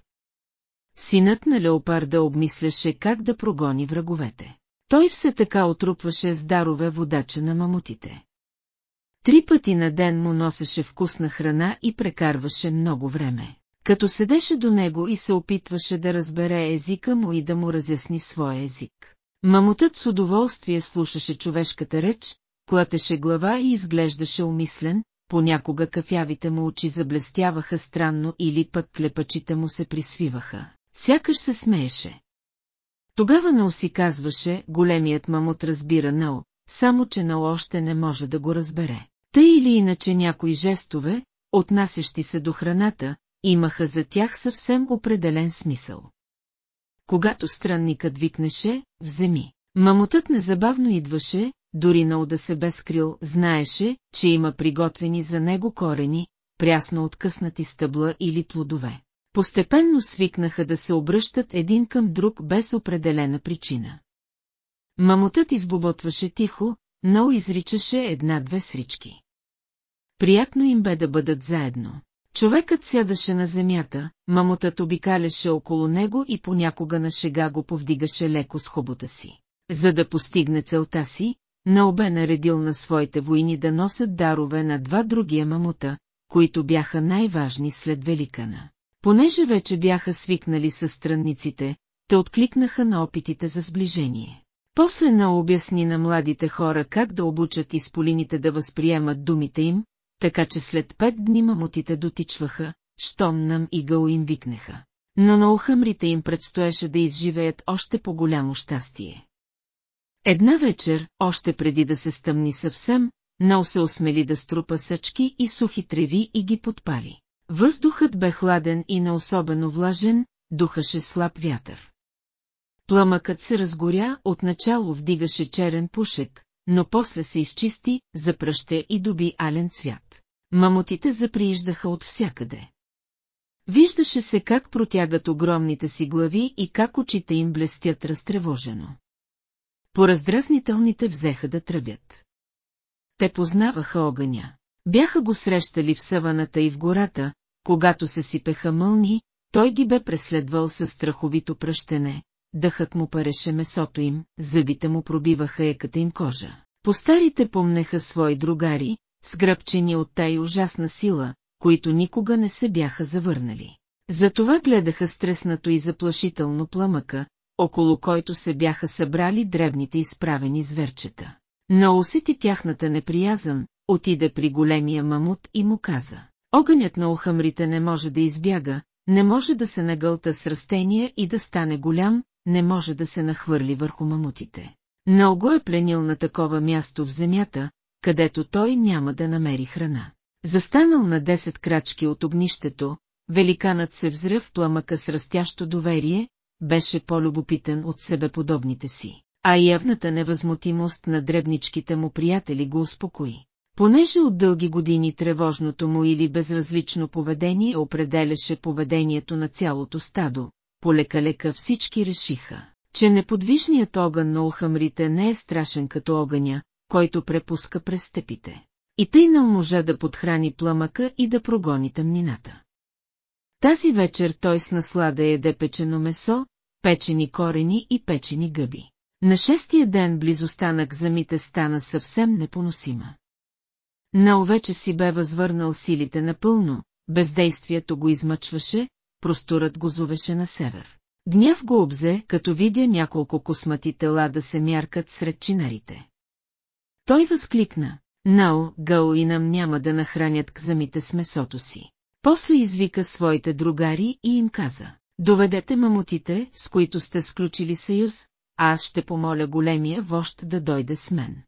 Синът на леопарда обмисляше как да прогони враговете. Той все така отрупваше с дарове водача на мамутите. Три пъти на ден му носеше вкусна храна и прекарваше много време. Като седеше до него и се опитваше да разбере езика му и да му разясни своя език. Мамутът с удоволствие слушаше човешката реч, клатеше глава и изглеждаше умислен, понякога кафявите му очи заблестяваха странно или пък клепачите му се присвиваха. Сякаш се смееше. Тогава Нао си казваше, големият мамут разбира Нао, само че Нао още не може да го разбере. Тъй или иначе някои жестове, отнасящи се до храната, имаха за тях съвсем определен смисъл. Когато странникът викнеше, вземи. Мамутът незабавно идваше, дори Нао да се безкрил, знаеше, че има приготвени за него корени, прясно откъснати стъбла или плодове. Постепенно свикнаха да се обръщат един към друг без определена причина. Мамутът избоботваше тихо, но изричаше една-две срички. Приятно им бе да бъдат заедно. Човекът сядаше на земята, мамутът обикаляше около него и понякога на шега го повдигаше леко с хобота си. За да постигне целта си, Наобе наредил на своите войни да носят дарове на два другия мамута, които бяха най-важни след Великана. Понеже вече бяха свикнали с странниците, те откликнаха на опитите за сближение. После на обясни на младите хора как да обучат изполините да възприемат думите им, така че след пет дни мамутите дотичваха, щом нам и гъл им викнеха. Но на ухъмрите им предстоеше да изживеят още по-голямо щастие. Една вечер, още преди да се стъмни съвсем, Нал се осмели да струпа съчки и сухи треви и ги подпали. Въздухът бе хладен и не особено влажен, духаше слаб вятър. Пламъкът се разгоря, отначало вдигаше черен пушек, но после се изчисти, запръще и доби ален цвят. Мамутите заприиждаха от всякъде. Виждаше се как протягат огромните си глави и как очите им блестят разтревожено. Пораздразнителните взеха да тръбят. Те познаваха огъня. Бяха го срещали в съваната и в гората, когато се сипеха мълни, той ги бе преследвал със страховито пръщене, дъхът му пареше месото им, зъбите му пробиваха еката им кожа. Постарите помнеха свои другари, сгръбчени от тая ужасна сила, които никога не се бяха завърнали. Затова гледаха стреснато и заплашително пламъка, около който се бяха събрали дребните изправени зверчета. На усети тяхната неприязън, отиде при големия мамут и му каза. Огънят на ухамрите не може да избяга, не може да се нагълта с растения и да стане голям, не може да се нахвърли върху мамутите. Много е пленил на такова място в земята, където той няма да намери храна. Застанал на 10 крачки от огнището, великанът се взря в пламъка с растящо доверие, беше по-любопитен от себеподобните си, а явната невъзмутимост на дребничките му приятели го успокои. Понеже от дълги години тревожното му или безразлично поведение определяше поведението на цялото стадо, полека-лека всички решиха, че неподвижният огън на ухамрите не е страшен като огъня, който препуска през степите. И тъй не можа да подхрани пламъка и да прогони тъмнината. Тази вечер той с наслада еде печено месо, печени корени и печени гъби. На шестия ден близостта на гзамите стана съвсем непоносима. Нао вече си бе възвърнал силите напълно, бездействието го измъчваше, просторът го зовеше на север. Гняв го обзе, като видя няколко космати тела да се мяркат сред чинарите. Той възкликна, Нао, Гао и нам няма да нахранят кзамите с месото си. После извика своите другари и им каза, доведете мамутите, с които сте сключили съюз, а аз ще помоля големия вожд да дойде с мен.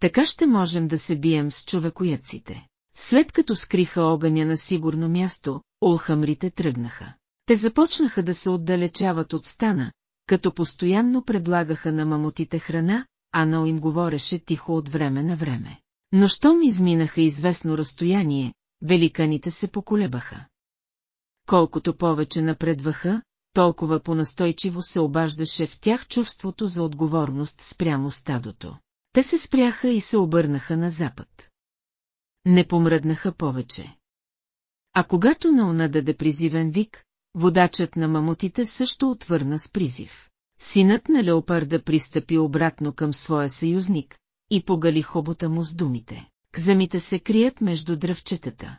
Така ще можем да се бием с човекояците. След като скриха огъня на сигурно място, улхамрите тръгнаха. Те започнаха да се отдалечават от стана, като постоянно предлагаха на мамутите храна, а Нал им говореше тихо от време на време. Но щом изминаха известно разстояние, великаните се поколебаха. Колкото повече напредваха, толкова понастойчиво се обаждаше в тях чувството за отговорност спрямо стадото. Те се спряха и се обърнаха на запад. Не помръднаха повече. А когато Науна даде призивен вик, водачът на мамутите също отвърна с призив. Синът на леопарда пристъпи обратно към своя съюзник и погали хобота му с думите. Кзамите се крият между дръвчетата.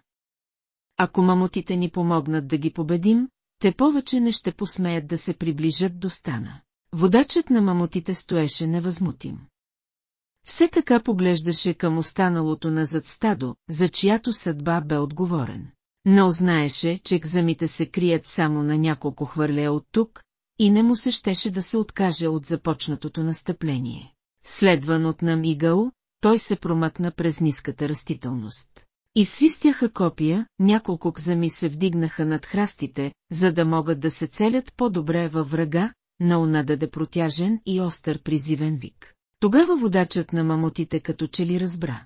Ако мамутите ни помогнат да ги победим, те повече не ще посмеят да се приближат до стана. Водачът на мамутите стоеше невъзмутим. Все така поглеждаше към останалото назад стадо, за чиято съдба бе отговорен. Но знаеше, че кзамите се крият само на няколко хвърлея от тук, и не му се щеше да се откаже от започнатото настъпление. Следван от Намигал, той се промъкна през ниската растителност. Изсвистяха копия, няколко кзами се вдигнаха над храстите, за да могат да се целят по-добре във врага, на уна даде протяжен и остър призивен вик. Тогава водачът на мамутите като че ли разбра.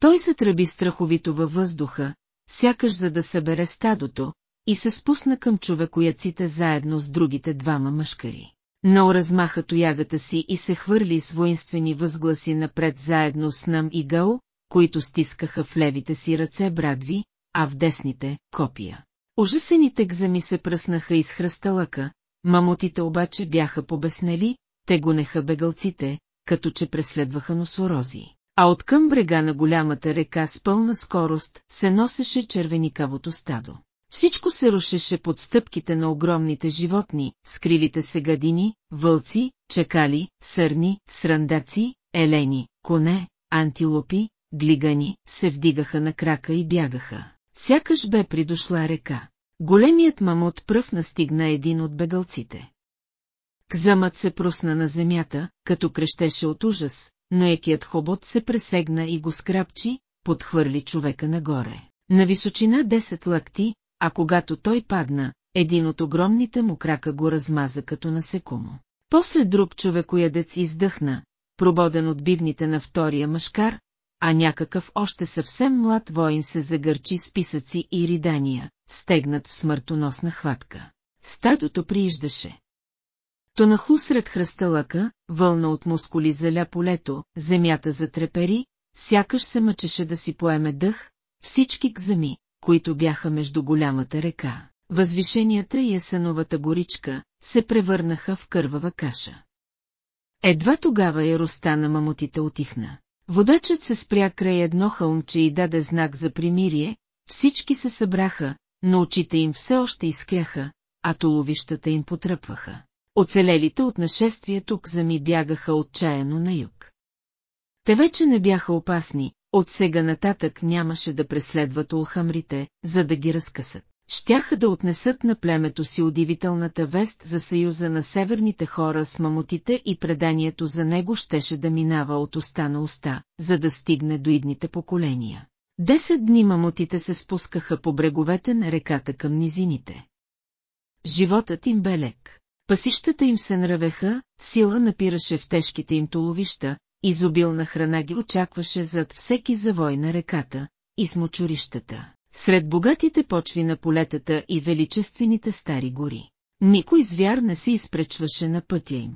Той се тръби страховито във въздуха, сякаш за да събере стадото, и се спусна към човекояците заедно с другите двама мъжкари. Но размаха тоягата си и се хвърли с воинствени възгласи напред заедно с Нам и Гъл, които стискаха в левите си ръце брадви, а в десните – копия. Ужасените гзами се пръснаха из хръсталъка, мамутите обаче бяха побеснели, те гонеха бегалците, като че преследваха носорози. А от към брега на голямата река с пълна скорост се носеше червеникавото стадо. Всичко се рушеше под стъпките на огромните животни, скрилите се гадини, вълци, чекали, сърни, срандаци, елени, коне, антилопи, глигани, се вдигаха на крака и бягаха. Сякаш бе придошла река. Големият мамут пръв настигна един от бегалците. Кзамът се просна на земята, като крещеше от ужас, но екият хобот се пресегна и го скрапчи, подхвърли човека нагоре. На височина 10 лакти, а когато той падна, един от огромните му крака го размаза като насекомо. После друг човекоядец издъхна, прободен от бивните на втория мъжкар, а някакъв още съвсем млад воин се загърчи с писъци и ридания, стегнат в смъртоносна хватка. Стадото прииждаше. То нахлу сред хръсталъка, вълна от мускули заля полето, земята затрепери, сякаш се мъчеше да си поеме дъх, всички кзами, които бяха между голямата река, възвишенията и есеновата горичка, се превърнаха в кървава каша. Едва тогава яростта на мамутите отихна. Водачът се спря край едно хълмче и даде знак за примирие, всички се събраха, но очите им все още изкряха, а толовищата им потръпваха. Оцелелите от нашествието зами бягаха отчаяно на юг. Те вече не бяха опасни, от сега нататък нямаше да преследват улхамрите, за да ги разкъсат. Щяха да отнесат на племето си удивителната вест за съюза на северните хора с мамутите и преданието за него щеше да минава от уста на уста, за да стигне до идните поколения. Десет дни мамутите се спускаха по бреговете на реката към низините. Животът им бе лек. Пасищата им се нравеха, сила напираше в тежките им толовища, изобилна храна ги очакваше зад всеки завой на реката и смочурищата, сред богатите почви на полетата и величествените стари гори. Никой звяр не се изпречваше на пътя им.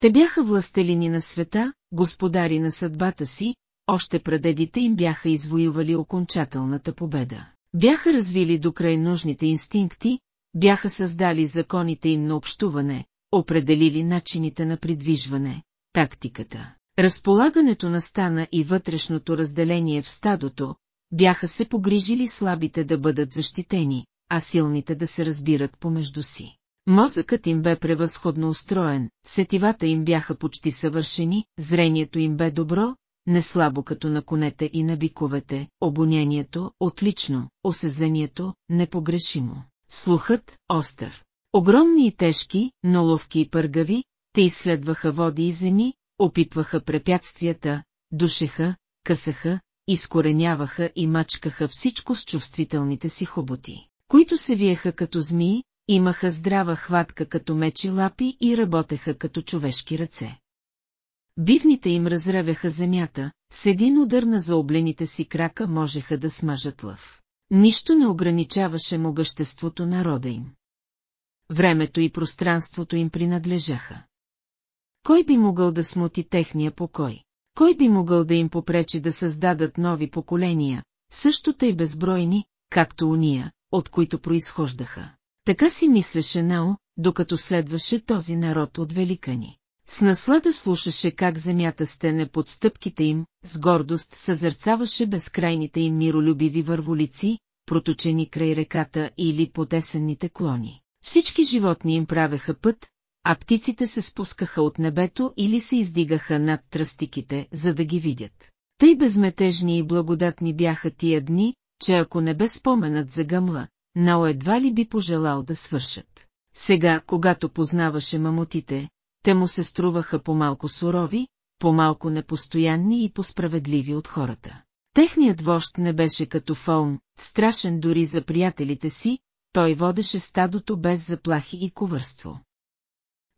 Те бяха властелини на света, господари на съдбата си, още прадедите им бяха извоювали окончателната победа. Бяха развили до край нужните инстинкти, бяха създали законите им на общуване, определили начините на придвижване, тактиката, разполагането на стана и вътрешното разделение в стадото, бяха се погрижили слабите да бъдат защитени, а силните да се разбират помежду си. Мозъкът им бе превъзходно устроен, сетивата им бяха почти съвършени, зрението им бе добро, не слабо като на конете и на биковете, обонянието – отлично, осезанието – непогрешимо, слухът – остър. Огромни и тежки, но ловки и пъргави, те изследваха води и земи, опитваха препятствията, душеха, късаха, изкореняваха и мачкаха всичко с чувствителните си хоботи, които се виеха като змии, имаха здрава хватка като мечи лапи и работеха като човешки ръце. Бивните им разревяха земята, с един удар на заоблените си крака можеха да смажат лъв. Нищо не ограничаваше могъществото народа им. Времето и пространството им принадлежаха. Кой би могъл да смути техния покой? Кой би могъл да им попречи да създадат нови поколения, също тъй безбройни, както уния, от които произхождаха? Така си мислеше Нао, докато следваше този народ от великани. С наслада слушаше как земята стене под стъпките им, с гордост съзърцаваше безкрайните им миролюбиви върволици, проточени край реката или под есенните клони. Всички животни им правеха път, а птиците се спускаха от небето или се издигаха над тръстиките, за да ги видят. Тъй безметежни и благодатни бяха тия дни, че ако не бе споменът за гъмла, Нао едва ли би пожелал да свършат. Сега, когато познаваше мамутите, те му се струваха по-малко сурови, по-малко непостоянни и посправедливи от хората. Техният вожд не беше като фаун, страшен дори за приятелите си, той водеше стадото без заплахи и ковърство.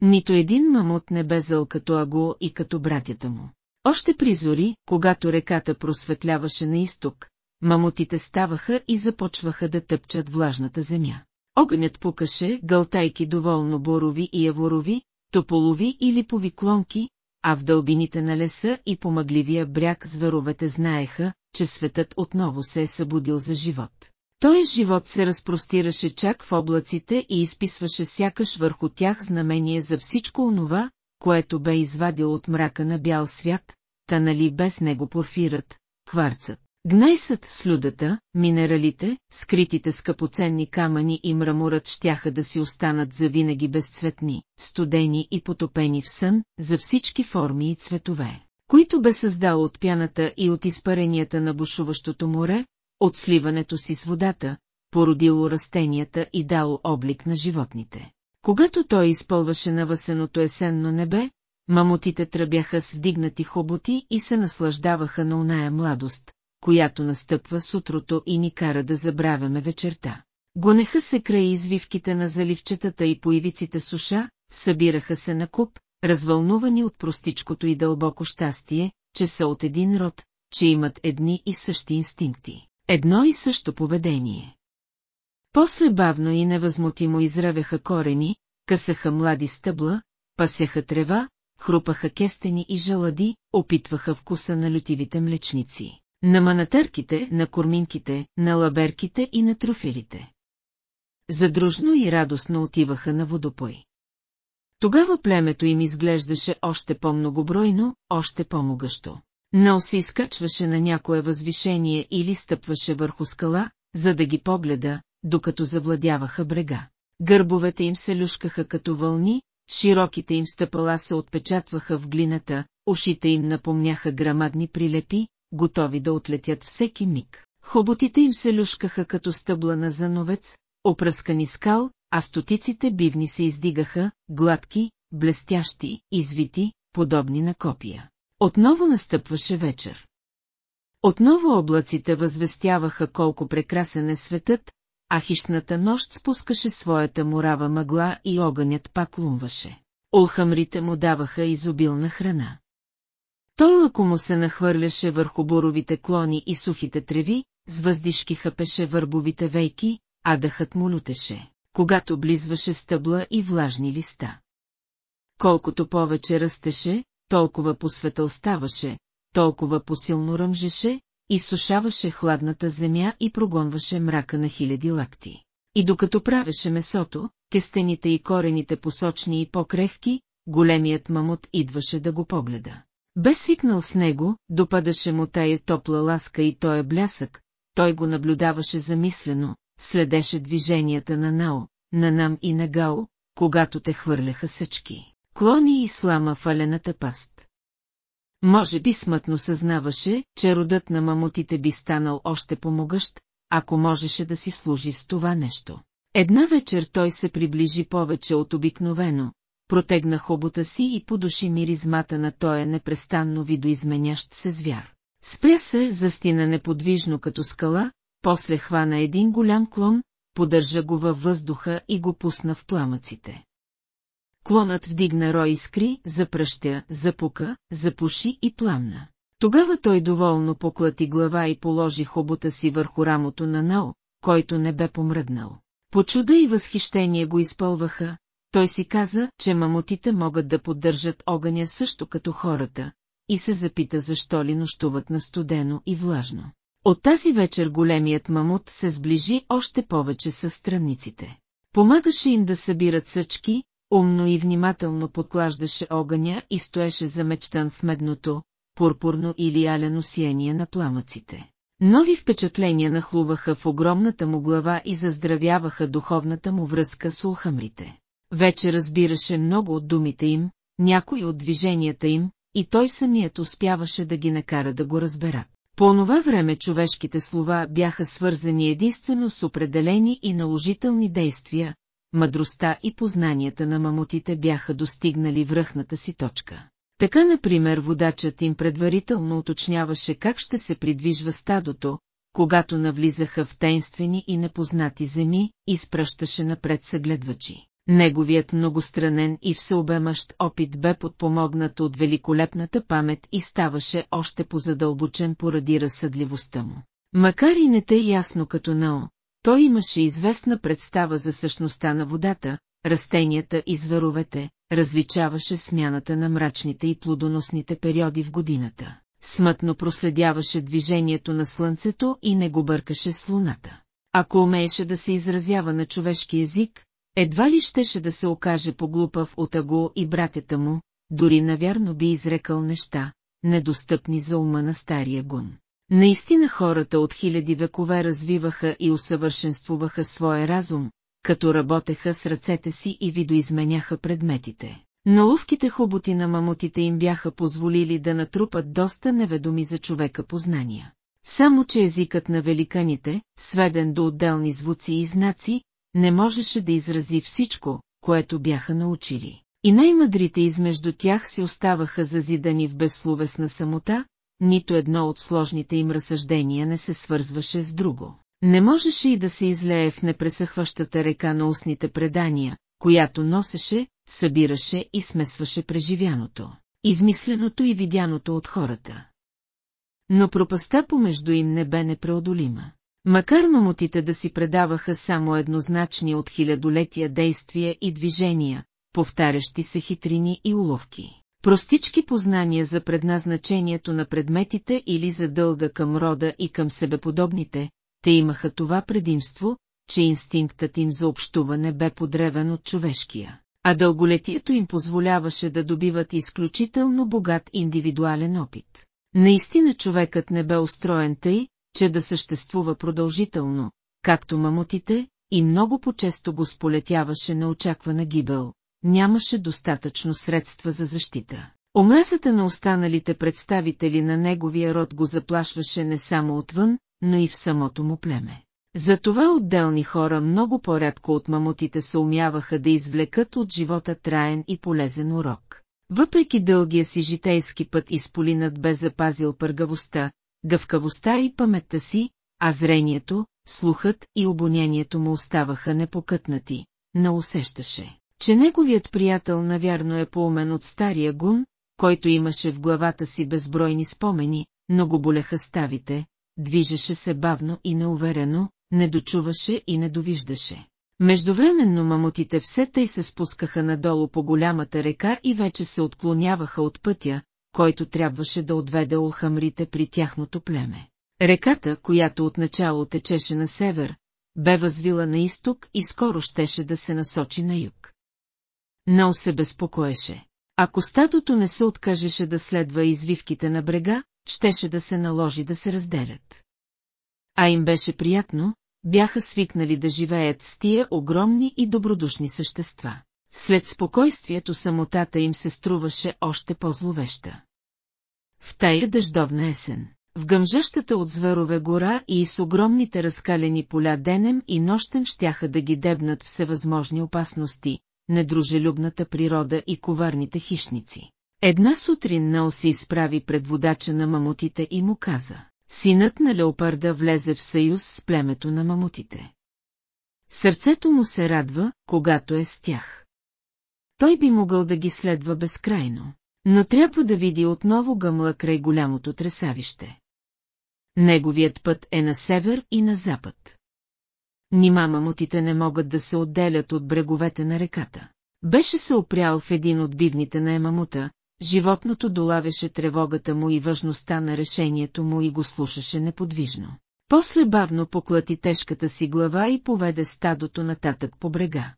Нито един мамут не бе зъл като Аго и като братята му. Още при зори, когато реката просветляваше на изток, мамутите ставаха и започваха да тъпчат влажната земя. Огънят пукаше, гълтайки доволно борови и яворови, тополови или повиклонки, а в дълбините на леса и по мъгливия бряг зверовете знаеха, че светът отново се е събудил за живот. Той живот се разпростираше чак в облаците и изписваше сякаш върху тях знамение за всичко онова, което бе извадил от мрака на бял свят, та нали без него порфират, кварцът. Гнайсът с людата, минералите, скритите скъпоценни камъни и мраморът щяха да си останат завинаги безцветни, студени и потопени в сън, за всички форми и цветове, които бе създал от пяната и от изпаренията на бушуващото море, от сливането си с водата, породило растенията и дало облик на животните. Когато той изпълваше навъсеното есенно небе, мамутите тръбяха с вдигнати хоботи и се наслаждаваха на оная младост, която настъпва с утрото и ни кара да забравяме вечерта. Гонеха се край извивките на заливчетата и по ивиците суша, събираха се на куп, развълнувани от простичкото и дълбоко щастие, че са от един род, че имат едни и същи инстинкти, едно и също поведение. После бавно и невъзмутимо изревяха корени, късаха млади стъбла, пасяха трева, хрупаха кестени и жалади, опитваха вкуса на лютивите млечници на манатърките, на корминките, на лаберките и на трофилите. Задружно и радостно отиваха на водопой. Тогава племето им изглеждаше още по-многобройно, още по-могъщо. Нал се изкачваше на някое възвишение или стъпваше върху скала, за да ги погледа, докато завладяваха брега. Гърбовете им се люшкаха като вълни, широките им стъпала се отпечатваха в глината, ушите им напомняха грамадни прилепи, готови да отлетят всеки миг. Хоботите им се люшкаха като стъбла на зановец, опръскани скал, а стотиците бивни се издигаха, гладки, блестящи, извити, подобни на копия. Отново настъпваше вечер. Отново облаците възвестяваха колко прекрасен е светът, а хищната нощ спускаше своята морава мъгла и огънят пак лумваше. Олхамрите му даваха изобилна храна. Той лъко му се нахвърляше върху буровите клони и сухите треви, с въздишки хъпеше върбовите вейки, а дъхът му лютеше, когато близваше стъбла и влажни листа. Колкото повече растеше, толкова посветъл ставаше, толкова посилно ръмжеше, и сушаваше хладната земя и прогонваше мрака на хиляди лакти. И докато правеше месото, кестените и корените посочни и по-крехки, големият мамут идваше да го погледа. Бе свикнал с него, допадаше му тая топла ласка и той е блясък, той го наблюдаваше замислено, следеше движенията на Нао, на Нам и на Гао, когато те хвърляха съчки, клони и слама в алената паст. Може би смътно съзнаваше, че родът на мамутите би станал още помогъщ, ако можеше да си служи с това нещо. Една вечер той се приближи повече от обикновено, протегна хобота си и подуши миризмата на тоя непрестанно видоизменящ се звяр. Спря се, застина неподвижно като скала, после хвана един голям клон, поддържа го във въздуха и го пусна в пламъците. Клонът вдигна рой искри, запръщя, запука, запуши и пламна. Тогава той доволно поклати глава и положи хобота си върху рамото на Нао, който не бе помръднал. По чуда и възхищение го изпълваха, той си каза, че мамутите могат да поддържат огъня също като хората, и се запита защо ли нощуват на студено и влажно. От тази вечер големият мамут се сближи още повече с странниците. Помагаше им да събират съчки, умно и внимателно подклаждаше огъня и стоеше замечтан в медното, пурпурно или алено сияние на пламъците. Нови впечатления нахлуваха в огромната му глава и заздравяваха духовната му връзка с улхамрите. Вече разбираше много от думите им, някои от движенията им, и той самият успяваше да ги накара да го разберат. По онова време човешките слова бяха свързани единствено с определени и наложителни действия, мъдростта и познанията на мамутите бяха достигнали връхната си точка. Така, например, водачът им предварително уточняваше как ще се придвижва стадото, когато навлизаха в тайнствени и непознати земи, и спръщаше напред съгледвачи. Неговият многостранен и всеобемащ опит бе подпомогнат от великолепната памет и ставаше още позадълбочен поради разсъдливостта му. Макар и не те ясно като Нао, той имаше известна представа за същността на водата, растенията и зверовете, различаваше смяната на мрачните и плодоносните периоди в годината. Смътно проследяваше движението на слънцето и не го бъркаше с луната. Ако умееше да се изразява на човешки език, едва ли щеше да се окаже поглупав от Аго и братята му, дори навярно би изрекал неща, недостъпни за ума на стария гун. Наистина хората от хиляди векове развиваха и усъвършенствуваха своя разум, като работеха с ръцете си и видоизменяха предметите. Наловките хоботи на мамутите им бяха позволили да натрупат доста неведоми за човека познания. Само че езикът на великаните, сведен до отделни звуци и знаци, не можеше да изрази всичко, което бяха научили. И най-мъдрите измежду тях си оставаха зазидани в безсловесна самота, нито едно от сложните им разсъждения не се свързваше с друго. Не можеше и да се излее в непресъхващата река на устните предания, която носеше, събираше и смесваше преживяното, измисленото и видяното от хората. Но пропаста помежду им не бе непреодолима. Макар мамутите да си предаваха само еднозначни от хилядолетия действия и движения, повтарящи се хитрини и уловки. Простички познания за предназначението на предметите или за дълга към рода и към себеподобните, те имаха това предимство, че инстинктът им за общуване бе подревен от човешкия, а дълголетието им позволяваше да добиват изключително богат индивидуален опит. Наистина човекът не бе устроен тъй, че да съществува продължително, както мамутите, и много по-често го сполетяваше на очаквана гибел, нямаше достатъчно средства за защита. Омразата на останалите представители на неговия род го заплашваше не само отвън, но и в самото му племе. Затова отделни хора много по-рядко от мамутите се умяваха да извлекат от живота траен и полезен урок. Въпреки дългия си житейски път изполинът бе запазил пъргавостта, гъвкавостта и паметта си, а зрението, слухът и обонянието му оставаха непокътнати, но усещаше, че неговият приятел навярно е поумен от стария гун, който имаше в главата си безбройни спомени, но го болеха ставите, движеше се бавно и неуверено, не дочуваше и не довиждаше. Междувременно мамутите все тъй се спускаха надолу по голямата река и вече се отклоняваха от пътя, който трябваше да отведе улхамрите при тяхното племе. Реката, която отначало течеше на север, бе възвила на изток и скоро щеше да се насочи на юг. Но се безпокоеше. Ако стадото не се откажеше да следва извивките на брега, щеше да се наложи да се разделят. А им беше приятно, бяха свикнали да живеят с тия огромни и добродушни същества. След спокойствието самотата им се струваше още по-зловеща. В тая дъждовна есен, в гъмжащата от зверове гора и с огромните разкалени поля денем и нощем щяха да ги дебнат всевъзможни опасности, недружелюбната природа и коварните хищници. Една сутрин Нао се изправи пред водача на мамутите и му каза, синът на леопарда влезе в съюз с племето на мамутите. Сърцето му се радва, когато е с тях. Той би могъл да ги следва безкрайно, но трябва да види отново гъмла край голямото тресавище. Неговият път е на север и на запад. Нима мамутите не могат да се отделят от бреговете на реката. Беше се опрял в един от бивните на емамута, животното долавеше тревогата му и важността на решението му и го слушаше неподвижно. После бавно поклати тежката си глава и поведе стадото нататък по брега.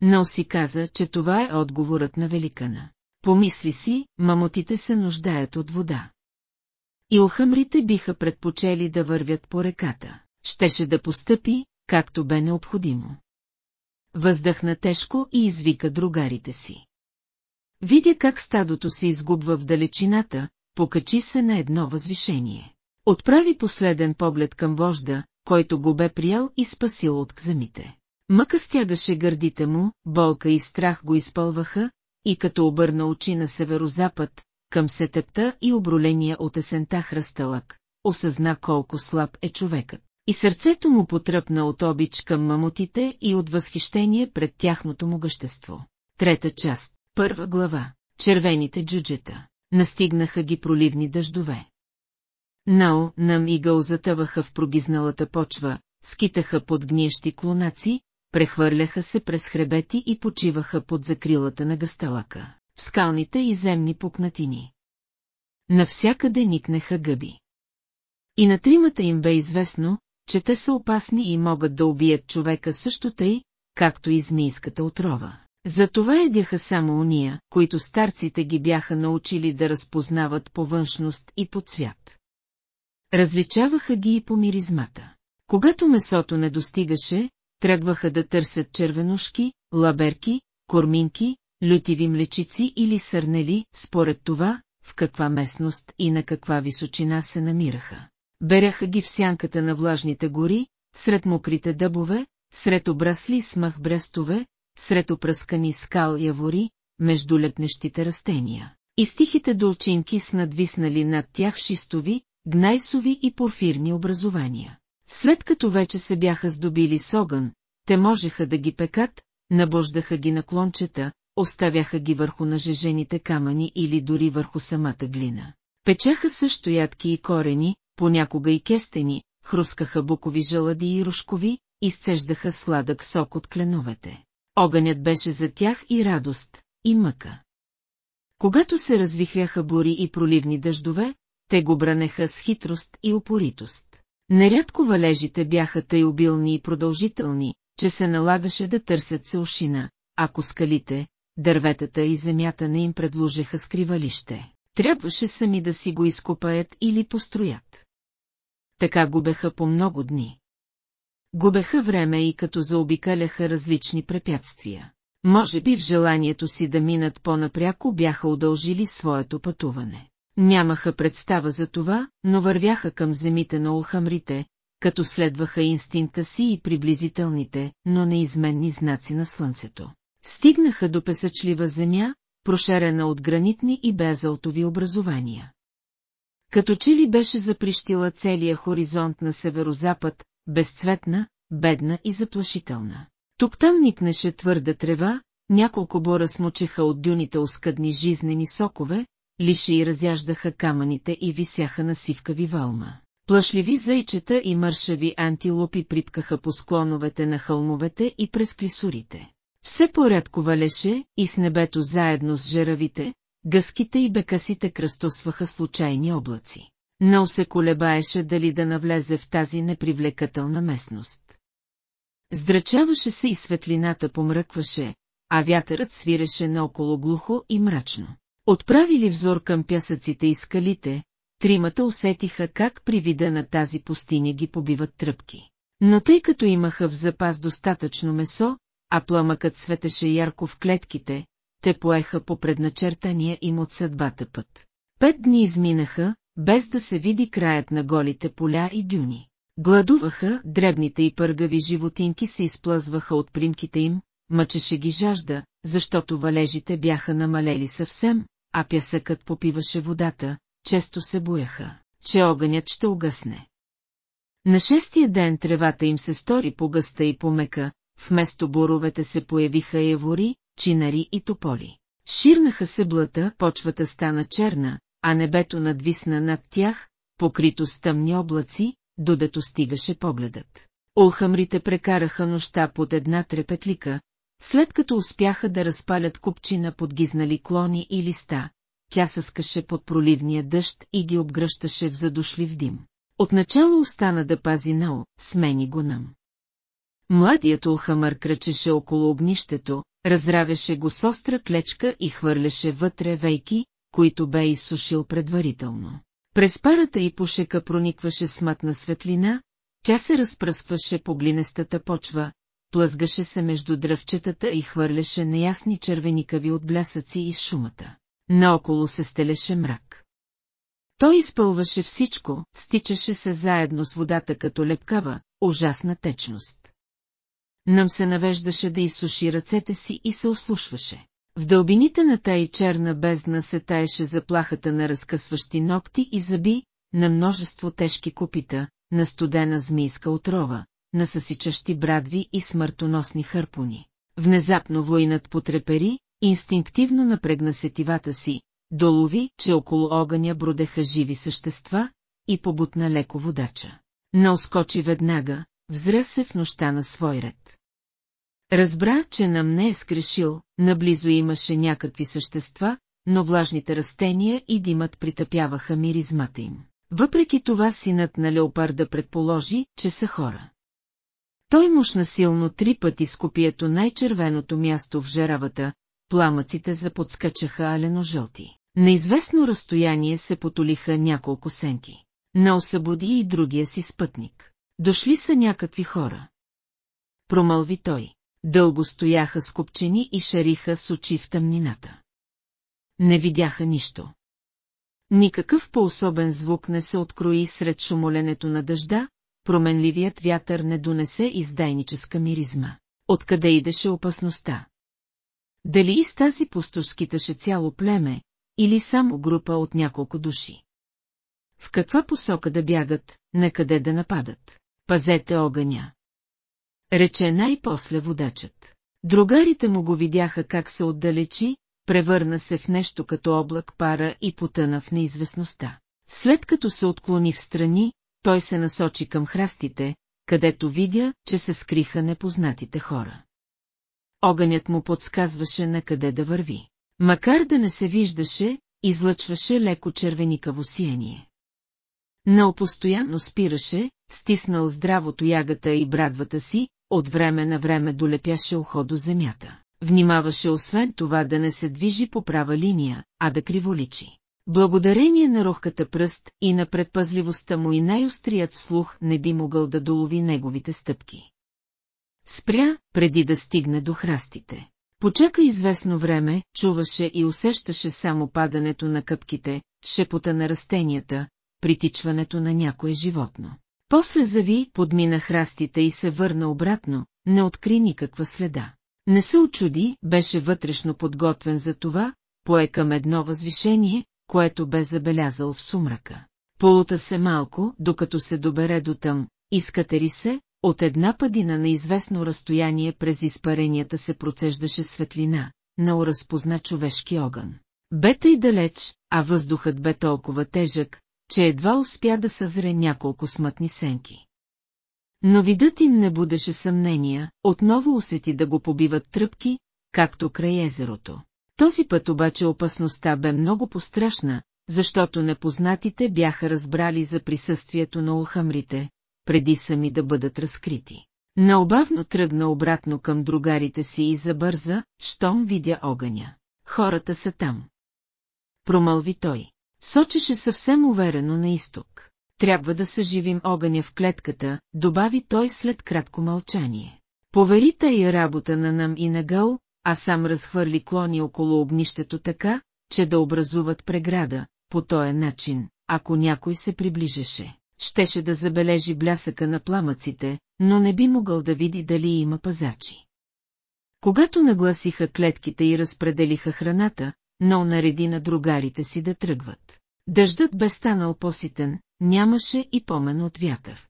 Но си каза, че това е отговорът на великана. Помисли си, мамотите се нуждаят от вода. И охъмрите биха предпочели да вървят по реката. Щеше да постъпи, както бе необходимо. Въздъхна тежко и извика другарите си. Видя как стадото се изгубва в далечината, покачи се на едно възвишение. Отправи последен поглед към вожда, който го бе приял и спасил от кзамите. Мъка стягаше гърдите му, болка и страх го изпълваха, и като обърна очи на северозапад, към сетепта и оброления от есента хръсталък, осъзна колко слаб е човекът. И сърцето му потръпна от обич към мамутите и от възхищение пред тяхното могъщество. Трета част, първа глава, червените джуджета, настигнаха ги проливни дъждове. Нао на мигъл затъваха в прогизналата почва, скитаха под гниещи клонаци, прехвърляха се през хребети и почиваха под закрилата на гасталака, в скалните и земни пукнатини. Навсякъде никнеха гъби. И на тримата им бе известно, че те са опасни и могат да убият човека също тъй, както и змийската отрова. Затова едяха само уния, които старците ги бяха научили да разпознават по външност и по цвят. Различаваха ги и по миризмата. Когато месото не достигаше, тръгваха да търсят червенушки, лаберки, корминки, лютиви млечици или сърнели, според това, в каква местност и на каква височина се намираха. Беряха ги в сянката на влажните гори, сред мокрите дъбове, сред обрасли смах брестове, сред опръскани скал явори, между лепнещите растения. И стихите долчинки с надвиснали над тях шистови, гнайсови и порфирни образования. След като вече се бяха здобили с огън, те можеха да ги пекат, набождаха ги на клончета, оставяха ги върху нажежените камъни или дори върху самата глина. Печаха също ядки и корени, понякога и кестени, хрускаха букови жалади и рушкови, изцеждаха сладък сок от кленовете. Огънят беше за тях и радост, и мъка. Когато се развихряха бури и проливни дъждове, те го бранеха с хитрост и упоритост. Нерядко валежите бяха тъй обилни и продължителни, че се налагаше да търсят се ако скалите, дърветата и земята не им предложеха скривалище. Трябваше сами да си го изкопаят или построят. Така губеха по много дни. Губеха време и като заобикаляха различни препятствия. Може би в желанието си да минат по-напряко бяха удължили своето пътуване. Нямаха представа за това, но вървяха към земите на улхамрите, като следваха инстинкта си и приблизителните, но неизменни знаци на слънцето. Стигнаха до песъчлива земя, прошерена от гранитни и безалтови образования. Като че ли беше заприщила целия хоризонт на северозапад, безцветна, бедна и заплашителна. Тук-там никнеше твърда трева, няколко бора смочеха от дюните оскъдни жизнени сокове, лиши и разяждаха камъните и висяха на сивкави вълма. Плашливи зайчета и мършави антилопи припкаха по склоновете на хълмовете и през клисурите. Все порядко валеше и с небето заедно с жеравите, гъските и бекасите кръстосваха случайни облаци. Но се колебаеше дали да навлезе в тази непривлекателна местност. Здрачаваше се и светлината помръкваше, а вятърът свиреше наоколо глухо и мрачно. Отправили взор към пясъците и скалите, тримата усетиха как при вида на тази пустиня ги побиват тръпки. Но тъй като имаха в запас достатъчно месо, а пламъкът светеше ярко в клетките, те поеха по предначертания им от съдбата път. Пет дни изминаха, без да се види краят на голите поля и дюни. Гладуваха, дребните и пъргави животинки се изплъзваха от примките им, мъчеше ги жажда, защото валежите бяха намалели съвсем, а пясъкът попиваше водата, често се бояха, че огънят ще угасне. На шестия ден тревата им се стори по-гъста и по-мека, вместо боровете се появиха евори, чинари и тополи. Ширнаха се блата, почвата стана черна, а небето надвисна над тях, покрито с тъмни облаци, додето стигаше погледът. Олхамрите прекараха нощта под една трепетлика, след като успяха да разпалят купчина под гизнали клони и листа, тя съскаше под проливния дъжд и ги обгръщаше в задушлив дим. Отначало остана да пази Нао, смени го нам. Младият Улхамър кръчеше около огнището, разравяше го с остра клечка и хвърляше вътре вейки, които бе изсушил предварително. През парата и по шека проникваше смътна светлина, тя се разпръскваше по глинестата почва, плъзгаше се между дръвчетата и хвърляше неясни червеникави от блясъци и шумата. Наоколо се стелеше мрак. Той изпълваше всичко, стичаше се заедно с водата като лепкава, ужасна течност. Нам се навеждаше да изсуши ръцете си и се ослушваше. В дълбините на тая черна бездна се таеше заплахата на разкъсващи ногти и зъби, на множество тежки копита, на студена змийска отрова, на съсичащи брадви и смъртоносни хърпони. Внезапно войнат потрепери, инстинктивно напрегна сетивата си, долови, че около огъня бродеха живи същества и побутна леко водача. Наоскочи веднага, взря се в нощта на свой ред. Разбра, че нам не е скрешил, наблизо имаше някакви същества, но влажните растения и димът притъпяваха миризмата им. Въпреки това синът на леопарда предположи, че са хора. Той мушна силно три пъти с копието най-червеното място в жеравата, пламъците заподскачаха алено-жълти. На известно разстояние се потолиха няколко сенки. На осъбуди и другия си спътник. Дошли са някакви хора. Промълви той. Дълго стояха скупчени и шариха с очи в тъмнината. Не видяха нищо. Никакъв по-особен звук не се открои сред шумоленето на дъжда, променливият вятър не донесе издайническа миризма. Откъде идеше опасността? Дали из тази пустош скиташе цяло племе, или само група от няколко души? В каква посока да бягат, на къде да нападат? Пазете огъня. Рече най-после водачът. Другарите му го видяха как се отдалечи, превърна се в нещо като облак пара и потъна в неизвестността. След като се отклони в страни, той се насочи към храстите, където видя, че се скриха непознатите хора. Огънят му подсказваше на къде да върви. Макар да не се виждаше, излъчваше леко червеникаво сияние. Нал постоянно спираше, стиснал здравото ягата и брадвата си, от време на време долепяше ухо до земята. Внимаваше освен това да не се движи по права линия, а да криволичи. Благодарение на рухката пръст и на предпазливостта му и най-острият слух не би могъл да долови неговите стъпки. Спря, преди да стигне до храстите. Почака известно време, чуваше и усещаше само падането на къпките, шепота на растенията, притичването на някое животно. После зави, подмина храстите и се върна обратно, не откри никаква следа. Не се очуди, беше вътрешно подготвен за това, пое към едно възвишение, което бе забелязал в сумрака. Полута се малко, докато се добере до там, искате ли се, от една падина на известно разстояние през изпаренията се процеждаше светлина, на разпозна човешки огън. Бе и далеч, а въздухът бе толкова тежък, че едва успя да съзре няколко смътни сенки. Но видът им не будеше съмнения, отново усети да го побиват тръпки, както край езерото. Този път обаче опасността бе много пострашна, защото непознатите бяха разбрали за присъствието на улхамрите, преди сами да бъдат разкрити. Наобавно тръгна обратно към другарите си и забърза, щом видя огъня. Хората са там. Промълви той. Сочеше съвсем уверено на изток. Трябва да съживим огъня в клетката, добави той след кратко мълчание. Повери тая работа на нам и на Гал, а сам разхвърли клони около огнището така, че да образуват преграда, по този начин, ако някой се приближеше, щеше да забележи блясъка на пламъците, но не би могъл да види дали има пазачи. Когато нагласиха клетките и разпределиха храната, но нареди на другарите си да тръгват. Дъждът бе станал поситен, нямаше и помен от вятър.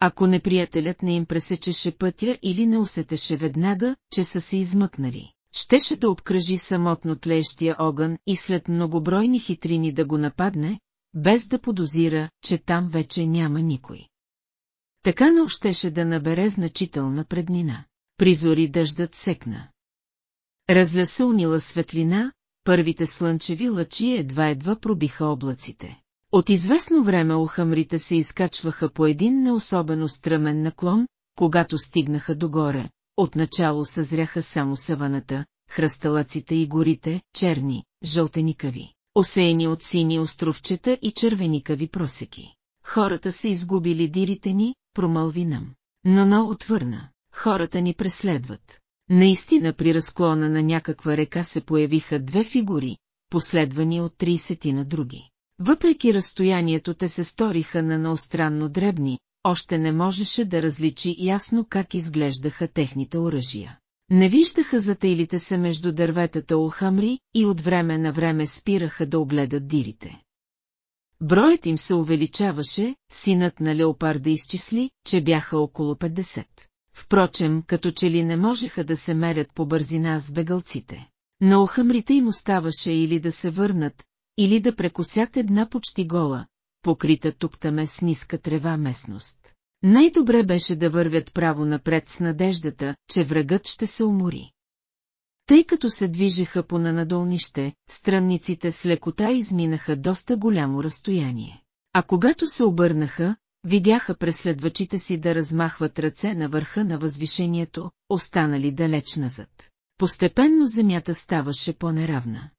Ако неприятелят не им пресечеше пътя или не усетеше веднага, че са се измъкнали, щеше да обкръжи самотно тлеещия огън и след многобройни хитрини да го нападне, без да подозира, че там вече няма никой. Така не щеше да набере значителна преднина. Призори дъждът секна. Разля унила светлина, първите слънчеви лъчи едва-едва пробиха облаците. От известно време охамрите се изкачваха по един неособено стръмен наклон, когато стигнаха догоре. Отначало съзряха само саваната, хръсталаците и горите, черни, жълтеникави, осеяни от сини островчета и червеникави просеки. Хората са изгубили дирите ни, промълви нам. Но но отвърна. Хората ни преследват. Наистина при разклона на някаква река се появиха две фигури, последвани от 30 на други. Въпреки разстоянието те се сториха на наостранно дребни, още не можеше да различи ясно как изглеждаха техните оръжия. Не виждаха затейлите се между дърветата Олхамри и от време на време спираха да огледат дирите. Броят им се увеличаваше, синът на Леопарда изчисли, че бяха около 50. Впрочем, като че ли не можеха да се мерят по бързина с бегалците. На охамрите им оставаше или да се върнат, или да прекусят една почти гола, покрита тук-таме с ниска трева местност. Най-добре беше да вървят право напред с надеждата, че врагът ще се умори. Тъй като се движеха по нанадолнище, странниците с лекота изминаха доста голямо разстояние. А когато се обърнаха, видяха преследвачите си да размахват ръце на върха на възвишението, останали далеч назад. Постепенно земята ставаше по-неравна.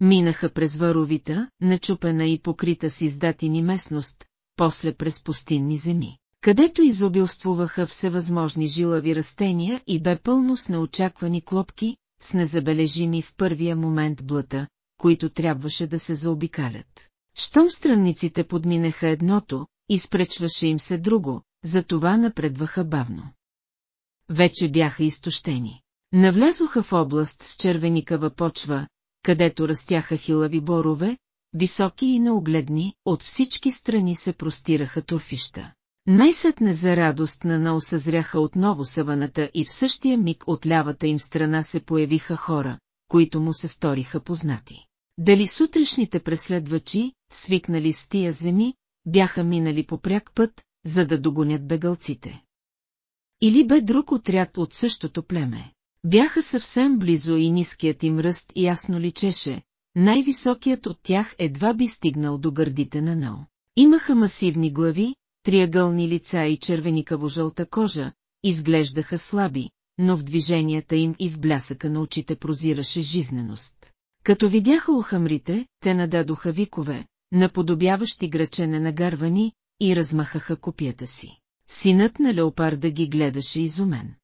Минаха през варовита, начупена и покрита с издатини местност, после през пустинни земи, където изобилствуваха всевъзможни жилави растения и бе пълно с неочаквани клопки, с незабележими в първия момент блата, които трябваше да се заобикалят. Щом странниците подминеха едното, изпречваше им се друго, затова напредваха бавно. Вече бяха изтощени. Навлязоха в област с червеникава почва, където растяха хилави борове, високи и неогледни, от всички страни се простираха турфища. Най-сетне за радост на Нау съзряха отново саваната и в същия миг от лявата им страна се появиха хора, които му се сториха познати. Дали сутрешните преследвачи, свикнали с тия земи, бяха минали по пряк път, за да догонят бегалците. Или бе друг отряд от същото племе. Бяха съвсем близо и ниският им ръст ясно личеше, най-високият от тях едва би стигнал до гърдите на Нао. Имаха масивни глави, триъгълни лица и червеникаво-жълта кожа, изглеждаха слаби, но в движенията им и в блясъка на очите прозираше жизненост. Като видяха ухамрите, те нададоха викове, наподобяващи грачене на гарвани, и размахаха копията си. Синът на леопарда ги гледаше изумен.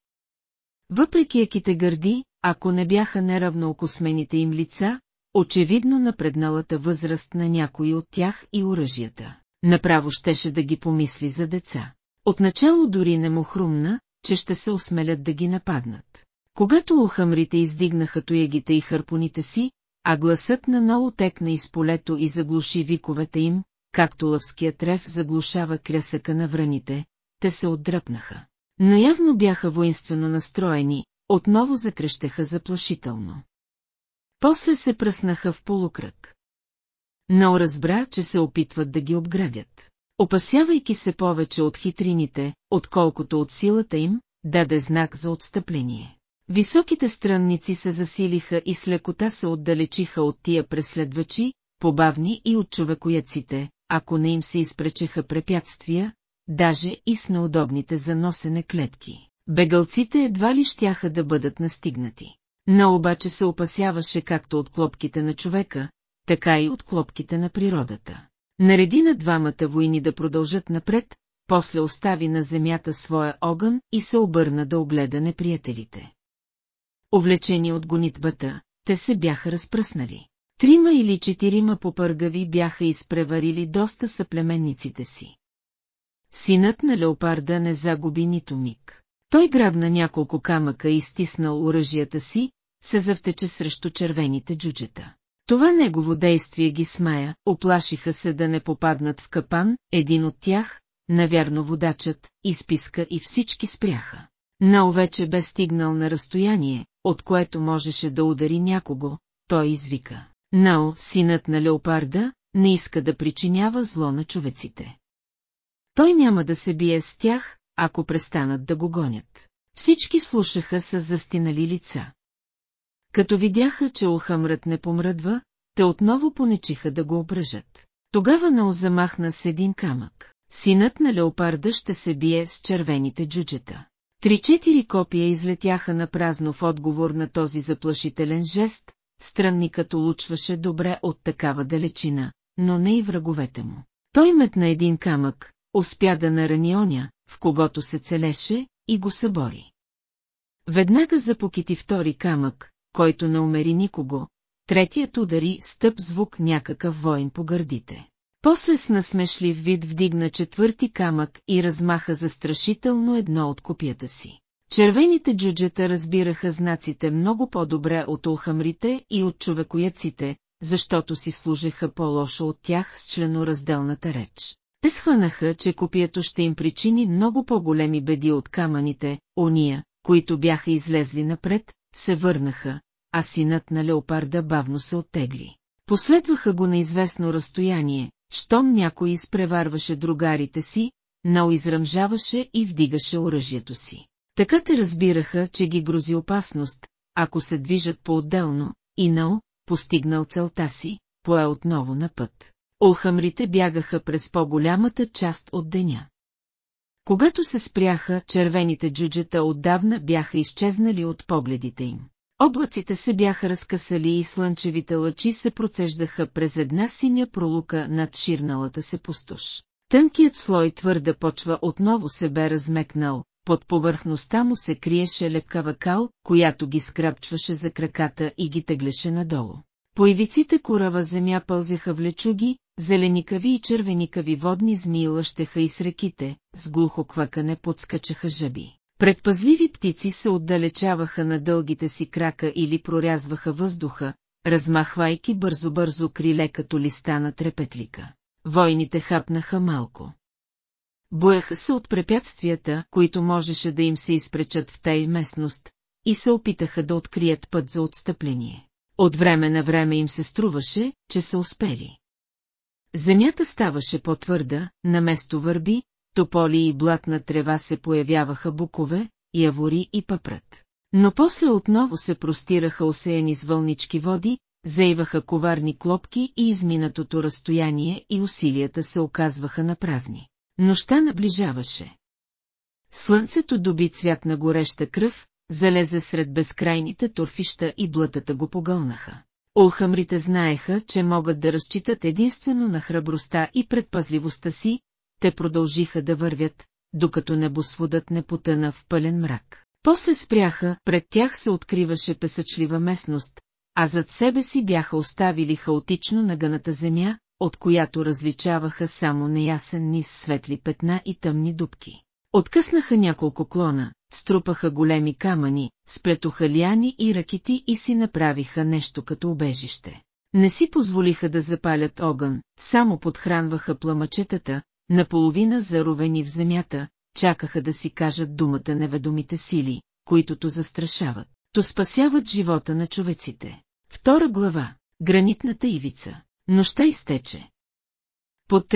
Въпреки еките гърди, ако не бяха неравно окосмените им лица, очевидно напредналата възраст на някои от тях и оръжията, направо щеше да ги помисли за деца. Отначало дори не му хрумна, че ще се осмелят да ги нападнат. Когато охамрите издигнаха тоегите и харпоните си, а гласът на ново текна из полето и заглуши виковете им, както лъвският трев заглушава крясъка на враните, те се отдръпнаха. Но явно бяха воинствено настроени, отново закрещеха заплашително. После се пръснаха в полукръг. Но разбра, че се опитват да ги обградят. Опасявайки се повече от хитрините, отколкото от силата им, даде знак за отстъпление. Високите странници се засилиха и с лекота се отдалечиха от тия преследвачи, побавни и от човекояците, ако не им се изпречеха препятствия, даже и с неудобните за носене клетки. Бегалците едва ли щяха да бъдат настигнати. Но обаче се опасяваше както от клопките на човека, така и от клопките на природата. Нареди на двамата войни да продължат напред, после остави на земята своя огън и се обърна да огледа неприятелите. Овлечени от гонитбата, те се бяха разпръснали. Трима или четирима попъргави бяха изпреварили доста съплеменниците си. Синът на леопарда не загуби нито миг. Той грабна няколко камъка и стиснал оръжията си, се завтече срещу червените джуджета. Това негово действие ги смая, оплашиха се да не попаднат в капан, един от тях, навярно водачът, изписка и всички спряха. Нао вече бе стигнал на разстояние, от което можеше да удари някого, той извика. Нао, синът на леопарда, не иска да причинява зло на човеците. Той няма да се бие с тях, ако престанат да го гонят. Всички слушаха с застинали лица. Като видяха, че Охамрът не помръдва, те отново понечиха да го обръжат. Тогава Нао замахна с един камък. Синът на леопарда ще се бие с червените джуджета. Три-четири копия излетяха на празно в отговор на този заплашителен жест, странникът улучваше добре от такава далечина, но не и враговете му. Той метна един камък, успя да нарани оня, в когото се целеше, и го събори. Веднага запокити втори камък, който не умери никого, третият удари стъп звук някакъв воин по гърдите. После с насмешлив вид вдигна четвърти камък и размаха застрашително едно от копията си. Червените джуджета разбираха знаците много по-добре от улхамрите и от човекояците, защото си служеха по-лошо от тях с членоразделната реч. Те схванаха, че копието ще им причини много по-големи беди от камъните, ония, които бяха излезли напред, се върнаха, а синът на леопарда бавно се оттегли. Последваха го на известно разстояние, щом някой изпреварваше другарите си, Нао изръмжаваше и вдигаше оръжието си. Така те разбираха, че ги грози опасност, ако се движат по-отделно, и Нао, постигнал целта си, пое отново на път. Олхамрите бягаха през по-голямата част от деня. Когато се спряха, червените джуджета отдавна бяха изчезнали от погледите им. Облаците се бяха разкъсали и слънчевите лъчи се процеждаха през една синя пролука над ширналата се пустош. Тънкият слой твърда почва отново се бе размекнал, под повърхността му се криеше лепкава кал, която ги скрапчваше за краката и ги теглеше надолу. По ивиците корава земя пълзеха в лечуги, зеленикави и червеникави водни змии лъщеха и с реките, с глухо квакане подскачаха жаби. Предпазливи птици се отдалечаваха на дългите си крака или прорязваха въздуха, размахвайки бързо-бързо криле като листа на трепетлика. Войните хапнаха малко. Боеха се от препятствията, които можеше да им се изпречат в тая местност, и се опитаха да открият път за отстъпление. От време на време им се струваше, че са успели. Земята ставаше по-твърда, наместо върби, тополи и блатна трева се появяваха букове, явори и пъпрат. Но после отново се простираха осеяни с вълнички води, заиваха коварни клопки и изминатото разстояние и усилията се оказваха на празни. Нощта наближаваше. Слънцето доби цвят на гореща кръв, залезе сред безкрайните торфища и блътата го погълнаха. Олхамрите знаеха, че могат да разчитат единствено на храбростта и предпазливостта си, те продължиха да вървят, докато небосводът не потъна в пълен мрак. После спряха, пред тях се откриваше песъчлива местност, а зад себе си бяха оставили хаотично нагъната земя, от която различаваха само неясен низ светли петна и тъмни дубки. Откъснаха няколко клона, струпаха големи камъни, сплетоха лияни и ракити и си направиха нещо като убежище. Не си позволиха да запалят огън, само подхранваха пламъчетата, наполовина заровени в земята, чакаха да си кажат думата неведомите сили, които то застрашават, то спасяват живота на човеците. Втора глава. Гранитната ивица. Нощта изтече. Под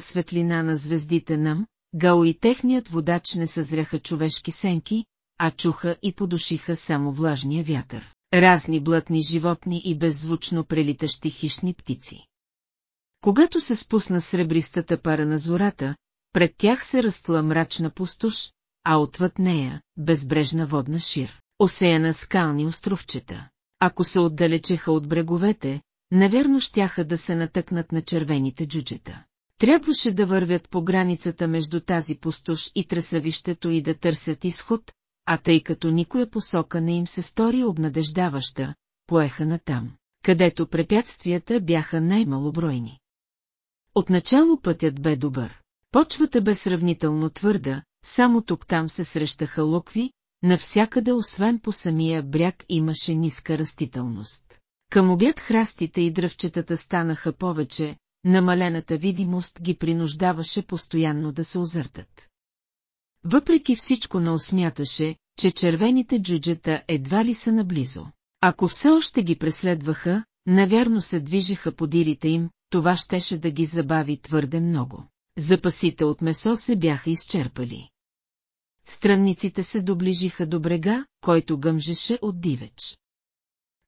светлина на звездите нам, Гао и техният водач не съзряха човешки сенки, а чуха и подушиха само влажния вятър. Разни блътни животни и беззвучно прелитащи хищни птици. Когато се спусна сребристата пара на зората, пред тях се растла мрачна пустош, а отвъд нея – безбрежна водна шир, осеяна скални островчета. Ако се отдалечеха от бреговете, неверно щяха да се натъкнат на червените джуджета. Трябваше да вървят по границата между тази пустош и тресавището и да търсят изход, а тъй като никоя посока не им се стори обнадеждаваща, поеха натам, където препятствията бяха най-малобройни. Отначало пътят бе добър. Почвата бе сравнително твърда, само тук-там се срещаха локви, навсякъде освен по самия бряг имаше ниска растителност. Към обяд храстите и дръвчетата станаха повече, намалената видимост ги принуждаваше постоянно да се озъртат. Въпреки всичко не осмяташе, че червените джуджета едва ли са наблизо. Ако все още ги преследваха, навярно се движеха подирите им, това щеше да ги забави твърде много. Запасите от месо се бяха изчерпали. Странниците се доближиха до брега, който гъмжеше от дивеч.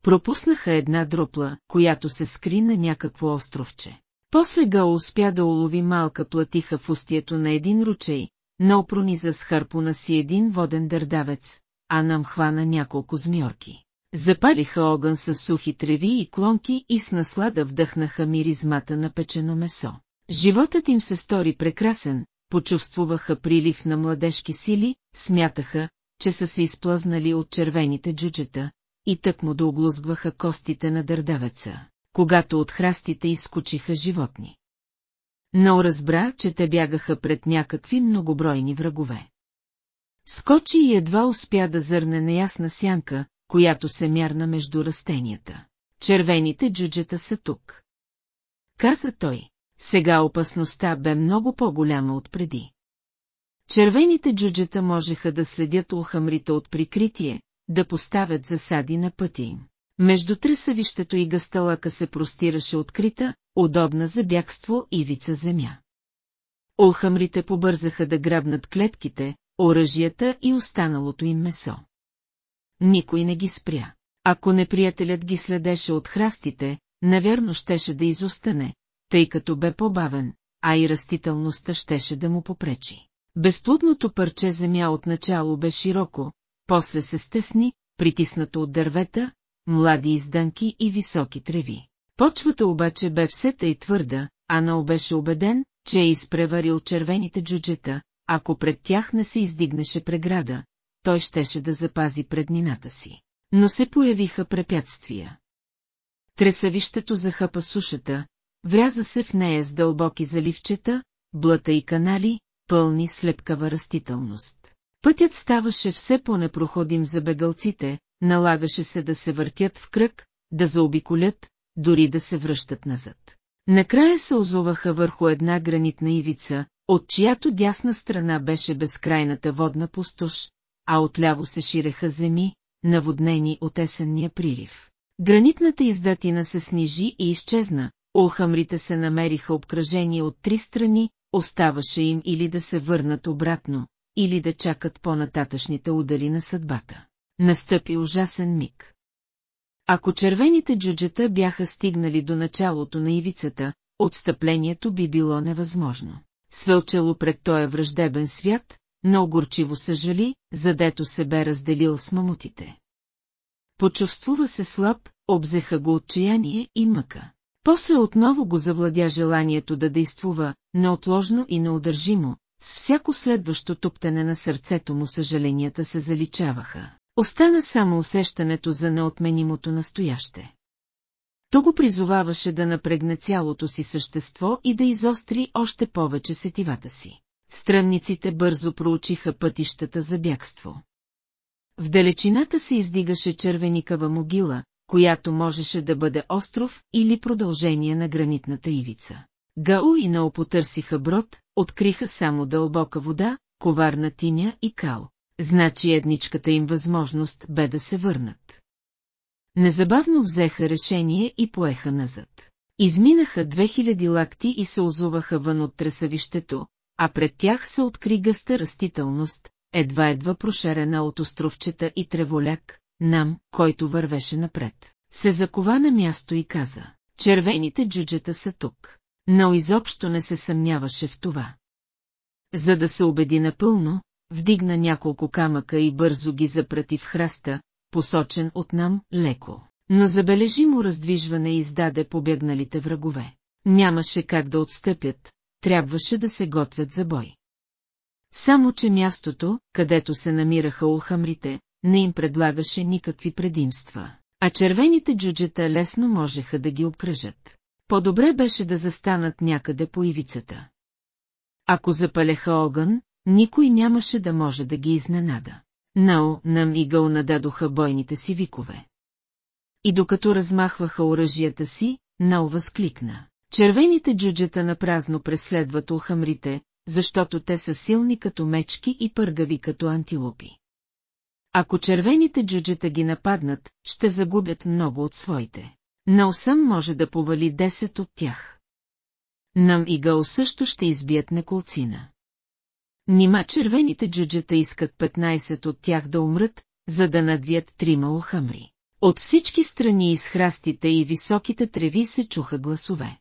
Пропуснаха една дропла, която се скри на някакво островче. После Гао успя да улови малка платиха в устието на един ручей, но прониза с харпуна си един воден дърдавец, а нам хвана няколко змьорки. Запалиха огън с сухи треви и клонки и с наслада вдъхнаха миризмата на печено месо. Животът им се стори прекрасен, почувствуваха прилив на младежки сили, смятаха, че са се изплъзнали от червените джуджета, и тък му да оглузгваха костите на дърдавеца, когато от храстите изкучиха животни. Но разбра, че те бягаха пред някакви многобройни врагове. Скочи и едва успя да зърне неясна сянка, която се мярна между растенията. Червените джуджета са тук. Каза той, сега опасността бе много по-голяма от преди. Червените джуджета можеха да следят улхамрите от прикритие, да поставят засади на пътя им. Между тресавището и гасталъка се простираше открита, удобна за бягство ивица земя. Олхамрите побързаха да грабнат клетките, оръжията и останалото им месо. Никой не ги спря. Ако неприятелят ги следеше от храстите, наверно щеше да изостане, тъй като бе по-бавен, а и растителността щеше да му попречи. Безплудното парче земя отначало бе широко, после се стесни, притиснато от дървета, млади издънки и високи треви. Почвата обаче бе все и твърда, Анал беше убеден, че е изпреварил червените джуджета, ако пред тях не се издигнеше преграда, той щеше да запази преднината си. Но се появиха препятствия. Тресавището захъпа сушата, вряза се в нея с дълбоки заливчета, блата и канали, пълни с лепкава растителност. Пътят ставаше все по-непроходим за бегалците, налагаше се да се въртят в кръг, да заобиколят, дори да се връщат назад. Накрая се озоваха върху една гранитна ивица, от чиято дясна страна беше безкрайната водна пустош, а отляво се ширеха земи, наводнени от есенния прилив. Гранитната издатина се снижи и изчезна, улхамрите се намериха обкръжени от три страни, оставаше им или да се върнат обратно, или да чакат по-нататъчните удари на съдбата. Настъпи ужасен миг. Ако червените джуджета бяха стигнали до началото на ивицата, отстъплението би било невъзможно. Свълчало пред този враждебен свят, но огорчиво съжали, задето се бе разделил с мамутите. Почувствува се слаб, обзеха го отчаяние и мъка. После отново го завладя желанието да действува, неотложно и неудържимо, с всяко следващо туптене на сърцето му съжаленията се заличаваха. Остана само усещането за неотменимото настояще. То го призоваваше да напрегне цялото си същество и да изостри още повече сетивата си. Странниците бързо проучиха пътищата за бягство. В далечината се издигаше червеникава могила, която можеше да бъде остров или продължение на гранитната ивица. Гао и Нао потърсиха брод, откриха само дълбока вода, коварна тиня и кал. Значи едничката им възможност бе да се върнат. Незабавно взеха решение и поеха назад. Изминаха 2000 лакти и се озуваха вън от тресавището, а пред тях се откри гъста растителност, едва-едва прошерена от островчета и треволяк, нам, който вървеше напред. Се закова на място и каза, червените джуджета са тук, но изобщо не се съмняваше в това. За да се убеди напълно, вдигна няколко камъка и бързо ги запрати в храста, посочен от нам леко. Но забележимо раздвижване издаде побегналите врагове. Нямаше как да отстъпят, трябваше да се готвят за бой. Само, че мястото, където се намираха улхамрите, не им предлагаше никакви предимства, а червените джуджета лесно можеха да ги обкръжат. По-добре беше да застанат някъде по ивицата. Ако запалеха огън, никой нямаше да може да ги изненада. Нао нам игъл нададоха бойните си викове. И докато размахваха оръжията си, Нао възкликна. Червените джуджета на празно преследват улхамрите, защото те са силни като мечки и пъргави като антилопи. Ако червените джуджета ги нападнат, ще загубят много от своите. Наосъм може да повали 10 от тях. Нам и Гао също ще избият неколцина. Нима червените джуджета искат 15 от тях да умрат, за да надвият трима улхамри. От всички страни из храстите и високите треви се чуха гласове.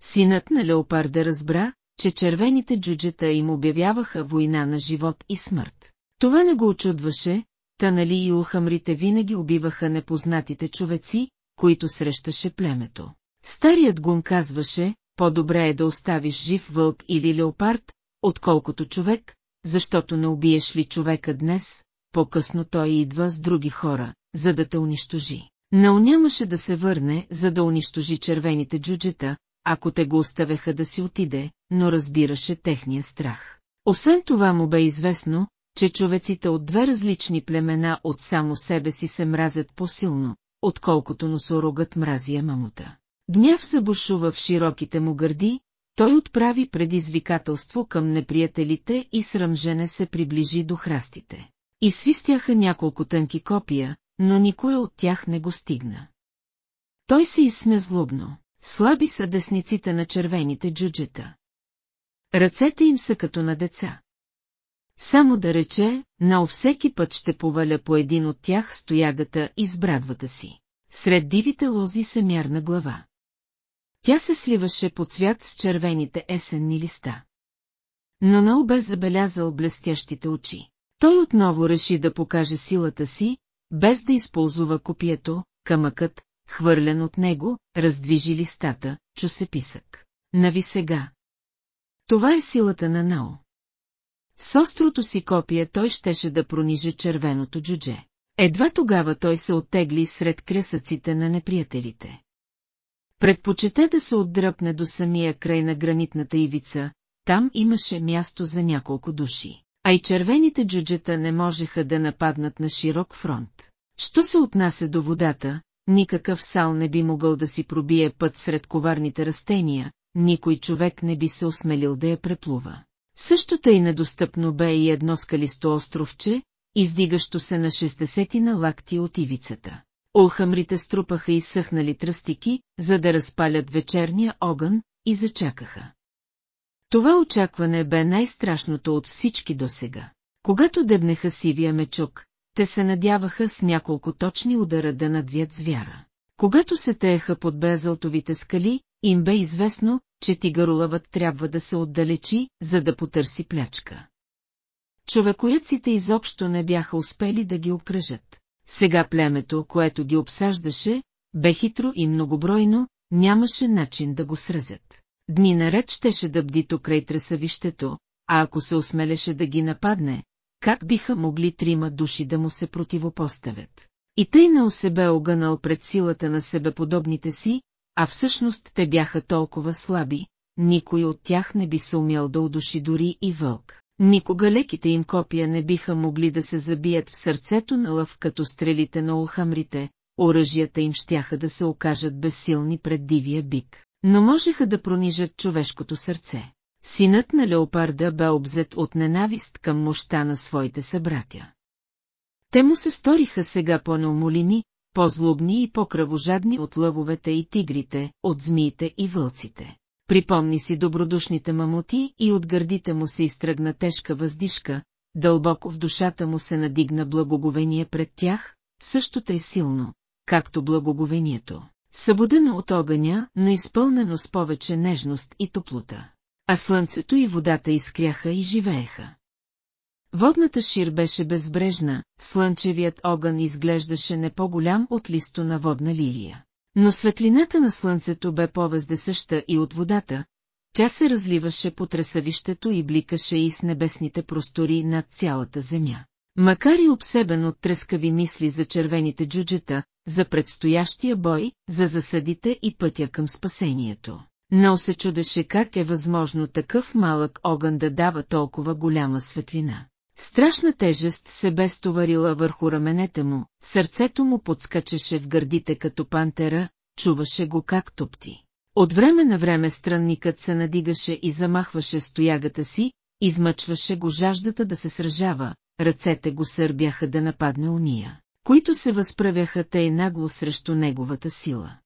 Синът на леопарда разбра, че червените джуджета им обявяваха война на живот и смърт. Това не го очудваше, та нали и улхамрите винаги убиваха непознатите човеци, които срещаше племето. Старият гун казваше, по-добре е да оставиш жив вълк или леопард, отколкото човек, защото не убиеш ли човека днес, по-късно той идва с други хора, за да те унищожи. Нао нямаше да се върне, за да унищожи червените джуджета, ако те го оставеха да си отиде, но разбираше техния страх. Освен това му бе известно, че човеците от две различни племена от само себе си се мразят по-силно, отколкото носорогът мрази мамута. Гняв забушува в широките му гърди, той отправи предизвикателство към неприятелите и срамжене се приближи до храстите. И свистяха няколко тънки копия, но никой от тях не го стигна. Той се изсме злобно. Слаби са десниците на червените джуджета. Ръцете им са като на деца. Само да рече, на всеки път ще поваля по един от тях стоягата и с брадвата си. Сред дивите лози се мярна глава. Тя се сливаше по цвят с червените есенни листа. Но Нау бе забелязал блестящите очи. Той отново реши да покаже силата си, без да използва копието, камъкът, хвърлен от него, раздвижи листата, чу се писък. Нави сега. Това е силата на Нао. С острото си копие той щеше да пронижи червеното джудже. Едва тогава той се оттегли сред кресъците на неприятелите. Предпочете да се отдръпне до самия край на гранитната ивица, там имаше място за няколко души, а и червените джуджета не можеха да нападнат на широк фронт. Що се отнася до водата, никакъв сал не би могъл да си пробие път сред коварните растения, никой човек не би се осмелил да я преплува. Същото и недостъпно бе и едно скалисто островче, издигащо се на 60 на лакти от ивицата. Олхамрите струпаха и съхнали тръстики, за да разпалят вечерния огън, и зачакаха. Това очакване бе най-страшното от всички досега. Когато дебнеха сивия мечук, те се надяваха с няколко точни удара да надвият звяра. Когато се тееха под безълтовите скали, им бе известно, че тигарулавът трябва да се отдалечи, за да потърси плячка. Човекояците изобщо не бяха успели да ги окръжат. Сега племето, което ги обсаждаше, бе хитро и многобройно, нямаше начин да го сръзят. Дни наред щеше да бди край тресавището, а ако се осмелеше да ги нападне, как биха могли трима души да му се противопоставят? И тъй на бе огънал пред силата на себеподобните си, а всъщност те бяха толкова слаби, никой от тях не би се умял да удуши дори и вълк. Никога леките им копия не биха могли да се забият в сърцето на лъв като стрелите на улхамрите, оръжията им щяха да се окажат безсилни пред дивия бик, но можеха да пронижат човешкото сърце. Синът на леопарда бе обзет от ненавист към мощта на своите събратя. Те му се сториха сега по-неумолими, по-злобни и по-кръвожадни от лъвовете и тигрите, от змиите и вълците. Припомни си добродушните мамути и от гърдите му се изтръгна тежка въздишка, дълбоко в душата му се надигна благоговение пред тях, същото е силно, както благоговението, събудено от огъня, но изпълнено с повече нежност и топлота. А слънцето и водата изкряха и живееха. Водната шир беше безбрежна, слънчевият огън изглеждаше не по-голям от листо на водна лилия. Но светлината на слънцето бе по-въздесъща и от водата, Тя се разливаше по тресавището и бликаше и с небесните простори над цялата земя. Макар и обсебен от трескави мисли за червените джуджета, за предстоящия бой, за засадите и пътя към спасението. Но се чудеше как е възможно такъв малък огън да дава толкова голяма светлина. Страшна тежест се бе стоварила върху раменете му, сърцето му подскачаше в гърдите като пантера, чуваше го как топти. От време на време странникът се надигаше и замахваше стоягата си, измъчваше го жаждата да се сражава, ръцете го сърбяха да нападне уния, които се възправяха тъй нагло срещу неговата сила.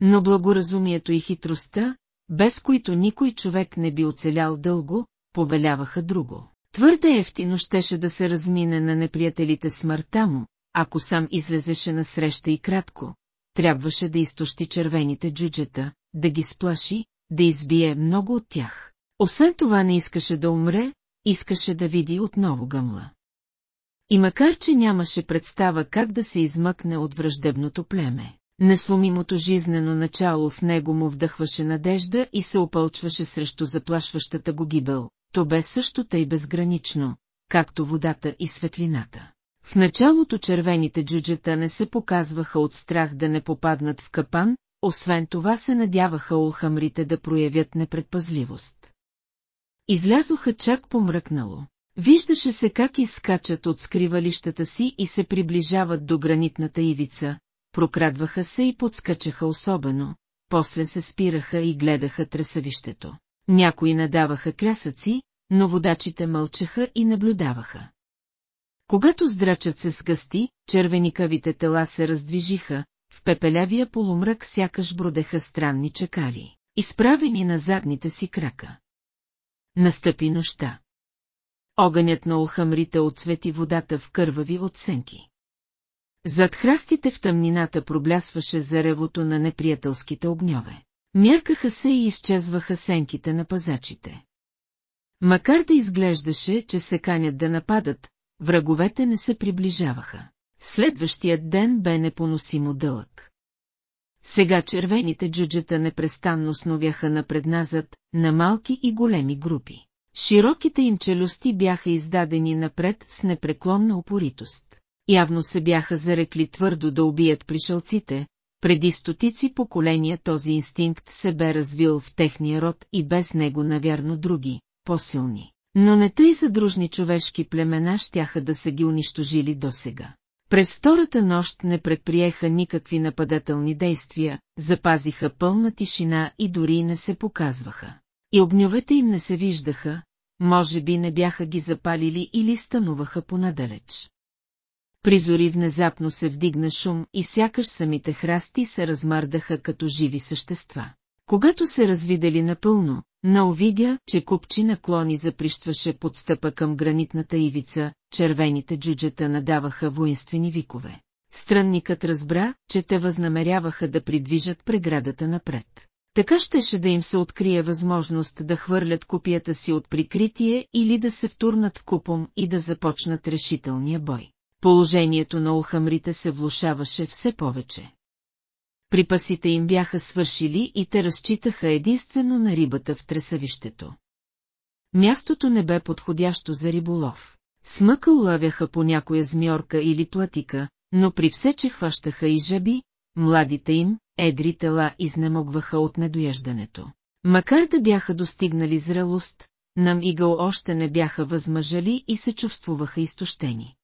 Но благоразумието и хитростта, без които никой човек не би оцелял дълго, повеляваха друго. Твърде ефтино щеше да се размине на неприятелите смъртта му, ако сам излезеше на среща и кратко, трябваше да изтощи червените джуджета, да ги сплаши, да избие много от тях. Освен това не искаше да умре, искаше да види отново гъмла. И макар, че нямаше представа как да се измъкне от враждебното племе, несломимото жизнено начало в него му вдъхваше надежда и се опълчваше срещу заплашващата го гибел, то бе също тъй безгранично, както водата и светлината. В началото червените джуджета не се показваха от страх да не попаднат в капан, освен това се надяваха улхамрите да проявят непредпазливост. Излязоха чак помръкнало. Виждаше се как изскачат от скривалищата си и се приближават до гранитната ивица, прокрадваха се и подскачаха особено, после се спираха и гледаха тресавището. Някои надаваха крясъци, но водачите мълчаха и наблюдаваха. Когато здрачът се сгъсти, червеникавите тела се раздвижиха, в пепелявия полумрак сякаш бродеха странни чакали, изправени на задните си крака. Настъпи нощта. Огънят на охамрите отсвети водата в кървави отсенки. Зад храстите в тъмнината проблясваше заревото на неприятелските огньове. Мяркаха се и изчезваха сенките на пазачите. Макар да изглеждаше, че се канят да нападат, враговете не се приближаваха. Следващият ден бе непоносимо дълъг. Сега червените джуджета непрестанно сновяха напредназад, на малки и големи групи. Широките им челюсти бяха издадени напред с непреклонна опоритост. Явно се бяха зарекли твърдо да убият пришълците, преди стотици поколения този инстинкт се бе развил в техния род и без него навярно други, по-силни. Но не тъй задружни човешки племена щяха да са ги унищожили досега. През втората нощ не предприеха никакви нападателни действия, запазиха пълна тишина и дори не се показваха. И огньовете им не се виждаха, може би не бяха ги запалили или стануваха понадалеч. Призори внезапно се вдигна шум и сякаш самите храсти се размърдаха като живи същества. Когато се развидели напълно, наовидя, че купчи наклони заприщваше подстъпа към гранитната ивица, червените джуджета надаваха воинствени викове. Странникът разбра, че те възнамеряваха да придвижат преградата напред. Така щеше да им се открие възможност да хвърлят копията си от прикритие или да се втурнат в купом и да започнат решителния бой. Положението на ухамрите се влушаваше все повече. Припасите им бяха свършили и те разчитаха единствено на рибата в тресавището. Мястото не бе подходящо за риболов. Смъка улавяха по някоя змьорка или платика, но при все, че хващаха и жаби, младите им, едри тела изнемогваха от недояждането. Макар да бяха достигнали зрелост, нам игъл още не бяха възмъжали и се чувствуваха изтощени.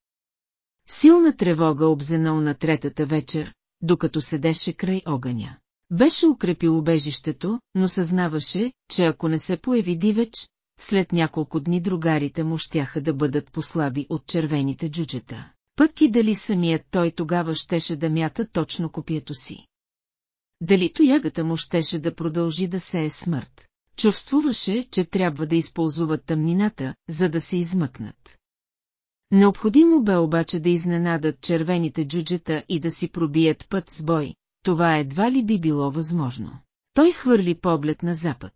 Силна тревога обзенал на третата вечер, докато седеше край огъня. Беше укрепил убежището, но съзнаваше, че ако не се появи дивеч, след няколко дни другарите му щяха да бъдат послаби от червените джуджета. Пък и дали самият той тогава щеше да мята точно копието си. Дали тоягата му щеше да продължи да се е смърт. Чувствуваше, че трябва да използват тъмнината, за да се измъкнат. Необходимо бе обаче да изненадат червените джуджета и да си пробият път с бой, това едва ли би било възможно. Той хвърли поглед на запад.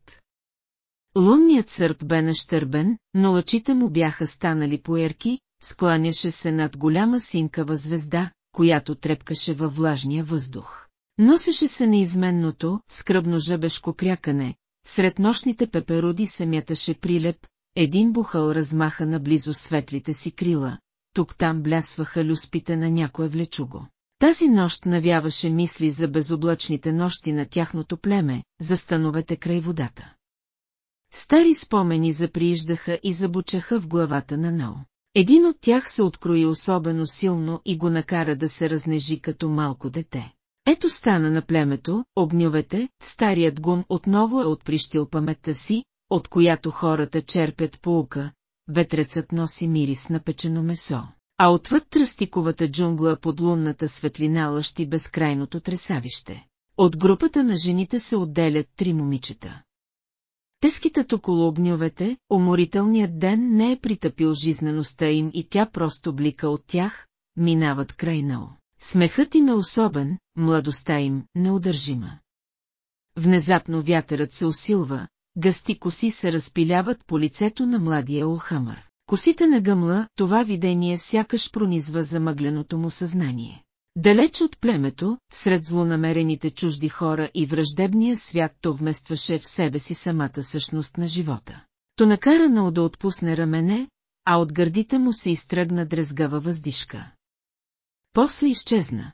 Лунният сърп бе нащърбен, но лъчите му бяха станали поерки, скланяше се над голяма синкава звезда, която трепкаше във влажния въздух. Носеше се неизменното, скръбно жъбешко крякане, сред нощните пеперуди се мяташе прилеп, един бухал размаха наблизо светлите си крила, тук-там блясваха люспите на някое влечуго. Тази нощ навяваше мисли за безоблачните нощи на тяхното племе, за становете край водата. Стари спомени заприиждаха и забучаха в главата на Нао. Един от тях се открои особено силно и го накара да се разнежи като малко дете. Ето стана на племето, обнювете, старият гун отново е отприщил паметта си, от която хората черпят поука, ветрецът носи мирис на печено месо, а отвъд тръстиковата джунгла под лунната светлина лъщи безкрайното тресавище. От групата на жените се отделят три момичета. Те скитат около обнювете, уморителният ден не е притъпил жизнеността им и тя просто блика от тях, минават край нао. Смехът им е особен, младостта им неудържима. Внезапно вятърът се усилва, гъсти коси се разпиляват по лицето на младия Улхамър. Косите на гъмла, това видение сякаш пронизва замъгленото му съзнание. Далеч от племето, сред злонамерените чужди хора и враждебния свят то вместваше в себе си самата същност на живота. То накара Нау да отпусне рамене, а от гърдите му се изтръгна дрезгава въздишка. После изчезна.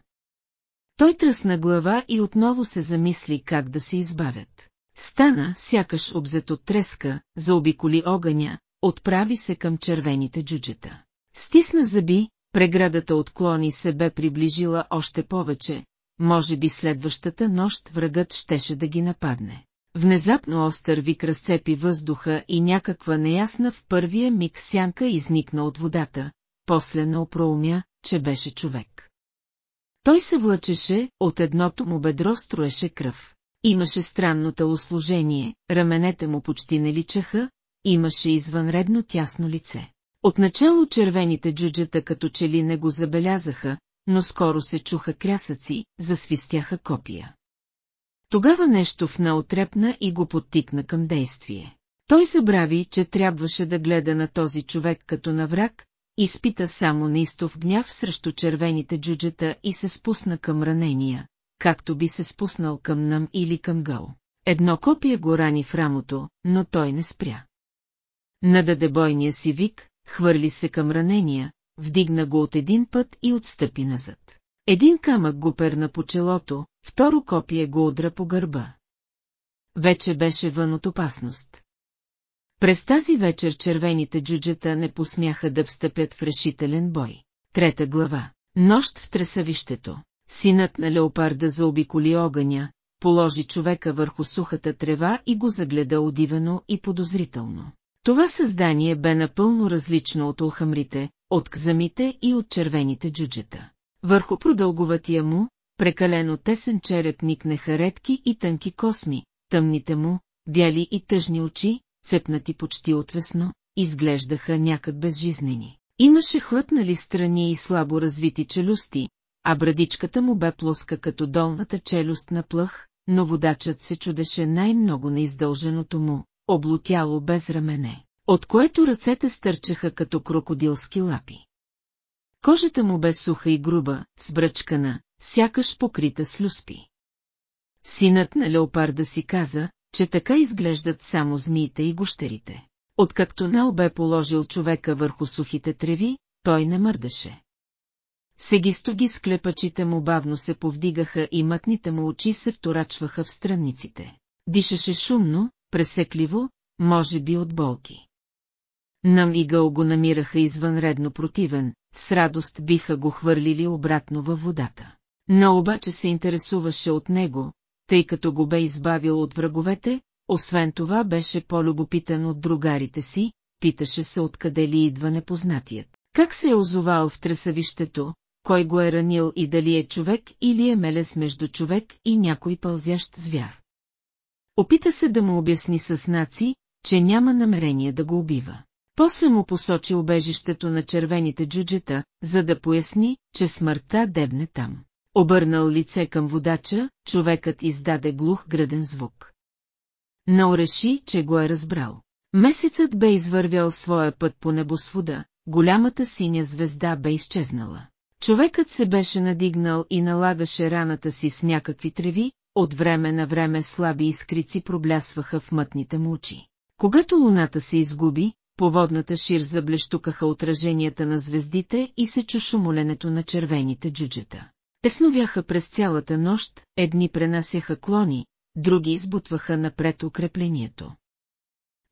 Той тръсна глава и отново се замисли как да се избавят. Стана, сякаш обзет от треска, заобиколи огъня, отправи се към червените джуджета. Стисна зъби, преградата отклони се бе приближила още повече, може би следващата нощ врагът щеше да ги нападне. Внезапно остър вик разцепи въздуха и някаква неясна в първия миг сянка изникна от водата, после на опроумя, че беше човек. Той се влачеше, от едното му бедро строеше кръв. Имаше странно телосложение, раменете му почти не личаха, имаше извънредно тясно лице. Отначало червените джуджета като че ли не го забелязаха, но скоро се чуха крясъци, засвистяха копия. Тогава нещо в наотрепна и го подтикна към действие. Той забрави, че трябваше да гледа на този човек като на враг, изпита само неистов гняв срещу червените джуджета и се спусна към ранения, както би се спуснал към нам или към гъл. Едно копие го рани в рамото, но той не спря. Нададе бойния си вик, хвърли се към ранения, вдигна го от един път и отстъпи назад. Един камък го перна по челото, второ копие го удра по гърба. Вече беше вън от опасност. През тази вечер червените джуджета не посмяха да встъпят в решителен бой. Трета глава. Нощ в тресавището. Синът на леопарда заобиколи огъня, положи човека върху сухата трева и го загледа удивено и подозрително. Това създание бе напълно различно от улхамрите, от кзамите и от червените джуджета. Върху продълговатия му, прекалено тесен череп никнеха редки и тънки косми, тъмните му, бяли и тъжни очи, цепнати почти отвесно, изглеждаха някак безжизнени. Имаше хлътнали страни и слабо развити челюсти, а брадичката му бе плоска като долната челюст на плъх, но водачът се чудеше най-много на издълженото му, облутяло без рамене, от което ръцете стърчаха като крокодилски лапи. Кожата му бе суха и груба, сбръчкана, сякаш покрита с люспи. Синът на леопарда си каза, че така изглеждат само змиите и гущерите. Откакто Нел бе положил човека върху сухите треви, той не мърдаше. Сегистоги склепачите му бавно се повдигаха и мътните му очи се вторачваха в странниците. Дишаше шумно, пресекливо, може би от болки. Нам и Гъл го намираха извънредно противен, с радост биха го хвърлили обратно във водата. Но обаче се интересуваше от него, тъй като го бе избавил от враговете, освен това беше по-любопитен от другарите си, питаше се откъде ли идва непознатият. Как се е озовал в тресавището, кой го е ранил и дали е човек или е мелес между човек и някой пълзящ звяр. Опита се да му обясни с наци, че няма намерение да го убива. После му посочи убежището на червените джуджета, за да поясни, че смъртта дебне там. Обърнал лице към водача, човекът издаде глух граден звук. Но реши, че го е разбрал. Месецът бе извървял своя път по небосвода, голямата синя звезда бе изчезнала. Човекът се беше надигнал и налагаше раната си с някакви треви, от време на време слаби искрици проблясваха в мътните му очи. Когато луната се изгуби, по водната шир заблещукаха отраженията на звездите и се чу шумоленето на червените джуджета. Те сновяха през цялата нощ, едни пренасяха клони, други избутваха напред укреплението.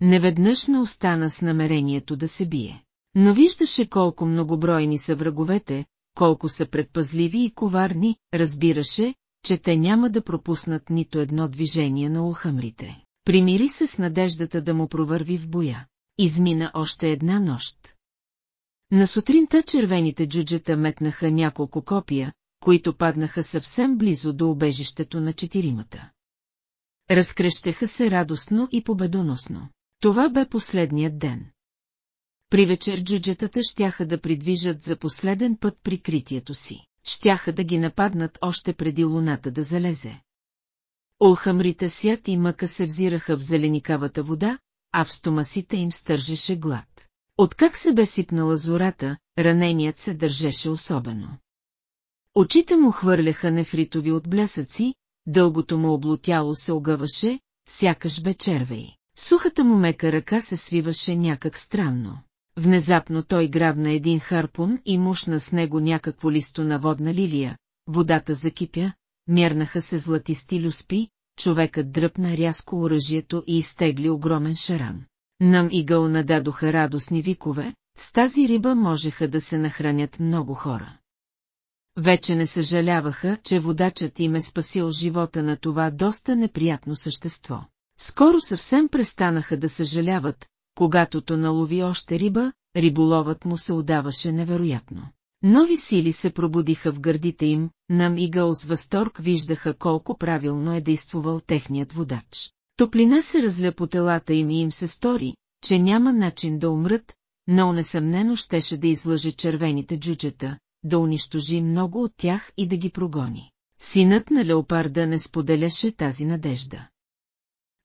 Неведнъж не остана с намерението да се бие. Но виждаше колко многобройни са враговете, колко са предпазливи и коварни, разбираше, че те няма да пропуснат нито едно движение на улхамрите. Примири се с надеждата да му провърви в боя. Измина още една нощ. На сутринта червените джуджета метнаха няколко копия, които паднаха съвсем близо до обежището на четиримата. Разкрещеха се радостно и победоносно. Това бе последният ден. При вечер джуджетата щяха да придвижат за последен път прикритието си. Щяха да ги нападнат още преди луната да залезе. Олхамрите свят и мъка се взираха в зеленикавата вода, а в стомасите им стържеше глад. Откак се бе сипнала зората, раненият се държеше особено. Очите му хвърляха нефритови от блясъци, дългото му облотяло се огъваше, сякаш бе червей. Сухата му мека ръка се свиваше някак странно. Внезапно той грабна един харпун и мушна с него някакво листо на водна лилия, водата закипя, мернаха се златисти люспи, човекът дръпна рязко оръжието и изтегли огромен шаран. Нам и гъл нададоха радостни викове, с тази риба можеха да се нахранят много хора. Вече не съжаляваха, че водачът им е спасил живота на това доста неприятно същество. Скоро съвсем престанаха да съжаляват, когато то налови още риба, риболовът му се удаваше невероятно. Нови сили се пробудиха в гърдите им, нам и гъл с възторг виждаха колко правилно е действувал техният водач. Топлина се разля по телата им и им се стори, че няма начин да умрат, но несъмнено щеше да излъже червените джуджета, да унищожи много от тях и да ги прогони. Синът на леопарда не споделяше тази надежда.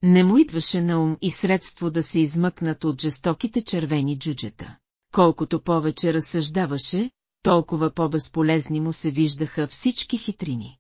Не му идваше на ум и средство да се измъкнат от жестоките червени джуджета. Колкото повече разсъждаваше, толкова по-безполезни му се виждаха всички хитрини.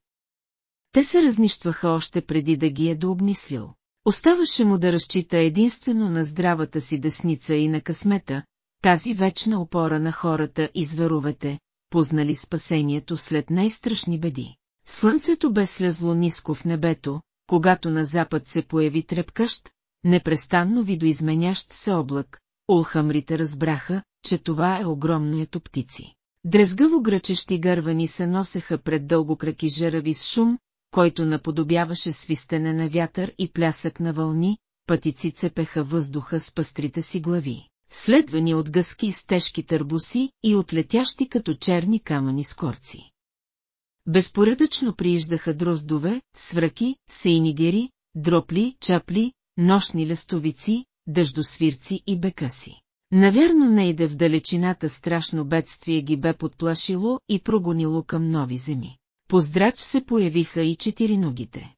Те се разнищваха още преди да ги е дообмислил. Оставаше му да разчита единствено на здравата си десница и на късмета, тази вечна опора на хората и зверовете, познали спасението след най-страшни беди. Слънцето бе слезло ниско в небето, когато на запад се появи трепкащ, непрестанно видоизменящ се облак, улхамрите разбраха, че това е огромното птици. Дрезгаво гръчещи гървани се носеха пред дългокраки жерави с шум, който наподобяваше свистене на вятър и плясък на вълни, пътици цепеха въздуха с пастрите си глави, следвани от гъски с тежки търбуси и от летящи като черни камъни скорци. Безпоредъчно прииждаха дроздове, свръки, сейнигери, дропли, чапли, нощни лестовици, дъждосвирци и бекаси. Навярно не иде в далечината страшно бедствие ги бе подплашило и прогонило към нови земи. Поздрач се появиха и четириногите.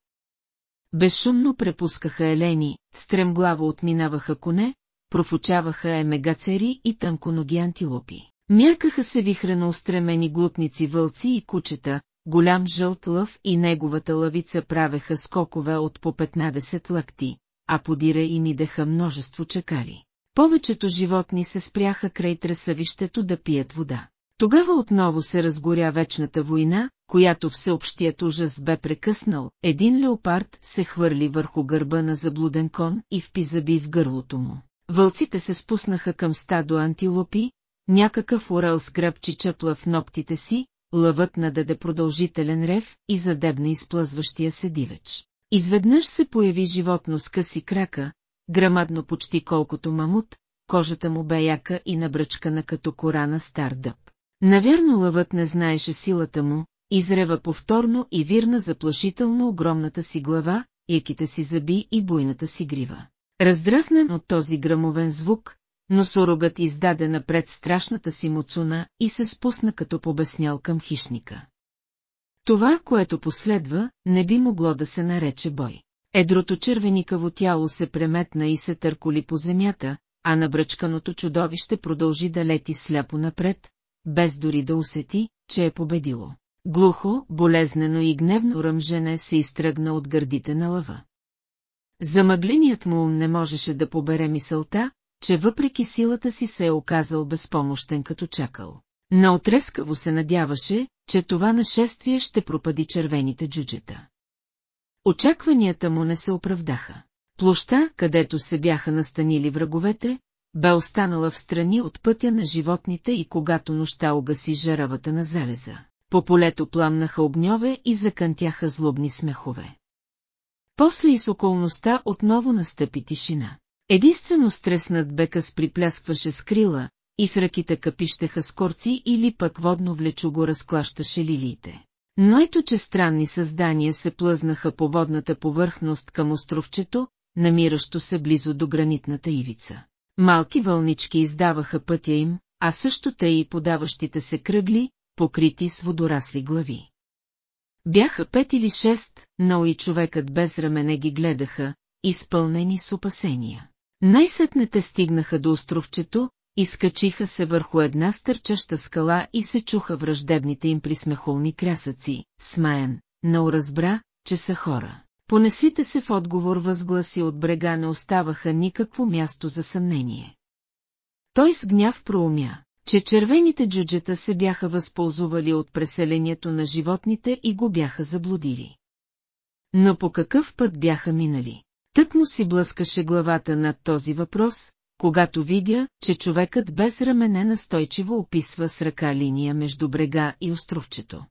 Безшумно препускаха елени, стремглаво отминаваха коне, профучаваха емегацери и тънконоги антилопи. Мяркаха се вихрено устремени глутници вълци и кучета, голям жълт лъв и неговата лъвица правеха скокове от по 15 лакти, а подира им идеха множество чакали. Повечето животни се спряха край тресавището да пият вода. Тогава отново се разгоря вечната война, която всеобщият ужас бе прекъснал, един леопард се хвърли върху гърба на заблуден кон и впи зъби в гърлото му. Вълците се спуснаха към стадо антилопи, някакъв орел с гръбчи чъпла в ногтите си, лъвът нададе продължителен рев и задебна изплъзващия се дивеч. Изведнъж се появи животно с къси крака, грамадно почти колкото мамут, кожата му бе яка и набръчкана като кора на стар дъб. Навярно лъвът не знаеше силата му, изрева повторно и вирна заплашително огромната си глава, яките си зъби и буйната си грива. Раздраснен от този грамовен звук, носорогът издаде напред страшната си муцуна и се спусна като побеснял към хищника. Това, което последва, не би могло да се нарече бой. Едрото червеникаво тяло се преметна и се търколи по земята, а набръчканото чудовище продължи да лети сляпо напред, без дори да усети, че е победило. Глухо, болезнено и гневно ръмжене се изтръгна от гърдите на лъва. Замъгленият му ум не можеше да побере мисълта, че въпреки силата си се е оказал безпомощен като чакал. Наотрескаво се надяваше, че това нашествие ще пропади червените джуджета. Очакванията му не се оправдаха. Площа, където се бяха настанили враговете, бе останала в страни от пътя на животните и когато нощта угаси жаравата на залеза. По полето пламнаха огньове и закънтяха злобни смехове. После с околността отново настъпи тишина. Единствено стреснат бекас припляскваше с крила, и с ръките капищеха скорци или пък водно влечуго разклащаше лилиите. Но ето че странни създания се плъзнаха по водната повърхност към островчето, намиращо се близо до гранитната ивица. Малки вълнички издаваха пътя им, а също те и подаващите се кръгли, покрити с водорасли глави. Бяха пет или шест, но и човекът без рамене ги гледаха, изпълнени с опасения. Най-сетне те стигнаха до островчето, изкачиха се върху една стърчаща скала и се чуха враждебните им присмехулни крясъци, смаян, но разбра, че са хора. Понеслите се в отговор възгласи от брега не оставаха никакво място за съмнение. Той с гняв проумя, че червените джуджета се бяха възползвали от преселението на животните и го бяха заблудили. Но по какъв път бяха минали? Тък му си блъскаше главата над този въпрос, когато видя, че човекът без рамене настойчиво описва с ръка линия между брега и островчето.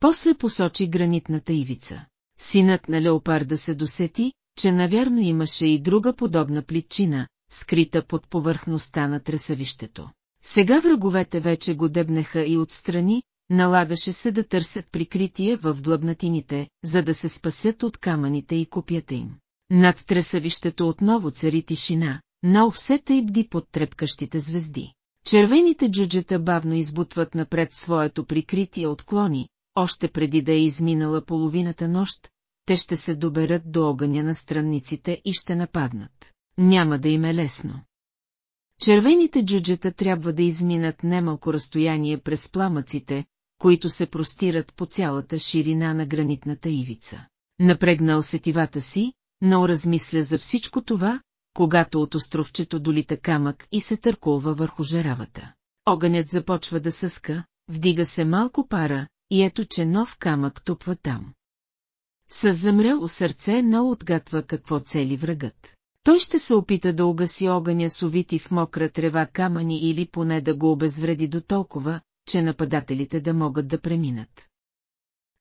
После посочи гранитната ивица. Синът на леопарда се досети, че навярно имаше и друга подобна плитчина, скрита под повърхността на тресавището. Сега враговете вече го дебнеха и отстрани, налагаше се да търсят прикритие в длъбнатините, за да се спасят от камъните и копията им. Над тресавището отново цари тишина, на овсета и бди под трепкащите звезди. Червените джуджета бавно избутват напред своето прикритие от клони, още преди да е изминала половината нощ, те ще се доберат до огъня на странниците и ще нападнат. Няма да им е лесно. Червените джуджета трябва да изминат немалко разстояние през пламъците, които се простират по цялата ширина на гранитната ивица. Напрегнал сетивата си, но размисля за всичко това, когато от островчето долита камък и се търкулва върху жаравата. Огънят започва да съска, вдига се малко пара, и ето че нов камък тупва там. С замряло сърце много отгатва какво цели врагът. Той ще се опита да угаси огъня с увити в мокра трева камъни или поне да го обезвреди до толкова, че нападателите да могат да преминат.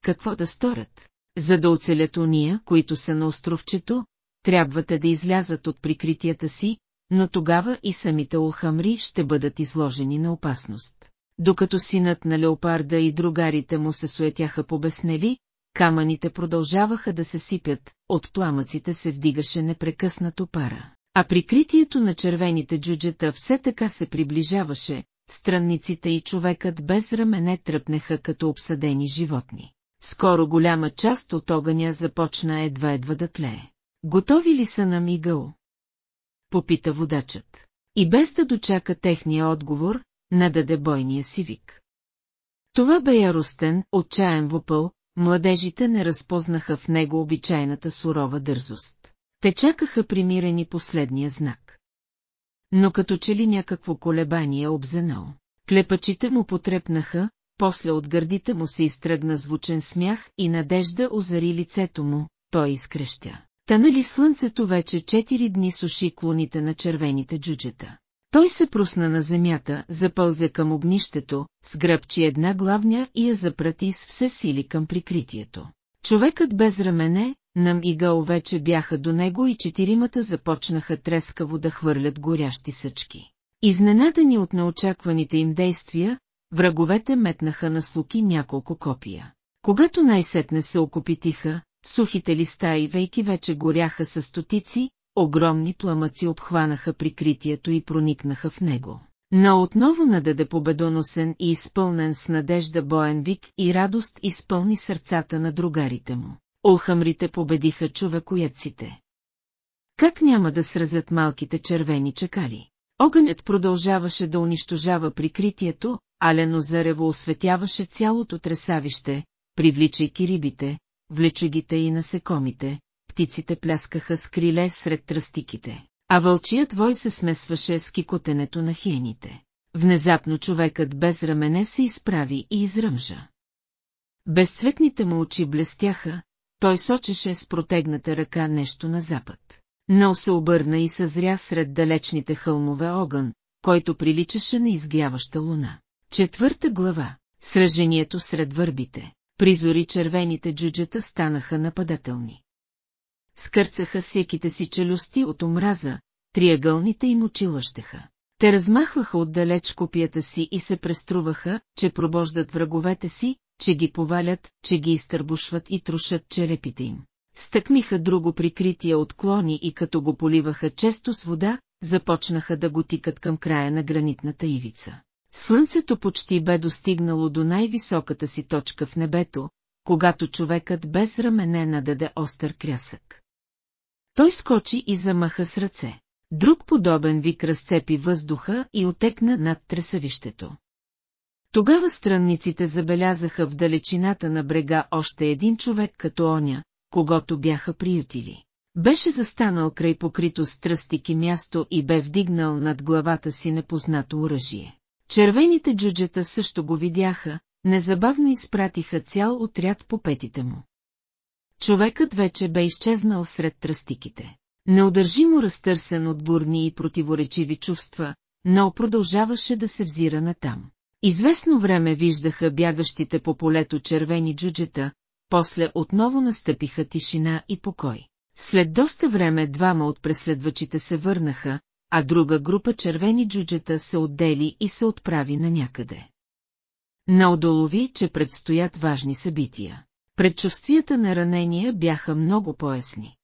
Какво да сторят? За да оцелят уния, които са на островчето, трябва да излязат от прикритията си, но тогава и самите улхамри ще бъдат изложени на опасност. Докато синът на леопарда и другарите му се суетяха побеснели, камъните продължаваха да се сипят, от пламъците се вдигаше непрекъснато пара. А прикритието на червените джуджета все така се приближаваше, странниците и човекът без рамене тръпнеха като обсадени животни. Скоро голяма част от огъня започна едва-едва да тлее. Готови ли са на мигъл? Попита водачът. И без да дочака техния отговор, нададе бойния си вик. Това бе яростен, отчаян вопъл, младежите не разпознаха в него обичайната сурова дързост. Те чакаха примирени последния знак. Но като че ли някакво колебание обзенал. Клепачите му потрепнаха, после от гърдите му се изтръгна звучен смях и надежда озари лицето му, той изкрещя. Та нали слънцето вече четири дни суши клоните на червените джуджета. Той се прусна на земята, запълзе към огнището, сгръбчи една главня и я запрати с все сили към прикритието. Човекът без рамене, нам и Гал вече бяха до него и четиримата започнаха трескаво да хвърлят горящи съчки. Изненадани от неочакваните им действия, враговете метнаха на слуки няколко копия. Когато най-сетне се окопитиха, сухите листа и вейки вече горяха с стотици, огромни пламъци обхванаха прикритието и проникнаха в него. Но отново нададе победоносен и изпълнен с надежда боен вик и радост изпълни сърцата на другарите му. Олхамрите победиха човекоядците. Как няма да сразят малките червени чакали? Огънят продължаваше да унищожава прикритието, алено зарево осветяваше цялото тресавище, привличайки рибите, влечугите и насекомите, птиците пляскаха с криле сред тръстиките, а вълчият вой се смесваше с кикотенето на хиените. Внезапно човекът без рамене се изправи и изръмжа. Безцветните му очи блестяха, той сочеше с протегната ръка нещо на запад. Нал се обърна и съзря сред далечните хълмове огън, който приличаше на изгряваща луна. Четвърта глава. Сражението сред върбите. Призори червените джуджета станаха нападателни. Скърцаха секите си челюсти от омраза, триъгълните им очи лъщеха. Те размахваха отдалеч копията си и се преструваха, че пробождат враговете си, че ги повалят, че ги изтърбушват и трушат черепите им. Стъкмиха друго прикритие от клони и като го поливаха често с вода, започнаха да го тикат към края на гранитната ивица. Слънцето почти бе достигнало до най-високата си точка в небето, когато човекът без рамене нададе остър крясък. Той скочи и замаха с ръце. Друг подобен вик разцепи въздуха и отекна над тресавището. Тогава странниците забелязаха в далечината на брега още един човек като оня, когато бяха приютили. Беше застанал край покрито с тръстики място и бе вдигнал над главата си непознато оръжие. Червените джуджета също го видяха, незабавно изпратиха цял отряд по петите му. Човекът вече бе изчезнал сред тръстиките. Неудържимо разтърсен от бурни и противоречиви чувства, но продължаваше да се взира натам. Известно време виждаха бягащите по полето червени джуджета, после отново настъпиха тишина и покой. След доста време двама от преследвачите се върнаха, а друга група червени джуджета се отдели и се отправи на някъде. Наудолови, че предстоят важни събития. Предчувствията на ранения бяха много поясни.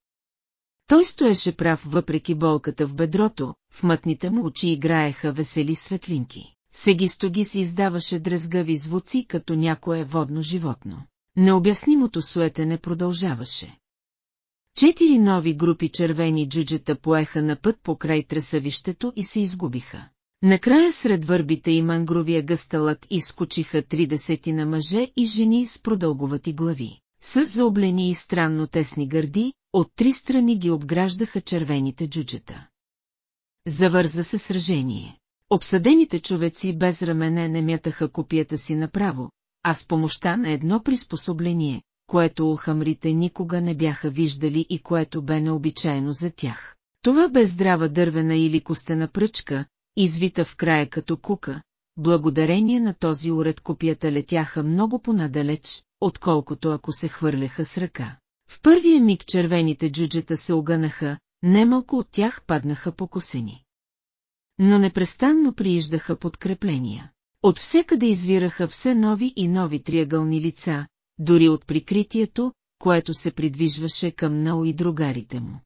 Той стоеше прав въпреки болката в бедрото, в мътните му очи играеха весели светлинки. Сегистоги си издаваше дрезгави звуци като някое водно животно. Необяснимото суетене продължаваше. Четири нови групи червени джуджета поеха на път по край тресавището и се изгубиха. Накрая сред върбите и мангровия гъстълък изкочиха три на мъже и жени с продълговати глави. С заоблени и странно тесни гърди, от три страни ги обграждаха червените джуджета. Завърза се сражение. Обсъдените човеци без рамене не мятаха копията си направо, а с помощта на едно приспособление, което ухамрите никога не бяха виждали и което бе необичайно за тях. Това бе здрава дървена или костена пръчка, извита в края като кука, благодарение на този уред копията летяха много понадалеч, отколкото ако се хвърляха с ръка. В първия миг червените джуджета се огънаха, немалко от тях паднаха покосени. Но непрестанно прииждаха подкрепления. От всекъде извираха все нови и нови триъгълни лица, дори от прикритието, което се придвижваше към Нау и другарите му.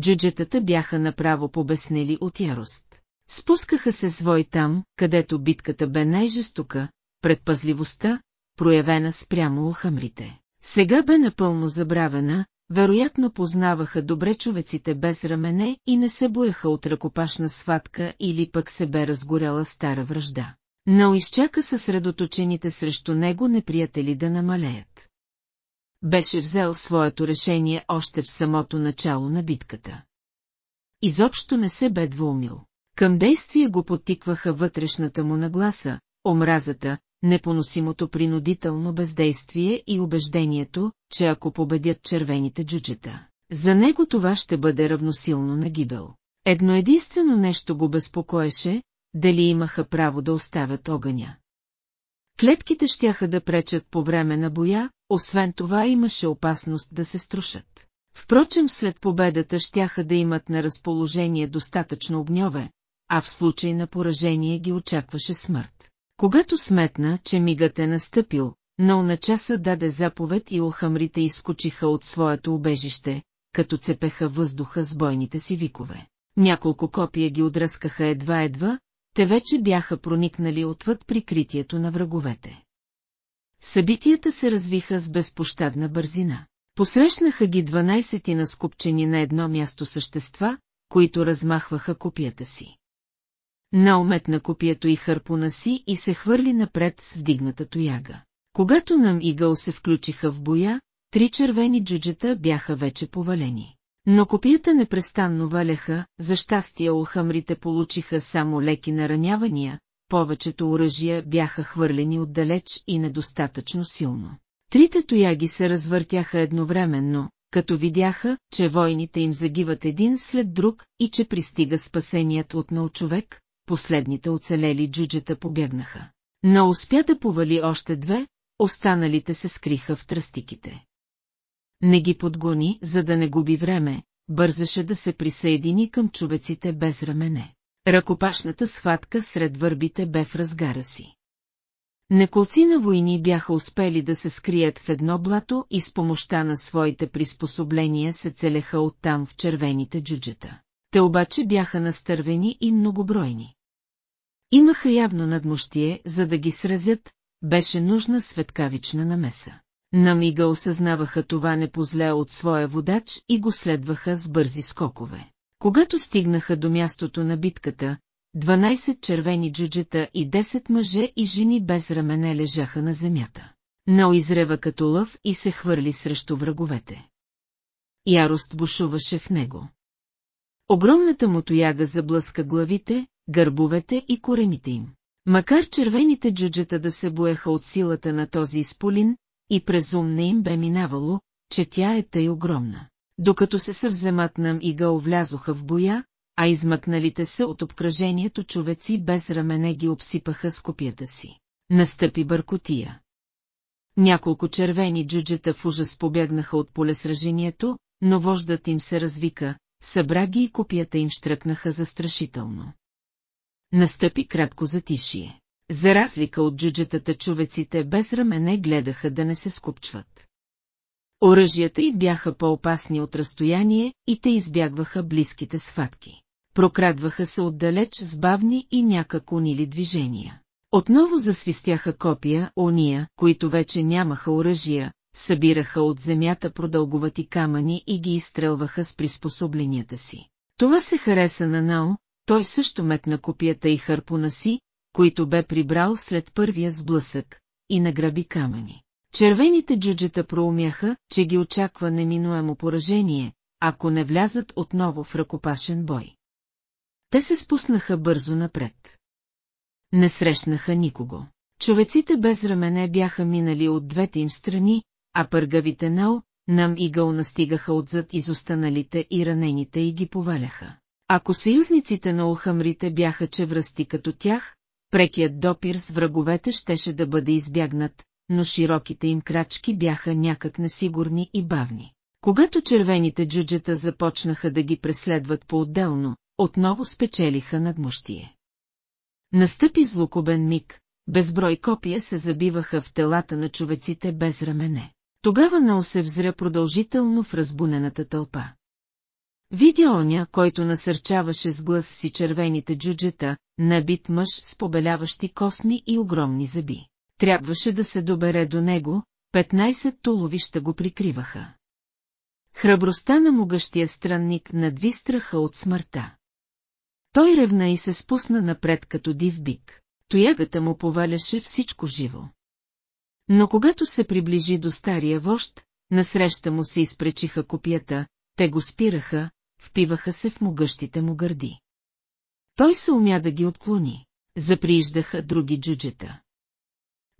Джуджетата бяха направо побеснели от ярост. Спускаха се свой там, където битката бе най-жестока, предпазливостта, проявена спрямо ухамрите. Сега бе напълно забравена, вероятно познаваха добре човеците без рамене и не се боеха от ръкопашна сватка или пък се бе разгоряла стара връжда. Но изчака съсредоточените срещу него неприятели да намалеят. Беше взел своето решение още в самото начало на битката. Изобщо не се бе двумил. Към действие го потикваха вътрешната му нагласа, омразата, непоносимото принудително бездействие и убеждението, че ако победят червените джуджета, за него това ще бъде равносилно на гибел. Едно единствено нещо го безпокоеше, дали имаха право да оставят огъня. Клетките щяха да пречат по време на боя, освен това имаше опасност да се струшат. Впрочем след победата щяха да имат на разположение достатъчно огньове, а в случай на поражение ги очакваше смърт. Когато сметна, че мигът е настъпил, но на часа даде заповед и охамрите изкочиха от своето убежище, като цепеха въздуха с бойните си викове. Няколко копия ги отръскаха едва-едва, те вече бяха проникнали отвъд прикритието на враговете. Събитията се развиха с безпощадна бързина. Посрещнаха ги 12 на скупчени на едно място същества, които размахваха копията си. Науметна копието и харпуна си и се хвърли напред с вдигната тояга. Когато нам игъл се включиха в боя, три червени джуджета бяха вече повалени. Но копията непрестанно валяха, за щастие улхамрите получиха само леки наранявания, повечето оръжия бяха хвърлени отдалеч и недостатъчно силно. Трите тояги се развъртяха едновременно, като видяха, че войните им загиват един след друг и че пристига спасеният от човек, последните оцелели джуджета побегнаха. Но успя да повали още две, останалите се скриха в тръстиките. Не ги подгони, за да не губи време, бързаше да се присъедини към човеците без рамене. Ръкопашната схватка сред върбите бе в разгара си. Неколци на войни бяха успели да се скрият в едно блато и с помощта на своите приспособления се целеха оттам в червените джуджета. Те обаче бяха настървени и многобройни. Имаха явно надмощие, за да ги сразят, беше нужна светкавична намеса. На мига осъзнаваха това непозле от своя водач и го следваха с бързи скокове. Когато стигнаха до мястото на битката, 12 червени джуджета и 10 мъже и жени без рамене лежаха на земята. Но изрева като лъв и се хвърли срещу враговете. Ярост бушуваше в него. Огромната му тояга заблъска главите, гърбовете и корените им. Макар червените джуджета да се боеха от силата на този изполин, и през ум не им бе минавало, че тя е тъй огромна. Докато се съвземат нам и гъл влязоха в боя, а измъкналите се от обкръжението човеци без рамене ги обсипаха с копията си. Настъпи бъркотия. Няколко червени джуджета в ужас побягнаха от полесражението, но вождът им се развика, събра ги и копията им штръкнаха застрашително. Настъпи кратко затишие. За разлика от джуджетата човеците без рамене гледаха да не се скупчват. Оръжията й бяха по-опасни от разстояние и те избягваха близките схватки. Прокрадваха се отдалеч с бавни и някак унили движения. Отново засвистяха копия, ония, които вече нямаха оръжия, събираха от земята продълговати камъни и ги изстрелваха с приспособленията си. Това се хареса на Нао, той също метна копията и харпуна си, които бе прибрал след първия сблъсък, и награби камъни. Червените джуджета проумяха, че ги очаква неминуемо поражение, ако не влязат отново в ръкопашен бой. Те се спуснаха бързо напред. Не срещнаха никого. Човеците без рамене бяха минали от двете им страни, а пъргавите Нао, нам и гъл настигаха отзад изостаналите и ранените и ги поваляха. Ако съюзниците на Охамрите бяха чевръсти като тях, прекият допир с враговете щеше да бъде избягнат, но широките им крачки бяха някак несигурни и бавни. Когато червените джуджета започнаха да ги преследват по-отделно, отново спечелиха надмощие. Настъпи злокобен миг, безброй копия се забиваха в телата на човеците без рамене. Тогава Нао се взря продължително в разбунената тълпа. Видя оня, който насърчаваше с глас си червените джуджета, набит мъж с побеляващи косми и огромни зъби. Трябваше да се добере до него, 15 туловища го прикриваха. Храбростта на могъщия странник надви страха от смъртта. Той ревна и се спусна напред като див бик. Тоягата му поваляше всичко живо. Но когато се приближи до стария вожд, насреща му се изпречиха копията, те го спираха, впиваха се в могъщите му гърди. Той се умя да ги отклони. Заприиждаха други джуджета.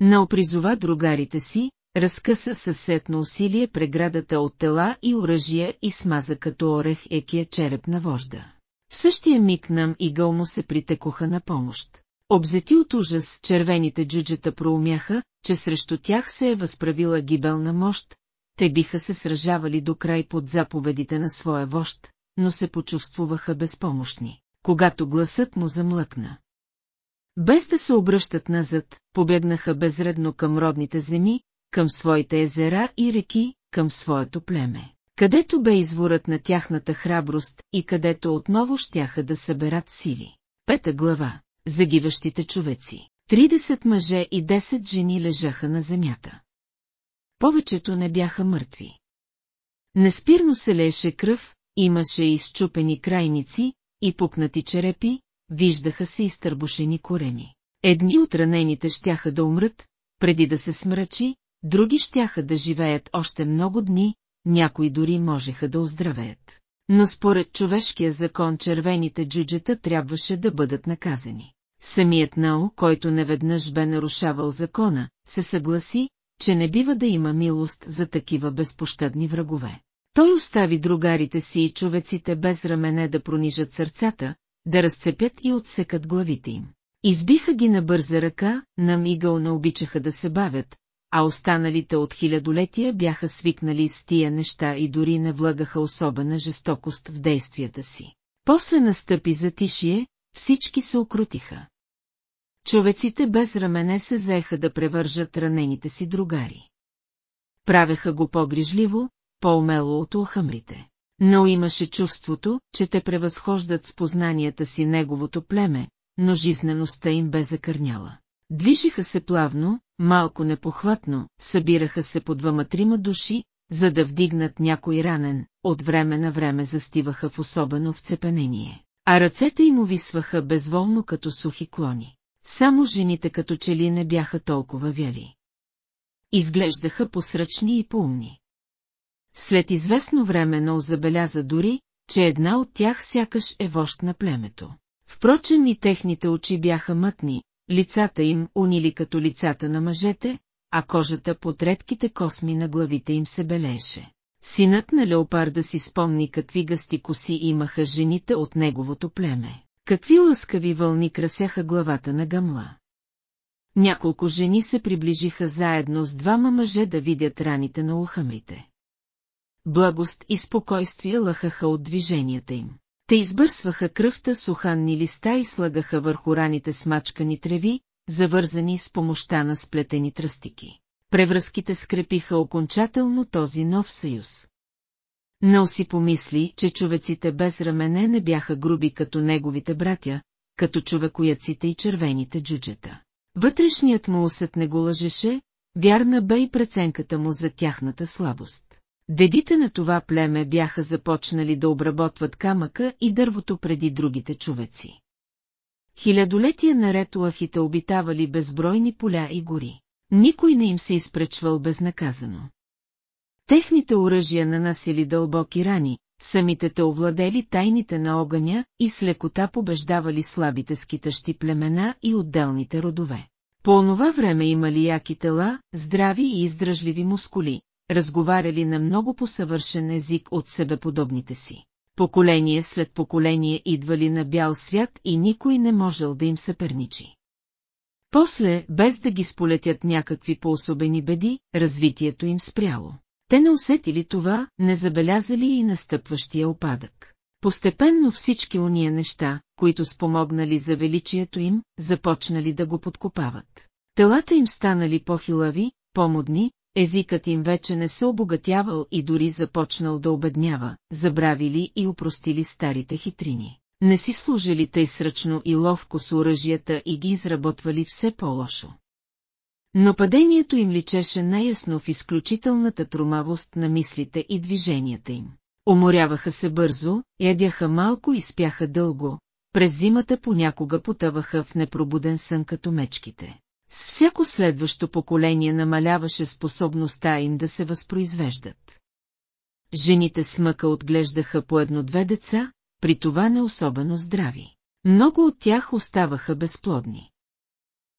Наопризова другарите си, разкъса със сетно усилие преградата от тела и оръжия и смаза като орех екия череп на вожда. В същия миг нам и гъл му се притекоха на помощ. Обзети от ужас, червените джуджета проумяха, че срещу тях се е възправила гибелна мощ, те биха се сражавали до край под заповедите на своя вожд, но се почувствуваха безпомощни, когато гласът му замлъкна. Без да се обръщат назад, побегнаха безредно към родните земи, към своите езера и реки, към своето племе, където бе изворът на тяхната храброст и където отново щяха да съберат сили. Пета глава. Загиващите човеци. 30 мъже и 10 жени лежаха на земята. Повечето не бяха мъртви. Неспирно се лееше кръв, имаше и изчупени крайници, и пукнати черепи, виждаха се изтърбушени кореми. Едни от ранените щяха да умрат, преди да се смрачи, други щяха да живеят още много дни, някои дори можеха да оздравеят. Но според човешкия закон червените джуджета трябваше да бъдат наказани. Самият Нао, който неведнъж бе нарушавал закона, се съгласи, че не бива да има милост за такива безпощадни врагове. Той остави другарите си и човеците без рамене да пронижат сърцата, да разцепят и отсекат главите им. Избиха ги на бърза ръка, на мигъл не обичаха да се бавят, а останалите от хилядолетия бяха свикнали с тия неща и дори не влагаха особена жестокост в действията си. После настъпи затишие, всички се окрутиха. Човеците без рамене се заеха да превържат ранените си другари. Правеха го по-грижливо, по-умело от улхамрите. Но имаше чувството, че те превъзхождат с познанията си неговото племе, но жизнеността им бе закърняла. Движиха се плавно, малко непохватно, събираха се по двама-трима души, за да вдигнат някой ранен, от време на време застиваха в особено вцепенение, а ръцете им увисваха безволно като сухи клони. Само жените като че ли не бяха толкова вяли. Изглеждаха посръчни и поумни. След известно време но забеляза дори, че една от тях сякаш е вожд на племето. Впрочем и техните очи бяха мътни, лицата им унили като лицата на мъжете, а кожата под редките косми на главите им се белеше. Синът на леопарда си спомни какви гъсти коси имаха жените от неговото племе, какви лъскави вълни красяха главата на гъмла. Няколко жени се приближиха заедно с двама мъже да видят раните на ухамрите. Благост и спокойствие лъхаха от движенията им. Те избърсваха кръвта с уханни листа и слагаха върху раните смачкани треви, завързани с помощта на сплетени тръстики. Превръзките скрепиха окончателно този нов съюз. Но си помисли, че човеците без рамене не бяха груби като неговите братя, като човекояците и червените джуджета. Вътрешният му усет не го лъжеше, вярна бе и преценката му за тяхната слабост. Дедите на това племе бяха започнали да обработват камъка и дървото преди другите човеци. Хилядолетия наред лахите обитавали безбройни поля и гори. Никой не им се изпречвал безнаказано. Техните оръжия нанасили дълбоки рани, самите те овладели тайните на огъня и с лекота побеждавали слабите скитащи племена и отделните родове. По онова време имали яки тела, здрави и издръжливи мускули, разговаряли на много посъвършен език от себеподобните си. Поколение след поколение идвали на бял свят и никой не можел да им съперничи. После, без да ги сполетят някакви поособени беди, развитието им спряло. Те не усетили това, не забелязали и настъпващия опадък. Постепенно всички уния неща, които спомогнали за величието им, започнали да го подкопават. Телата им станали по-хилави, по-модни, езикът им вече не се обогатявал и дори започнал да обеднява, забравили и упростили старите хитрини. Не си служили тъй сръчно и ловко с оръжията и ги изработвали все по-лошо. Но падението им личеше най-ясно в изключителната трумавост на мислите и движенията им. Уморяваха се бързо, ядяха малко и спяха дълго, през зимата понякога потъваха в непробуден сън като мечките. С всяко следващо поколение намаляваше способността им да се възпроизвеждат. Жените с мъка отглеждаха по едно-две деца, при това не особено здрави. Много от тях оставаха безплодни.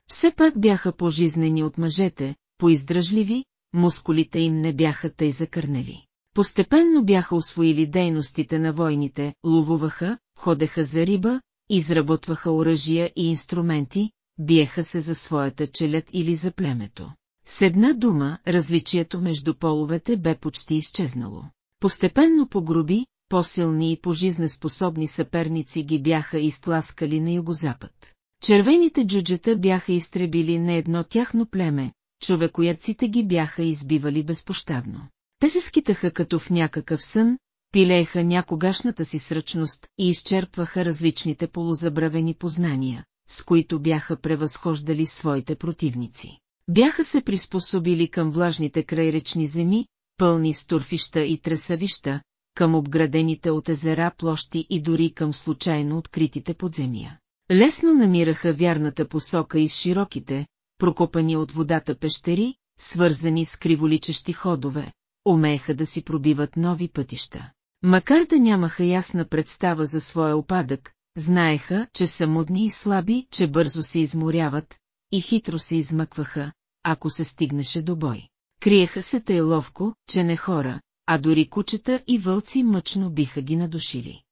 Все пак бяха пожизнени от мъжете, поиздръжливи, мускулите им не бяха тъй закърнели. Постепенно бяха освоили дейностите на войните, ловуваха, ходеха за риба, изработваха оръжия и инструменти, биеха се за своята челят или за племето. С една дума, различието между половете бе почти изчезнало. Постепенно по-груби, по-силни и пожизнеспособни съперници ги бяха изтласкали на югозапад. Червените джуджета бяха изтребили не едно тяхно племе, човекояците ги бяха избивали безпощадно. Те се скитаха като в някакъв сън, пилееха някогашната си сръчност и изчерпваха различните полузабравени познания, с които бяха превъзхождали своите противници. Бяха се приспособили към влажните крайречни земи, пълни с турфища и тресавища, към обградените от езера площи и дори към случайно откритите подземия. Лесно намираха вярната посока из широките, прокопани от водата пещери, свързани с криволичещи ходове, умееха да си пробиват нови пътища. Макар да нямаха ясна представа за своя опадък, знаеха, че са мудни и слаби, че бързо се изморяват, и хитро се измъкваха, ако се стигнеше до бой. Криеха се тъй ловко, че не хора, а дори кучета и вълци мъчно биха ги надушили.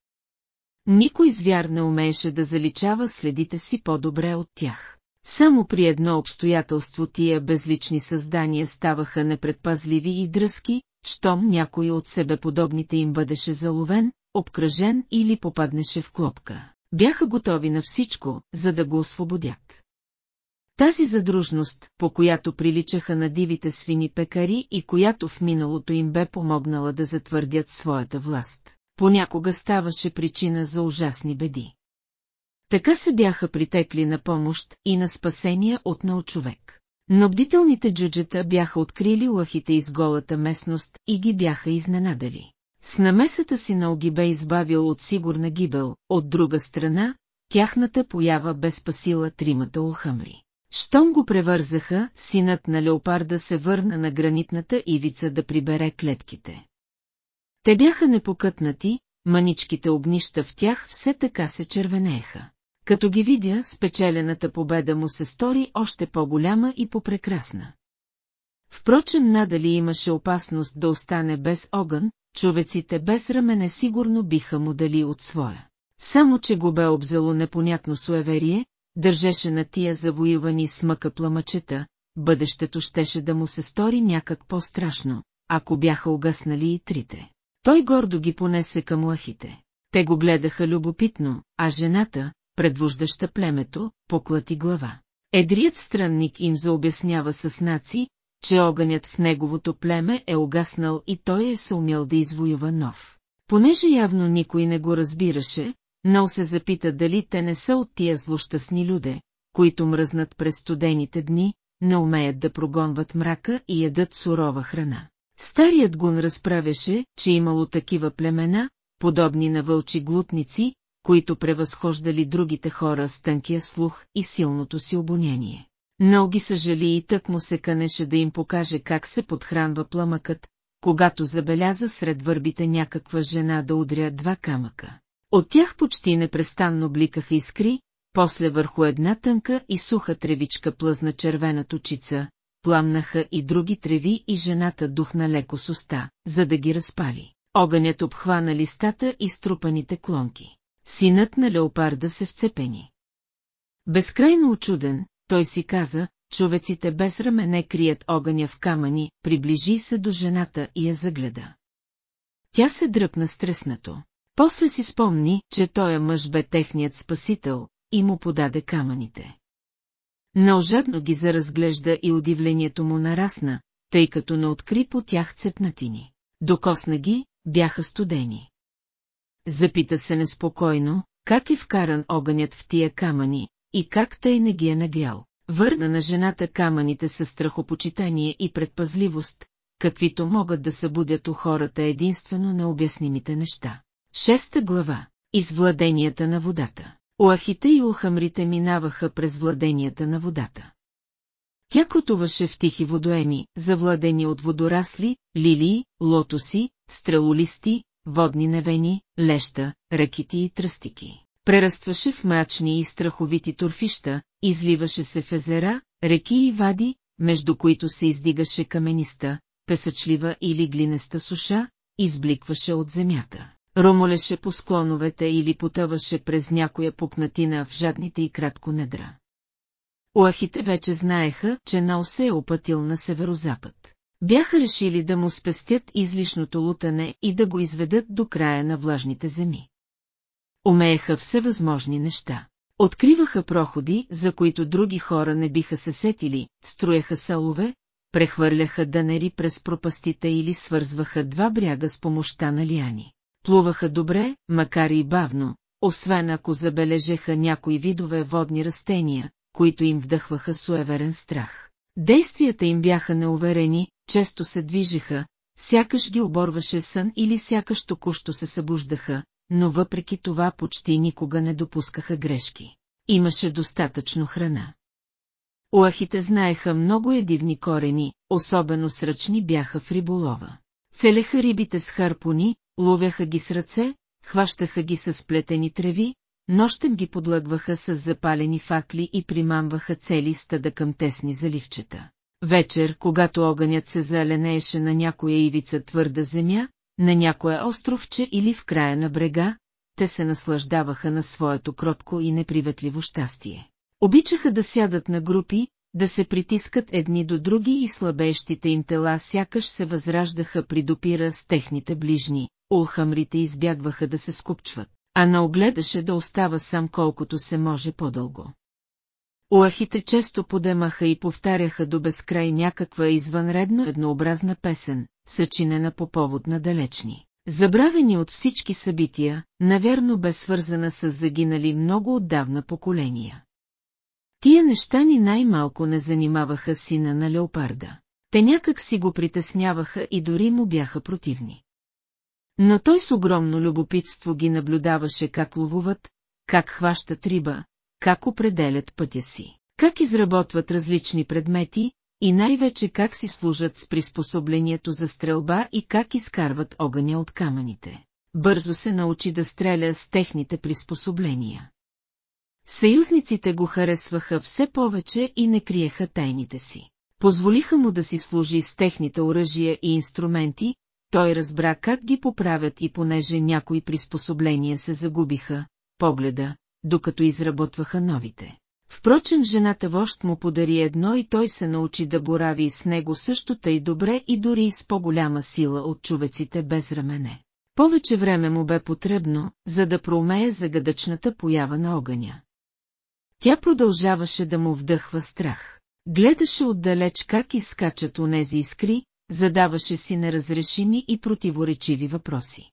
Никой звяр не умееше да заличава следите си по-добре от тях. Само при едно обстоятелство тия безлични създания ставаха непредпазливи и дръзки, щом някой от себеподобните им бъдеше заловен, обкръжен или попаднеше в клопка. Бяха готови на всичко, за да го освободят. Тази задружност, по която приличаха на дивите свини пекари и която в миналото им бе помогнала да затвърдят своята власт, понякога ставаше причина за ужасни беди. Така се бяха притекли на помощ и на спасение от нал човек. Но бдителните джуджета бяха открили лъхите из голата местност и ги бяха изненадали. С намесата си на бе избавил от сигурна гибел, от друга страна, тяхната поява бе спасила тримата улхамри. Щом го превързаха, синът на леопарда се върна на гранитната ивица да прибере клетките. Те бяха непокътнати, маничките огнища в тях все така се червенееха. Като ги видя, спечелената победа му се стори още по-голяма и по-прекрасна. Впрочем, надали имаше опасност да остане без огън, човеците без рамене сигурно биха му дали от своя. Само, че го бе обзело непонятно суеверие, държеше на тия завоювани с мъка пламъчета, бъдещето щеше да му се стори някак по-страшно, ако бяха угаснали и трите. Той гордо ги понесе към лахите. Те го гледаха любопитно, а жената, предвождаща племето, поклати глава. Едрият странник им заобяснява с наци, че огънят в неговото племе е угаснал и той е съумял да извоюва нов. Понеже явно никой не го разбираше, Нал се запита дали те не са от тия злощастни люде, които мръзнат през студените дни, не умеят да прогонват мрака и ядат сурова храна. Старият гун разправяше, че имало такива племена, подобни на вълчи глутници, които превъзхождали другите хора с тънкия слух и силното си обоняние. Нал ги съжали и тък му се канеше да им покаже как се подхранва пламъкът, когато забеляза сред върбите някаква жена да удря два камъка. От тях почти непрестанно бликаха искри, после върху една тънка и суха тревичка плъзна червена точица, пламнаха и други треви и жената духна леко с уста, за да ги разпали. Огънят обхвана листата и струпаните клонки. Синът на леопарда се вцепени. Безкрайно очуден, той си каза, човеците без рамене крият огъня в камъни, приближи се до жената и я загледа. Тя се дръпна стреснато. После си спомни, че той мъж бе техният спасител и му подаде камъните. Наожадно ги заразглежда и удивлението му нарасна, тъй като не откри по тях цепнатини. Докосна ги, бяха студени. Запита се неспокойно, как е вкаран огънят в тия камъни и как тъй не ги е нагрял. Върна на жената камъните със страхопочитание и предпазливост, каквито могат да събудят у хората единствено необяснимите неща. Шеста глава. Извладенията на водата. Уахите и ухамрите минаваха през владенията на водата. Тя котуваше в тихи водоеми, завладени от водорасли, лилии, лотоси, стрелолисти, водни невени, леща, ракити и тръстики. Преръстваше в мрачни и страховити турфища, изливаше се в езера, реки и вади, между които се издигаше камениста, песъчлива или глинеста суша, избликваше от земята ромолеше по склоновете или потъваше през някоя пукнатина в жадните и кратко недра. Уахите вече знаеха, че Нал се е опътил на северозапад. Бяха решили да му спестят излишното лутане и да го изведат до края на влажните земи. Умееха всевъзможни неща. Откриваха проходи, за които други хора не биха се сетили, строеха салове, прехвърляха дънери през пропастите или свързваха два бряга с помощта на лияни плуваха добре, макар и бавно, освен ако забележеха някои видове водни растения, които им вдъхваха суеверен страх. Действията им бяха неуверени, често се движеха, сякаш ги оборваше сън или сякаш току-що се събуждаха, но въпреки това почти никога не допускаха грешки. имаше достатъчно храна. Уахите знаеха много едивни корени, особено сръчни бяха в риболова. Целеха рибите с харпуни, ловяха ги с ръце, хващаха ги с плетени треви, нощем ги подлъгваха с запалени факли и примамваха цели стада към тесни заливчета. Вечер, когато огънят се заленееше на някоя ивица твърда земя, на някое островче или в края на брега, те се наслаждаваха на своето кротко и неприветливо щастие. Обичаха да сядат на групи, да се притискат едни до други и слабеещите им тела сякаш се възраждаха при допира с техните ближни, улхамрите избягваха да се скупчват, а на огледаше да остава сам колкото се може по-дълго. Уахите често подемаха и повтаряха до безкрай някаква извънредно еднообразна песен, съчинена по повод на далечни. Забравени от всички събития, навярно бе свързана с загинали много отдавна поколения. Тия неща ни най-малко не занимаваха сина на леопарда. Те някак си го притесняваха и дори му бяха противни. Но той с огромно любопитство ги наблюдаваше как ловуват, как хващат риба, как определят пътя си, как изработват различни предмети и най-вече как си служат с приспособлението за стрелба и как изкарват огъня от камъните. Бързо се научи да стреля с техните приспособления. Съюзниците го харесваха все повече и не криеха тайните си. Позволиха му да си служи с техните оръжия и инструменти, той разбра как ги поправят и понеже някои приспособления се загубиха, погледа, докато изработваха новите. Впрочем жената вожд му подари едно и той се научи да борави с него също тъй добре и дори с по-голяма сила от човеците без рамене. Повече време му бе потребно, за да проумее загадъчната поява на огъня. Тя продължаваше да му вдъхва страх. Гледаше отдалеч как изкачат онези искри, задаваше си неразрешими и противоречиви въпроси.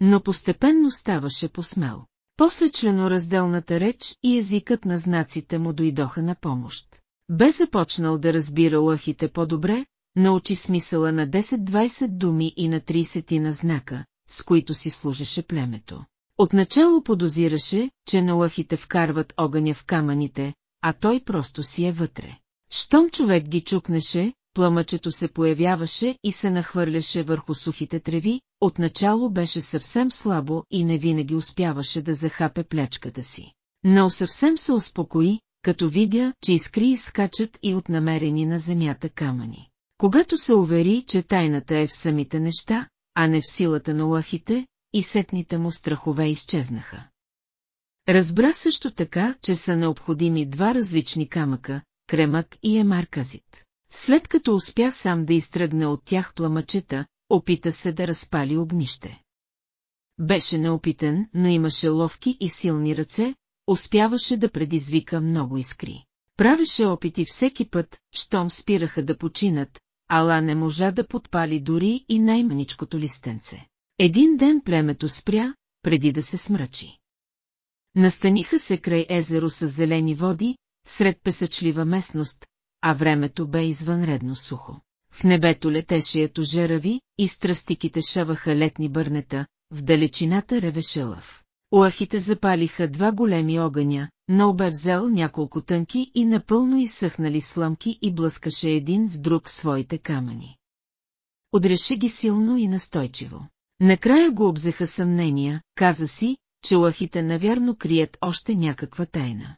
Но постепенно ставаше посмел. После членоразделната реч и езикът на знаците му дойдоха на помощ. Бе започнал да разбира лъхите по-добре, научи смисъла на 10-20 думи и на 30 на знака, с които си служеше племето. Отначало подозираше, че на лъхите вкарват огъня в камъните, а той просто си е вътре. Щом човек ги чукнеше, пламъчето се появяваше и се нахвърляше върху сухите треви, отначало беше съвсем слабо и не винаги успяваше да захапе плячката си. Но съвсем се успокои, като видя, че искри изскачат и от намерени на земята камъни. Когато се увери, че тайната е в самите неща, а не в силата на лахите, и сетните му страхове изчезнаха. Разбра също така, че са необходими два различни камъка, кремък и емарказит. След като успя сам да изтръгне от тях пламъчета, опита се да разпали огнище. Беше неопитен, но имаше ловки и силни ръце, успяваше да предизвика много искри. Правеше опити всеки път, щом спираха да починат, ала не можа да подпали дори и най-маничкото листенце. Един ден племето спря, преди да се смрачи. Настаниха се край езеро с зелени води, сред песъчлива местност, а времето бе извънредно сухо. В небето летеше ето жерави и страстиките шаваха летни бърнета, в далечината ревеше лъв. Уахите запалиха два големи огъня, но бе взел няколко тънки и напълно изсъхнали сламки и блъскаше един в друг своите камъни. Отреше ги силно и настойчиво. Накрая го обзеха съмнения, каза си, че лахите навярно крият още някаква тайна.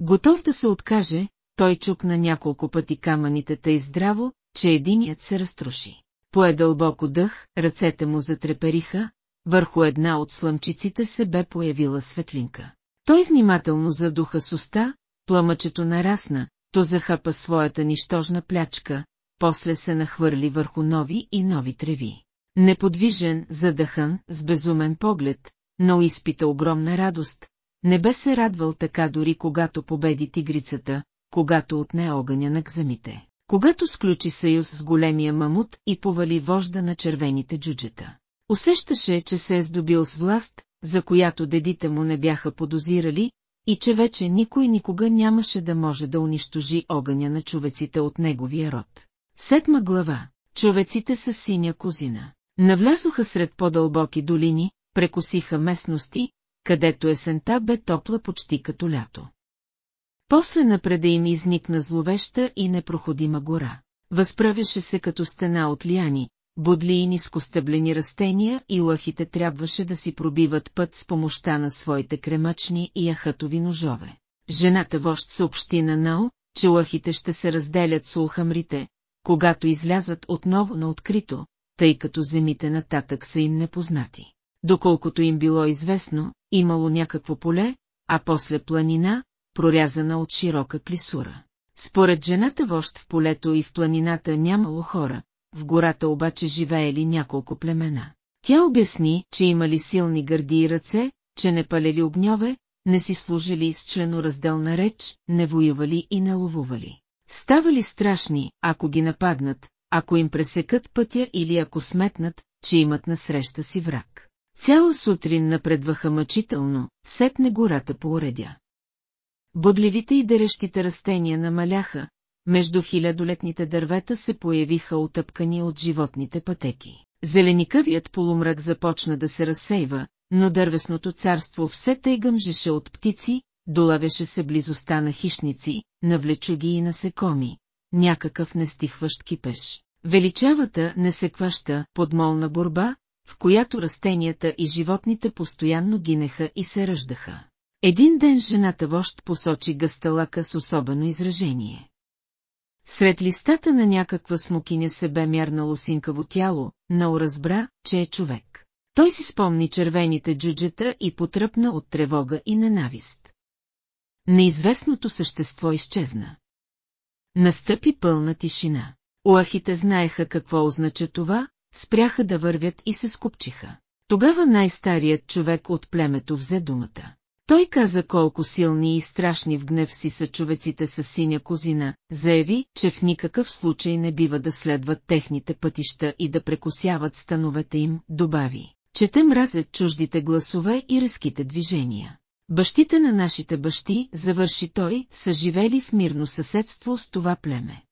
Готов да се откаже, той чукна няколко пъти камъните тъй здраво, че единият се разтроши. Пое дълбоко дъх, ръцете му затрепериха, върху една от слъмчиците се бе появила светлинка. Той внимателно задуха с уста, пламъчето нарасна, то захапа своята нищожна плячка, после се нахвърли върху нови и нови треви. Неподвижен, задъхан, с безумен поглед, но изпита огромна радост, не бе се радвал така дори когато победи тигрицата, когато отне огъня на гзамите, когато сключи съюз с големия мамут и повали вожда на червените джуджета. Усещаше, че се е здобил с власт, за която дедите му не бяха подозирали, и че вече никой никога нямаше да може да унищожи огъня на човеците от неговия род. Седма глава. Човеците с синя козина. Навлязоха сред по-дълбоки долини, прекосиха местности, където есента бе топла почти като лято. После напреда им изникна зловеща и непроходима гора. Възправяше се като стена от лияни, бодли и нискостъблени растения и лъхите трябваше да си пробиват път с помощта на своите кремъчни и яхатови ножове. Жената вожд съобщи на Нао, че лъхите ще се разделят с улхамрите, когато излязат отново на открито, тъй като земите нататък са им непознати. Доколкото им било известно, имало някакво поле, а после планина, прорязана от широка клисура. Според жената вожд в полето и в планината нямало хора, в гората обаче живеели няколко племена. Тя обясни, че имали силни гърди и ръце, че не палели огньове, не си служили с членоразделна реч, не воювали и не ловували. Ставали страшни, ако ги нападнат, ако им пресекат пътя или ако сметнат, че имат насреща си враг. Цяла сутрин напредваха мъчително, сетне гората по уредя. Бодливите и дерещите растения намаляха, между хилядолетните дървета се появиха отъпкани от животните пътеки. Зеленикавият полумрак започна да се разсейва, но дървесното царство все тъй гъмжеше от птици, долавяше се близостта на хищници, на влечуги и насекоми, някакъв нестихващ кипеш. Величавата, несекваща, подмолна борба, в която растенията и животните постоянно гинеха и се ръждаха. Един ден жената вожд посочи гъсталака с особено изражение. Сред листата на някаква смокиня се бе мярнало синкаво тяло, но разбра, че е човек. Той си спомни червените джуджета и потръпна от тревога и ненавист. Неизвестното същество изчезна. Настъпи пълна тишина. Уахите знаеха какво означа това, спряха да вървят и се скупчиха. Тогава най-старият човек от племето взе думата. Той каза колко силни и страшни в гнев си са човеците с синя козина, заяви, че в никакъв случай не бива да следват техните пътища и да прекусяват становете им, добави, че те мразят чуждите гласове и резките движения. Бащите на нашите бащи, завърши той, са живели в мирно съседство с това племе.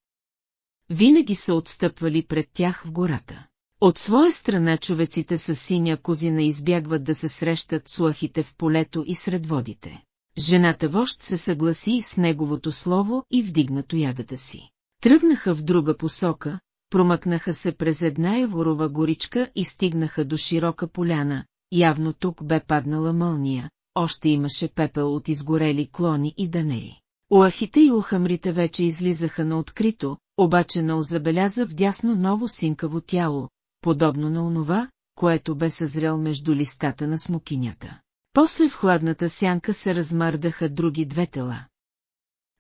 Винаги са отстъпвали пред тях в гората. От своя страна човеците с синя козина избягват да се срещат с лъхите в полето и сред водите. Жената вожд се съгласи с неговото слово и вдигна тоягата си. Тръгнаха в друга посока, промъкнаха се през една еворова горичка и стигнаха до широка поляна, явно тук бе паднала мълния, още имаше пепел от изгорели клони и данери. Уахите и ухамрите вече излизаха на открито, обаче Нол забеляза вдясно ново синкаво тяло, подобно на онова, което бе съзрел между листата на смокинята. После в хладната сянка се размърдаха други две тела.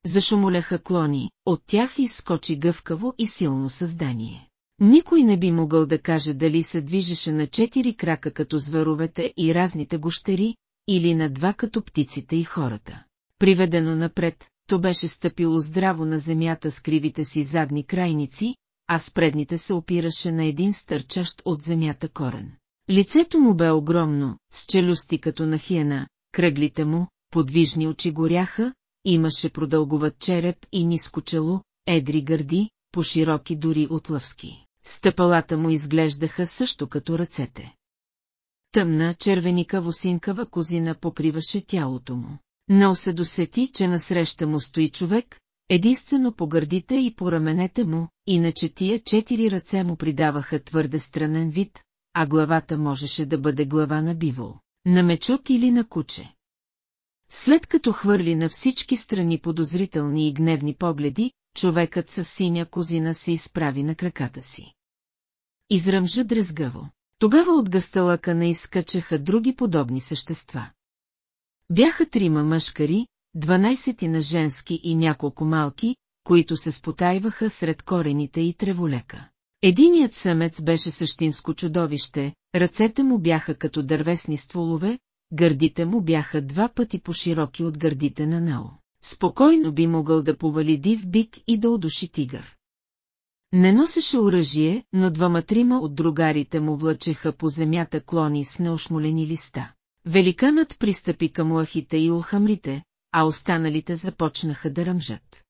Зашумоляха клони, от тях изскочи гъвкаво и силно създание. Никой не би могъл да каже дали се движеше на четири крака като зверовете и разните гощери, или на два като птиците и хората. Приведено напред, то беше стъпило здраво на земята с кривите си задни крайници, а с предните се опираше на един стърчащ от земята корен. Лицето му бе огромно, с челюсти като на хиена, кръглите му, подвижни очи горяха, имаше продълговат череп и ниско чело, едри гърди, по-широки дори от лъвски. Стъпалата му изглеждаха също като ръцете. Тъмна, червеникаво синкава козина покриваше тялото му. Но се досети, че насреща му стои човек, единствено по гърдите и по раменете му, иначе тия четири ръце му придаваха твърде странен вид, а главата можеше да бъде глава на бивол, на мечок или на куче. След като хвърли на всички страни подозрителни и гневни погледи, човекът с синя козина се изправи на краката си. Изръмжа дрезгаво. Тогава от гъсталъка не изкачаха други подобни същества. Бяха трима мъжкари, дванайсети на женски и няколко малки, които се спотайваха сред корените и треволека. Единият самец беше същинско чудовище, ръцете му бяха като дървесни стволове, гърдите му бяха два пъти по-широки от гърдите на Нао. Спокойно би могъл да повали див бик и да удуши тигър. Не носеше оръжие, но двама-трима от другарите му влъчеха по земята клони с неошмолени листа. Великанът пристъпи към лахите и улхамрите, а останалите започнаха да ръмжат.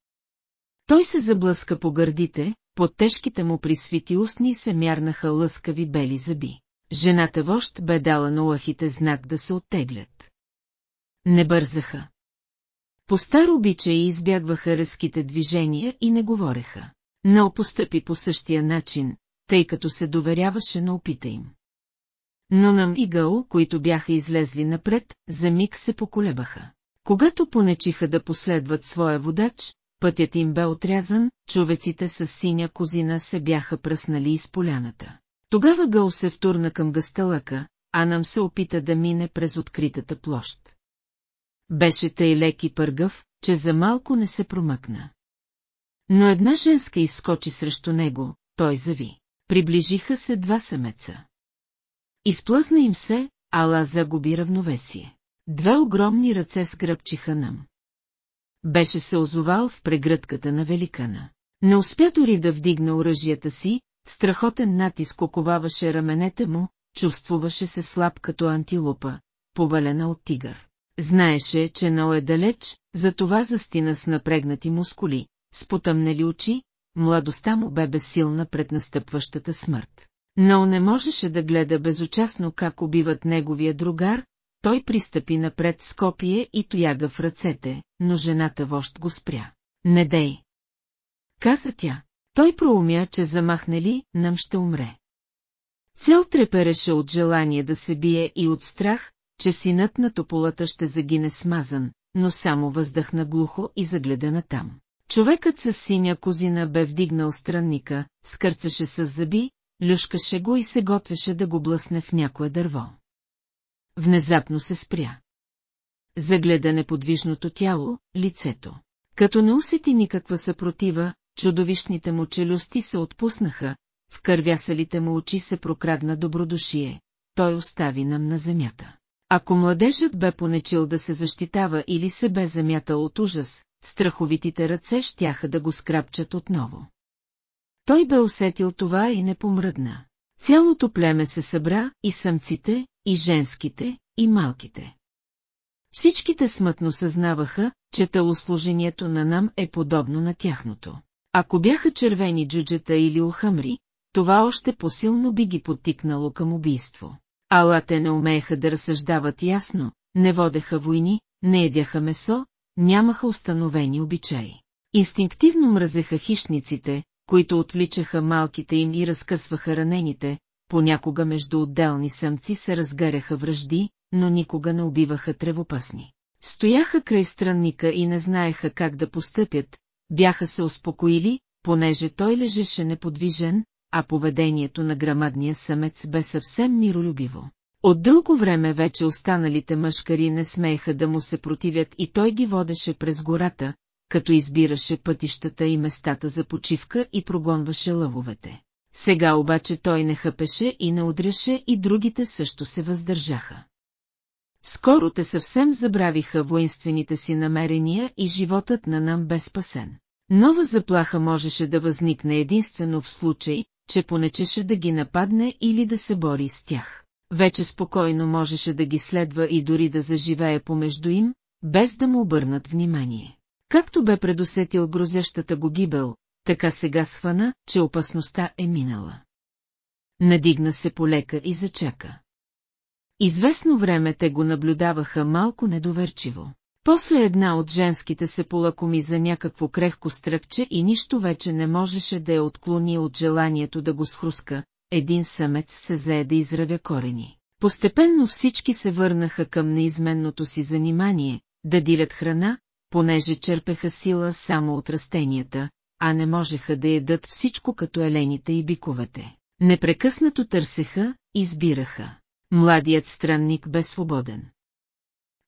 Той се заблъска по гърдите, под тежките му присвити устни се мярнаха лъскави бели зъби. Жената вожд бе дала на лахите знак да се оттеглят. Не бързаха. По стар обичай избягваха резките движения и не говореха. Но постъпи по същия начин, тъй като се доверяваше на опита им. Но нам и Гъл, които бяха излезли напред, за миг се поколебаха. Когато понечиха да последват своя водач, пътят им бе отрязан, човеците с синя козина се бяха пръснали из поляната. Тогава Гъл се втурна към гастълъка, а нам се опита да мине през откритата площ. Беше тъй лек и пъргъв, че за малко не се промъкна. Но една женска изскочи срещу него, той зави. Приближиха се два самеца. Изплъзна им се, ала загуби равновесие. Две огромни ръце скръпчиха нам. Беше се озовал в прегръдката на великана. Не успя дори да вдигне оръжията си, страхотен натиск оковаваше раменете му, чувствуваше се слаб като антилопа, повалена от тигър. Знаеше, че Нал е далеч, затова застина с напрегнати мускули, с потъмнели очи, младостта му бе безсилна пред настъпващата смърт. Но не можеше да гледа безучастно как убиват неговия другар, той пристъпи напред с копие и тояга в ръцете, но жената вожд го спря. Не дей! Каза тя. Той проумя, че замахне ли, нам ще умре. Цел трепереше от желание да се бие и от страх, че синът на тополата ще загине смазан, но само въздъхна глухо и загледа натам. Човекът с синя козина бе вдигнал странника, скърцаше с зъби, люшкаше го и се готвеше да го блъсне в някое дърво. Внезапно се спря. Загледа неподвижното тяло, лицето. Като не усети никаква съпротива, чудовищните му челюсти се отпуснаха, в кървясалите му очи се прокрадна добродушие, той остави нам на земята. Ако младежът бе понечил да се защитава или се бе замятал от ужас, страховитите ръце щяха да го скрапчат отново. Той бе усетил това и не помръдна. Цялото племе се събра, и самците, и женските, и малките. Всичките смътно съзнаваха, че телослужението на нам е подобно на тяхното. Ако бяха червени джуджета или ухамри, това още посилно би ги потикнало към убийство. Ала те не умееха да разсъждават ясно, не водеха войни, не едяха месо, нямаха установени обичаи. Инстинктивно мразеха хищниците, които отвличаха малките им и разкъсваха ранените, понякога между отделни самци се разгаряха връжди, но никога не убиваха тревопасни. Стояха край странника и не знаеха как да постъпят, бяха се успокоили, понеже той лежеше неподвижен, а поведението на грамадния самец бе съвсем миролюбиво. От дълго време вече останалите мъжкари не смееха да му се противят и той ги водеше през гората, като избираше пътищата и местата за почивка и прогонваше лъвовете. Сега обаче той не хъпеше и не удряше и другите също се въздържаха. Скоро те съвсем забравиха воинствените си намерения и животът на нам бе спасен. Нова заплаха можеше да възникне единствено в случай, че понечеше да ги нападне или да се бори с тях. Вече спокойно можеше да ги следва и дори да заживее помежду им, без да му обърнат внимание. Както бе предусетил грозящата го гибел, така сега схвана, че опасността е минала. Надигна се полека и зачака. Известно време те го наблюдаваха малко недоверчиво. После една от женските се полакоми за някакво крехко стръкче и нищо вече не можеше да я отклони от желанието да го схруска, един самец се зае да изравя корени. Постепенно всички се върнаха към неизменното си занимание, да дилят храна, понеже черпеха сила само от растенията, а не можеха да ядат всичко като елените и биковете. Непрекъснато търсеха, избираха. Младият странник бе свободен.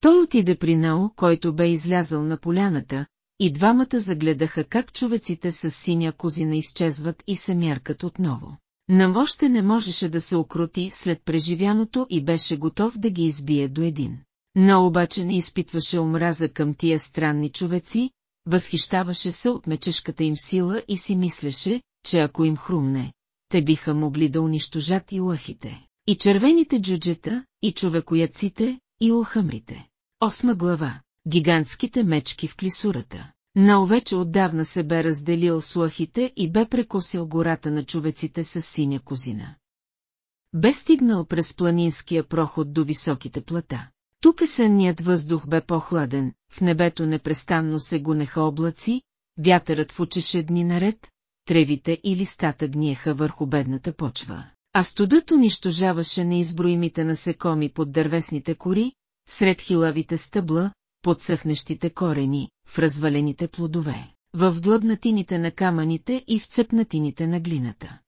Той отиде при Нао, който бе излязъл на поляната, и двамата загледаха как човеците с синя козина изчезват и се мяркат отново. Нам още не можеше да се окрути след преживяното и беше готов да ги избие до един. Но обаче не изпитваше омраза към тия странни човеци, възхищаваше се от мечешката им сила и си мислеше, че ако им хрумне, те биха могли да унищожат и лъхите, и червените джуджета, и човекояците, и лохамрите. Осма глава. Гигантските мечки в клисурата. Нао вече отдавна се бе разделил с лъхите и бе прекосил гората на човеците с синя козина. Бе стигнал през планинския проход до високите плата. Тук сънният въздух бе по-хладен, в небето непрестанно се гонеха облаци, вятърът фучеше дни наред, тревите и листата гниеха върху бедната почва. А студът унищожаваше неизброимите насекоми под дървесните кори, сред хилавите стъбла, под съхнещите корени, в развалените плодове, в длъбнатините на камъните и в цепнатините на глината.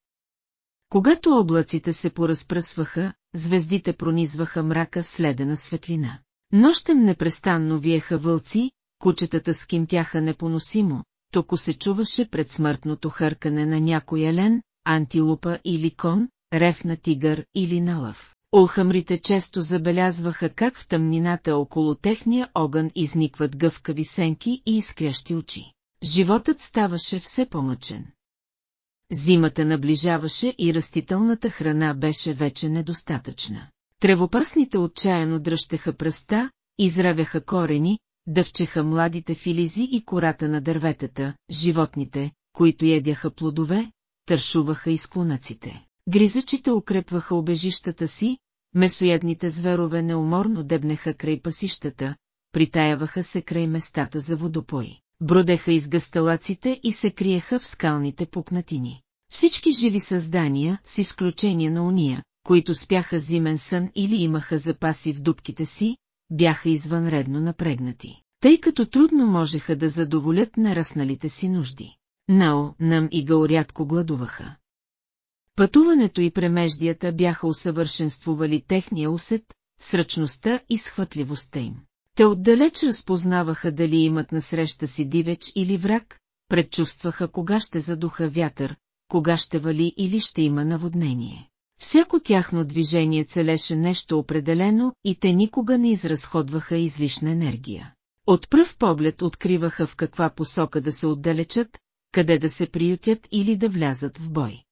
Когато облаците се поразпръсваха, звездите пронизваха мрака следена светлина. Нощем непрестанно виеха вълци, кучетата скимтяха непоносимо, токо се чуваше пред смъртното хъркане на някой елен, антилупа или кон, рев на тигър или налъв. Олхамрите често забелязваха как в тъмнината около техния огън изникват гъвкави сенки и изкрящи очи. Животът ставаше все по-мъчен. Зимата наближаваше и растителната храна беше вече недостатъчна. Тревопасните отчаяно дръщеха пръста, изравяха корени, дъвчеха младите филизи и кората на дърветата, животните, които ядяха плодове, тършуваха и склонаците. Гризачите укрепваха обежищата си, месоядните зверове неуморно дебнеха край пасищата, притаяваха се край местата за водопой, бродеха из гасталаците и се криеха в скалните пукнатини. Всички живи създания, с изключение на уния, които спяха зимен сън или имаха запаси в дубките си, бяха извънредно напрегнати, тъй като трудно можеха да задоволят нарасналите си нужди. Нао, Нам и Гао рядко гладуваха. Пътуването и премеждията бяха усъвършенствували техния усет, сръчността и схватливостта им. Те отдалеч разпознаваха дали имат насреща си дивеч или враг, предчувстваха кога ще задуха вятър, кога ще вали или ще има наводнение. Всяко тяхно движение целеше нещо определено и те никога не изразходваха излишна енергия. От пръв поглед откриваха в каква посока да се отдалечат, къде да се приютят или да влязат в бой.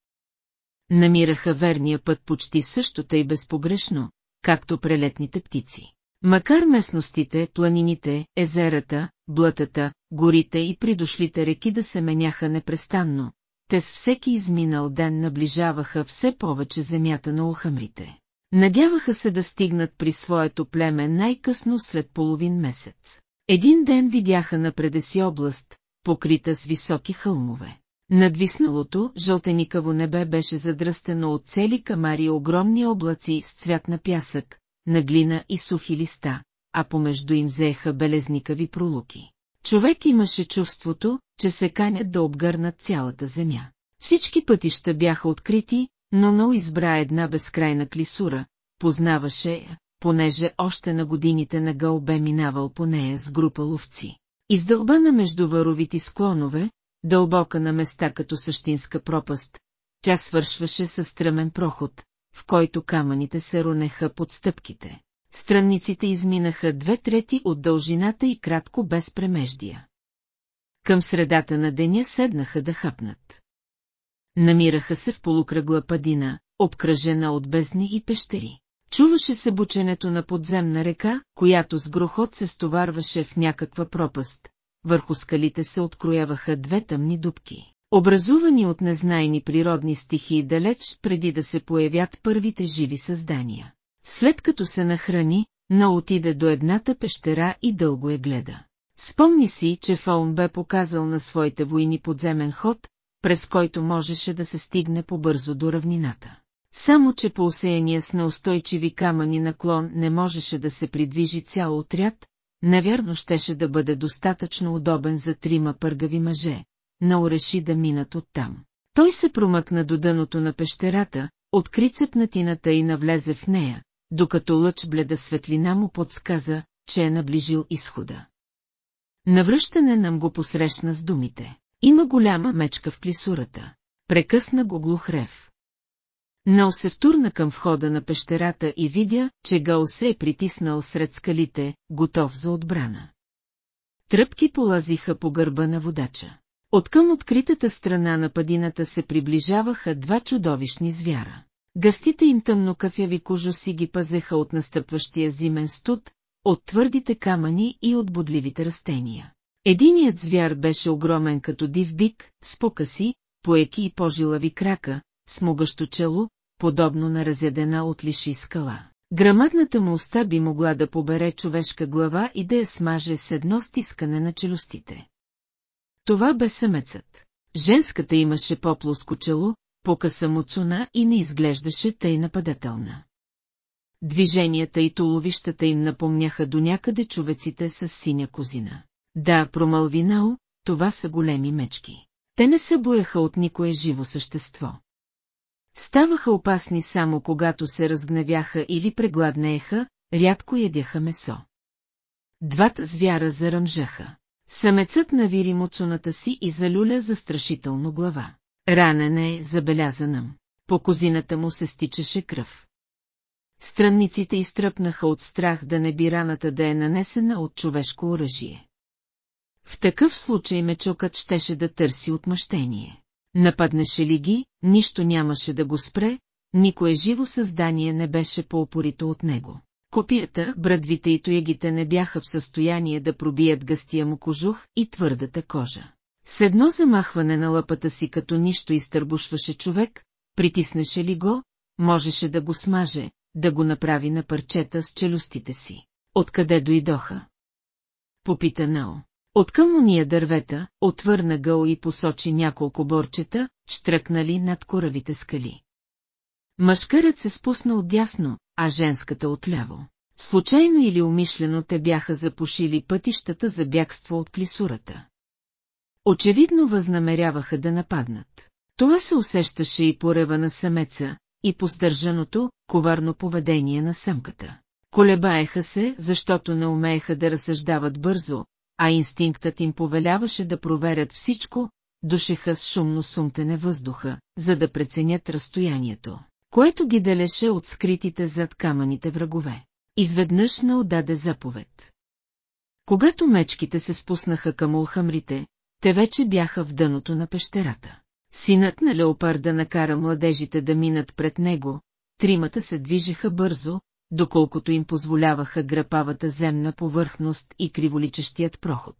Намираха верния път почти същото и безпогрешно, както прелетните птици. Макар местностите, планините, езерата, блътата, горите и придошлите реки да се меняха непрестанно, те с всеки изминал ден наближаваха все повече земята на Охамрите. Надяваха се да стигнат при своето племе най-късно след половин месец. Един ден видяха напреде си област, покрита с високи хълмове. Надвисналото, жълтеникаво небе беше задръстено от цели камари огромни облаци с цвят на пясък, на глина и сухи листа, а помежду им взеха белезникави пролуки. Човек имаше чувството, че се канят да обгърнат цялата земя. Всички пътища бяха открити, но Ноу избра една безкрайна клисура, познаваше я, понеже още на годините на Гъл бе минавал по нея с група ловци. Издълбана между варовити склонове, дълбока на места като същинска пропаст, тя свършваше със стръмен проход, в който камъните се ронеха под стъпките. Странниците изминаха две трети от дължината и кратко без премеждия. Към средата на деня седнаха да хапнат. Намираха се в полукръгла падина, обкръжена от бездни и пещери. Чуваше се бученето на подземна река, която с грохот се стоварваше в някаква пропаст. Върху скалите се открояваха две тъмни дубки, образувани от незнайни природни стихии далеч преди да се появят първите живи създания. След като се нахрани, но отиде до едната пещера и дълго я гледа. Спомни си, че Фаун бе показал на своите войни подземен ход, през който можеше да се стигне по-бързо до равнината. Само, че по осеяния с неустойчиви камъни наклон не можеше да се придвижи цял отряд, навярно щеше да бъде достатъчно удобен за трима пъргави мъже, но реши да минат оттам. Той се промъкна до дъното на пещерата, откри цепнатината и навлезе в нея, докато лъч бледа светлина му подсказа, че е наближил изхода. Навръщане нам го посрещна с думите. Има голяма мечка в клисурата. Прекъсна го глух рев. Нал се втурна към входа на пещерата и видя, че Гао се е притиснал сред скалите, готов за отбрана. Тръпки полазиха по гърба на водача. Откъм откритата страна на падината се приближаваха два чудовищни звяра. Гъстите им тъмнокафяви кожуси ги пазеха от настъпващия зимен студ, от твърдите камъни и от бодливите растения. Единият звяр беше огромен като див бик, с покаси, поеки и пожилави крака, с могъщо чело, подобно на разядена от лиши скала. Грамадната му уста би могла да побере човешка глава и да я смаже с едно стискане на челюстите. Това бе самецът. Женската имаше по-плоско чело, по-къса муцуна и не изглеждаше тъй нападателна. Движенията и туловищата им напомняха до някъде човеците с синя козина. Да, промълви Нао, това са големи мечки. Те не се боеха от никое живо същество. Ставаха опасни само когато се разгневяха или прегладнееха, рядко ядяха месо. Двата звяра заръмжаха. Самецът навири муцуната си и залюля застрашително глава. Ранен е, забелязанам. По козината му се стичаше кръв. Странниците изтръпнаха от страх да не би раната да е нанесена от човешко оръжие. В такъв случай мечокът щеше да търси отмъщение. Нападнеше ли ги, нищо нямаше да го спре, никое живо създание не беше по-опорито от него. Копията, брадвите и тоягите не бяха в състояние да пробият гъстия му кожух и твърдата кожа. С едно замахване на лъпата си като нищо изтърбушваше човек, притиснеше ли го, можеше да го смаже, да го направи на парчета с челюстите си. Откъде дойдоха? Попита Нао. Откъм уния дървета, отвърна гъл и посочи няколко борчета, штръкнали над коравите скали. Мъжкарът се спусна отдясно, а женската отляво. Случайно или умишлено те бяха запушили пътищата за бягство от клисурата. Очевидно възнамеряваха да нападнат. Това се усещаше и по рева на самеца, и по стържаното, коварно поведение на съмката. Колебаеха се, защото не умееха да разсъждават бързо, а инстинктът им повеляваше да проверят всичко, душеха с шумно сумтене въздуха, за да преценят разстоянието, което ги делеше от скритите зад камъните врагове. Изведнъж не отдаде заповед. Когато мечките се спуснаха към улхамрите, те вече бяха в дъното на пещерата. Синът на леопарда накара младежите да минат пред него, тримата се движеха бързо, доколкото им позволяваха грапавата земна повърхност и криволичещият проход.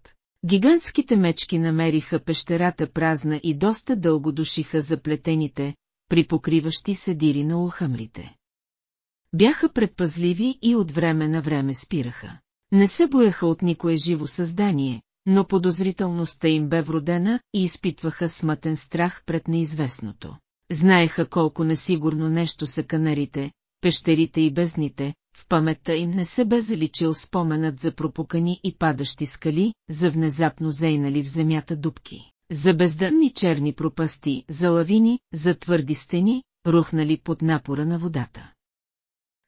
Гигантските мечки намериха пещерата празна и доста дълго душиха заплетените, припокриващи се дири на улхамрите. Бяха предпазливи и от време на време спираха. Не се боеха от никое живо създание, но подозрителността им бе вродена и изпитваха смътен страх пред неизвестното. Знаеха колко несигурно нещо са канарите, пещерите и бездните, в паметта им не се бе заличил споменът за пропукани и падащи скали, за внезапно зейнали в земята дубки, за бездънни черни пропасти, за лавини, за твърди стени, рухнали под напора на водата.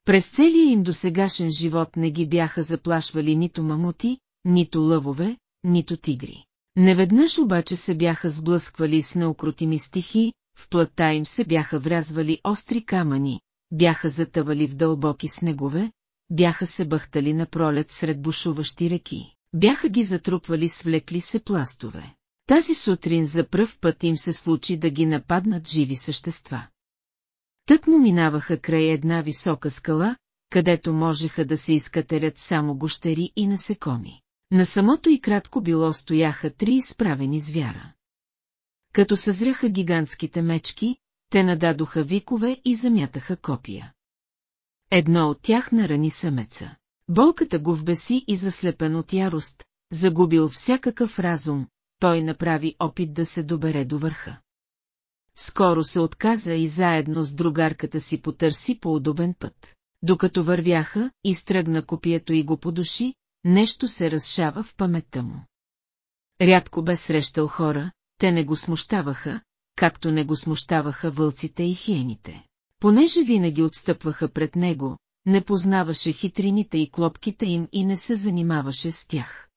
През целия им досегашен живот не ги бяха заплашвали нито мамути, нито лъвове, нито тигри. Неведнъж обаче се бяха сблъсквали с неукротими стихи, в плътта им се бяха врязвали остри камъни, бяха затъвали в дълбоки снегове, бяха се бъхтали на пролет сред бушуващи реки, бяха ги затрупвали с влекли се пластове. Тази сутрин за пръв път им се случи да ги нападнат живи същества. Тък му минаваха край една висока скала, където можеха да се изкатерят само гощери и насекоми. На самото и кратко било стояха три изправени звяра. Като съзряха гигантските мечки, те нададоха викове и замятаха копия. Едно от тях нарани самеца. Болката го вбеси и заслепен от ярост, загубил всякакъв разум, той направи опит да се добере до върха. Скоро се отказа и заедно с другарката си потърси по удобен път. Докато вървяха, изтръгна копието и го подуши, нещо се разшава в паметта му. Рядко бе срещал хора, те не го смущаваха, както не го смущаваха вълците и хиените. Понеже винаги отстъпваха пред него, не познаваше хитрините и клопките им и не се занимаваше с тях.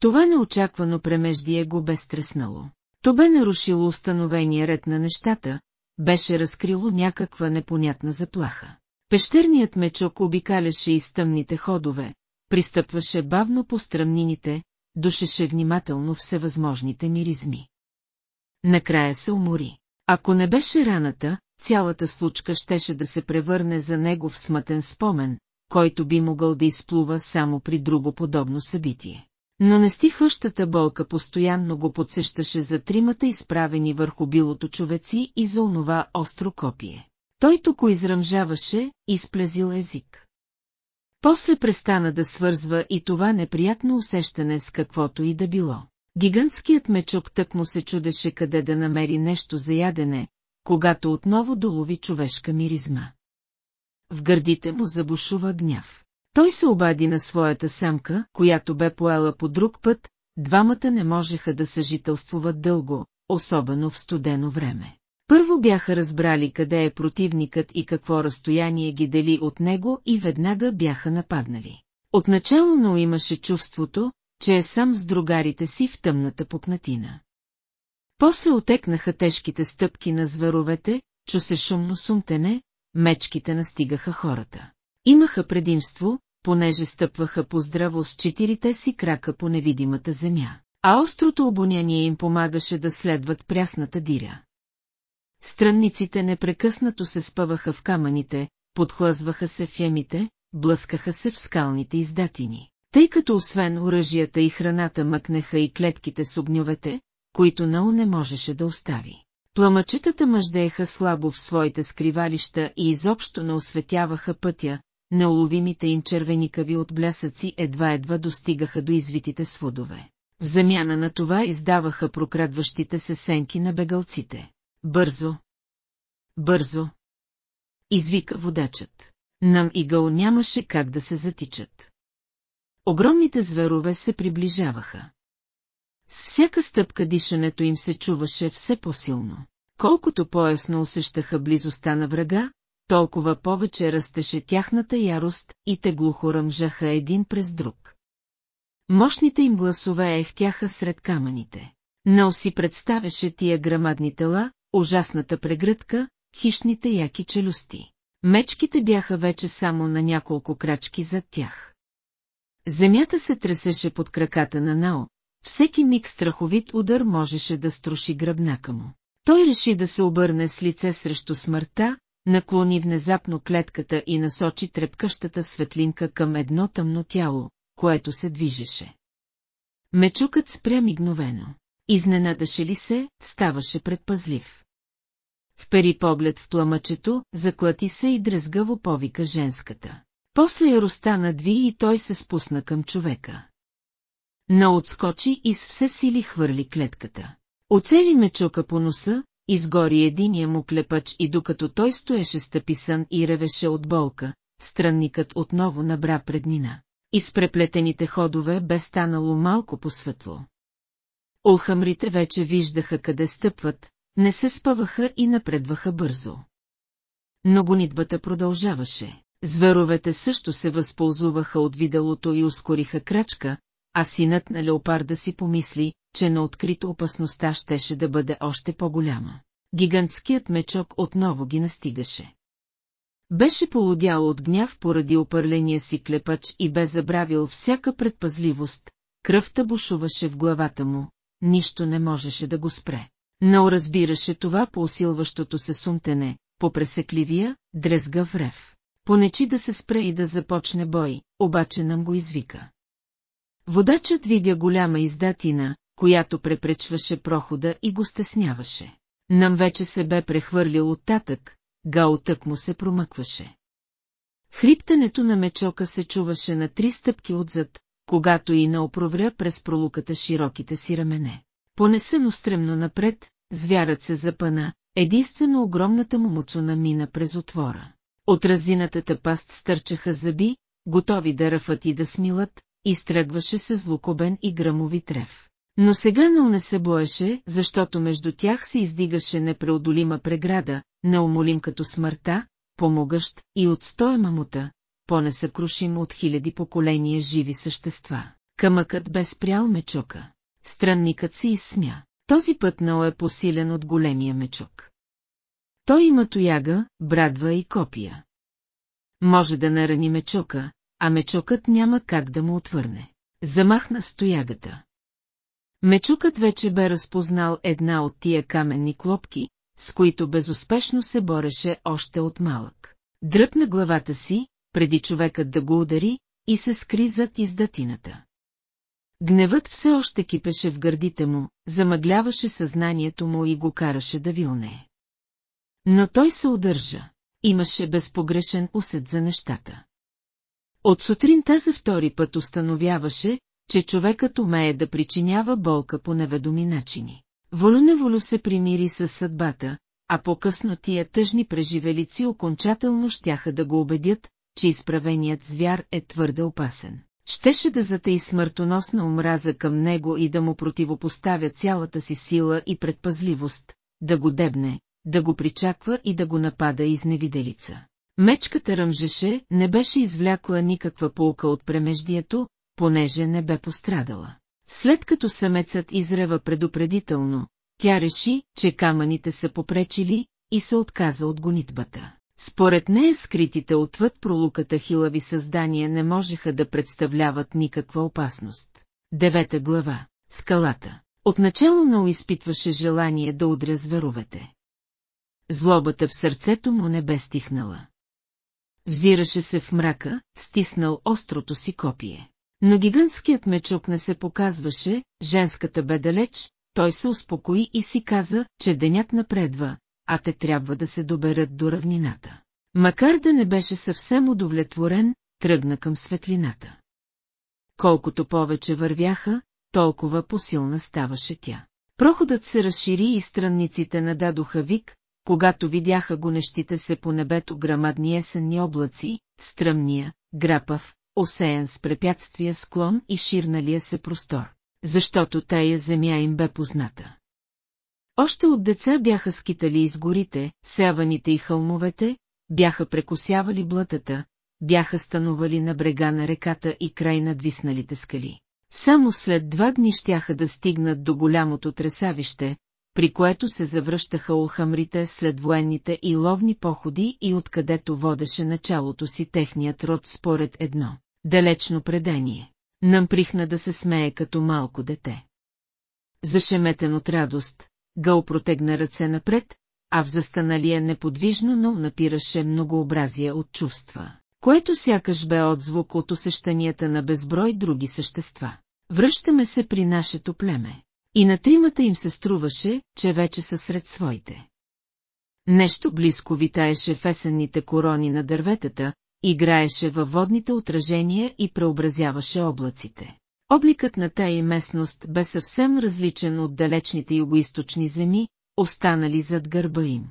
Това неочаквано премеждие го бе стреснало. То бе нарушило установения ред на нещата, беше разкрило някаква непонятна заплаха. Пещерният мечок обикаляше из тъмните ходове, пристъпваше бавно по стръмнините, душеше внимателно всевъзможните миризми. Накрая се умори. Ако не беше раната, цялата случка щеше да се превърне за него в смътен спомен, който би могъл да изплува само при друго подобно събитие. Но нестихващата болка постоянно го подсещаше за тримата изправени върху билото човеци и за онова остро копие. Той току изръмжаваше, изплезил език. После престана да свързва и това неприятно усещане с каквото и да било. Гигантският мечок тък му се чудеше къде да намери нещо за ядене, когато отново долови човешка миризма. В гърдите му забушува гняв. Той се обади на своята самка, която бе поела по друг път, двамата не можеха да съжителствуват дълго, особено в студено време. Първо бяха разбрали къде е противникът и какво разстояние ги дели от него и веднага бяха нападнали. Отначало но имаше чувството, че е сам с другарите си в тъмната пукнатина. После отекнаха тежките стъпки на зверовете, чу се шумно сумтене, мечките настигаха хората. Имаха предимство, понеже стъпваха поздраво с четирите си крака по невидимата земя, а острото обоняние им помагаше да следват прясната диря. Странниците непрекъснато се спъваха в камъните, подхлъзваха се в ямите, блъскаха се в скалните издатини. Тъй като освен оръжията и храната мъкнеха и клетките с огньовете, които Нао не можеше да остави. Пламъчетата мъждееха слабо в своите скривалища и изобщо не осветяваха пътя, неуловимите им червеникави от блясъци едва-едва достигаха до извитите сводове. В замяна на това издаваха прокрадващите се сенки на бегалците. Бързо! Бързо! Извика водачът. Нам и гъл нямаше как да се затичат. Огромните зверове се приближаваха. С всяка стъпка дишането им се чуваше все по-силно. Колкото по-ясно усещаха близостта на врага, толкова повече растеше тяхната ярост и те глухо ръмжаха един през друг. Мощните им гласове ехтяха сред камъните. Но си представяше тия грамадни тела, ужасната прегръдка, хищните яки челюсти. Мечките бяха вече само на няколко крачки зад тях. Земята се тресеше под краката на Нао, всеки миг страховит удар можеше да струши гръбнака му. Той реши да се обърне с лице срещу смъртта, наклони внезапно клетката и насочи трепкащата светлинка към едно тъмно тяло, което се движеше. Мечукът спря мигновено. Изненадаше ли се, ставаше предпазлив. Впери поглед в пламъчето, заклати се и дрезгаво повика женската. После яроста надви и той се спусна към човека. На отскочи и с все сили хвърли клетката. Оцели мечука по носа, изгори единия му клепач и докато той стоеше стъписан и ревеше от болка, странникът отново набра преднина. Из преплетените ходове бе станало малко по-светло. Олхамрите вече виждаха къде стъпват, не се спъваха и напредваха бързо. Но гонитбата продължаваше. Зверовете също се възползваха от виделото и ускориха крачка, а синът на леопарда си помисли, че на открито опасността щеше да бъде още по-голяма. Гигантският мечок отново ги настигаше. Беше полудял от гняв поради опърления си клепач и бе забравил всяка предпазливост, кръвта бушуваше в главата му, нищо не можеше да го спре. Но разбираше това по усилващото се сумтене, по пресекливия, дрезгав рев. Понечи да се спре и да започне бой, обаче нам го извика. Водачът видя голяма издатина, която препречваше прохода и го стесняваше. Нам вече се бе прехвърлил оттатък, гаотък му се промъкваше. Хриптането на мечока се чуваше на три стъпки отзад, когато и на опровря през пролуката широките си рамене. Понесено стремно напред, звярат се запъна, единствено огромната му муцуна мина през отвора. От разинатата паст стърчаха зъби, готови да ръфат и да смилат, изтръгваше се злокобен и грамови трев. Но сега не се боеше, защото между тях се издигаше непреодолима преграда, неумолим като смъртта, помогъщ и от стоя мамута, по-несъкрушим от хиляди поколения живи същества. Камъкът бе спрял мечока. Странникът се изсмя. Този път Нао е посилен от големия мечок. Той има тояга, брадва и копия. Може да нарани мечока, а мечокът няма как да му отвърне. Замахна стоягата. Мечукът вече бе разпознал една от тия каменни клопки, с които безуспешно се бореше още от малък. Дръпна главата си, преди човекът да го удари, и се скри зад издатината. Гневът все още кипеше в гърдите му, замъгляваше съзнанието му и го караше да вилне. Но той се удържа. имаше безпогрешен усет за нещата. От сутринта за втори път установяваше, че човекът умее да причинява болка по неведоми начини. Волю-неволю се примири с съдбата, а по-късно тия тъжни преживелици окончателно щяха да го убедят, че изправеният звяр е твърде опасен. Щеше да затъи смъртоносна омраза към него и да му противопоставя цялата си сила и предпазливост, да го дебне, да го причаква и да го напада изневиделица. Мечката ръмжеше, не беше извлякла никаква полка от премеждието, понеже не бе пострадала. След като самецът изрева предупредително, тя реши, че камъните са попречили и се отказа от гонитбата. Според нея скритите отвъд пролуката хилави създания не можеха да представляват никаква опасност. Девета глава. Скалата. Отначало Ноу изпитваше желание да удря зверовете. Злобата в сърцето му не бе стихнала. Взираше се в мрака, стиснал острото си копие. Но гигантският мечук не се показваше, женската бе далеч, той се успокои и си каза, че денят напредва, а те трябва да се доберат до равнината. Макар да не беше съвсем удовлетворен, тръгна към светлината. Колкото повече вървяха, толкова посилна ставаше тя. Проходът се разшири и странниците нададоха вик, когато видяха гонещите се по небето грамадни есенни облаци, стръмния, грапав, осеян с препятствия склон и ширналия се простор, защото тая земя им бе позната. Още от деца бяха скитали из горите, сяваните и хълмовете, бяха прекосявали блатата, бяха станували на брега на реката и край надвисналите скали. Само след два дни щяха да стигнат до голямото тресавище, при което се завръщаха улхамрите след военните и ловни походи и откъдето водеше началото си техният род според едно далечно предение. Намприхна да се смее като малко дете. Зашеметен от радост, Гъл протегна ръце напред, а в застаналия неподвижно, но напираше многообразие от чувства, което сякаш бе отзвук от усещанията на безброй други същества. Връщаме се при нашето племе. И на тримата им се струваше, че вече са сред своите. Нещо близко витаеше в есенните корони на дърветата, играеше във водните отражения и преобразяваше облаците. Обликът на тая местност бе съвсем различен от далечните югоисточни земи, останали зад гърба им.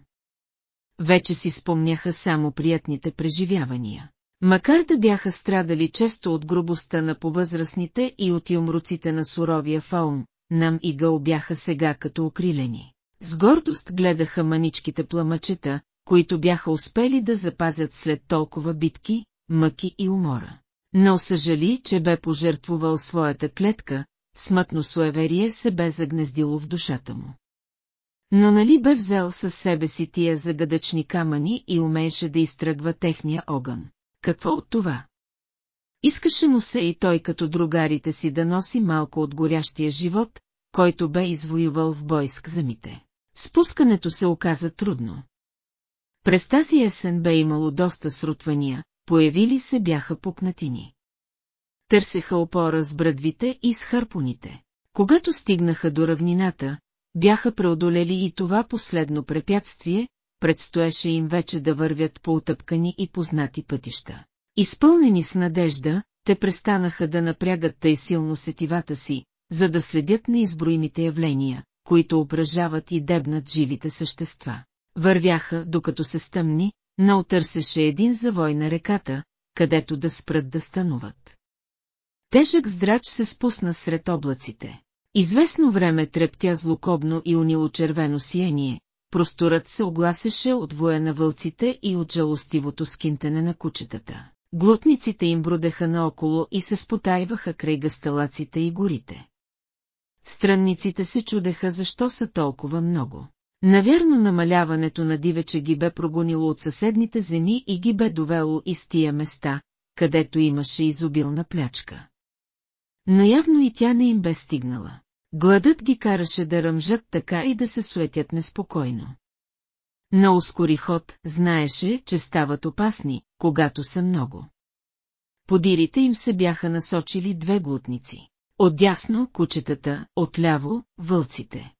Вече си спомняха само приятните преживявания. Макар да бяха страдали често от грубостта на повъзрастните и от юмруците на суровия фаум, нам и гъл бяха сега като окрилени. С гордост гледаха маничките пламъчета, които бяха успели да запазят след толкова битки, мъки и умора. Но съжали, че бе пожертвувал своята клетка, смътно суеверие се бе загнездило в душата му. Но нали бе взел със себе си тия загадъчни камъни и умееше да изтръгва техния огън? Какво от това? Искаше му се и той като другарите си да носи малко от горящия живот, който бе извоювал в бойск земите. Спускането се оказа трудно. През тази есен бе имало доста срутвания, появили се бяха пукнатини. Търсеха опора с брадвите и с харпоните. Когато стигнаха до равнината, бяха преодолели и това последно препятствие, предстоеше им вече да вървят по утъпкани и познати пътища. Изпълнени с надежда, те престанаха да напрягат тъй силно сетивата си, за да следят неизброимите явления, които ображават и дебнат живите същества. Вървяха, докато се стъмни, но отърсеше един завой на реката, където да спрат да стануват. Тежък здрач се спусна сред облаците. Известно време трептя злокобно и унило червено сияние, просторът се огласеше от воя на вълците и от жалостивото скинтене на кучетата. Глутниците им бродеха наоколо и се спотайваха край гасталаците и горите. Странниците се чудеха защо са толкова много. Навярно намаляването на дивече ги бе прогонило от съседните земи и ги бе довело из тия места, където имаше изобилна плячка. Но явно и тя не им бе стигнала. Гладът ги караше да ръмжат така и да се суетят неспокойно. На ускори ход знаеше, че стават опасни, когато са много. Подирите им се бяха насочили две глутници. Отдясно кучетата, отляво вълците.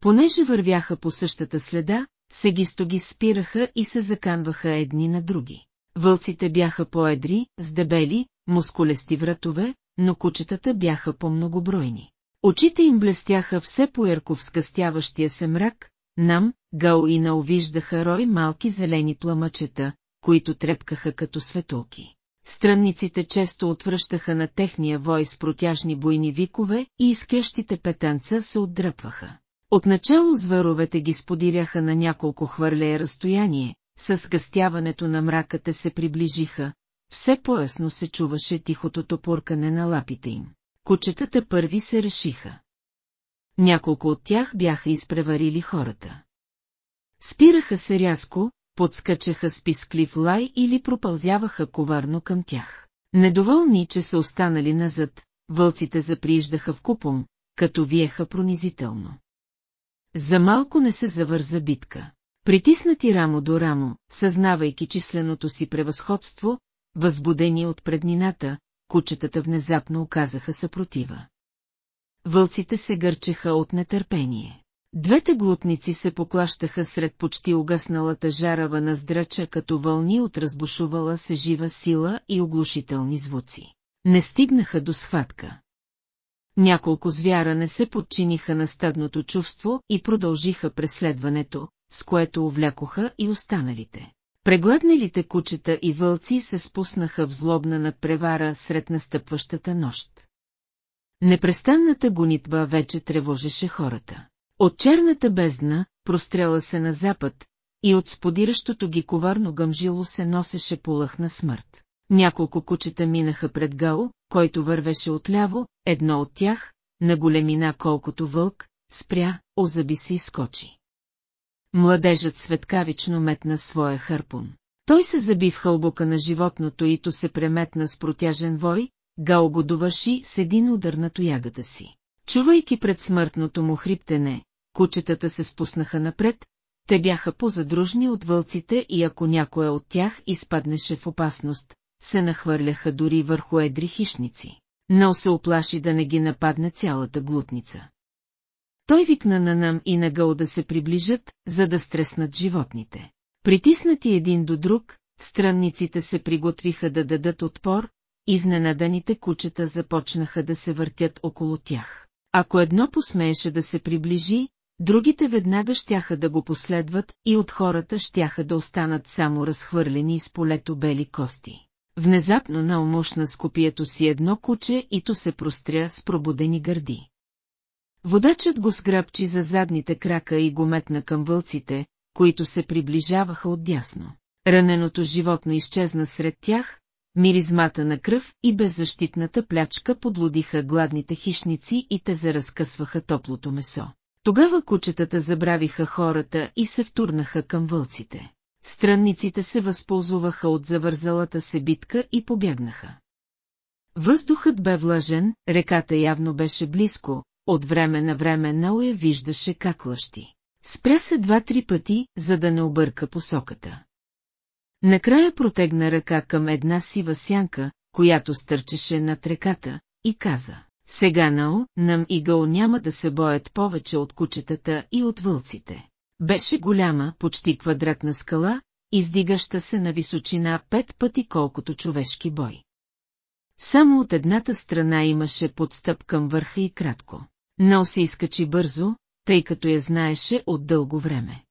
Понеже вървяха по същата следа, сегисто ги спираха и се заканваха едни на други. Вълците бяха по-едри, с дебели, мускулести вратове, но кучетата бяха по-многобройни. Очите им блестяха все по-ярко в скъстяващия се мрак, нам, Гао и виждаха рой малки зелени пламъчета, които трепкаха като светулки. Странниците често отвръщаха на техния вой с протяжни бойни викове и изкрещите петанца се отдръпваха. Отначало зверовете ги сподиряха на няколко хвърлея разстояние, с гъстяването на мраката се приближиха, все по-ясно се чуваше тихото топоркане на лапите им. Кучетата първи се решиха. Няколко от тях бяха изпреварили хората. Спираха се рязко, подскачаха с писклив лай или пропълзяваха коварно към тях. Недоволни, че са останали назад, вълците заприиждаха в купом, като виеха пронизително. За малко не се завърза битка. Притиснати рамо до рамо, съзнавайки численото си превъзходство, възбудени от преднината, кучетата внезапно оказаха съпротива. Вълците се гърчеха от нетърпение. Двете глутници се поклащаха сред почти угасналата жарава на здрача като вълни от разбушувала се жива сила и оглушителни звуци. Не стигнаха до схватка. Няколко звяра не се подчиниха на стадното чувство и продължиха преследването, с което увлякоха и останалите. Прегладнелите кучета и вълци се спуснаха в злобна надпревара сред настъпващата нощ. Непрестанната гонитба вече тревожеше хората. От черната бездна, прострела се на запад, и от сподиращото ги коварно гъмжило се носеше полъх на смърт. Няколко кучета минаха пред Гао, който вървеше отляво, едно от тях, на големина колкото вълк, спря, озаби се и скочи. Младежът светкавично метна своя харпун. Той се заби в хълбока на животното и то се преметна с протяжен вой, Гао го довърши с един удар на тоягата си. Чувайки пред смъртното му хриптене, кучетата се спуснаха напред, те бяха позадружни от вълците и ако някоя от тях изпаднеше в опасност, се нахвърляха дори върху едри хищници. Но се оплаши да не ги нападне цялата глутница. Той викна на нам и на Гъл да се приближат, за да стреснат животните. Притиснати един до друг, странниците се приготвиха да дадат отпор, изненаданите кучета започнаха да се въртят около тях. Ако едно посмееше да се приближи, другите веднага щяха да го последват и от хората щяха да останат само разхвърлени с полето бели кости. Внезапно наумушна с копието си едно куче и то се простря с пробудени гърди. Водачът го сграбчи за задните крака и го метна към вълците, които се приближаваха отдясно. Раненото животно изчезна сред тях, миризмата на кръв и беззащитната плячка подлудиха гладните хищници и те заразкъсваха топлото месо. Тогава кучетата забравиха хората и се втурнаха към вълците. Странниците се възползваха от завързалата се битка и побягнаха. Въздухът бе влажен, реката явно беше близко, от време на време Науя виждаше как лъщи. Спря се два-три пъти, за да не обърка посоката. Накрая протегна ръка към една сива сянка, която стърчеше над реката, и каза. Сега Нао, нам и Гъл няма да се боят повече от кучетата и от вълците. Беше голяма, почти квадратна скала, издигаща се на височина пет пъти колкото човешки бой. Само от едната страна имаше подстъп към върха и кратко. Но се изкачи бързо, тъй като я знаеше от дълго време.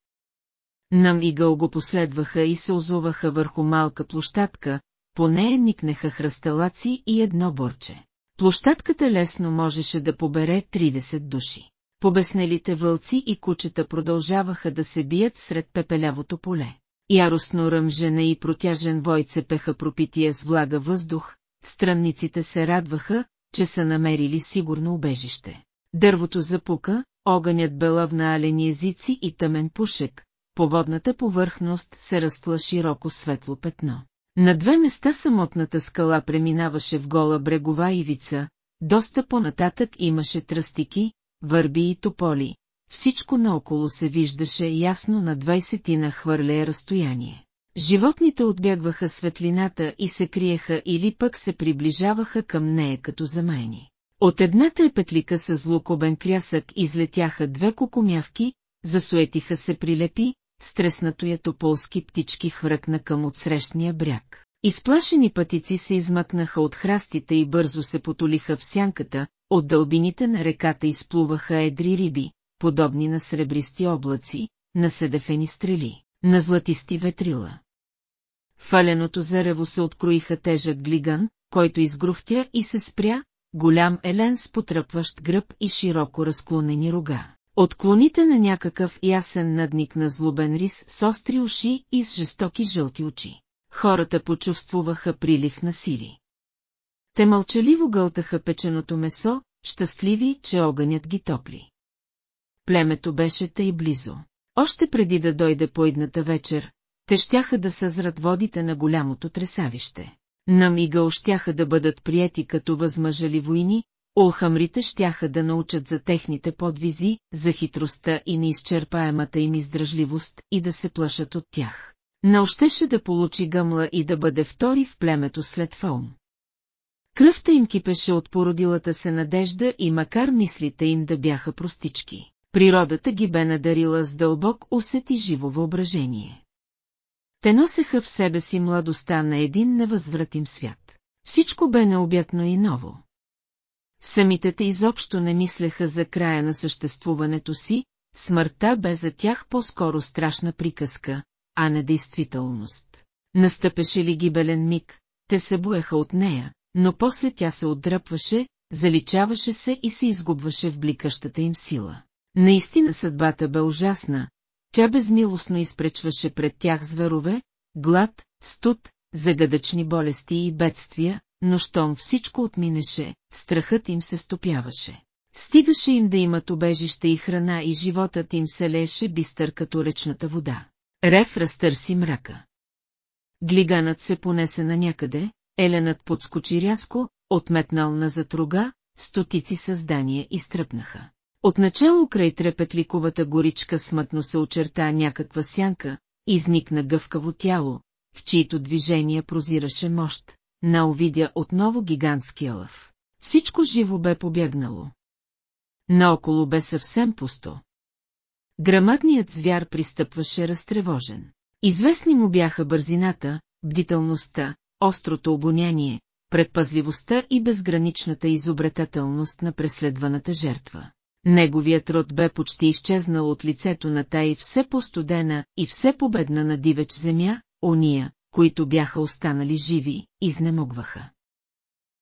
Нам и гъл го последваха и се озуваха върху малка площадка, по нея никнеха хръсталаци и едно борче. Площадката лесно можеше да побере 30 души. Побеснелите вълци и кучета продължаваха да се бият сред пепелявото поле. Яростно ръмжена и протяжен вой цепеха пропития с влага въздух, странниците се радваха, че са намерили сигурно убежище. Дървото запука, огънят бе на алени езици и тъмен пушек, по водната повърхност се растла широко светло петно. На две места самотната скала преминаваше в гола брегова ивица, доста по-нататък имаше тръстики, върби и тополи. Всичко наоколо се виждаше ясно на 20 на разстояние. Животните отбягваха светлината и се криеха или пък се приближаваха към нея като замаяни. От едната петлика с злокобен крясък излетяха две кокомявки, засуетиха се прилепи, стреснато я тополски птички хвръкна към отсрещния бряг. Изплашени пътици се измъкнаха от храстите и бързо се потолиха в сянката, от дълбините на реката изплуваха едри риби, подобни на сребристи облаци, на седефени стрели, на златисти ветрила. Фаленото зарево се откроиха тежък глиган, който изгрухтя и се спря, голям елен с потръпващ гръб и широко разклонени рога. Отклоните на някакъв ясен надник на злобен рис с остри уши и с жестоки жълти очи. Хората почувствуваха прилив на сили. Те мълчаливо гълтаха печеното месо, щастливи, че огънят ги топли. Племето беше тъй близо. Още преди да дойде поидната вечер, те щяха да съзрат водите на голямото тресавище. На мига ощяха да бъдат приети като възмъжали войни, Олхамрите щяха да научат за техните подвизи, за хитростта и неизчерпаемата им издръжливост и да се плашат от тях. Наощеше да получи гъмла и да бъде втори в племето след Фаум. Кръвта им кипеше от породилата се надежда и макар мислите им да бяха простички, природата ги бе надарила с дълбок усет и живо въображение. Те носеха в себе си младостта на един невъзвратим свят. Всичко бе необятно и ново. Самите те изобщо не мислеха за края на съществуването си, смъртта бе за тях по-скоро страшна приказка, а не действителност. Настъпеше ли гибелен миг, те се боеха от нея, но после тя се отдръпваше, заличаваше се и се изгубваше в бликащата им сила. Наистина съдбата бе ужасна, тя безмилостно изпречваше пред тях зверове, глад, студ, загадъчни болести и бедствия, но щом всичко отминеше, страхът им се стопяваше. Стигаше им да имат обежище и храна и животът им се лееше бистър като речната вода. Рев разтърси мрака. Глиганът се понесе на някъде, еленът подскочи рязко, отметнал на затруга, стотици създания изтръпнаха. Отначало край трепетликовата горичка смътно се очерта някаква сянка, изникна гъвкаво тяло, в чието движение прозираше мощ, наовидя отново гигантския лъв. Всичко живо бе побягнало. Наоколо бе съвсем пусто. Грамадният звяр пристъпваше разтревожен. Известни му бяха бързината, бдителността, острото обоняние, предпазливостта и безграничната изобретателност на преследваната жертва. Неговият род бе почти изчезнал от лицето на тая все по-студена и все победна на дивеч земя, ония, които бяха останали живи, изнемогваха.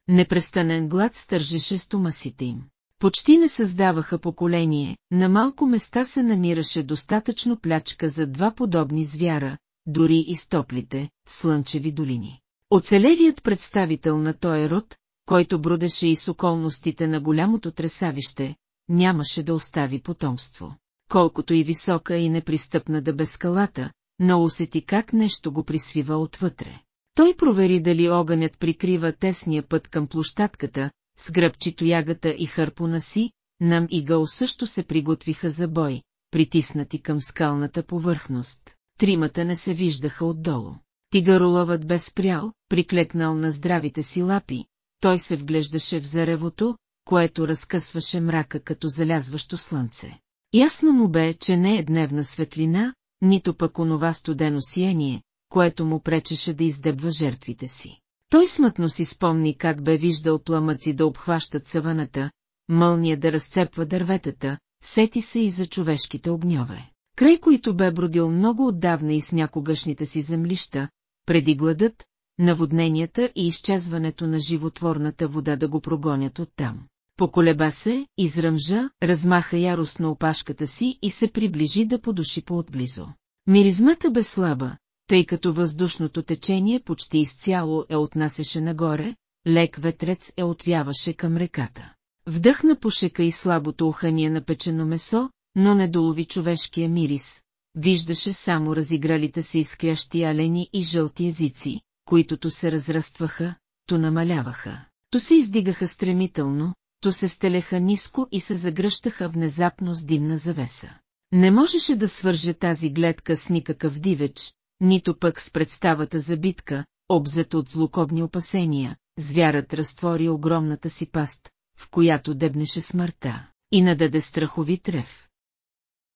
Непрестанен глад стържеше стомасите им. Почти не създаваха поколение, на малко места се намираше достатъчно плячка за два подобни звяра, дори и стоплите, слънчеви долини. Оцелевият представител на този род, който брудеше и с околностите на голямото тресавище, нямаше да остави потомство. Колкото и висока и непристъпна да бе скалата, но усети как нещо го присвива отвътре. Той провери дали огънят прикрива тесния път към площадката, с гръбчито ягата и хърпона си, нам и Гъл също се приготвиха за бой, притиснати към скалната повърхност. Тримата не се виждаха отдолу. Тигароловът бе спрял, приклекнал на здравите си лапи, той се вглеждаше в заревото, което разкъсваше мрака като залязващо слънце. Ясно му бе, че не е дневна светлина, нито пък онова студено сияние, което му пречеше да издебва жертвите си. Той смътно си спомни как бе виждал пламъци да обхващат саваната, мълния да разцепва дърветата, сети се и за човешките огньове, край които бе бродил много отдавна и с някогашните си землища, преди гладът, наводненията и изчезването на животворната вода да го прогонят оттам. Поколеба се, изръмжа, размаха яростно опашката си и се приближи да подуши по-отблизо. Миризмата бе слаба, тъй като въздушното течение почти изцяло е отнасяше нагоре, лек ветрец е отвяваше към реката. Вдъхна по шека и слабото ухание на печено месо, но не долови човешкия мирис. Виждаше само разигралите се изкрящи алени и жълти езици, които то се разрастваха, то намаляваха, то се издигаха стремително, то се стелеха ниско и се загръщаха внезапно с димна завеса. Не можеше да свърже тази гледка с никакъв дивеч, нито пък с представата за битка, обзет от злокобни опасения, звярат разтвори огромната си паст, в която дебнеше смъртта, и нададе страхови трев.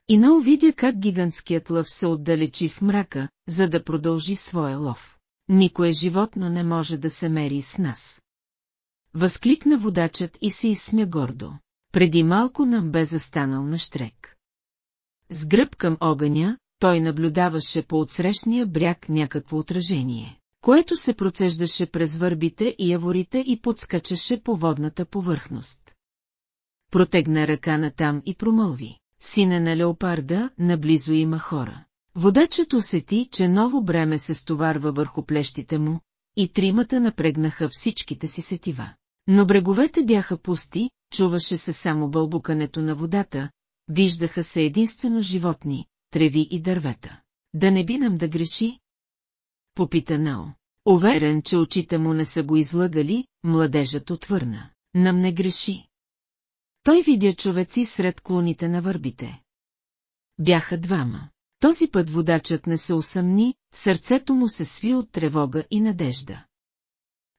И на видя как гигантският лъв се отдалечи в мрака, за да продължи своя лов. Никое животно не може да се мери с нас. Възкликна водачът и се изсмя гордо. Преди малко нам бе застанал на штрек. С гръб към огъня, той наблюдаваше по отсрещния бряг някакво отражение, което се процеждаше през върбите и яворите и подскачаше по водната повърхност. Протегна ръка натам и промълви. Сине на леопарда, наблизо има хора. Водачът усети, че ново бреме се стоварва върху плещите му, и тримата напрегнаха всичките си сетива. Но бреговете бяха пусти, чуваше се само бълбукането на водата, виждаха се единствено животни, треви и дървета. Да не би нам да греши? Попита Нао. Уверен, че очите му не са го излъгали, младежът отвърна. Нам не греши. Той видя човеци сред клоните на върбите. Бяха двама. Този път водачът не се усъмни, сърцето му се сви от тревога и надежда.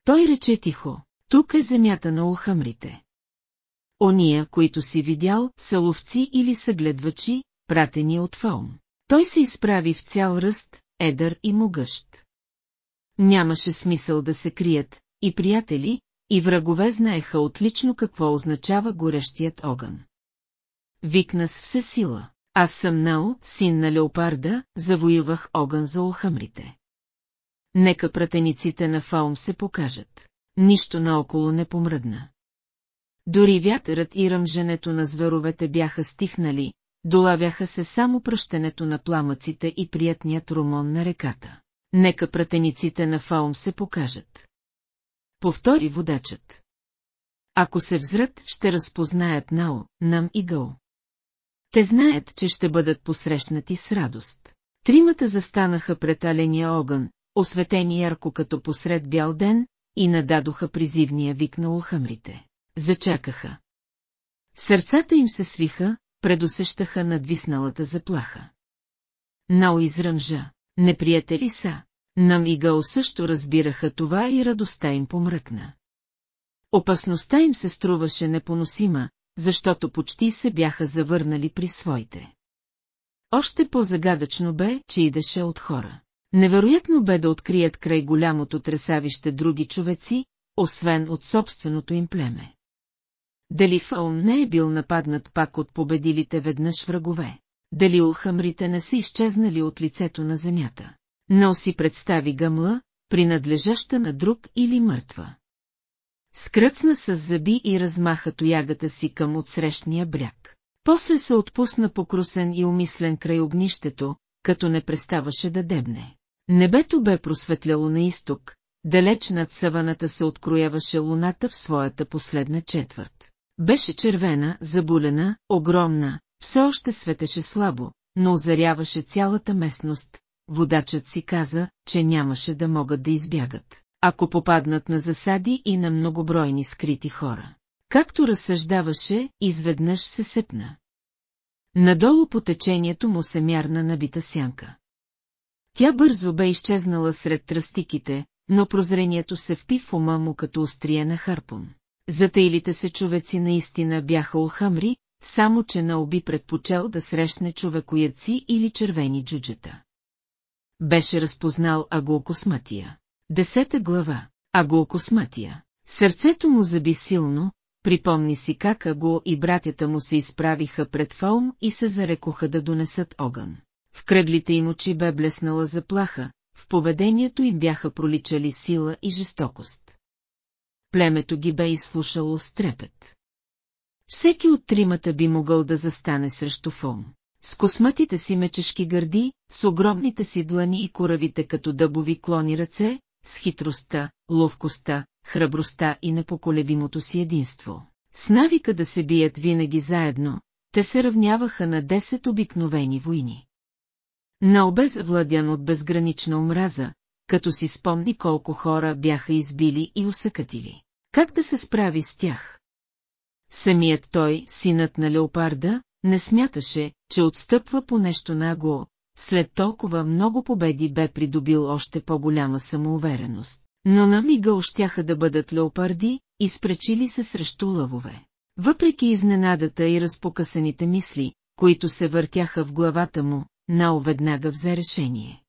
Той рече тихо, тук е земята на ухъмрите. Ония, които си видял, са ловци или съгледвачи, пратени от Фаум. Той се изправи в цял ръст, едър и могъщ. Нямаше смисъл да се крият, и приятели, и врагове знаеха отлично какво означава горещият огън. Викна с все сила. Аз съм Нао, син на леопарда, завоювах огън за охъмрите. Нека пратениците на Фаум се покажат. Нищо наоколо не помръдна. Дори вятърът и ръмженето на зверовете бяха стихнали, долавяха се само пръщенето на пламъците и приятният румон на реката. Нека пратениците на Фаум се покажат. Повтори водачът. Ако се взрат, ще разпознаят Нао, Нам и Гъл. Те знаят, че ще бъдат посрещнати с радост. Тримата застанаха пред аления огън, осветени ярко като посред бял ден, и нададоха призивния вик на улхамрите. Зачакаха. Сърцата им се свиха, предусещаха надвисналата заплаха. Нао изръмжа, неприятели са, Нам и Гъл също разбираха това и радостта им помръкна. Опасността им се струваше непоносима, защото почти се бяха завърнали при своите. Още по-загадъчно бе, че идеше от хора. Невероятно бе да открият край голямото тресавище други човеци, освен от собственото им племе. Дали Фаун не е бил нападнат пак от победилите веднъж врагове? Дали ухамрите не са изчезнали от лицето на земята? Но си представи гъмла, принадлежаща на друг или мъртва. Скръцна с зъби и размаха тоягата си към отсрещния бряг. После се отпусна покрусен и умислен край огнището, като не преставаше да дебне. Небето бе просветляло на изток, далеч над саваната се открояваше луната в своята последна четвърт. Беше червена, забулена, огромна, все още светеше слабо, но озаряваше цялата местност. Водачът си каза, че нямаше да могат да избягат ако попаднат на засади и на многобройни скрити хора. Както разсъждаваше, изведнъж се сепна. Надолу по течението му се мярна набита сянка. Тя бързо бе изчезнала сред тръстиките, но прозрението се впи в ума му като острие на харпун. Затаилите се човеци наистина бяха улхамри, само че Наоби предпочел да срещне човекояци или червени джуджета. Беше разпознал агулкосматия. Десета глава. Аго косматия. Сърцето му заби силно, припомни си как Аго и братята му се изправиха пред Фаум и се зарекоха да донесат огън. В кръглите им очи бе блеснала заплаха, в поведението им бяха проличали сила и жестокост. Племето ги бе изслушало с трепет. Всеки от тримата би могъл да застане срещу Фаум. С косматите си мечешки гърди, с огромните си длани и коравите като дъбови клони ръце, с хитростта, ловкостта, храбростта и непоколебимото си единство. С навика да се бият винаги заедно, те се равняваха на 10 обикновени войни. На обез владян от безгранична омраза, като си спомни колко хора бяха избили и усъкатили. Как да се справи с тях? Самият той, синът на леопарда, не смяташе, че отстъпва по нещо нагло, след толкова много победи бе придобил още по-голяма самоувереност. Но на мига ощяха да бъдат леопарди, изпречили се срещу лъвове. Въпреки изненадата и разпокъсаните мисли, които се въртяха в главата му, Нао веднага взе решение.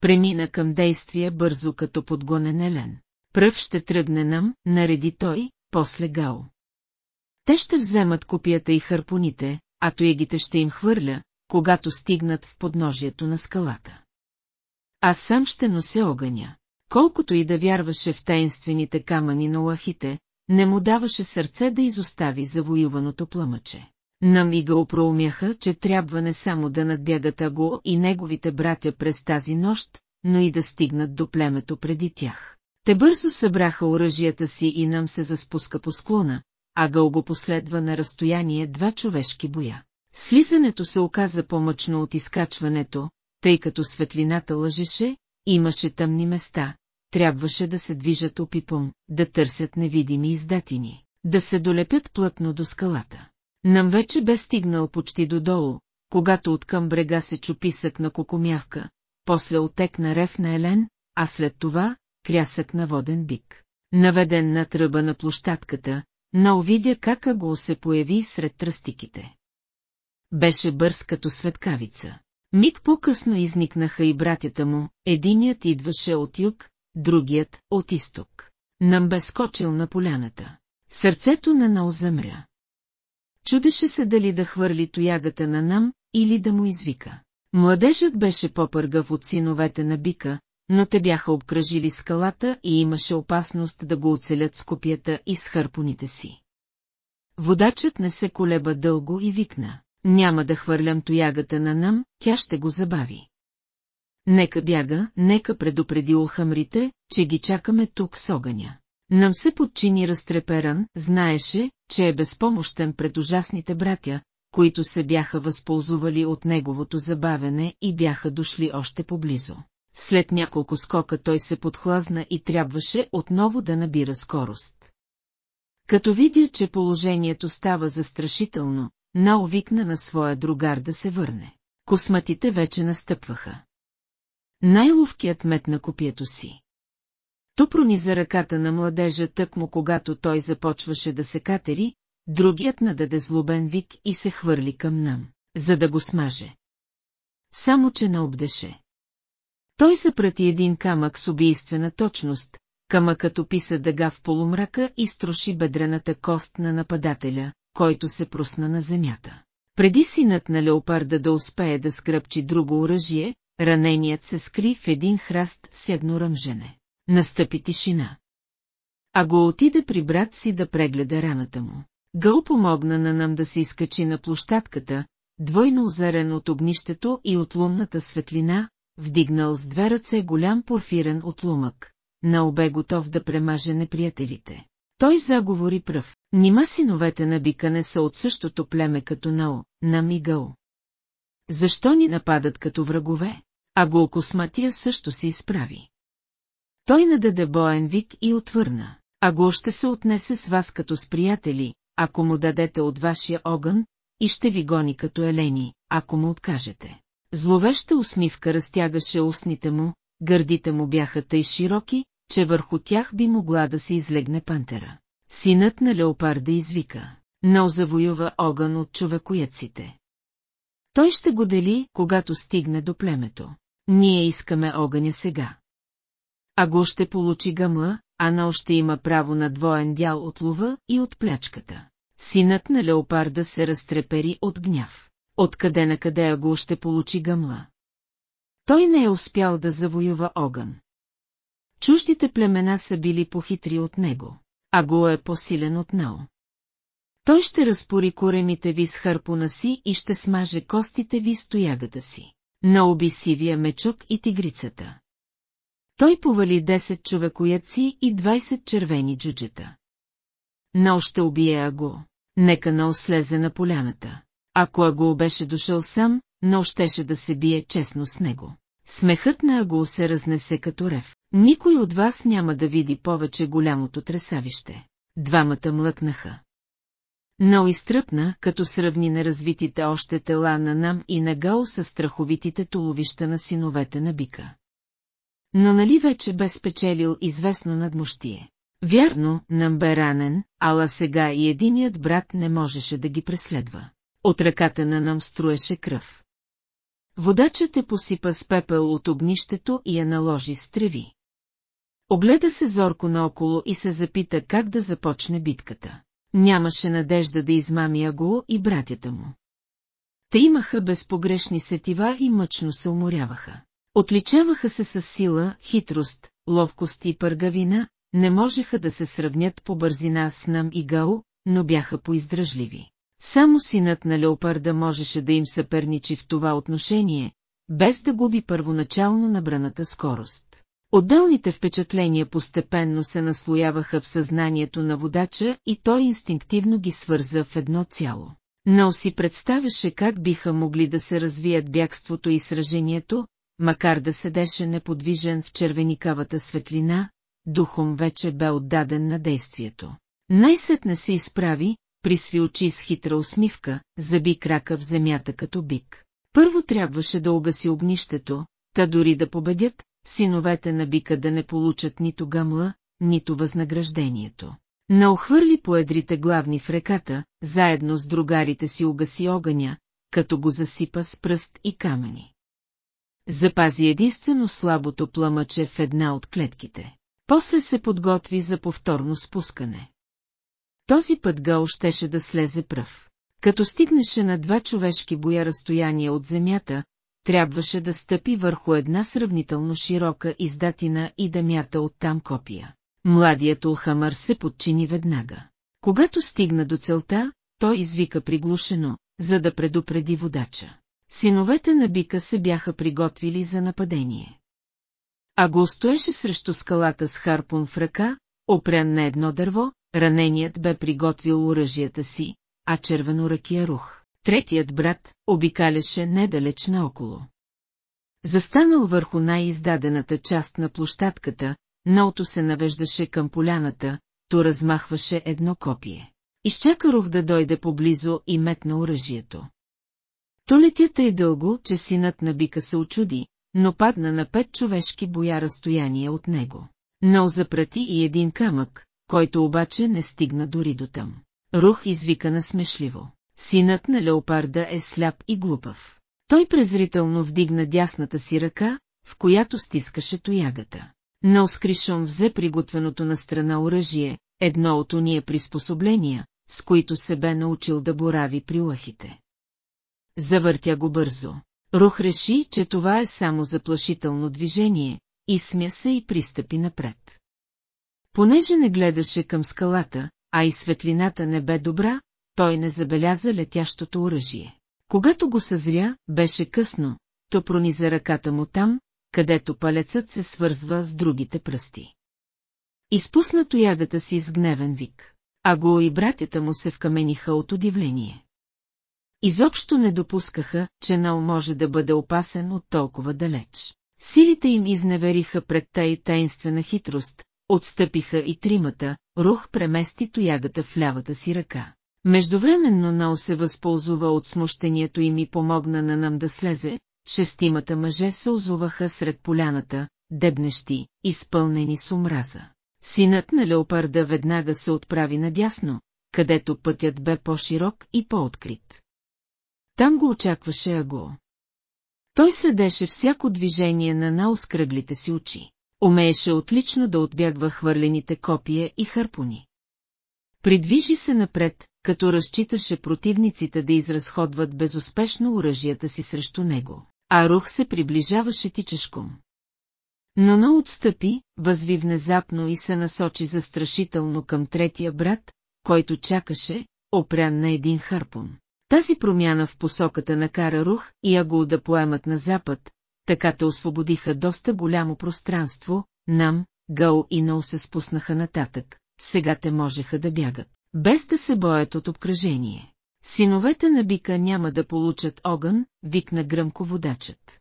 Премина към действие бързо като подгонен елен. Пръв ще тръгне нам, нареди той, после Гао. Те ще вземат копията и харпоните, а тоегите ще им хвърля, когато стигнат в подножието на скалата. Аз сам ще нося огъня. Колкото и да вярваше в таинствените камъни на лахите, не му даваше сърце да изостави завоюваното пламъче. Намига опроумяха, че трябва не само да надбягат Аго и неговите братя през тази нощ, но и да стигнат до племето преди тях. Те бързо събраха оръжията си и нам се заспуска по склона, а Гъл го последва на разстояние два човешки боя. Слизането се оказа по-мъчно от изкачването, тъй като светлината лъжеше, имаше тъмни места, трябваше да се движат опипом, да търсят невидими издатини, да се долепят плътно до скалата. Нам вече бе стигнал почти додолу, когато от към брега се чуписък на кокомявка, после отекна рев на Елен, а след това крясък на воден бик. Наведен на тръба на площадката, но увидя как го се появи сред тръстиките. Беше бърз като светкавица. Миг по-късно изникнаха и братята му, единият идваше от юг, другият — от изток. Нам бе скочил на поляната. Сърцето на Нау замря. Чудеше се дали да хвърли тоягата на нам или да му извика. Младежът беше по-пъргав от синовете на бика, но те бяха обкръжили скалата и имаше опасност да го оцелят с копията и с хърпоните си. Водачът не се колеба дълго и викна. Няма да хвърлям тоягата на нам, тя ще го забави. Нека бяга, нека предупреди улхамрите, че ги чакаме тук с огъня. Нам се подчини разтреперан, знаеше, че е безпомощен пред ужасните братя, които се бяха възползвали от неговото забавене и бяха дошли още поблизо. След няколко скока той се подхлазна и трябваше отново да набира скорост. Като видя, че положението става застрашително, наовикна на своя другар да се върне. Косматите вече настъпваха. Най-ловкият метна копието си. То прониза ръката на младежа тъкмо когато той започваше да се катери, другият нададе злобен вик и се хвърли към нам, за да го смаже. Само, че не обдеше. Той съпрати един камък с убийствена точност, камъкът описа дъга в полумрака и строши бедрената кост на нападателя, който се просна на земята. Преди синът на леопарда да успее да скръпчи друго оръжие, раненият се скри в един храст с едно ръмжене. Настъпи тишина. А го отиде при брат си да прегледа раната му. Гъл помогна на нам да се изкачи на площадката, двойно озарен от огнището и от лунната светлина, вдигнал с две ръце голям порфирен отлумък, на обе готов да премаже неприятелите. Той заговори пръв. Нима синовете на бика не са от същото племе като Нао, намигъл. Защо ни нападат като врагове? А го косматия също се изправи. Той нададе боен вик и отвърна. А го ще се отнесе с вас като с приятели, ако му дадете от вашия огън, и ще ви гони като елени, ако му откажете. Зловеща усмивка разтягаше устните му, гърдите му бяха тъй широки, че върху тях би могла да се излегне пантера. Синът на леопарда извика, но завоюва огън от човекояците. Той ще го дели, когато стигне до племето. Ние искаме огъня сега. А го ще получи гъмла, а на още има право на двоен дял от лова и от плячката. Синът на леопарда се разтрепери от гняв. Откъде на къде го ще получи гъмла? Той не е успял да завоюва огън. Чуждите племена са били похитри от него, а го е по-силен от Нао. Той ще разпори коремите ви с харпуна си и ще смаже костите ви с тоягата си. Наоби сивия мечок и тигрицата. Той повали 10 човекояци и 20 червени джуджета. Нао ще убие Аго. Нека Нао слезе на поляната. Ако Аго беше дошъл сам, Нао щеше да се бие честно с него. Смехът на Аго се разнесе като рев. Никой от вас няма да види повече голямото тресавище. Двамата млъкнаха. Но изтръпна, като сравни неразвитите още тела на нам и на Гао с страховитите туловища на синовете на бика. Но нали вече бе спечелил известно надмощие? Вярно, нам бе ранен, ала сега и единият брат не можеше да ги преследва. От ръката на нам струеше кръв. Водачът е посипа с пепел от огнището и я наложи с треви. Огледа се зорко наоколо и се запита как да започне битката. Нямаше надежда да измами Аго и братята му. Те имаха безпогрешни сетива и мъчно се уморяваха. Отличаваха се с сила, хитрост, ловкост и пъргавина, не можеха да се сравнят по бързина с Нам и Гао, но бяха поиздръжливи. Само синът на леопарда можеше да им съперничи в това отношение, без да губи първоначално набраната скорост. Отделните впечатления постепенно се наслояваха в съзнанието на водача и той инстинктивно ги свърза в едно цяло. Но си представяше как биха могли да се развият бягството и сражението, макар да седеше неподвижен в червеникавата светлина, духом вече бе отдаден на действието. Най-сетне се изправи, присви очи с хитра усмивка, заби крака в земята като бик. Първо трябваше да угаси огнището, та дори да победят, синовете на бика да не получат нито гъмла, нито възнаграждението. Наохвърли по едрите главни в реката, заедно с другарите си угаси огъня, като го засипа с пръст и камъни. Запази единствено слабото пламъче в една от клетките. После се подготви за повторно спускане. Този път Гал щеше да слезе пръв. Като стигнеше на два човешки боя разстояние от земята, трябваше да стъпи върху една сравнително широка издатина и да мята оттам копия. Младият Улхамър се подчини веднага. Когато стигна до целта, той извика приглушено, за да предупреди водача. Синовете на бика се бяха приготвили за нападение. А го стоеше срещу скалата с харпун в ръка, опрян на едно дърво, раненият бе приготвил оръжията си, а червеноръкия рух. Третият брат обикаляше недалеч наоколо. Застанал върху най-издадената част на площадката, Ноуто се навеждаше към поляната, то размахваше едно копие. Изчака рух да дойде поблизо и метна оръжието. То летята е дълго, че синът на бика се очуди, но падна на пет човешки боя разстояние от него. Но запрати и един камък, който обаче не стигна дори до там. Рух извика насмешливо. Синът на леопарда е сляп и глупав. Той презрително вдигна дясната си ръка, в която стискаше тоягата. Наоскришом взе приготвеното на страна оръжие, едно от уния приспособления, с които се бе научил да борави при лъхите. Завъртя го бързо. Рух реши, че това е само заплашително движение, и смя се и пристъпи напред. Понеже не гледаше към скалата, а и светлината не бе добра, той не забеляза летящото оръжие. Когато го съзря, беше късно, то прониза ръката му там, където палецът се свързва с другите пръсти. Изпусна ягата си с гневен вик, а го и братята му се вкамениха от удивление. Изобщо не допускаха, че Нал може да бъде опасен от толкова далеч. Силите им изневериха пред тая таинствена хитрост, отстъпиха и тримата, рух премести тоягата в лявата си ръка. Междувременно Нал се възползва от смущението и помогна на нам да слезе, шестимата мъже се озуваха сред поляната, дебнещи, изпълнени с омраза. Синът на леопарда веднага се отправи надясно, където пътят бе по-широк и по-открит. Там го очакваше Аго. Той следеше всяко движение на наоскръглите си очи. Умееше отлично да отбягва хвърлените копия и харпуни. Придвижи се напред, като разчиташе противниците да изразходват безуспешно оръжията си срещу него, а Рух се приближаваше тичешком. Но на отстъпи, възви внезапно и се насочи застрашително към третия брат, който чакаше, опрян на един харпун. Тази промяна в посоката накара Рух и Агул да поемат на запад, така те освободиха доста голямо пространство, нам, Гау и Нау се спуснаха нататък, сега те можеха да бягат, без да се боят от обкръжение. Синовете на бика няма да получат огън, викна гръмко водачът.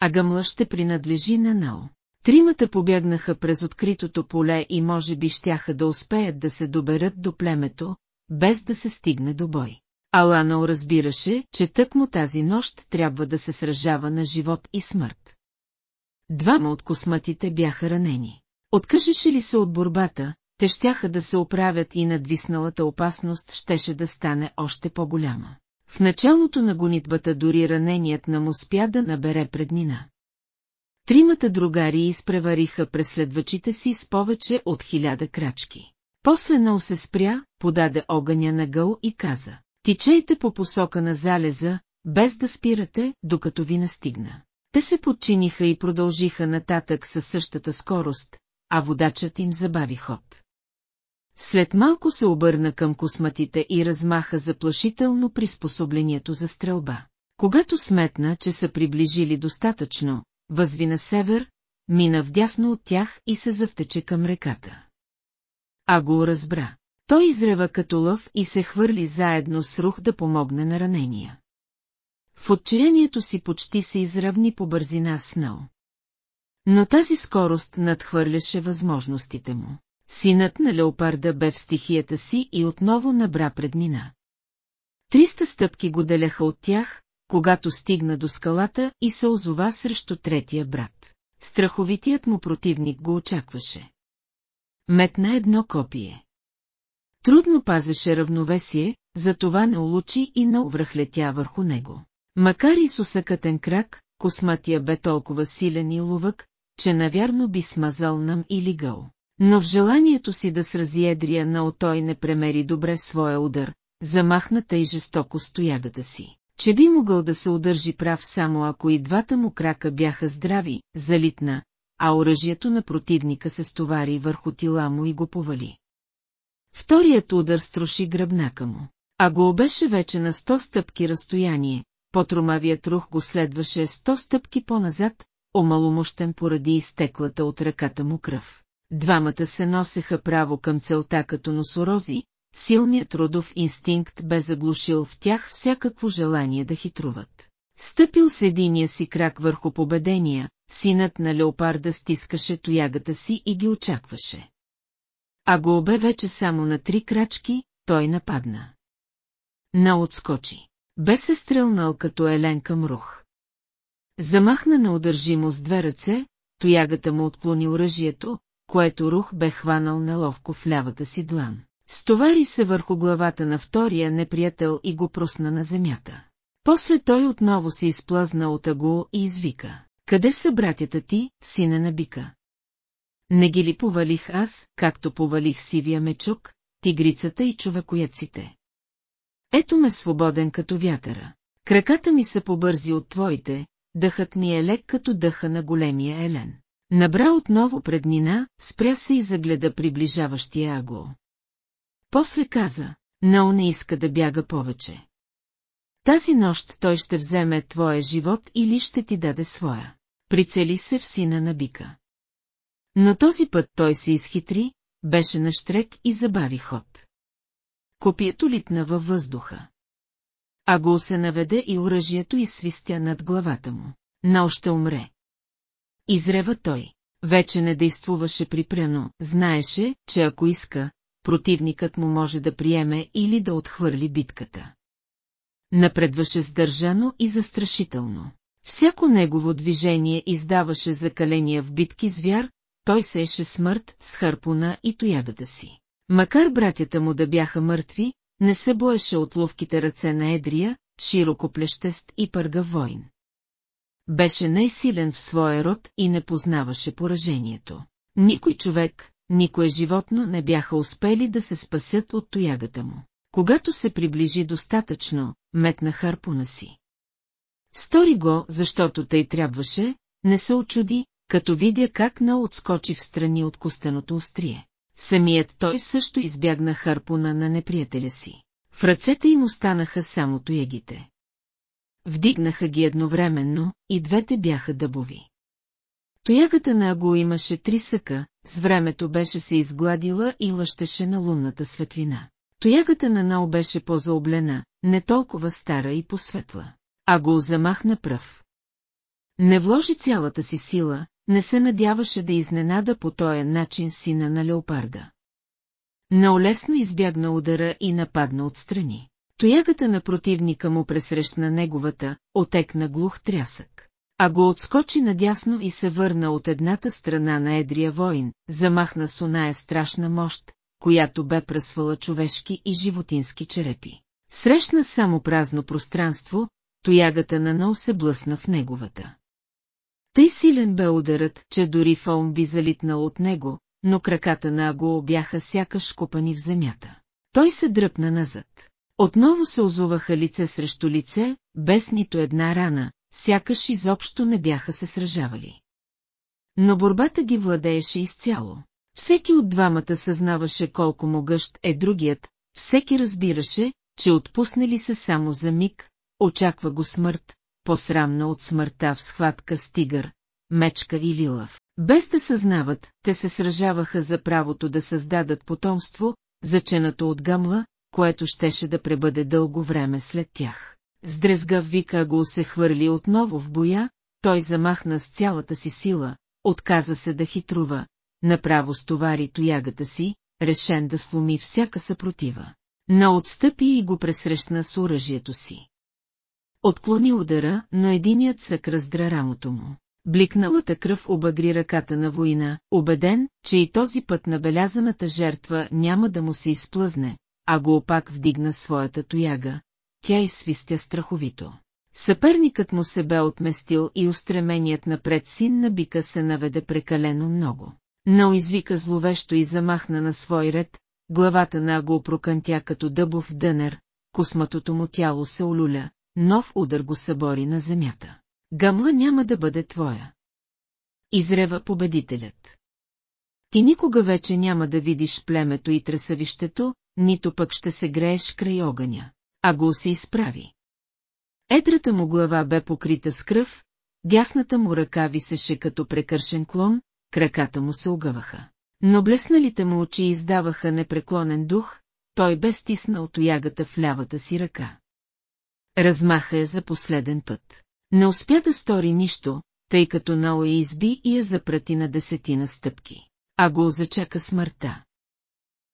А гъмла ще принадлежи на Нао. Тримата побягнаха през откритото поле и може би щяха да успеят да се доберат до племето, без да се стигне до бой. Аланал разбираше, че тъкмо тази нощ трябва да се сражава на живот и смърт. Двама от косматите бяха ранени. Откажеше ли се от борбата, те щяха да се оправят и надвисналата опасност щеше да стане още по-голяма. В началото на гонитбата дори раненият нам успя да набере преднина. Тримата другари изпревариха преследвачите си с повече от хиляда крачки. После Нау се спря, подаде огъня на гъл и каза, тичайте по посока на залеза, без да спирате, докато ви настигна. Те се подчиниха и продължиха нататък със същата скорост, а водачът им забави ход. След малко се обърна към косматите и размаха заплашително приспособлението за стрелба. Когато сметна, че са приближили достатъчно, възви на север, мина вдясно от тях и се завтече към реката. А го разбра. Той изрева като лъв и се хвърли заедно с рух да помогне на ранения. В отчаянието си почти се изравни по бързина с. Но тази скорост надхвърляше възможностите му. Синът на леопарда бе в стихията си и отново набра преднина. Триста стъпки го деляха от тях, когато стигна до скалата и се озова срещу третия брат. Страховитият му противник го очакваше. Метна едно копие. Трудно пазеше равновесие, затова не улучи и не увръхлетя върху него. Макар и с усъкътен крак, косматия бе толкова силен и лувък, че навярно би смазал нам или гъл. Но в желанието си да срази едрия на той не премери добре своя удар, замахната и жестоко стоягата си, че би могъл да се удържи прав само ако и двата му крака бяха здрави, залитна, а оръжието на противника се стовари върху тила му и го повали. Вторият удар струши гръбнака му. А го беше вече на сто стъпки разстояние, по-тромавият рух го следваше сто стъпки по-назад, омаломощен поради изтеклата от ръката му кръв. Двамата се носеха право към целта като носорози, силният родов инстинкт бе заглушил в тях всякакво желание да хитруват. Стъпил с единия си крак върху победения, синът на леопарда стискаше тоягата си и ги очакваше. А го обе вече само на три крачки, той нападна. На отскочи. Бе се стрелнал като елен към рух. Замахна неудържимо с две ръце, тоягата му отклони оръжието, което рух бе хванал неловко в лявата си длан. Стовари се върху главата на втория неприятел и го просна на земята. После той отново се изплъзна от Агу и извика. Къде са братята ти, сина на бика? Не ги ли повалих аз, както повалих сивия мечук, тигрицата и човекояците? Ето ме свободен като вятъра. Краката ми са побързи от твоите, дъхът ми е лек като дъха на големия елен. Набра отново преднина, спря се и загледа приближаващия Аго. После каза, Нау не иска да бяга повече. Тази нощ той ще вземе твоя живот или ще ти даде своя. Прицели се в сина на бика. Но този път той се изхитри, беше на штрек и забави ход. Копието литна във въздуха. А го се наведе и оръжието изсвистя над главата му. На още умре. Изрева той. Вече не действуваше припряно, знаеше, че ако иска, противникът му може да приеме или да отхвърли битката. Напредваше сдържано и застрашително. Всяко негово движение издаваше закаления в битки звяр, той сеше смърт с харпуна и тоягата си. Макар братята му да бяха мъртви, не се боеше от ловките ръце на Едрия, широко плещест и пъргав войн. Беше най-силен в своя род и не познаваше поражението. Никой човек, никое животно не бяха успели да се спасят от тоягата му. Когато се приближи достатъчно, метна харпуна си. Стори го, защото тъй трябваше, не се очуди, като видя как на отскочи в страни от костеното острие. Самият той също избягна харпуна на неприятеля си. В ръцете им останаха само тоягите. Вдигнаха ги едновременно, и двете бяха дъбови. Тоягата на Аго имаше три съка, с времето беше се изгладила и лъщеше на лунната светлина. Тоягата на Нао беше по-заоблена, не толкова стара и посветла. А го замахна пръв. Не вложи цялата си сила, не се надяваше да изненада по този начин сина на леопарда. Наолесно избягна удара и нападна отстрани. Тоягата на противника му пресрещна неговата, отекна глух трясък. А го отскочи надясно и се върна от едната страна на едрия воин, замахна с оная страшна мощ, която бе пръсвала човешки и животински черепи. Срещна само празно пространство, тоягата на Нол се блъсна в неговата. Тъй силен бе ударът, че дори Фаум би залитнал от него, но краката на Аго бяха сякаш копани в земята. Той се дръпна назад. Отново се озуваха лице срещу лице, без нито една рана, сякаш изобщо не бяха се сражавали. Но борбата ги владееше изцяло. Всеки от двамата съзнаваше колко могъщ е другият, всеки разбираше, че отпуснали се само за миг, очаква го смърт, по-срамна от смъртта в схватка с тигър, мечка или лъв. Без да съзнават, те се сражаваха за правото да създадат потомство, заченато от гамла, което щеше да пребъде дълго време след тях. С дрезгав вика го се хвърли отново в боя, той замахна с цялата си сила, отказа се да хитрува, направо стовари тоягата си, решен да сломи всяка съпротива. На отстъпи и го пресрещна с оръжието си. Отклони удара, но единият сък раздра рамото му. Бликналата кръв обагри ръката на война, убеден, че и този път набелязаната жертва няма да му се изплъзне, а го опак вдигна своята тояга. Тя изсвистя страховито. Съперникът му се бе отместил и устременият напред син на бика се наведе прекалено много. Но извика зловещо и замахна на свой ред, главата на го прокънтя като дъбов дънер, косматото му тяло се олюля, нов удар го събори на земята. Гамла няма да бъде твоя. Изрева победителят. Ти никога вече няма да видиш племето и тресавището, нито пък ще се грееш край огъня, а го се изправи. Едрата му глава бе покрита с кръв, дясната му ръка висеше като прекършен клон, краката му се огъваха. Но блесналите му очи издаваха непреклонен дух, той бе стиснал тоягата в лявата си ръка. Размаха я за последен път. Не успя да стори нищо, тъй като Нао я изби и я запрати на десетина стъпки. А го зачака смъртта.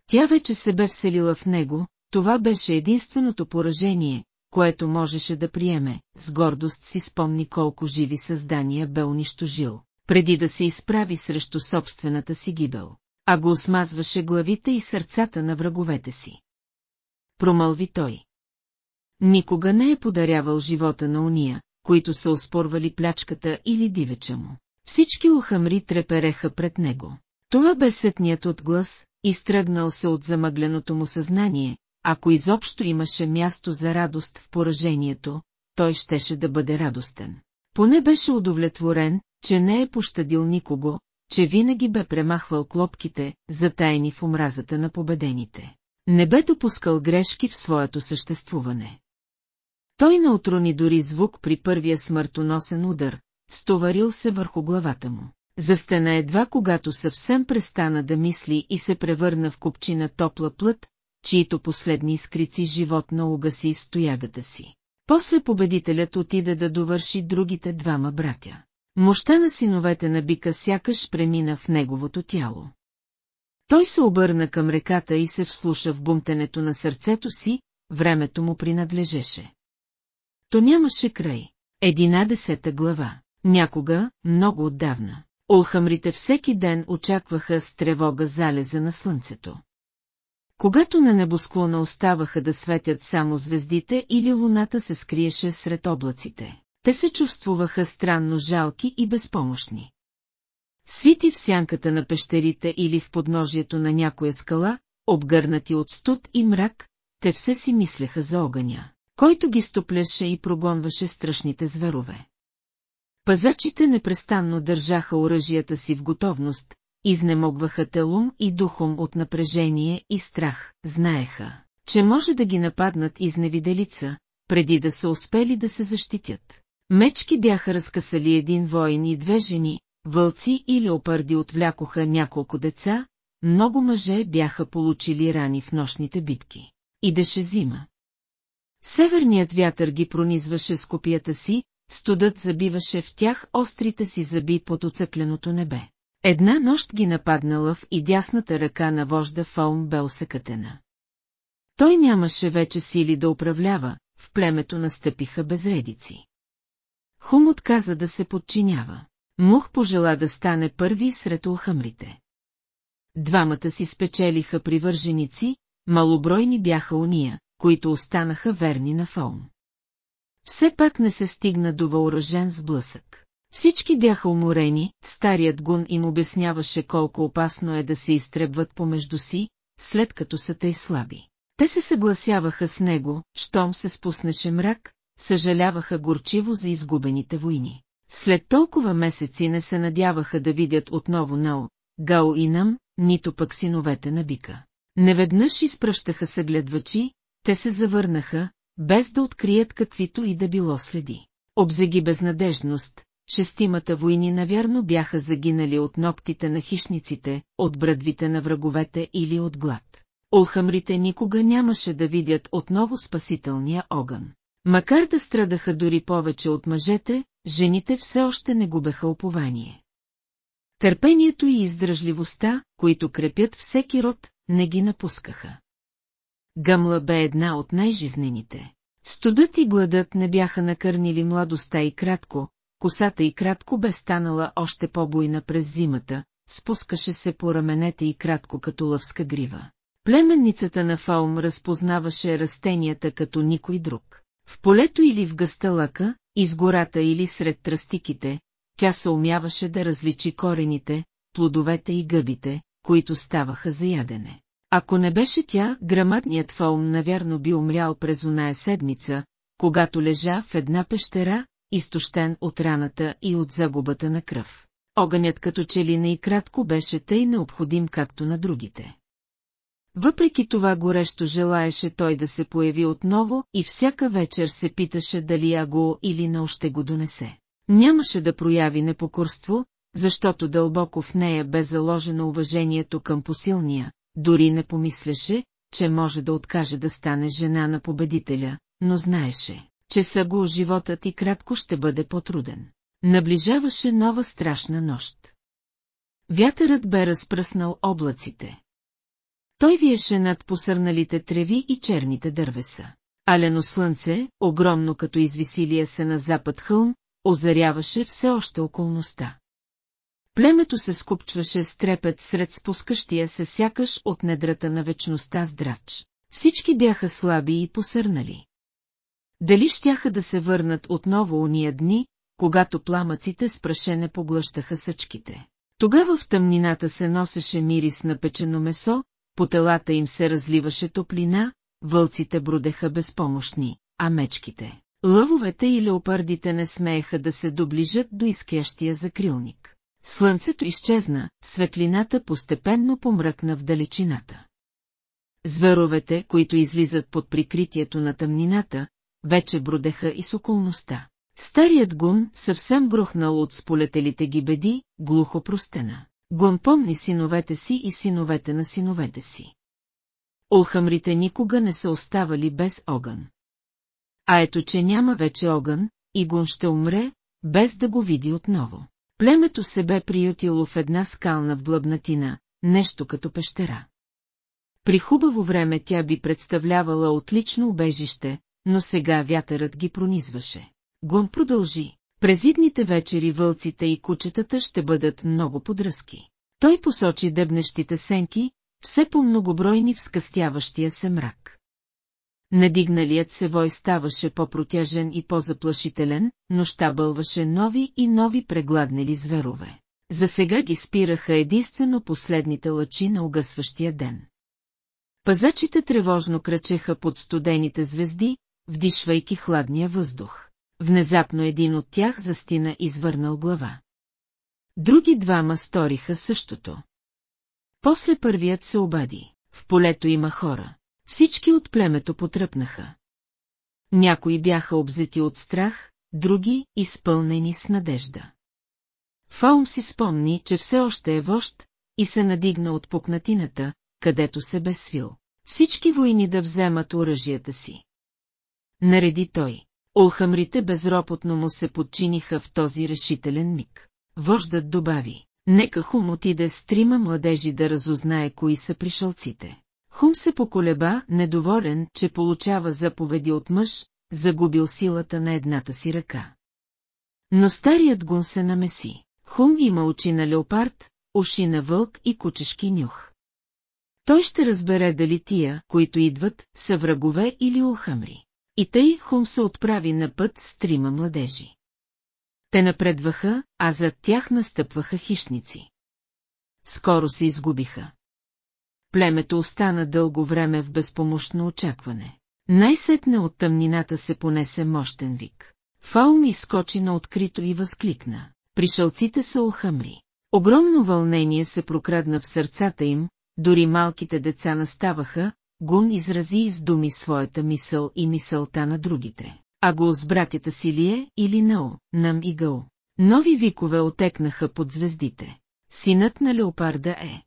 Тя вече се бе вселила в него, това беше единственото поражение, което можеше да приеме, с гордост си спомни колко живи създания бе унищожил, преди да се изправи срещу собствената си гибел, а го осмазваше главите и сърцата на враговете си. Промълви той. Никога не е подарявал живота на уния, които са оспорвали плячката или дивеча му. Всички ухамри трепереха пред него. Това бе сетният отглас, изтръгнал се от замъгленото му съзнание, ако изобщо имаше място за радост в поражението, той щеше да бъде радостен. Поне беше удовлетворен, че не е пощадил никого, че винаги бе премахвал клопките, затайни в омразата на победените. Не бе допускал грешки в своето съществуване. Той не отрони дори звук при първия смъртоносен удар, стоварил се върху главата му. Застена едва когато съвсем престана да мисли и се превърна в купчина топла плът, чието последни изкрици животна угаси в стоягата си. После победителят отиде да довърши другите двама братя. Мощта на синовете на бика сякаш премина в неговото тяло. Той се обърна към реката и се вслуша в бумтенето на сърцето си, времето му принадлежеше. То нямаше край. Единадесета глава. Някога, много отдавна. Олхамрите всеки ден очакваха с тревога залеза на слънцето. Когато на небосклона оставаха да светят само звездите или луната се скриеше сред облаците, те се чувствуваха странно жалки и безпомощни. Свити в сянката на пещерите или в подножието на някоя скала, обгърнати от студ и мрак, те все си мислеха за огъня, който ги стопляше и прогонваше страшните зверове. Пазачите непрестанно държаха оръжията си в готовност, изнемогваха телум и духом от напрежение и страх, знаеха, че може да ги нападнат изневиделица, преди да са успели да се защитят. Мечки бяха разкъсали един воин и две жени, вълци и леопарди отвлякоха няколко деца, много мъже бяха получили рани в нощните битки. Идеше зима. Северният вятър ги пронизваше с копията си, студът забиваше в тях острите си зъби под оцъкленото небе. Една нощ ги нападнала в и дясната ръка на вожда Фаум бе усъкътена. Той нямаше вече сили да управлява, в племето настъпиха безредици. Хум отказа да се подчинява. Мух пожела да стане първи сред улхамрите. Двамата си спечелиха привърженици, малобройни бяха уния, които останаха верни на Фаум. Все пак не се стигна до въоръжен сблъсък. Всички бяха уморени, старият гун им обясняваше колко опасно е да се изтребват помежду си, след като са тъй слаби. Те се съгласяваха с него, щом се спуснеше мрак, съжаляваха горчиво за изгубените войни. След толкова месеци не се надяваха да видят отново Нао, Гао и Нам, нито пък синовете на бика. Неведнъж изпръщаха се гледвачи, те се завърнаха, без да открият каквито и да било следи. Обзеги безнадежност, шестимата войни навярно бяха загинали от ногтите на хищниците, от брадвите на враговете или от глад. Олхамрите никога нямаше да видят отново спасителния огън. Макар да страдаха дори повече от мъжете, жените все още не губеха упование. Търпението и издръжливостта, които крепят всеки род, не ги напускаха. Гъмла бе една от най-жизнените. Студът и гладът не бяха накърнили младостта и кратко, косата и кратко бе станала още по-буйна през зимата, спускаше се по раменете и кратко като лъвска грива. Племенницата на Фаум разпознаваше растенията като никой друг. В полето или в гъсталъка, из гората или сред тръстиките, тя се умяваше да различи корените, плодовете и гъбите, които ставаха за ядене. Ако не беше тя, грамадният фаум навярно би умрял през оная седмица, когато лежа в една пещера, изтощен от раната и от загубата на кръв. Огънят като че ли не и кратко беше тъй необходим както на другите. Въпреки това горещо желаеше той да се появи отново и всяка вечер се питаше дали Аго или на още го донесе. Нямаше да прояви непокорство, защото дълбоко в нея бе заложено уважението към посилния, дори не помисляше, че може да откаже да стане жена на победителя, но знаеше, че Саго животът и кратко ще бъде по-труден. Наближаваше нова страшна нощ. Вятърът бе разпръснал облаците. Той виеше над посърналите треви и черните дървеса. Алено слънце, огромно като извисилия се на запад хълм, озаряваше все още околността. Племето се скупчваше с трепет сред спускащия се сякаш от недрата на вечността здрач. Всички бяха слаби и посърнали. Дали щяха да се върнат отново уния дни, когато пламъците с прашене поглъщаха съчките. Тогава в тъмнината се носеше мирис на печено месо, по телата им се разливаше топлина, вълците брудеха безпомощни, а мечките, лъвовете и леопардите не смееха да се доближат до изкящия закрилник. Слънцето изчезна, светлината постепенно помръкна в далечината. Зверовете, които излизат под прикритието на тъмнината, вече бродеха и с околността. Старият гун, съвсем брухнал от сполетелите ги беди, глухо простена. Гун помни синовете си и синовете на синовете си. Олхамрите никога не са оставали без огън. А ето, че няма вече огън, и Гун ще умре, без да го види отново. Племето се бе приютило в една скална вдлъбнатина, нещо като пещера. При хубаво време тя би представлявала отлично убежище, но сега вятърът ги пронизваше. Гун продължи. През идните вечери вълците и кучетата ще бъдат много подръзки. Той посочи дебнещите сенки, все по-многобройни в скъстяващия се мрак. Надигналият се вой ставаше по-протяжен и по-заплашителен, но ща бълваше нови и нови прегладнели зверове. За сега ги спираха единствено последните лъчи на угасващия ден. Пазачите тревожно кръчеха под студените звезди, вдишвайки хладния въздух. Внезапно един от тях застина извърнал глава. Други двама сториха същото. После първият се обади. В полето има хора. Всички от племето потръпнаха. Някои бяха обзети от страх, други изпълнени с надежда. Фаум си спомни, че все още е вожд и се надигна от пукнатината, където се бе свил. Всички войни да вземат оръжията си. Нареди той. Олхамрите безропотно му се подчиниха в този решителен миг. Вождат добави, нека Хум отиде с трима младежи да разузнае кои са пришълците. Хум се поколеба, недоволен, че получава заповеди от мъж, загубил силата на едната си ръка. Но старият гун се намеси. Хум има очи на леопард, уши на вълк и кучешки нюх. Той ще разбере дали тия, които идват, са врагове или улхамри. И тъй Хум се отправи на път с трима младежи. Те напредваха, а зад тях настъпваха хищници. Скоро се изгубиха. Племето остана дълго време в безпомощно очакване. Най-сетне от тъмнината се понесе мощен вик. Фаум изскочи на открито и възкликна. Пришълците са охъмри. Огромно вълнение се прокрадна в сърцата им, дори малките деца наставаха, Гун изрази с думи своята мисъл и мисълта на другите. А го с братята си ли е или Нао, Нам и Гъл. Нови викове отекнаха под звездите. Синът на леопарда е.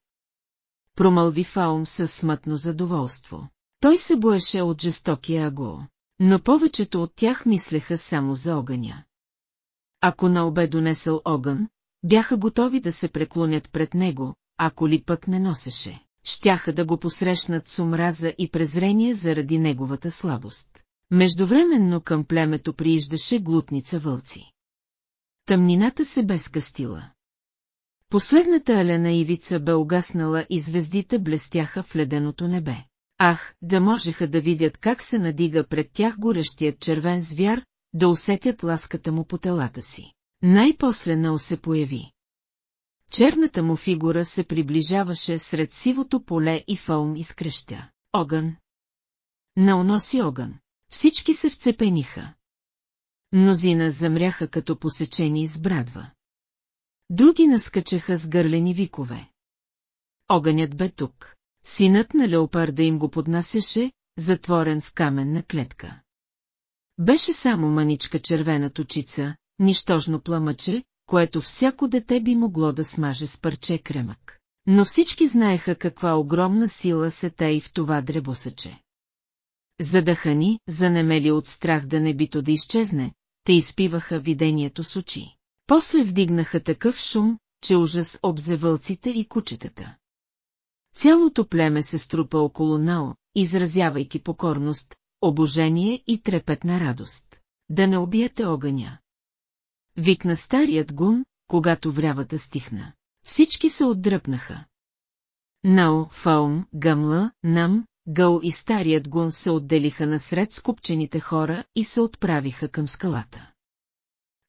Промълви Фаум със смътно задоволство. Той се боеше от жестокия Аго, но повечето от тях мислеха само за огъня. Ако на обе донесъл огън, бяха готови да се преклонят пред него, ако ли пък не носеше, щяха да го посрещнат с омраза и презрение заради неговата слабост. Междувременно към племето прииждаше глутница вълци. Тъмнината се безкастила. Последната алена ивица бе угаснала и звездите блестяха в леденото небе. Ах, да можеха да видят как се надига пред тях горещият червен звяр, да усетят ласката му по телата си. Най-после Нао се появи. Черната му фигура се приближаваше сред сивото поле и фаум изкрещя. Огън! Нао носи огън. Всички се вцепениха. Мнозина замряха като посечени с брадва. Други наскачаха с гърлени викове. Огънят бе тук. Синът на леопарда им го поднасяше, затворен в каменна клетка. Беше само маничка червена точица, нищожно пламъче, което всяко дете би могло да смаже с парче кремък. Но всички знаеха каква огромна сила се тъй в това дребосъче. Задъхани, занемели от страх да не бито да изчезне, те изпиваха видението с очи. После вдигнаха такъв шум, че ужас обзе вълците и кучетата. Цялото племе се струпа около Нао, изразявайки покорност, обожение и трепетна радост. Да не убиете огъня. Викна старият гун, когато врявата стихна. Всички се отдръпнаха. Нао, Фаум, Гамла, Нам, Гъл и старият гун се отделиха насред скупчените хора и се отправиха към скалата.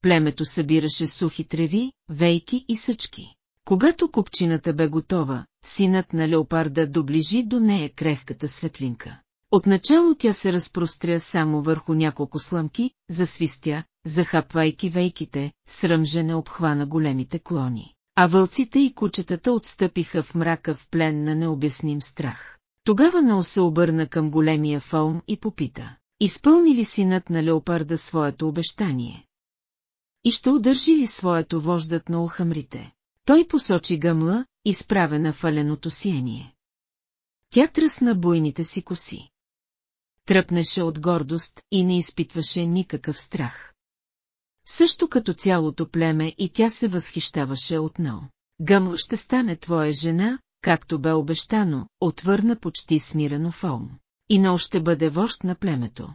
Племето събираше сухи треви, вейки и съчки. Когато купчината бе готова, синът на леопарда доближи до нея крехката светлинка. Отначало тя се разпростря само върху няколко слъмки, засвистя, захапвайки вейките, сръмжене обхвана големите клони. А вълците и кучетата отстъпиха в мрака в плен на необясним страх. Тогава Нао се обърна към големия фаум и попита. Изпълни ли синът на леопарда своето обещание? И ще удържи ли своето вождат на улхамрите? Той посочи гъмла, изправена в аленото сияние. Тя тръсна буйните си коси. Тръпнеше от гордост и не изпитваше никакъв страх. Също като цялото племе и тя се възхищаваше от Нао. Гъмл ще стане твоя жена, както бе обещано, отвърна почти смирено Фаум. И Нао ще бъде вожд на племето.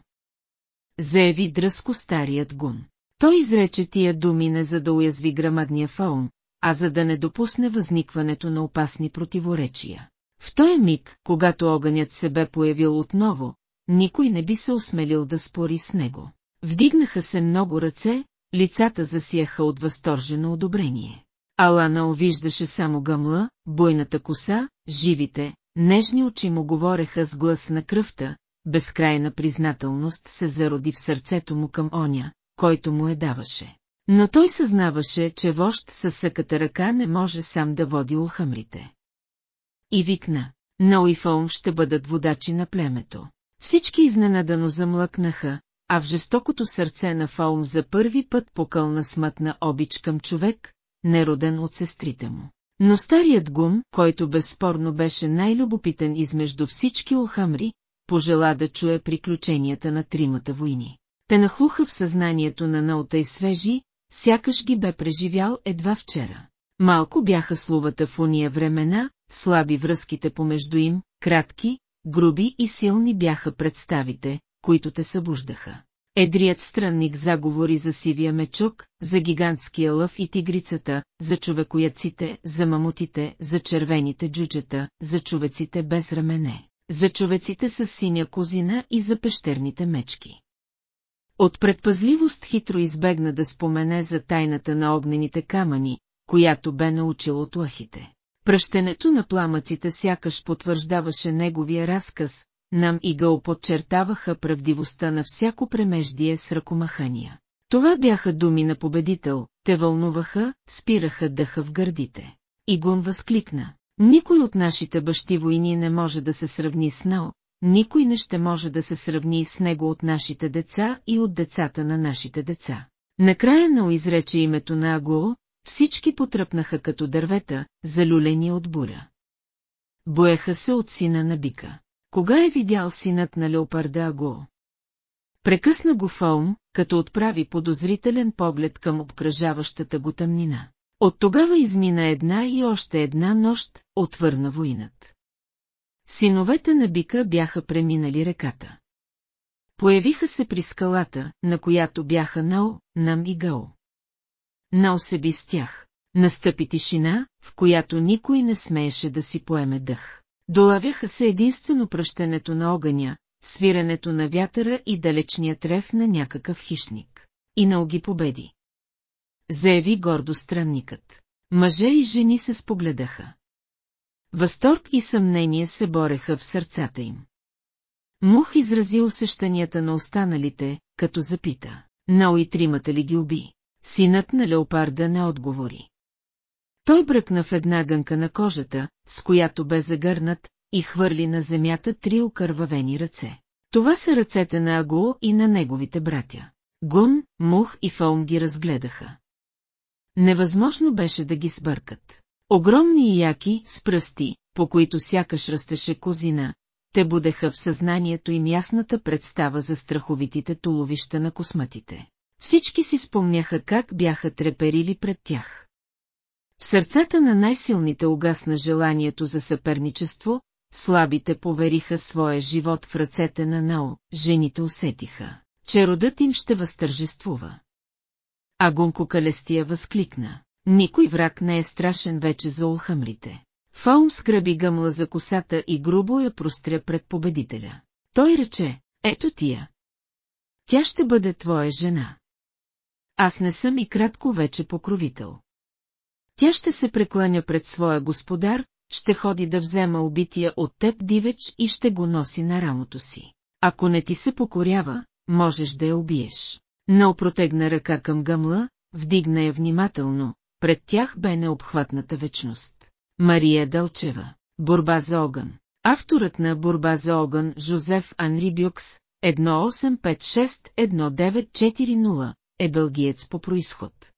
Заяви дръско старият гун. Той изрече тия думи не за да уязви грамадния Фаум, а за да не допусне възникването на опасни противоречия. В този миг, когато огънят се бе появил отново, никой не би се осмелил да спори с него. Вдигнаха се много ръце, лицата засияха от възторжено одобрение. Алана овиждаше само гъмла, бойната коса, живите, нежни очи му говореха с глас на кръвта, безкрайна признателност се зароди в сърцето му към оня, който му е даваше. Но той съзнаваше, че вожд със съката ръка не може сам да води улхамрите. И викна, Ноу и Фаум ще бъдат водачи на племето. Всички изненадано замлъкнаха, а в жестокото сърце на Фаум за първи път покълна смътна обич към човек, нероден от сестрите му. Но старият гун, който безспорно беше най-любопитен измежду всички улхамри, пожела да чуе приключенията на тримата войни. Те нахлуха в съзнанието на Наута и свежи, сякаш ги бе преживял едва вчера. Малко бяха словата в уния времена, слаби връзките помежду им, кратки, груби и силни бяха представите, които те събуждаха. Едрият странник заговори за сивия мечук, за гигантския лъв и тигрицата, за човекояците, за мамутите, за червените джуджета, за човеците без рамене, за човеците с синя козина и за пещерните мечки. От предпазливост хитро избегна да спомене за тайната на огнените камъни, която бе научил от лъхите. Пръщенето на пламъците сякаш потвърждаваше неговия разказ, нам и го подчертаваха правдивостта на всяко премеждие с ръкомахания. Това бяха думи на победител, те вълнуваха, спираха дъха в гърдите. Игун възкликна. Никой от нашите бащи войни не може да се сравни с Нао, никой не ще може да се сравни с него от нашите деца и от децата на нашите деца. Накрая Нао изрече името на Агуо, всички потръпнаха като дървета, залюлени от буря. Боеха се от сина на бика. Кога е видял синът на леопарда Аго? Прекъсна го Фаум, като отправи подозрителен поглед към обкръжаващата го тъмнина. От тогава измина една и още една нощ, отвърна войнат. Синовете на бика бяха преминали реката. Появиха се при скалата, на която бяха Нао, Нам и Гао. Нао се би с тях. Настъпи тишина, в която никой не смееше да си поеме дъх. Долавяха се единствено пръщенето на огъня, свирането на вятъра и далечния трев на някакъв хищник. И науги победи. Заяви гордо странникът. Мъже и жени се спогледаха. Възторг и съмнение се бореха в сърцата им. Мух изрази усещанията на останалите, като запита. Нао и тримата ли ги уби? Синът на леопарда не отговори. Той бръкна в една гънка на кожата, с която бе загърнат, и хвърли на земята три окървавени ръце. Това са ръцете на Агу и на неговите братя. Гун, Мух и Фаум ги разгледаха. Невъзможно беше да ги сбъркат. Огромни и яки, с пръсти, по които сякаш растеше козина, те будеха в съзнанието им ясната представа за страховитите туловища на косматите. Всички си спомняха как бяха треперили пред тях. В сърцата на най-силните угасна желанието за съперничество, слабите повериха своя живот в ръцете на Нао, жените усетиха, че родът им ще възтържествува. Агунко Калестия възкликна. Никой враг не е страшен вече за улхамрите. Фаум скръби гъмла за косата и грубо я простря пред победителя. Той рече, ето тия. Тя ще бъде твоя жена. Аз не съм и кратко вече покровител. Тя ще се прекланя пред своя господар, ще ходи да взема убития от теб дивеч и ще го носи на рамото си. Ако не ти се покорява, можеш да я убиеш. Но протегна ръка към гъмла, вдигна я внимателно, пред тях бе необхватната вечност. Мария Дълчева. Борба за огън. Авторът на Борба за огън Жозеф Анри Бюкс, 1856-1940, е бългиец по происход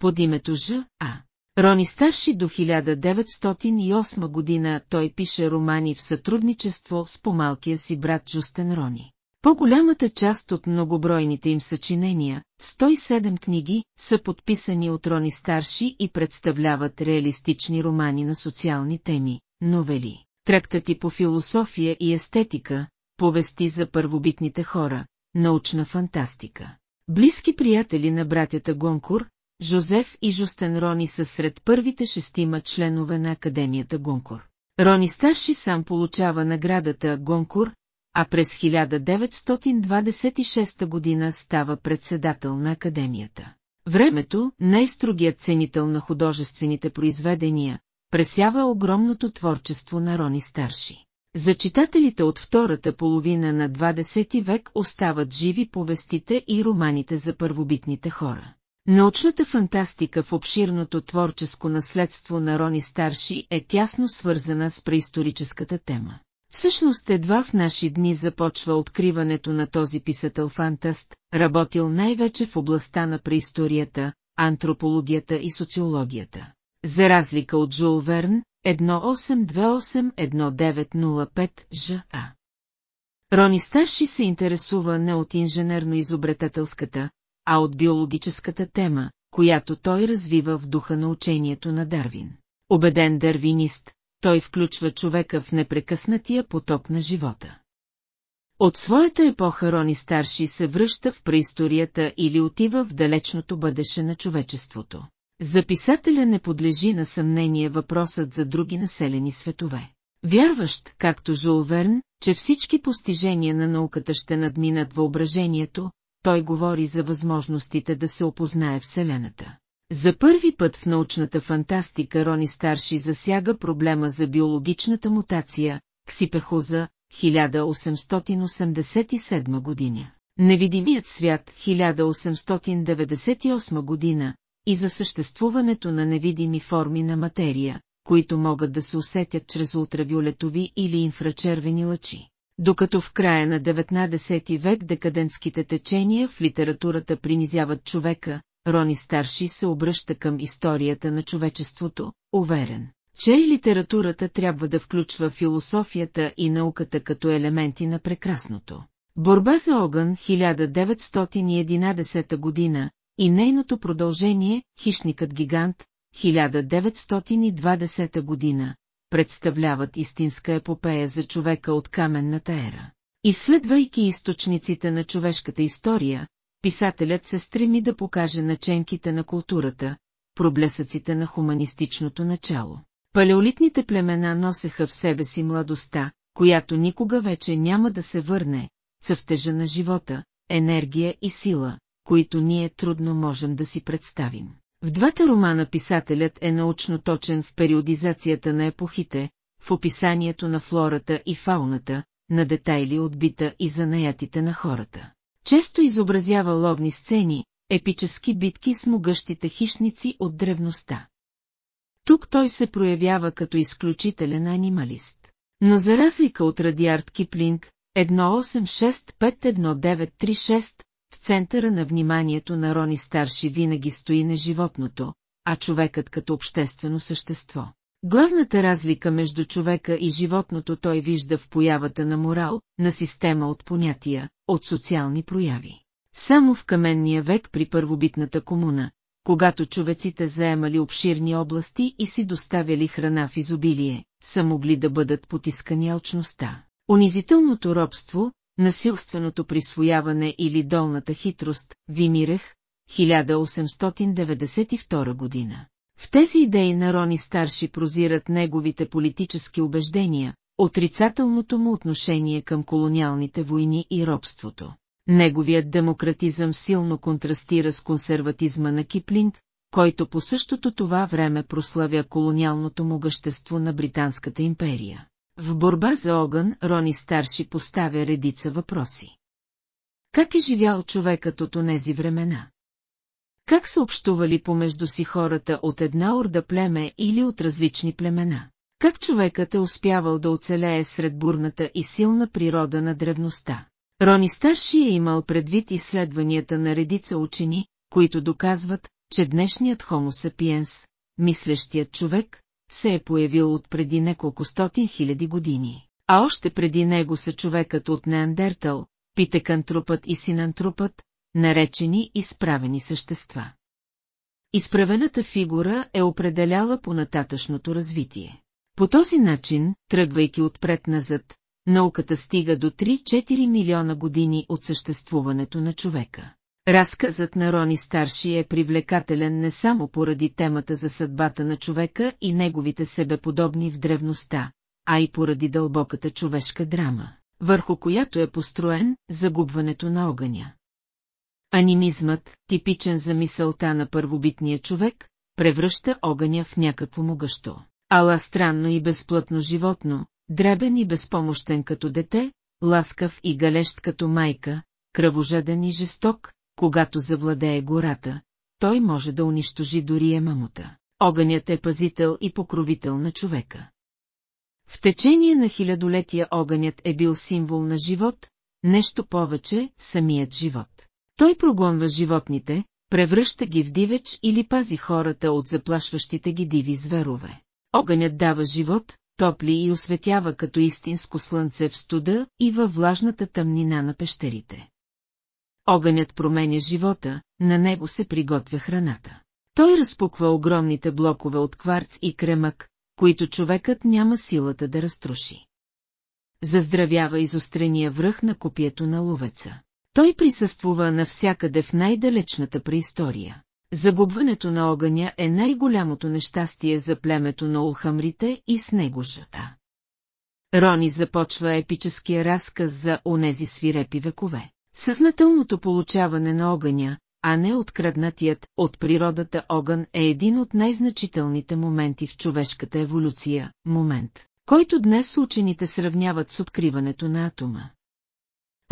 под името Ж. А. Рони Старши до 1908 година той пише романи в сътрудничество с помалкия си брат Жустен Рони. По-голямата част от многобройните им съчинения, 107 книги, са подписани от Рони Старши и представляват реалистични романи на социални теми, новели, трактати по философия и естетика, повести за първобитните хора, научна фантастика. Близки приятели на братята Гонкур, Жозеф и Жустен Рони са сред първите шестима членове на Академията Гонкур. Рони старши сам получава наградата Гонкур, а през 1926 година става председател на Академията. Времето, най-строгият ценител на художествените произведения, пресява огромното творчество на Рони Старши. За читателите от втората половина на 20 век остават живи повестите и романите за първобитните хора. Научната фантастика в обширното творческо наследство на Рони Старши е тясно свързана с преисторическата тема. Всъщност едва в наши дни започва откриването на този писател-фантаст, работил най-вече в областта на преисторията, антропологията и социологията. За разлика от Жул Верн, 1828-1905 Ж.А. Рони Старши се интересува не от инженерно-изобретателската, а от биологическата тема, която той развива в духа на учението на Дарвин. Обеден дървинист, той включва човека в непрекъснатия поток на живота. От своята епоха Рони Старши се връща в преисторията или отива в далечното бъдеще на човечеството. За писателя не подлежи на съмнение въпросът за други населени светове. Вярващ, както Жул Верн, че всички постижения на науката ще надминат въображението, той говори за възможностите да се опознае Вселената. За първи път в научната фантастика Рони Старши засяга проблема за биологичната мутация, ксипехоза, 1887 година. Невидимият свят 1898 година и за съществуването на невидими форми на материя, които могат да се усетят чрез ултравиолетови или инфрачервени лъчи. Докато в края на 19 век декадентските течения в литературата принизяват човека, Рони Старши се обръща към историята на човечеството, уверен, че литературата трябва да включва философията и науката като елементи на прекрасното. Борба за огън 1911 година и нейното продължение Хищникът гигант 1920 година представляват истинска епопея за човека от каменната ера. Изследвайки източниците на човешката история, писателят се стреми да покаже наченките на културата, проблесъците на хуманистичното начало. Палеолитните племена носеха в себе си младостта, която никога вече няма да се върне, цъфтежа на живота, енергия и сила, които ние трудно можем да си представим. В двата романа писателят е научно точен в периодизацията на епохите, в описанието на флората и фауната, на детайли от бита и занаятите на хората. Често изобразява ловни сцени, епически битки с могъщите хищници от древността. Тук той се проявява като изключителен анималист. Но за разлика от Радиард Киплинг, 18651936, в центъра на вниманието на Рони Старши винаги стои не животното, а човекът като обществено същество. Главната разлика между човека и животното той вижда в появата на морал, на система от понятия, от социални прояви. Само в каменния век при първобитната комуна, когато човеците заемали обширни области и си доставяли храна в изобилие, са могли да бъдат потискани алчността. Унизителното робство, насилственото присвояване или долната хитрост, Вимирех, 1892 година. В тези идеи на Рони Старши прозират неговите политически убеждения, отрицателното му отношение към колониалните войни и робството. Неговият демократизъм силно контрастира с консерватизма на Киплинг, който по същото това време прославя колониалното могъщество на Британската империя. В борба за огън Рони Старши поставя редица въпроси. Как е живял човекът от онези времена? Как са общували помежду си хората от една орда племе или от различни племена? Как човекът е успявал да оцелее сред бурната и силна природа на древността? Рони Старши е имал предвид изследванията на редица учени, които доказват, че днешният Homo sapiens, мислещият човек, се е появил от преди неколко стотин хиляди години. А още преди него са човекът от Неандертал, питекантрупът и синантрупът, наречени изправени същества. Изправената фигура е определяла по нататъчното развитие. По този начин, тръгвайки отпред-назад, науката стига до 3-4 милиона години от съществуването на човека. Разказът на Рони Старши е привлекателен не само поради темата за съдбата на човека и неговите себеподобни в древността, а и поради дълбоката човешка драма, върху която е построен загубването на огъня. Анимизмът, типичен за мисълта на първобитния човек, превръща огъня в някакво могъщо. Ала странно и безплътно животно, дребен и безпомощен като дете, ласкав и галещ като майка, кръвожаден и жесток, когато завладее гората, той може да унищожи дори мамута. Огънят е пазител и покровител на човека. В течение на хилядолетия огънят е бил символ на живот, нещо повече – самият живот. Той прогонва животните, превръща ги в дивеч или пази хората от заплашващите ги диви зверове. Огънят дава живот, топли и осветява като истинско слънце в студа и във влажната тъмнина на пещерите. Огънят променя живота, на него се приготвя храната. Той разпуква огромните блокове от кварц и кремък, които човекът няма силата да разтруши. заздравява изострения връх на копието на ловеца. Той присъствува навсякъде в най-далечната преистория. Загубването на огъня е най-голямото нещастие за племето на улхамрите и с него жата. Рони започва епическия разказ за онези свирепи векове. Съзнателното получаване на огъня, а не откраднатият от природата огън е един от най-значителните моменти в човешката еволюция, момент, който днес учените сравняват с откриването на атома.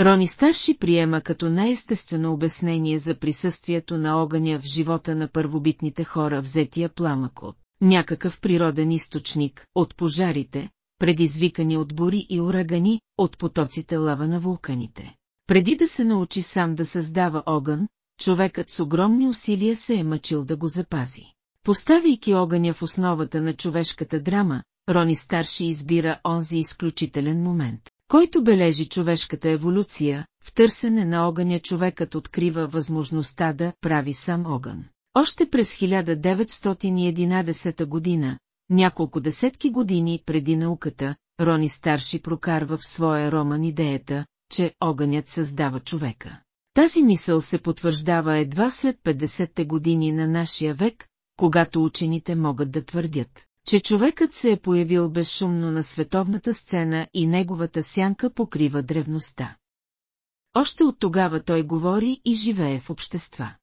Рони Старши приема като най-естествено обяснение за присъствието на огъня в живота на първобитните хора взетия пламък от някакъв природен източник, от пожарите, предизвикани от бури и урагани, от потоците лава на вулканите. Преди да се научи сам да създава огън, човекът с огромни усилия се е мъчил да го запази. Поставяйки огъня в основата на човешката драма, Рони Старши избира онзи изключителен момент, който бележи човешката еволюция, в търсене на огъня човекът открива възможността да прави сам огън. Още през 1911 година, няколко десетки години преди науката, Рони Старши прокарва в своя роман идеята, че огънят създава човека. Тази мисъл се потвърждава едва след 50-те години на нашия век, когато учените могат да твърдят, че човекът се е появил безшумно на световната сцена и неговата сянка покрива древността. Още от тогава той говори и живее в общества.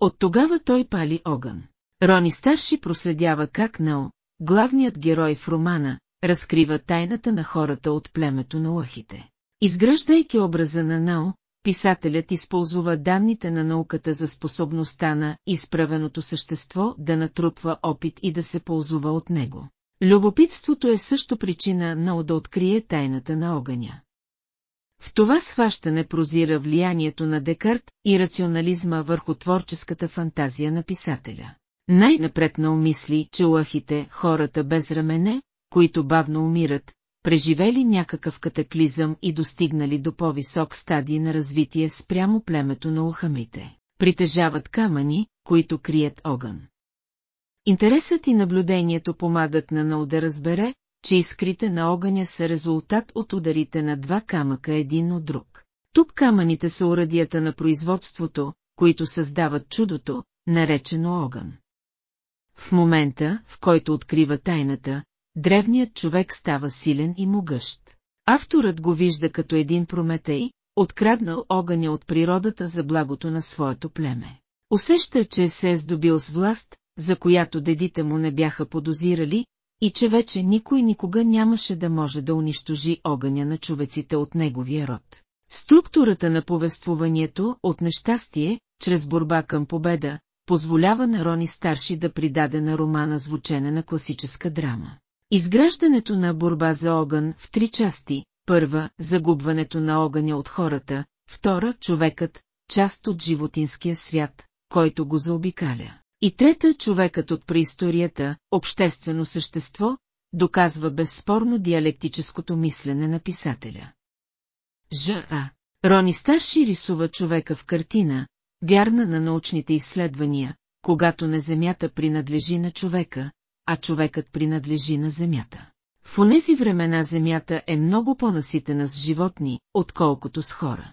От тогава той пали огън. Рони Старши проследява как Нао, главният герой в романа, разкрива тайната на хората от племето на лъхите. Изграждайки образа на Нао, писателят използва данните на науката за способността на изправеното същество да натрупва опит и да се ползува от него. Любопитството е също причина Нао да открие тайната на огъня. В това схващане прозира влиянието на Декарт и рационализма върху творческата фантазия на писателя. Най-напред на умисли, че лъхите, хората без рамене, които бавно умират, преживели някакъв катаклизъм и достигнали до по-висок стадий на развитие спрямо племето на ухамите. Притежават камъни, които крият огън. Интересът и наблюдението помагат на Нау да разбере, че искрите на огъня са резултат от ударите на два камъка един от друг. Тук камъните са урадията на производството, които създават чудото, наречено огън. В момента, в който открива тайната, древният човек става силен и могъщ. Авторът го вижда като един прометей, откраднал огъня от природата за благото на своето племе. Усеща, че се е здобил с власт, за която дедите му не бяха подозирали, и че вече никой никога нямаше да може да унищожи огъня на човеците от неговия род. Структурата на повествованието от нещастие, чрез борба към победа, позволява на Рони Старши да придаде на романа звучене на класическа драма. Изграждането на борба за огън в три части. Първа – загубването на огъня от хората. Втора – човекът, част от животинския свят, който го заобикаля. И трета – човекът от преисторията, обществено същество, доказва безспорно диалектическото мислене на писателя. Ж.А. Рони Старши рисува човека в картина, вярна на научните изследвания, когато на земята принадлежи на човека, а човекът принадлежи на земята. В онези времена земята е много по-наситена с животни, отколкото с хора.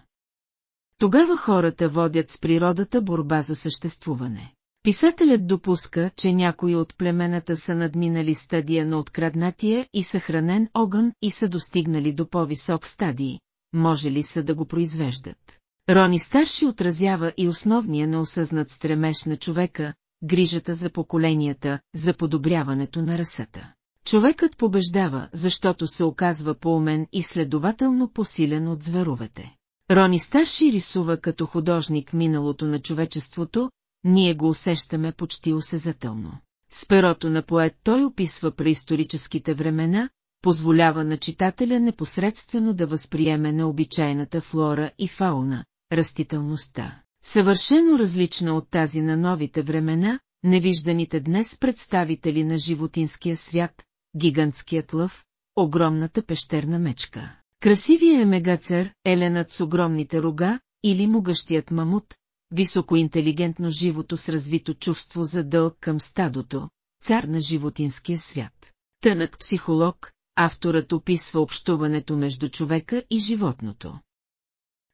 Тогава хората водят с природата борба за съществуване. Писателят допуска, че някои от племената са надминали стадия на откраднатия и съхранен огън и са достигнали до по-висок стадий, може ли са да го произвеждат. Рони Старши отразява и основния неосъзнат стремеж на човека, грижата за поколенията, за подобряването на расата. Човекът побеждава, защото се оказва по-умен и следователно посилен от зверовете. Рони Старши рисува като художник миналото на човечеството, ние го усещаме почти осезателно. С перото на поет той описва преисторическите времена, позволява на читателя непосредствено да възприеме необичайната флора и фауна, растителността, съвършено различна от тази на новите времена, невижданите днес представители на животинския свят, гигантският лъв, огромната пещерна мечка. Красивия мегацер, еленът с огромните рога, или могъщият мамут, високоинтелигентно живото с развито чувство за дълг към стадото, цар на животинския свят. Тънък психолог, авторът описва общуването между човека и животното.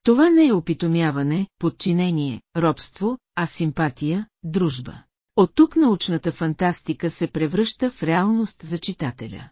Това не е опитомяване, подчинение, робство, а симпатия, дружба. От тук научната фантастика се превръща в реалност за читателя.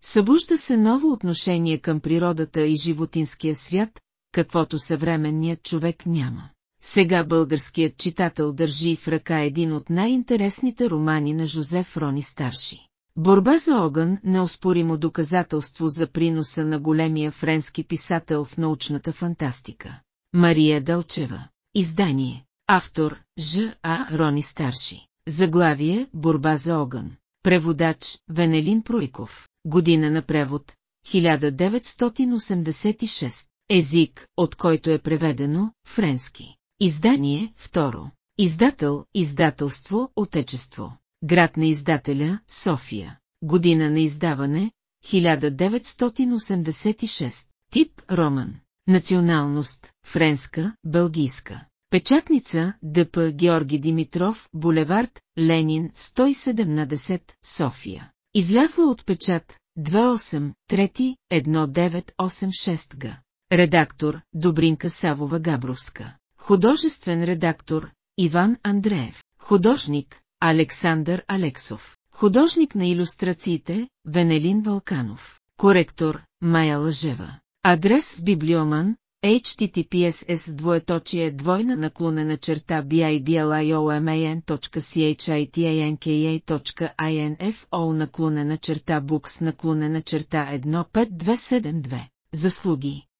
Събужда се ново отношение към природата и животинския свят, каквото съвременният човек няма. Сега българският читател държи в ръка един от най-интересните романи на Жозеф Рони Старши. Борба за огън – неоспоримо доказателство за приноса на големия френски писател в научната фантастика. Мария Дълчева. Издание. Автор – Ж. А. Рони Старши. Заглавие – Борба за огън. Преводач – Венелин Пройков. Година на превод – 1986. Език, от който е преведено – френски. Издание – второ. Издател – издателство – отечество. Град на издателя – София. Година на издаване – 1986. Тип – роман. Националност – френска, белгийска. Печатница – ДП Георги Димитров, булевард, Ленин, 117, София. Излязла от печат 28, 3, 1986 г. Редактор – Добринка Савова Габровска. Художествен редактор – Иван Андреев. Художник – Александър Алексов. Художник на иллюстрациите – Венелин Вълканов. Коректор – Майя Лъжева. Адрес в Библиоман https двоеточие двойна наклонена черта biblioman.chitanka.info наклонена черта books наклонена черта 15272. Заслуги